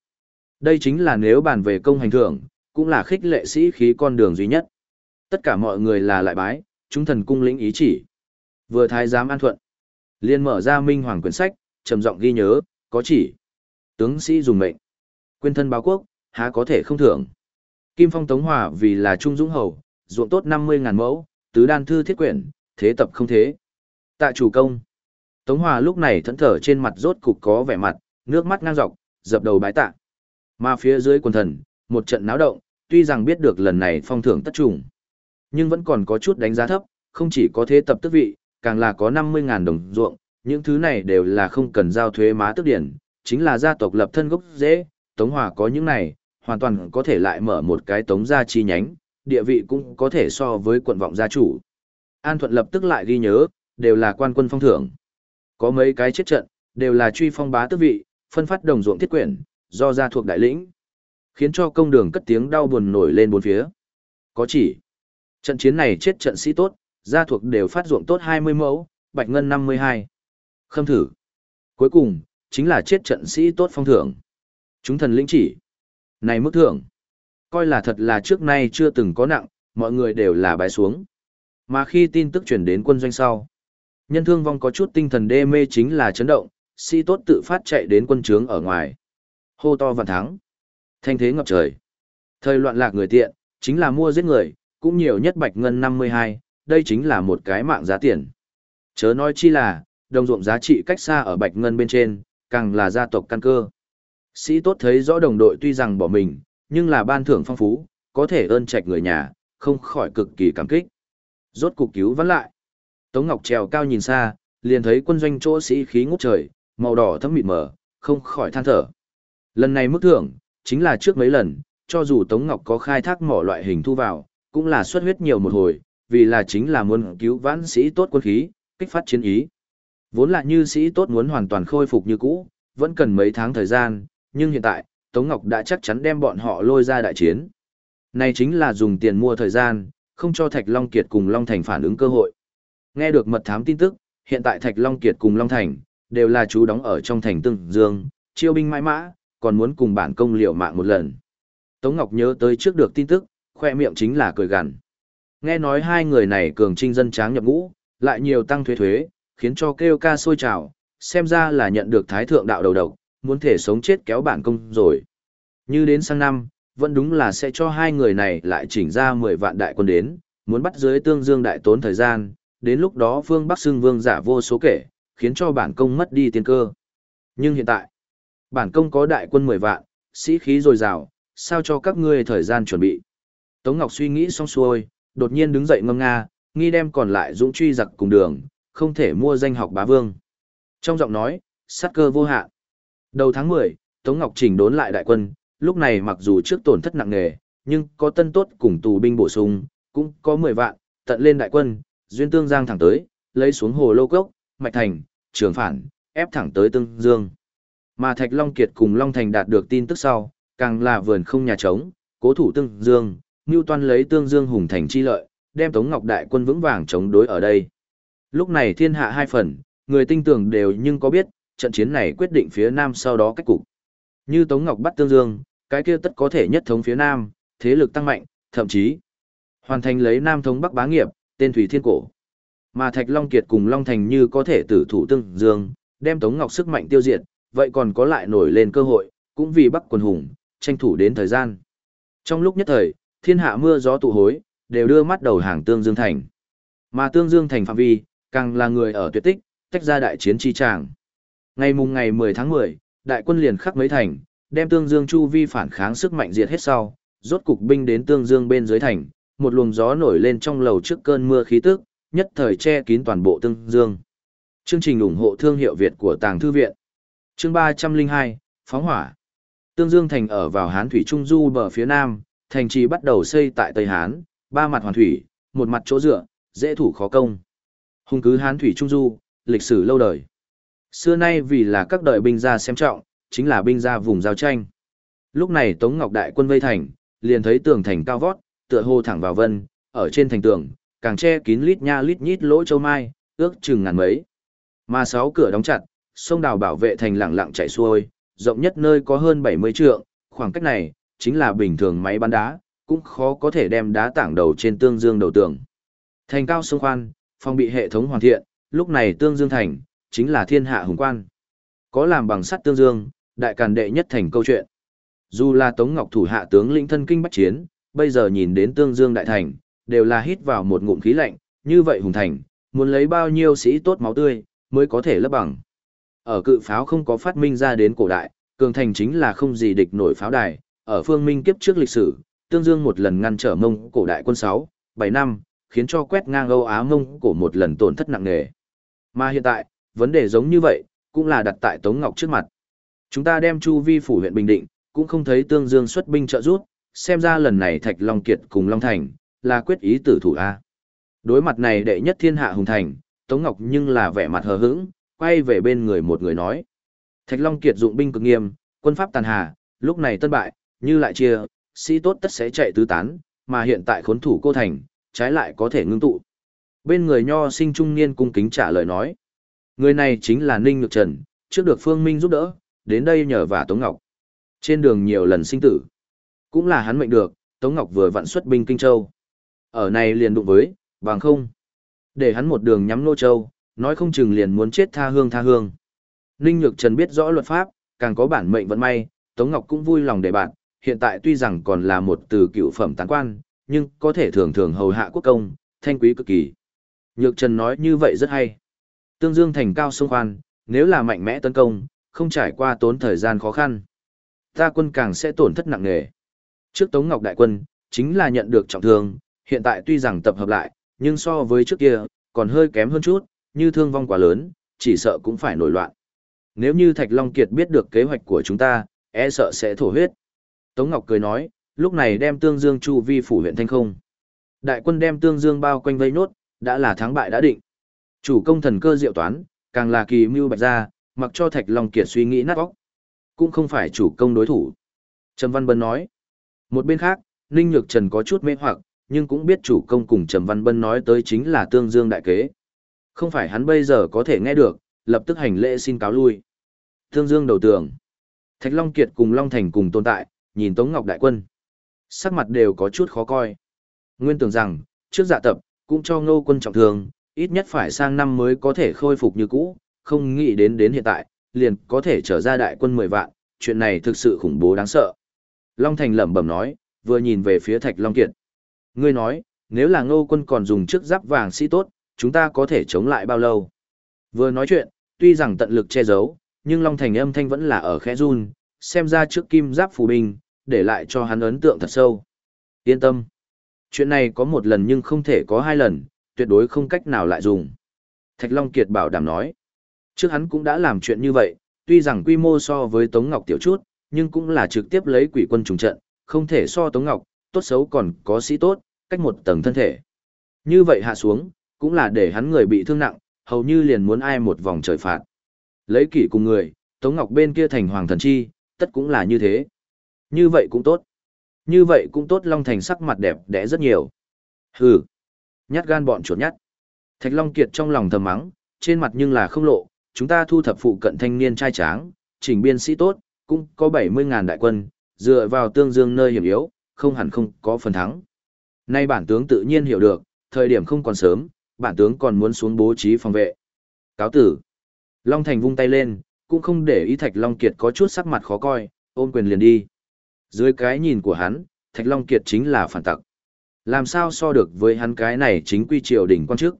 Đây chính là nếu bàn về công hành thưởng, cũng là khích lệ sĩ khí con đường duy nhất. Tất cả mọi người là lại bái, chúng thần cung lĩnh ý chỉ. Vừa thái giám an thuận. Liên mở ra minh hoàng quyển sách, trầm giọng ghi nhớ, có chỉ. Tướng sĩ dùng mệnh. Quyên thân báo quốc, há có thể không thưởng. Kim Phong Tống Hòa vì là Trung Dũng Hầu, ruộng tốt 50.000 mẫu, tứ đan thư thiết quyển, thế tập không thế. Tạ chủ công. Tống Hòa lúc này thẫn thở trên mặt rốt cục có vẻ mặt, nước mắt ngang dọc, dập đầu bái tạ. Mà phía dưới quần thần, một trận náo động, tuy rằng biết được lần này phong thưởng tất trùng, nhưng vẫn còn có chút đánh giá thấp, không chỉ có thế tập tước vị, càng là có 50.000 đồng ruộng, những thứ này đều là không cần giao thuế má tước điển, chính là gia tộc lập thân gốc dễ, Tống Hòa có những này, hoàn toàn có thể lại mở một cái tống gia chi nhánh, địa vị cũng có thể so với quận vọng gia chủ. An Thuận lập tức lại ghi nhớ, đều là quan quân phong thưởng. Có mấy cái chết trận, đều là truy phong bá tước vị, phân phát đồng ruộng thiết quyển, do gia thuộc đại lĩnh. Khiến cho công đường cất tiếng đau buồn nổi lên bốn phía. Có chỉ, trận chiến này chết trận sĩ tốt, gia thuộc đều phát ruộng tốt 20 mẫu, bạch ngân 52. Khâm thử. Cuối cùng, chính là chết trận sĩ tốt phong thưởng. Chúng thần lĩnh chỉ. Này mức thưởng. Coi là thật là trước nay chưa từng có nặng, mọi người đều là bái xuống. Mà khi tin tức truyền đến quân doanh sau, nhân thương vong có chút tinh thần đê mê chính là chấn động, sĩ tốt tự phát chạy đến quân trướng ở ngoài. Hô to vạn thắng. Thanh thế ngập trời. Thời loạn lạc người tiện, chính là mua giết người, cũng nhiều nhất bạch ngân 52, đây chính là một cái mạng giá tiền. Chớ nói chi là, đồng ruộng giá trị cách xa ở bạch ngân bên trên, càng là gia tộc căn cơ. Sĩ tốt thấy rõ đồng đội tuy rằng bỏ mình, nhưng là ban thưởng phong phú, có thể ơn trạch người nhà, không khỏi cực kỳ cảm kích. Rốt cục cứu vãn lại. Tống Ngọc trèo cao nhìn xa, liền thấy quân doanh chỗ sĩ khí ngút trời, màu đỏ thấm mịt mờ, không khỏi than thở. Lần này mức thưởng, chính là trước mấy lần, cho dù Tống Ngọc có khai thác mỏ loại hình thu vào, cũng là xuất huyết nhiều một hồi, vì là chính là muốn cứu vãn sĩ tốt quân khí, kích phát chiến ý. Vốn là như sĩ tốt muốn hoàn toàn khôi phục như cũ, vẫn cần mấy tháng thời gian, nhưng hiện tại, Tống Ngọc đã chắc chắn đem bọn họ lôi ra đại chiến. Này chính là dùng tiền mua thời gian, không cho Thạch Long Kiệt cùng Long Thành phản ứng cơ hội. Nghe được mật thám tin tức, hiện tại Thạch Long Kiệt cùng Long Thành, đều là chú đóng ở trong thành Tương Dương, chiêu binh mãi mã, còn muốn cùng bản công liều mạng một lần. Tống Ngọc nhớ tới trước được tin tức, khoe miệng chính là cười gằn. Nghe nói hai người này cường trinh dân tráng nhập ngũ, lại nhiều tăng thuế thuế, khiến cho kêu ca sôi trào, xem ra là nhận được thái thượng đạo đầu độc, muốn thể sống chết kéo bản công rồi. Như đến sang năm, vẫn đúng là sẽ cho hai người này lại chỉnh ra 10 vạn đại quân đến, muốn bắt dưới tương dương đại tốn thời gian, đến lúc đó phương Bắc xưng vương giả vô số kể, khiến cho bản công mất đi tiên cơ. Nhưng hiện tại, bản công có đại quân 10 vạn, sĩ khí dồi dào, sao cho các ngươi thời gian chuẩn bị. Tống Ngọc suy nghĩ xong xuôi, đột nhiên đứng dậy ngâm nga, nghi đem còn lại dũng truy giặc cùng đường, không thể mua danh học bá vương. Trong giọng nói, sát cơ vô hạn. Đầu tháng 10, Tống Ngọc chỉnh đốn lại đại quân, lúc này mặc dù trước tổn thất nặng nề, nhưng có tân tốt cùng tù binh bổ sung, cũng có 10 vạn, tận lên đại quân, duyên tương giang thẳng tới, lấy xuống hồ lô cốc, mạch thành, trường phản, ép thẳng tới tương dương. Mà Thạch Long Kiệt cùng Long Thành đạt được tin tức sau, càng là vườn không nhà trống, cố thủ tương dương, Ngưu Toan lấy tương dương hùng thành chi lợi, đem Tống Ngọc đại quân vững vàng chống đối ở đây. Lúc này thiên hạ hai phần, người tinh tưởng đều nhưng có biết, trận chiến này quyết định phía Nam sau đó cách cục. Như Tống Ngọc bắt Tương Dương, cái kia tất có thể nhất thống phía Nam, thế lực tăng mạnh, thậm chí hoàn thành lấy Nam thống Bắc bá nghiệp, tên Thủy Thiên Cổ. Mà Thạch Long Kiệt cùng Long Thành như có thể tử thủ Tương Dương, đem Tống Ngọc sức mạnh tiêu diệt, vậy còn có lại nổi lên cơ hội, cũng vì Bắc quần hùng, tranh thủ đến thời gian. Trong lúc nhất thời, thiên hạ mưa gió tụ hối, đều đưa mắt đầu hàng Tương Dương Thành. Mà Tương Dương Thành phạm vi, càng là người ở tuyệt tích, tách ra đại chiến chi tràng. Ngày mùng ngày 10 tháng 10, đại quân liền khắc mấy thành, đem Tương Dương chu vi phản kháng sức mạnh diệt hết sau, rốt cục binh đến Tương Dương bên dưới thành, một luồng gió nổi lên trong lầu trước cơn mưa khí tức, nhất thời che kín toàn bộ Tương Dương. Chương trình ủng hộ thương hiệu Việt của Tàng Thư Viện. Chương 302, Phóng hỏa. Tương Dương thành ở vào Hán Thủy Trung Du bờ phía nam, thành trì bắt đầu xây tại Tây Hán, ba mặt hoàn thủy, một mặt chỗ dựa, dễ thủ khó công. Hùng cứ Hán Thủy Trung Du, lịch sử lâu đời. Xưa nay vì là các đời binh gia xem trọng, chính là binh gia vùng giao tranh. Lúc này Tống Ngọc Đại quân vây thành, liền thấy tường thành cao vót, tựa hồ thẳng vào vân, ở trên thành tường, càng che kín lít nha lít nhít lỗ châu mai, ước chừng ngàn mấy. Mà sáu cửa đóng chặt, sông đào bảo vệ thành lặng lặng chảy xuôi, rộng nhất nơi có hơn 70 trượng, khoảng cách này, chính là bình thường máy bắn đá, cũng khó có thể đem đá tảng đầu trên tương dương đầu tường. Thành cao sông khoan, phong bị hệ thống hoàn thiện, lúc này tương dương thành, chính là thiên hạ hùng quan. Có làm bằng sắt tương dương, đại càn đệ nhất thành câu chuyện. Dù là Tống Ngọc thủ hạ tướng lĩnh thân kinh bách chiến, bây giờ nhìn đến tương dương đại thành, đều là hít vào một ngụm khí lạnh, như vậy hùng thành, muốn lấy bao nhiêu sĩ tốt máu tươi, mới có thể lấp bằng. Ở cự pháo không có phát minh ra đến cổ đại, cường thành chính là không gì địch nổi pháo đài, ở phương minh kiếp trước lịch sử, tương dương một lần ngăn trở mông cổ đại quân 6, 7 năm, khiến cho quét ngang Âu Á mông cổ một lần tổn thất nặng nề. Mà hiện tại, vấn đề giống như vậy, cũng là đặt tại Tống Ngọc trước mặt. Chúng ta đem Chu Vi phủ huyện Bình Định, cũng không thấy Tương Dương xuất binh trợ giúp, xem ra lần này Thạch Long Kiệt cùng Long Thành, là quyết ý tử thủ A. Đối mặt này đệ nhất thiên hạ hùng thành, Tống Ngọc nhưng là vẻ mặt hờ hững, quay về bên người một người nói. Thạch Long Kiệt dụng binh cực nghiêm, quân pháp tàn hà, lúc này tân bại, như lại chia, sĩ tốt tất sẽ chạy tứ tán, mà hiện tại khốn thủ cô thành, trái lại có thể ngưng tụ. Bên người nho sinh trung niên cung kính trả lời nói. Người này chính là Ninh Nhược Trần, trước được Phương Minh giúp đỡ, đến đây nhờ vả Tống Ngọc. Trên đường nhiều lần sinh tử. Cũng là hắn mệnh được, Tống Ngọc vừa vặn xuất binh Kinh Châu. Ở này liền đụng với, bằng không. Để hắn một đường nhắm Nô Châu, nói không chừng liền muốn chết tha hương tha hương. Ninh Nhược Trần biết rõ luật pháp, càng có bản mệnh vận may, Tống Ngọc cũng vui lòng để bạn, hiện tại tuy rằng còn là một từ cựu phẩm tán quan, nhưng có thể thường thường hầu hạ quốc công, thanh quý cực kỳ. Nhược Trần nói như vậy rất hay. Tương Dương thành cao sông khoan, nếu là mạnh mẽ tấn công, không trải qua tốn thời gian khó khăn. Ta quân càng sẽ tổn thất nặng nề. Trước Tống Ngọc đại quân, chính là nhận được trọng thương, hiện tại tuy rằng tập hợp lại, nhưng so với trước kia, còn hơi kém hơn chút, như thương vong quá lớn, chỉ sợ cũng phải nổi loạn. Nếu như Thạch Long Kiệt biết được kế hoạch của chúng ta, e sợ sẽ thổ huyết. Tống Ngọc cười nói, lúc này đem Tương Dương chu vi phủ huyện thanh không. Đại quân đem Tương Dương bao quanh vây nốt, đã là thắng bại đã định. Chủ công thần cơ diệu toán, càng là kỳ mưu bạch ra, mặc cho Thạch Long Kiệt suy nghĩ nát óc. Cũng không phải chủ công đối thủ. Trầm Văn Bân nói. Một bên khác, Ninh Nhược Trần có chút mê hoặc, nhưng cũng biết chủ công cùng Trầm Văn Bân nói tới chính là Tương Dương đại kế. Không phải hắn bây giờ có thể nghe được, lập tức hành lễ xin cáo lui. Tương Dương đầu tường. Thạch Long Kiệt cùng Long Thành cùng tồn tại, nhìn Tống Ngọc đại quân. Sắc mặt đều có chút khó coi. Nguyên tưởng rằng, trước dạ tập, cũng cho ngô quân trọng thương, ít nhất phải sang năm mới có thể khôi phục như cũ, không nghĩ đến đến hiện tại, liền có thể trở ra đại quân 10 vạn, chuyện này thực sự khủng bố đáng sợ. Long Thành lẩm bẩm nói, vừa nhìn về phía Thạch Long Kiệt. Ngươi nói, nếu là ngô quân còn dùng chiếc giáp vàng sĩ tốt, chúng ta có thể chống lại bao lâu? Vừa nói chuyện, tuy rằng tận lực che giấu, nhưng Long Thành âm thanh vẫn là ở khẽ run, xem ra trước kim giáp phù binh, để lại cho hắn ấn tượng thật sâu. Yên tâm. Chuyện này có một lần nhưng không thể có hai lần, tuyệt đối không cách nào lại dùng. Thạch Long Kiệt bảo đảm nói. Trước hắn cũng đã làm chuyện như vậy, tuy rằng quy mô so với Tống Ngọc tiểu chút, nhưng cũng là trực tiếp lấy quỷ quân trùng trận, không thể so Tống Ngọc, tốt xấu còn có sĩ tốt, cách một tầng thân thể. Như vậy hạ xuống, cũng là để hắn người bị thương nặng, hầu như liền muốn ai một vòng trời phạt. Lấy kỷ cùng người, Tống Ngọc bên kia thành hoàng thần chi, tất cũng là như thế. Như vậy cũng tốt. Như vậy cũng tốt Long Thành sắc mặt đẹp đẽ rất nhiều. Hừ. Nhát gan bọn chuột nhát. Thạch Long Kiệt trong lòng thầm mắng, trên mặt nhưng là không lộ, chúng ta thu thập phụ cận thanh niên trai tráng, chỉnh biên sĩ tốt, cũng có 70.000 đại quân, dựa vào tương dương nơi hiểm yếu, không hẳn không có phần thắng. Nay bản tướng tự nhiên hiểu được, thời điểm không còn sớm, bản tướng còn muốn xuống bố trí phòng vệ. Cáo tử. Long Thành vung tay lên, cũng không để ý Thạch Long Kiệt có chút sắc mặt khó coi, ôm quyền liền đi. Dưới cái nhìn của hắn, Thạch Long Kiệt chính là phản tặc. Làm sao so được với hắn cái này chính quy triều đỉnh quan chức.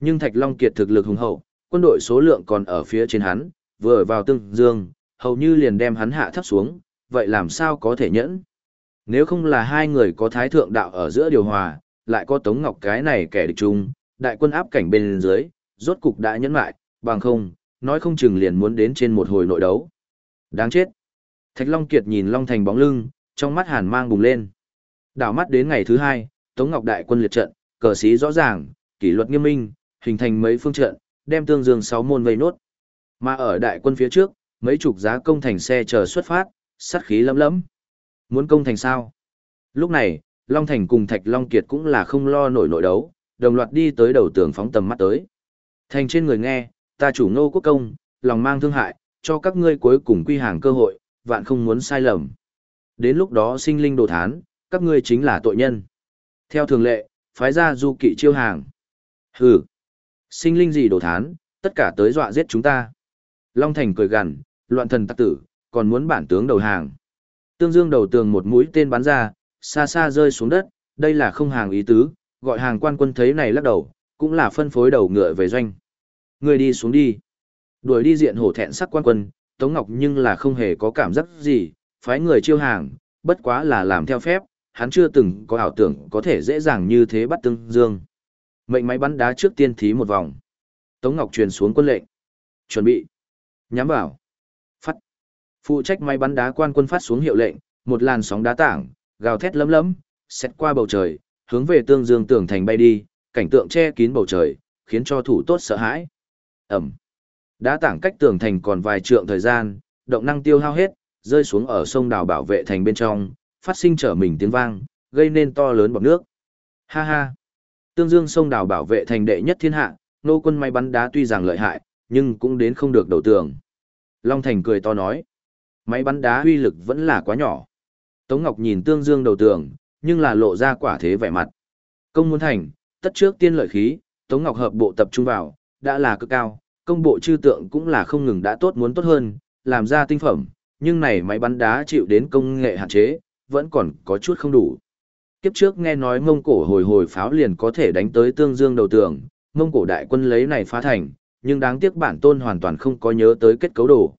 Nhưng Thạch Long Kiệt thực lực hùng hậu, quân đội số lượng còn ở phía trên hắn, vừa vào tương dương, hầu như liền đem hắn hạ thấp xuống, vậy làm sao có thể nhẫn? Nếu không là hai người có thái thượng đạo ở giữa điều hòa, lại có Tống Ngọc cái này kẻ địch chung, đại quân áp cảnh bên dưới, rốt cục đã nhẫn lại, bằng không, nói không chừng liền muốn đến trên một hồi nội đấu. Đáng chết. Thạch Long Kiệt nhìn Long Thành bóng lưng, trong mắt hàn mang bùng lên. Đảo mắt đến ngày thứ hai, Tống Ngọc đại quân liệt trận, cờ sĩ rõ ràng, kỷ luật nghiêm minh, hình thành mấy phương trận, đem tương dương sáu môn vây nốt. Mà ở đại quân phía trước, mấy chục giá công thành xe chờ xuất phát, sát khí lấm lấm. Muốn công thành sao? Lúc này, Long Thành cùng Thạch Long Kiệt cũng là không lo nổi nội đấu, đồng loạt đi tới đầu tường phóng tầm mắt tới. Thành trên người nghe, ta chủ ngô quốc công, lòng mang thương hại, cho các ngươi cuối cùng quy hàng cơ hội, vạn không muốn sai lầm. Đến lúc đó sinh linh đồ thán, các ngươi chính là tội nhân. Theo thường lệ, phái ra du kỵ chiêu hàng. Hừ, sinh linh gì đồ thán, tất cả tới dọa giết chúng ta. Long Thành cười gằn, loạn thần tắc tử, còn muốn bản tướng đầu hàng. Tương Dương đầu tường một mũi tên bắn ra, xa xa rơi xuống đất, đây là không hàng ý tứ, gọi hàng quan quân thấy này lắc đầu, cũng là phân phối đầu ngựa về doanh. Ngươi đi xuống đi. Đuổi đi diện hổ thẹn sắc quan quân, Tống Ngọc nhưng là không hề có cảm giác gì, phái người chiêu hàng, bất quá là làm theo phép, hắn chưa từng có ảo tưởng có thể dễ dàng như thế bắt Tương Dương. Mệnh máy bắn đá trước tiên thí một vòng. Tống Ngọc truyền xuống quân lệnh. Chuẩn bị. Nhắm vào. Phát. Phụ trách máy bắn đá quan quân phát xuống hiệu lệnh, một làn sóng đá tảng, gào thét lấm lấm, xét qua bầu trời, hướng về tương dương tưởng thành bay đi, cảnh tượng che kín bầu trời, khiến cho thủ tốt sợ hãi. Ẩm. Đá tảng cách tường thành còn vài trượng thời gian, động năng tiêu hao hết, rơi xuống ở sông đào bảo vệ thành bên trong, phát sinh trở mình tiếng vang, gây nên to lớn bọt nước. Ha ha. Tương Dương sông đào bảo vệ thành đệ nhất thiên hạ, nô quân may bắn đá tuy rằng lợi hại, nhưng cũng đến không được đầu tường. Long Thành cười to nói, máy bắn đá uy lực vẫn là quá nhỏ. Tống Ngọc nhìn Tương Dương đầu tường, nhưng là lộ ra quả thế vẻ mặt. Công muốn thành, tất trước tiên lợi khí, Tống Ngọc hợp bộ tập trung vào, đã là cực cao, công bộ chư tượng cũng là không ngừng đã tốt muốn tốt hơn, làm ra tinh phẩm, nhưng này máy bắn đá chịu đến công nghệ hạn chế, vẫn còn có chút không đủ. Kiếp trước nghe nói Mông Cổ hồi hồi pháo liền có thể đánh tới Tương Dương đầu tường, Mông Cổ đại quân lấy này phá thành, nhưng đáng tiếc bản tôn hoàn toàn không có nhớ tới kết cấu đồ.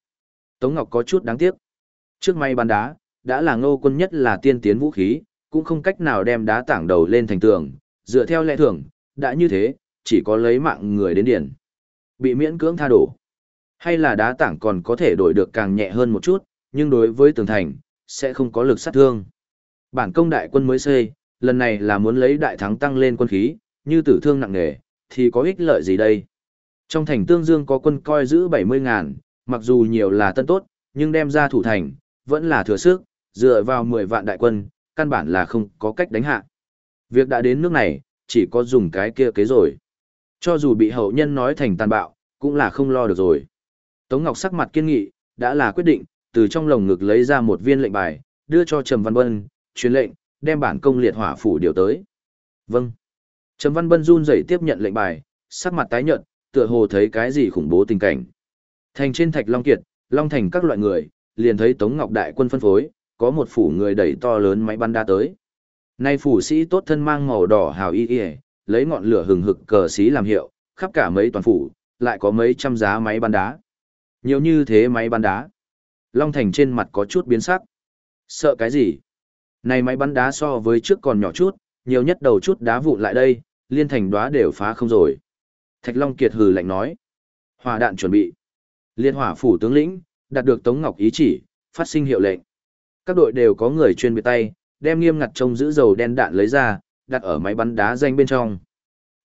Tống Ngọc có chút đáng tiếc. Trước máy bắn đá, đã là ngô quân nhất là tiên tiến vũ khí, cũng không cách nào đem đá tảng đầu lên thành tường, dựa theo lẽ thường, đã như thế, chỉ có lấy mạng người đến điển. Bị miễn cưỡng tha đổ. Hay là đá tảng còn có thể đổi được càng nhẹ hơn một chút, nhưng đối với tường thành, sẽ không có lực sát thương. Bản công đại quân mới xây, lần này là muốn lấy đại thắng tăng lên quân khí, như tử thương nặng nề, thì có ích lợi gì đây? Trong thành Tương Dương có quân coi giữ 70 ngàn, mặc dù nhiều là tân tốt, nhưng đem ra thủ thành, vẫn là thừa sức, dựa vào 10 vạn đại quân, căn bản là không có cách đánh hạ. Việc đã đến nước này, chỉ có dùng cái kia kế rồi. Cho dù bị hậu nhân nói thành tàn bạo, cũng là không lo được rồi. Tống Ngọc sắc mặt kiên nghị, đã là quyết định, từ trong lồng ngực lấy ra một viên lệnh bài, đưa cho Trầm Văn Bân, truyền lệnh, đem bản công liệt hỏa phủ điều tới. Vâng. Trầm Văn Bân run rẩy tiếp nhận lệnh bài, sắc mặt tái nhợt, tựa hồ thấy cái gì khủng bố tình cảnh. Thành trên thạch Long Kiệt, Long Thành các loại người, liền thấy Tống Ngọc đại quân phân phối, có một phủ người đẩy to lớn máy bắn đá tới. Nay phủ sĩ tốt thân mang màu đỏ hào y y, lấy ngọn lửa hừng hực cờ xí làm hiệu, khắp cả mấy toàn phủ, lại có mấy trăm giá máy bắn đá. Nhiều như thế máy bắn đá. Long Thành trên mặt có chút biến sắc. Sợ cái gì? Này máy bắn đá so với trước còn nhỏ chút, nhiều nhất đầu chút đá vụn lại đây, liên thành đóa đều phá không rồi. Thạch Long Kiệt hừ lạnh nói. Hỏa đạn chuẩn bị. Liên hỏa phủ tướng lĩnh, đạt được Tống Ngọc ý chỉ, phát sinh hiệu lệnh. Các đội đều có người chuyên biệt tay, đem nghiêm ngặt trông giữ dầu đen đạn lấy ra, đặt ở máy bắn đá danh bên trong.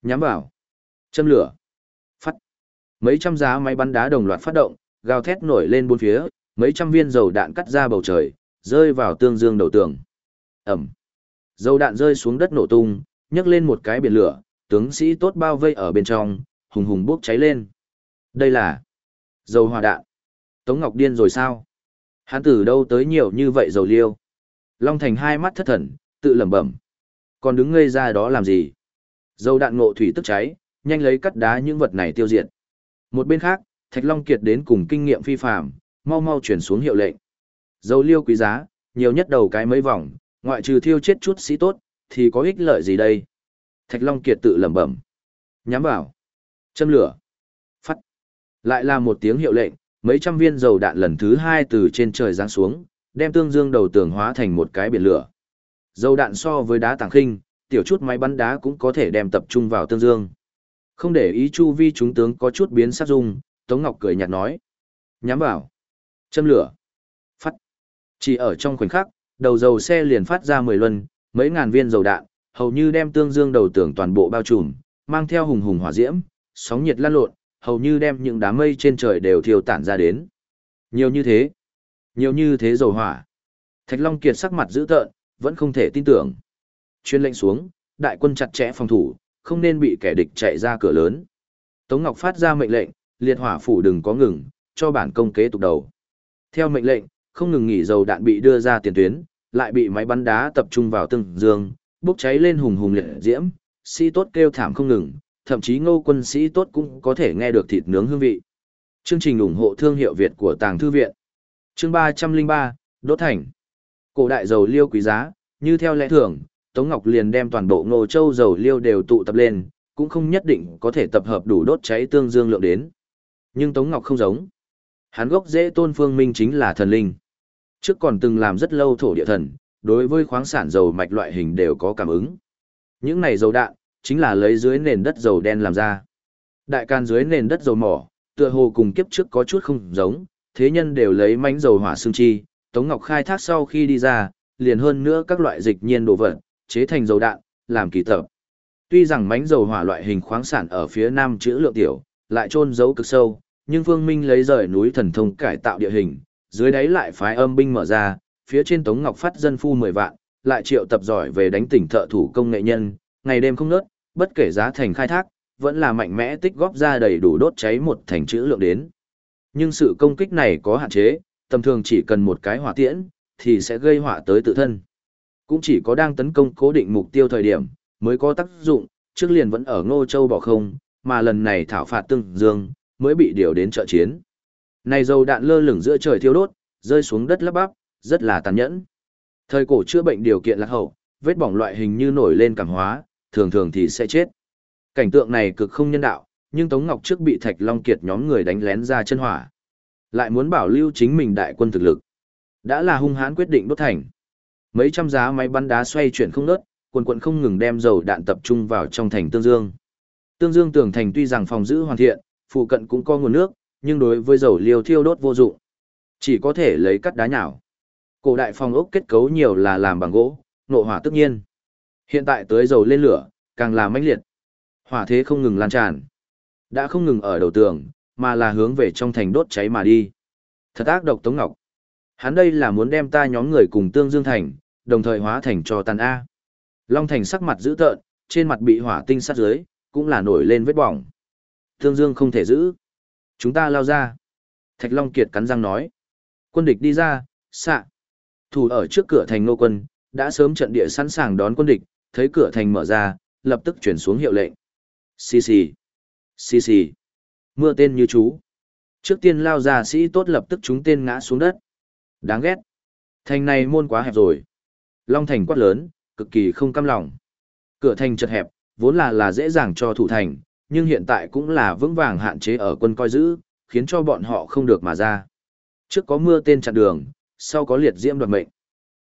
Nhắm vào. Châm lửa. Phát. Mấy trăm giá máy bắn đá đồng loạt phát động, gào thét nổi lên bốn phía, mấy trăm viên dầu đạn cắt ra bầu trời, rơi vào tương dương đầu tường. Ẩm. Dầu đạn rơi xuống đất nổ tung, nhấc lên một cái biển lửa, tướng sĩ tốt bao vây ở bên trong, hùng hùng bốc cháy lên. Đây là dầu hỏa đạn. Tống Ngọc điên rồi sao? Hắn từ đâu tới nhiều như vậy dầu liêu? Long Thành hai mắt thất thần, tự lẩm bẩm. Còn đứng ngây ra đó làm gì? Dầu đạn ngộ thủy tức cháy, nhanh lấy cắt đá những vật này tiêu diệt. Một bên khác, Thạch Long Kiệt đến cùng kinh nghiệm phi phàm, mau mau chuyển xuống hiệu lệnh. Dầu liêu quý giá, nhiều nhất đầu cái mấy vòng, ngoại trừ thiêu chết chút sĩ tốt, thì có ích lợi gì đây? Thạch Long Kiệt tự lẩm bẩm. Nhắm vào. Châm lửa. Phát. Lại là một tiếng hiệu lệnh, mấy trăm viên dầu đạn lần thứ hai từ trên trời giáng xuống, đem tương dương đầu tường hóa thành một cái biển lửa. Dầu đạn so với đá tàng khinh, tiểu chút máy bắn đá cũng có thể đem tập trung vào tương dương. Không để ý chu vi chúng tướng có chút biến sắc dung, Tống Ngọc cười nhạt nói. Nhắm vào. Châm lửa. Phát. Chỉ ở trong khoảnh khắc, đầu dầu xe liền phát ra 10 luân, mấy ngàn viên dầu đạn, hầu như đem tương dương đầu tường toàn bộ bao trùm, mang theo hùng hùng hỏa diễm, sóng nhiệt lan lộn, hầu như đem những đám mây trên trời đều thiêu tản ra đến. Nhiều như thế, nhiều như thế dầu hỏa. Thạch Long Kiệt sắc mặt dữ tợn, vẫn không thể tin tưởng. Chuyên lệnh xuống, đại quân chặt chẽ phòng thủ, không nên bị kẻ địch chạy ra cửa lớn. Tống Ngọc phát ra mệnh lệnh, liệt hỏa phủ đừng có ngừng, cho bản công kế tục đầu. Theo mệnh lệnh, không ngừng nghỉ dầu đạn bị đưa ra tiền tuyến, lại bị máy bắn đá tập trung vào từng dương, bốc cháy lên hùng hùng liệt diễm, sĩ tốt kêu thảm không ngừng, thậm chí ngô quân sĩ tốt cũng có thể nghe được thịt nướng hương vị. Chương trình ủng hộ thương hiệu Việt của Tàng Thư Viện Chương 303, Đốt Thành Cổ đại dầu liêu quý giá, như theo lẽ thường, Tống Ngọc liền đem toàn bộ ngô châu dầu liêu đều tụ tập lên, cũng không nhất định có thể tập hợp đủ đốt cháy tương dương lượng đến. Nhưng Tống Ngọc không giống. Hắn gốc dễ tôn phương minh chính là thần linh. Trước còn từng làm rất lâu thổ địa thần, đối với khoáng sản dầu mạch loại hình đều có cảm ứng. Những này dầu đạn, chính là lấy dưới nền đất dầu đen làm ra. Đại can dưới nền đất dầu mỏ, tựa hồ cùng kiếp trước có chút không giống, thế nhân đều lấy mánh dầu hỏa xương chi, Tống Ngọc khai thác sau khi đi ra, liền hơn nữa các loại dịch nhiên đồ vật, chế thành dầu đạn, làm kỳ tập. Tuy rằng mánh dầu hỏa loại hình khoáng sản ở phía nam chữ lượng tiểu, lại trôn giấu cực sâu, nhưng Phương Minh lấy rời núi thần thông cải tạo địa hình, dưới đáy lại phái âm binh mở ra, phía trên Tống Ngọc phát dân phu 10 vạn, lại triệu tập giỏi về đánh tỉnh thợ thủ công nghệ nhân, ngày đêm không nớt, bất kể giá thành khai thác, vẫn là mạnh mẽ tích góp ra đầy đủ đốt cháy một thành chữ lượng đến. Nhưng sự công kích này có hạn chế, tầm thường chỉ cần một cái hỏa tiễn, thì sẽ gây hỏa tới tự thân. Cũng chỉ có đang tấn công cố định mục tiêu thời điểm, mới có tác dụng, trước liền vẫn ở Ngô Châu bỏ không, mà lần này thảo phạt tương dương, mới bị điều đến trợ chiến. Này dầu đạn lơ lửng giữa trời thiêu đốt, rơi xuống đất lấp bắp, rất là tàn nhẫn. Thời cổ chữa bệnh điều kiện lạc hậu, vết bỏng loại hình như nổi lên cảm hóa, thường thường thì sẽ chết. Cảnh tượng này cực không nhân đạo, nhưng Tống Ngọc trước bị Thạch Long Kiệt nhóm người đánh lén ra chân hỏa. Lại muốn bảo lưu chính mình đại quân thực lực. Đã là hung hãn quyết định đốt thành. Mấy trăm giá máy bắn đá xoay chuyển không ngớt, quần quần không ngừng đem dầu đạn tập trung vào trong thành Tương Dương. Tương Dương tường thành tuy rằng phòng giữ hoàn thiện, phụ cận cũng có nguồn nước, nhưng đối với dầu liều thiêu đốt vô dụng. Chỉ có thể lấy cắt đá nhảo. Cổ đại phòng ốc kết cấu nhiều là làm bằng gỗ, nộ hỏa tất nhiên. Hiện tại tới dầu lên lửa, càng là mãnh liệt. Hỏa thế không ngừng lan tràn. Đã không ngừng ở đầu tường, mà là hướng về trong thành đốt cháy mà đi. Thật ác độc Tống Ngọc. Hắn đây là muốn đem ta nhóm người cùng Tương Dương Thành, đồng thời hóa thành cho tàn A. Long Thành sắc mặt dữ tợn, trên mặt bị hỏa tinh sát dưới, cũng là nổi lên vết bỏng. Tương Dương không thể giữ. Chúng ta lao ra. Thạch Long Kiệt cắn răng nói. Quân địch đi ra, xạ. Thủ ở trước cửa thành nô quân, đã sớm trận địa sẵn sàng đón quân địch, thấy cửa thành mở ra, lập tức chuyển xuống hiệu lệnh. Xì xì. Xì xì. Mưa tên như chú. Trước tiên lao ra sĩ tốt lập tức chúng tên ngã xuống đất. Đáng ghét. Thành này môn quá hẹp rồi. Long thành quát lớn, cực kỳ không cam lòng. Cửa thành chật hẹp, vốn là là dễ dàng cho thủ thành, nhưng hiện tại cũng là vững vàng hạn chế ở quân coi giữ, khiến cho bọn họ không được mà ra. Trước có mưa tên chặn đường, sau có liệt diễm đoạt mệnh.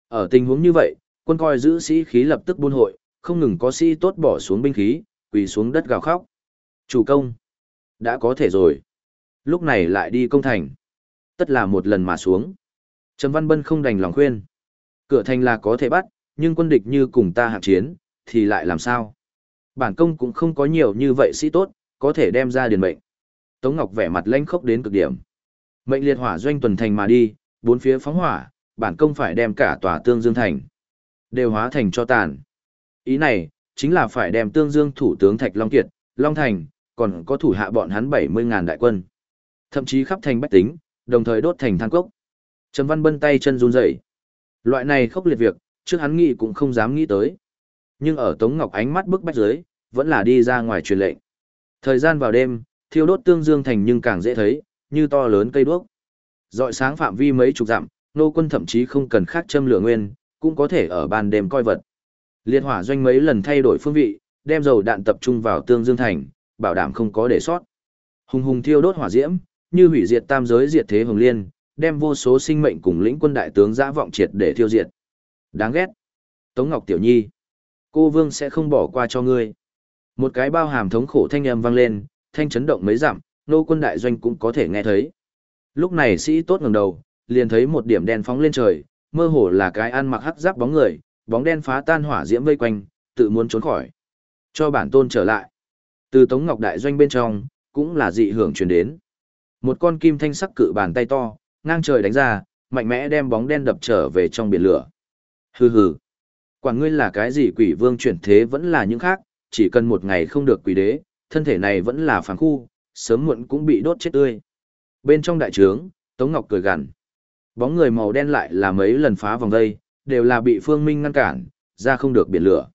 Ở tình huống như vậy, quân coi giữ sĩ khí lập tức buôn hội, không ngừng có sĩ tốt bỏ xuống binh khí, quỳ xuống đất gào khóc. Chủ công, đã có thể rồi. Lúc này lại đi công thành. Tất là một lần mà xuống. Trầm Văn Bân không đành lòng khuyên. Cửa thành là có thể bắt, nhưng quân địch như cùng ta hạng chiến, thì lại làm sao? Bản công cũng không có nhiều như vậy sĩ tốt, có thể đem ra điền mệnh. Tống Ngọc vẻ mặt lanh khốc đến cực điểm. Mệnh liệt hỏa doanh tuần thành mà đi, bốn phía phóng hỏa, bản công phải đem cả tòa tương dương thành. Đều hóa thành cho tàn. Ý này, Chính là phải đem tương dương thủ tướng Thạch Long Kiệt, Long Thành, còn có thủ hạ bọn hắn 70.000 đại quân. Thậm chí khắp thành bách tính, đồng thời đốt thành than cốc. Trầm Văn Bân tay chân run rẩy. Loại này khốc liệt việc, trước hắn nghĩ cũng không dám nghĩ tới. Nhưng ở Tống Ngọc ánh mắt bức bách dưới, vẫn là đi ra ngoài truyền lệnh. Thời gian vào đêm, thiêu đốt tương dương thành nhưng càng dễ thấy, như to lớn cây đuốc. Dọi sáng phạm vi mấy chục dặm, nô quân thậm chí không cần khác châm lửa nguyên, cũng có thể ở ban đêm coi vật. Liệt hỏa doanh mấy lần thay đổi phương vị, đem dầu đạn tập trung vào tương dương thành, bảo đảm không có để sót. Hùng hùng thiêu đốt hỏa diễm, như hủy diệt tam giới diệt thế hồng liên, đem vô số sinh mệnh cùng lĩnh quân đại tướng dã vọng triệt để thiêu diệt. Đáng ghét. Tống Ngọc Tiểu Nhi. Cô Vương sẽ không bỏ qua cho ngươi. Một cái bao hàm thống khổ thanh âm vang lên, thanh chấn động mấy dặm, nô quân đại doanh cũng có thể nghe thấy. Lúc này sĩ tốt ngẩng đầu, liền thấy một điểm đen phóng lên trời, mơ hồ là cái ăn mặc hắc giáp bóng người, bóng đen phá tan hỏa diễm vây quanh, tự muốn trốn khỏi. Cho bản tôn trở lại. Từ Tống Ngọc đại doanh bên trong, cũng là dị hưởng truyền đến. Một con kim thanh sắc cự bàn tay to, ngang trời đánh ra, mạnh mẽ đem bóng đen đập trở về trong biển lửa. Hừ hừ. Quản ngươi là cái gì quỷ vương chuyển thế vẫn là những khác, chỉ cần một ngày không được quỷ đế, thân thể này vẫn là phản khu, sớm muộn cũng bị đốt chết tươi. Bên trong đại trướng, Tống Ngọc cười gằn. Bóng người màu đen lại là mấy lần phá vòng dây, đều là bị Phương Minh ngăn cản, ra không được biển lửa.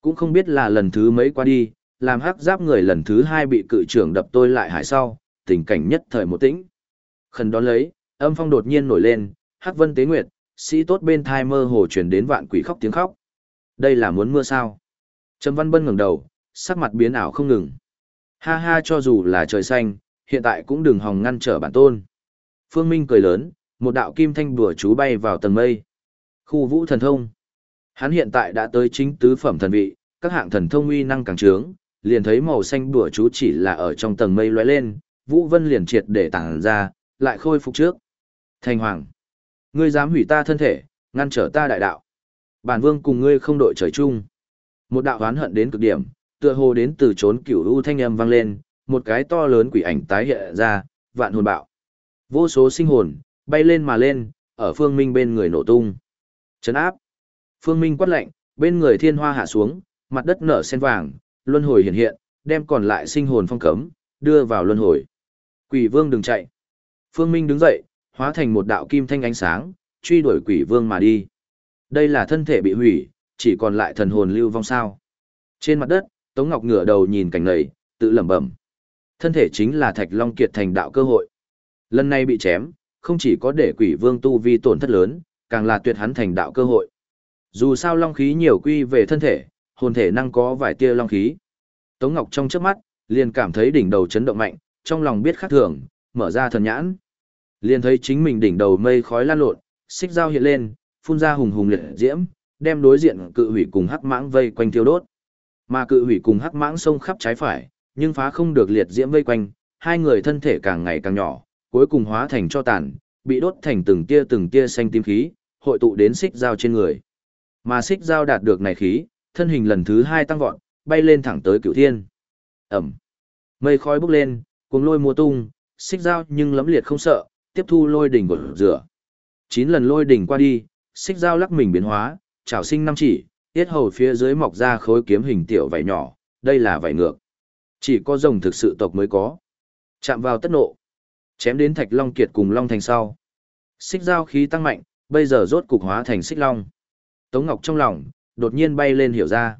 Cũng không biết là lần thứ mấy qua đi, làm hắc giáp người lần thứ hai bị cự trưởng đập tôi lại hải sau, tình cảnh nhất thời một tĩnh. Khẩn đón lấy, âm phong đột nhiên nổi lên, hắc vân tế nguyệt, sĩ tốt bên thai mơ hồ truyền đến vạn quỷ khóc tiếng khóc. Đây là muốn mưa sao? Trầm Văn Bân ngẩng đầu, sắc mặt biến ảo không ngừng. Ha ha cho dù là trời xanh, hiện tại cũng đừng hòng ngăn trở bản tôn. Phương Minh cười lớn, một đạo kim thanh đùa chú bay vào tầng mây. Khu vũ thần thông. Hắn hiện tại đã tới chính tứ phẩm thần vị, các hạng thần thông uy năng càng trướng, liền thấy màu xanh bùa chú chỉ là ở trong tầng mây lóe lên, Vũ Vân liền triệt để tản ra, lại khôi phục trước. Thành Hoàng, ngươi dám hủy ta thân thể, ngăn trở ta đại đạo. Bản vương cùng ngươi không đội trời chung. Một đạo oán hận đến cực điểm, tựa hồ đến từ trốn cửu u thanh âm vang lên, một cái to lớn quỷ ảnh tái hiện ra, vạn hồn bạo. Vô số sinh hồn, bay lên mà lên, ở phương minh bên người nổ tung. Chấn áp. Phương minh quát lạnh, bên người thiên hoa hạ xuống, mặt đất nở sen vàng, luân hồi hiện hiện, đem còn lại sinh hồn phong cấm, đưa vào luân hồi. Quỷ vương đừng chạy. Phương Minh đứng dậy, hóa thành một đạo kim thanh ánh sáng, truy đuổi quỷ vương mà đi. Đây là thân thể bị hủy, chỉ còn lại thần hồn lưu vong sao. Trên mặt đất, Tống Ngọc ngửa đầu nhìn cảnh này, tự lẩm bẩm. Thân thể chính là Thạch Long Kiệt thành đạo cơ hội. Lần này bị chém, không chỉ có để quỷ vương tu vi tổn thất lớn, càng là tuyệt hắn thành đạo cơ hội. Dù sao long khí nhiều quy về thân thể, hồn thể năng có vài tia long khí. Tống Ngọc trong trước mắt, liền cảm thấy đỉnh đầu chấn động mạnh, trong lòng biết khác thường, mở ra thần nhãn. Liền thấy chính mình đỉnh đầu mây khói lan lộn, xích dao hiện lên, phun ra hùng hùng liệt diễm, đem đối diện cự hủy cùng hắc mãng vây quanh tiêu đốt. Mà cự hủy cùng hắc mãng xông khắp trái phải, nhưng phá không được liệt diễm vây quanh, hai người thân thể càng ngày càng nhỏ, cuối cùng hóa thành cho tàn, bị đốt thành từng tia từng tia xanh tím khí, hội tụ đến xích dao trên người. Mà xích dao đạt được này khí, thân hình lần thứ hai tăng vọt, bay lên thẳng tới cửu thiên. Ẩm. Mây khói bốc lên, cuồng lôi mùa tung, xích dao nhưng lấm liệt không sợ, tiếp thu lôi đỉnh của rửa. Chín lần lôi đỉnh qua đi, xích dao lắc mình biến hóa, trảo sinh năm chỉ, tiết hầu phía dưới mọc ra khối kiếm hình tiểu vảy nhỏ, đây là vảy ngược. Chỉ có rồng thực sự tộc mới có. Chạm vào tất nộ. Chém đến thạch long kiệt cùng long thành sau. Xích dao khí tăng mạnh, bây giờ rốt cục hóa thành xích long. Tống Ngọc trong lòng, đột nhiên bay lên hiểu ra.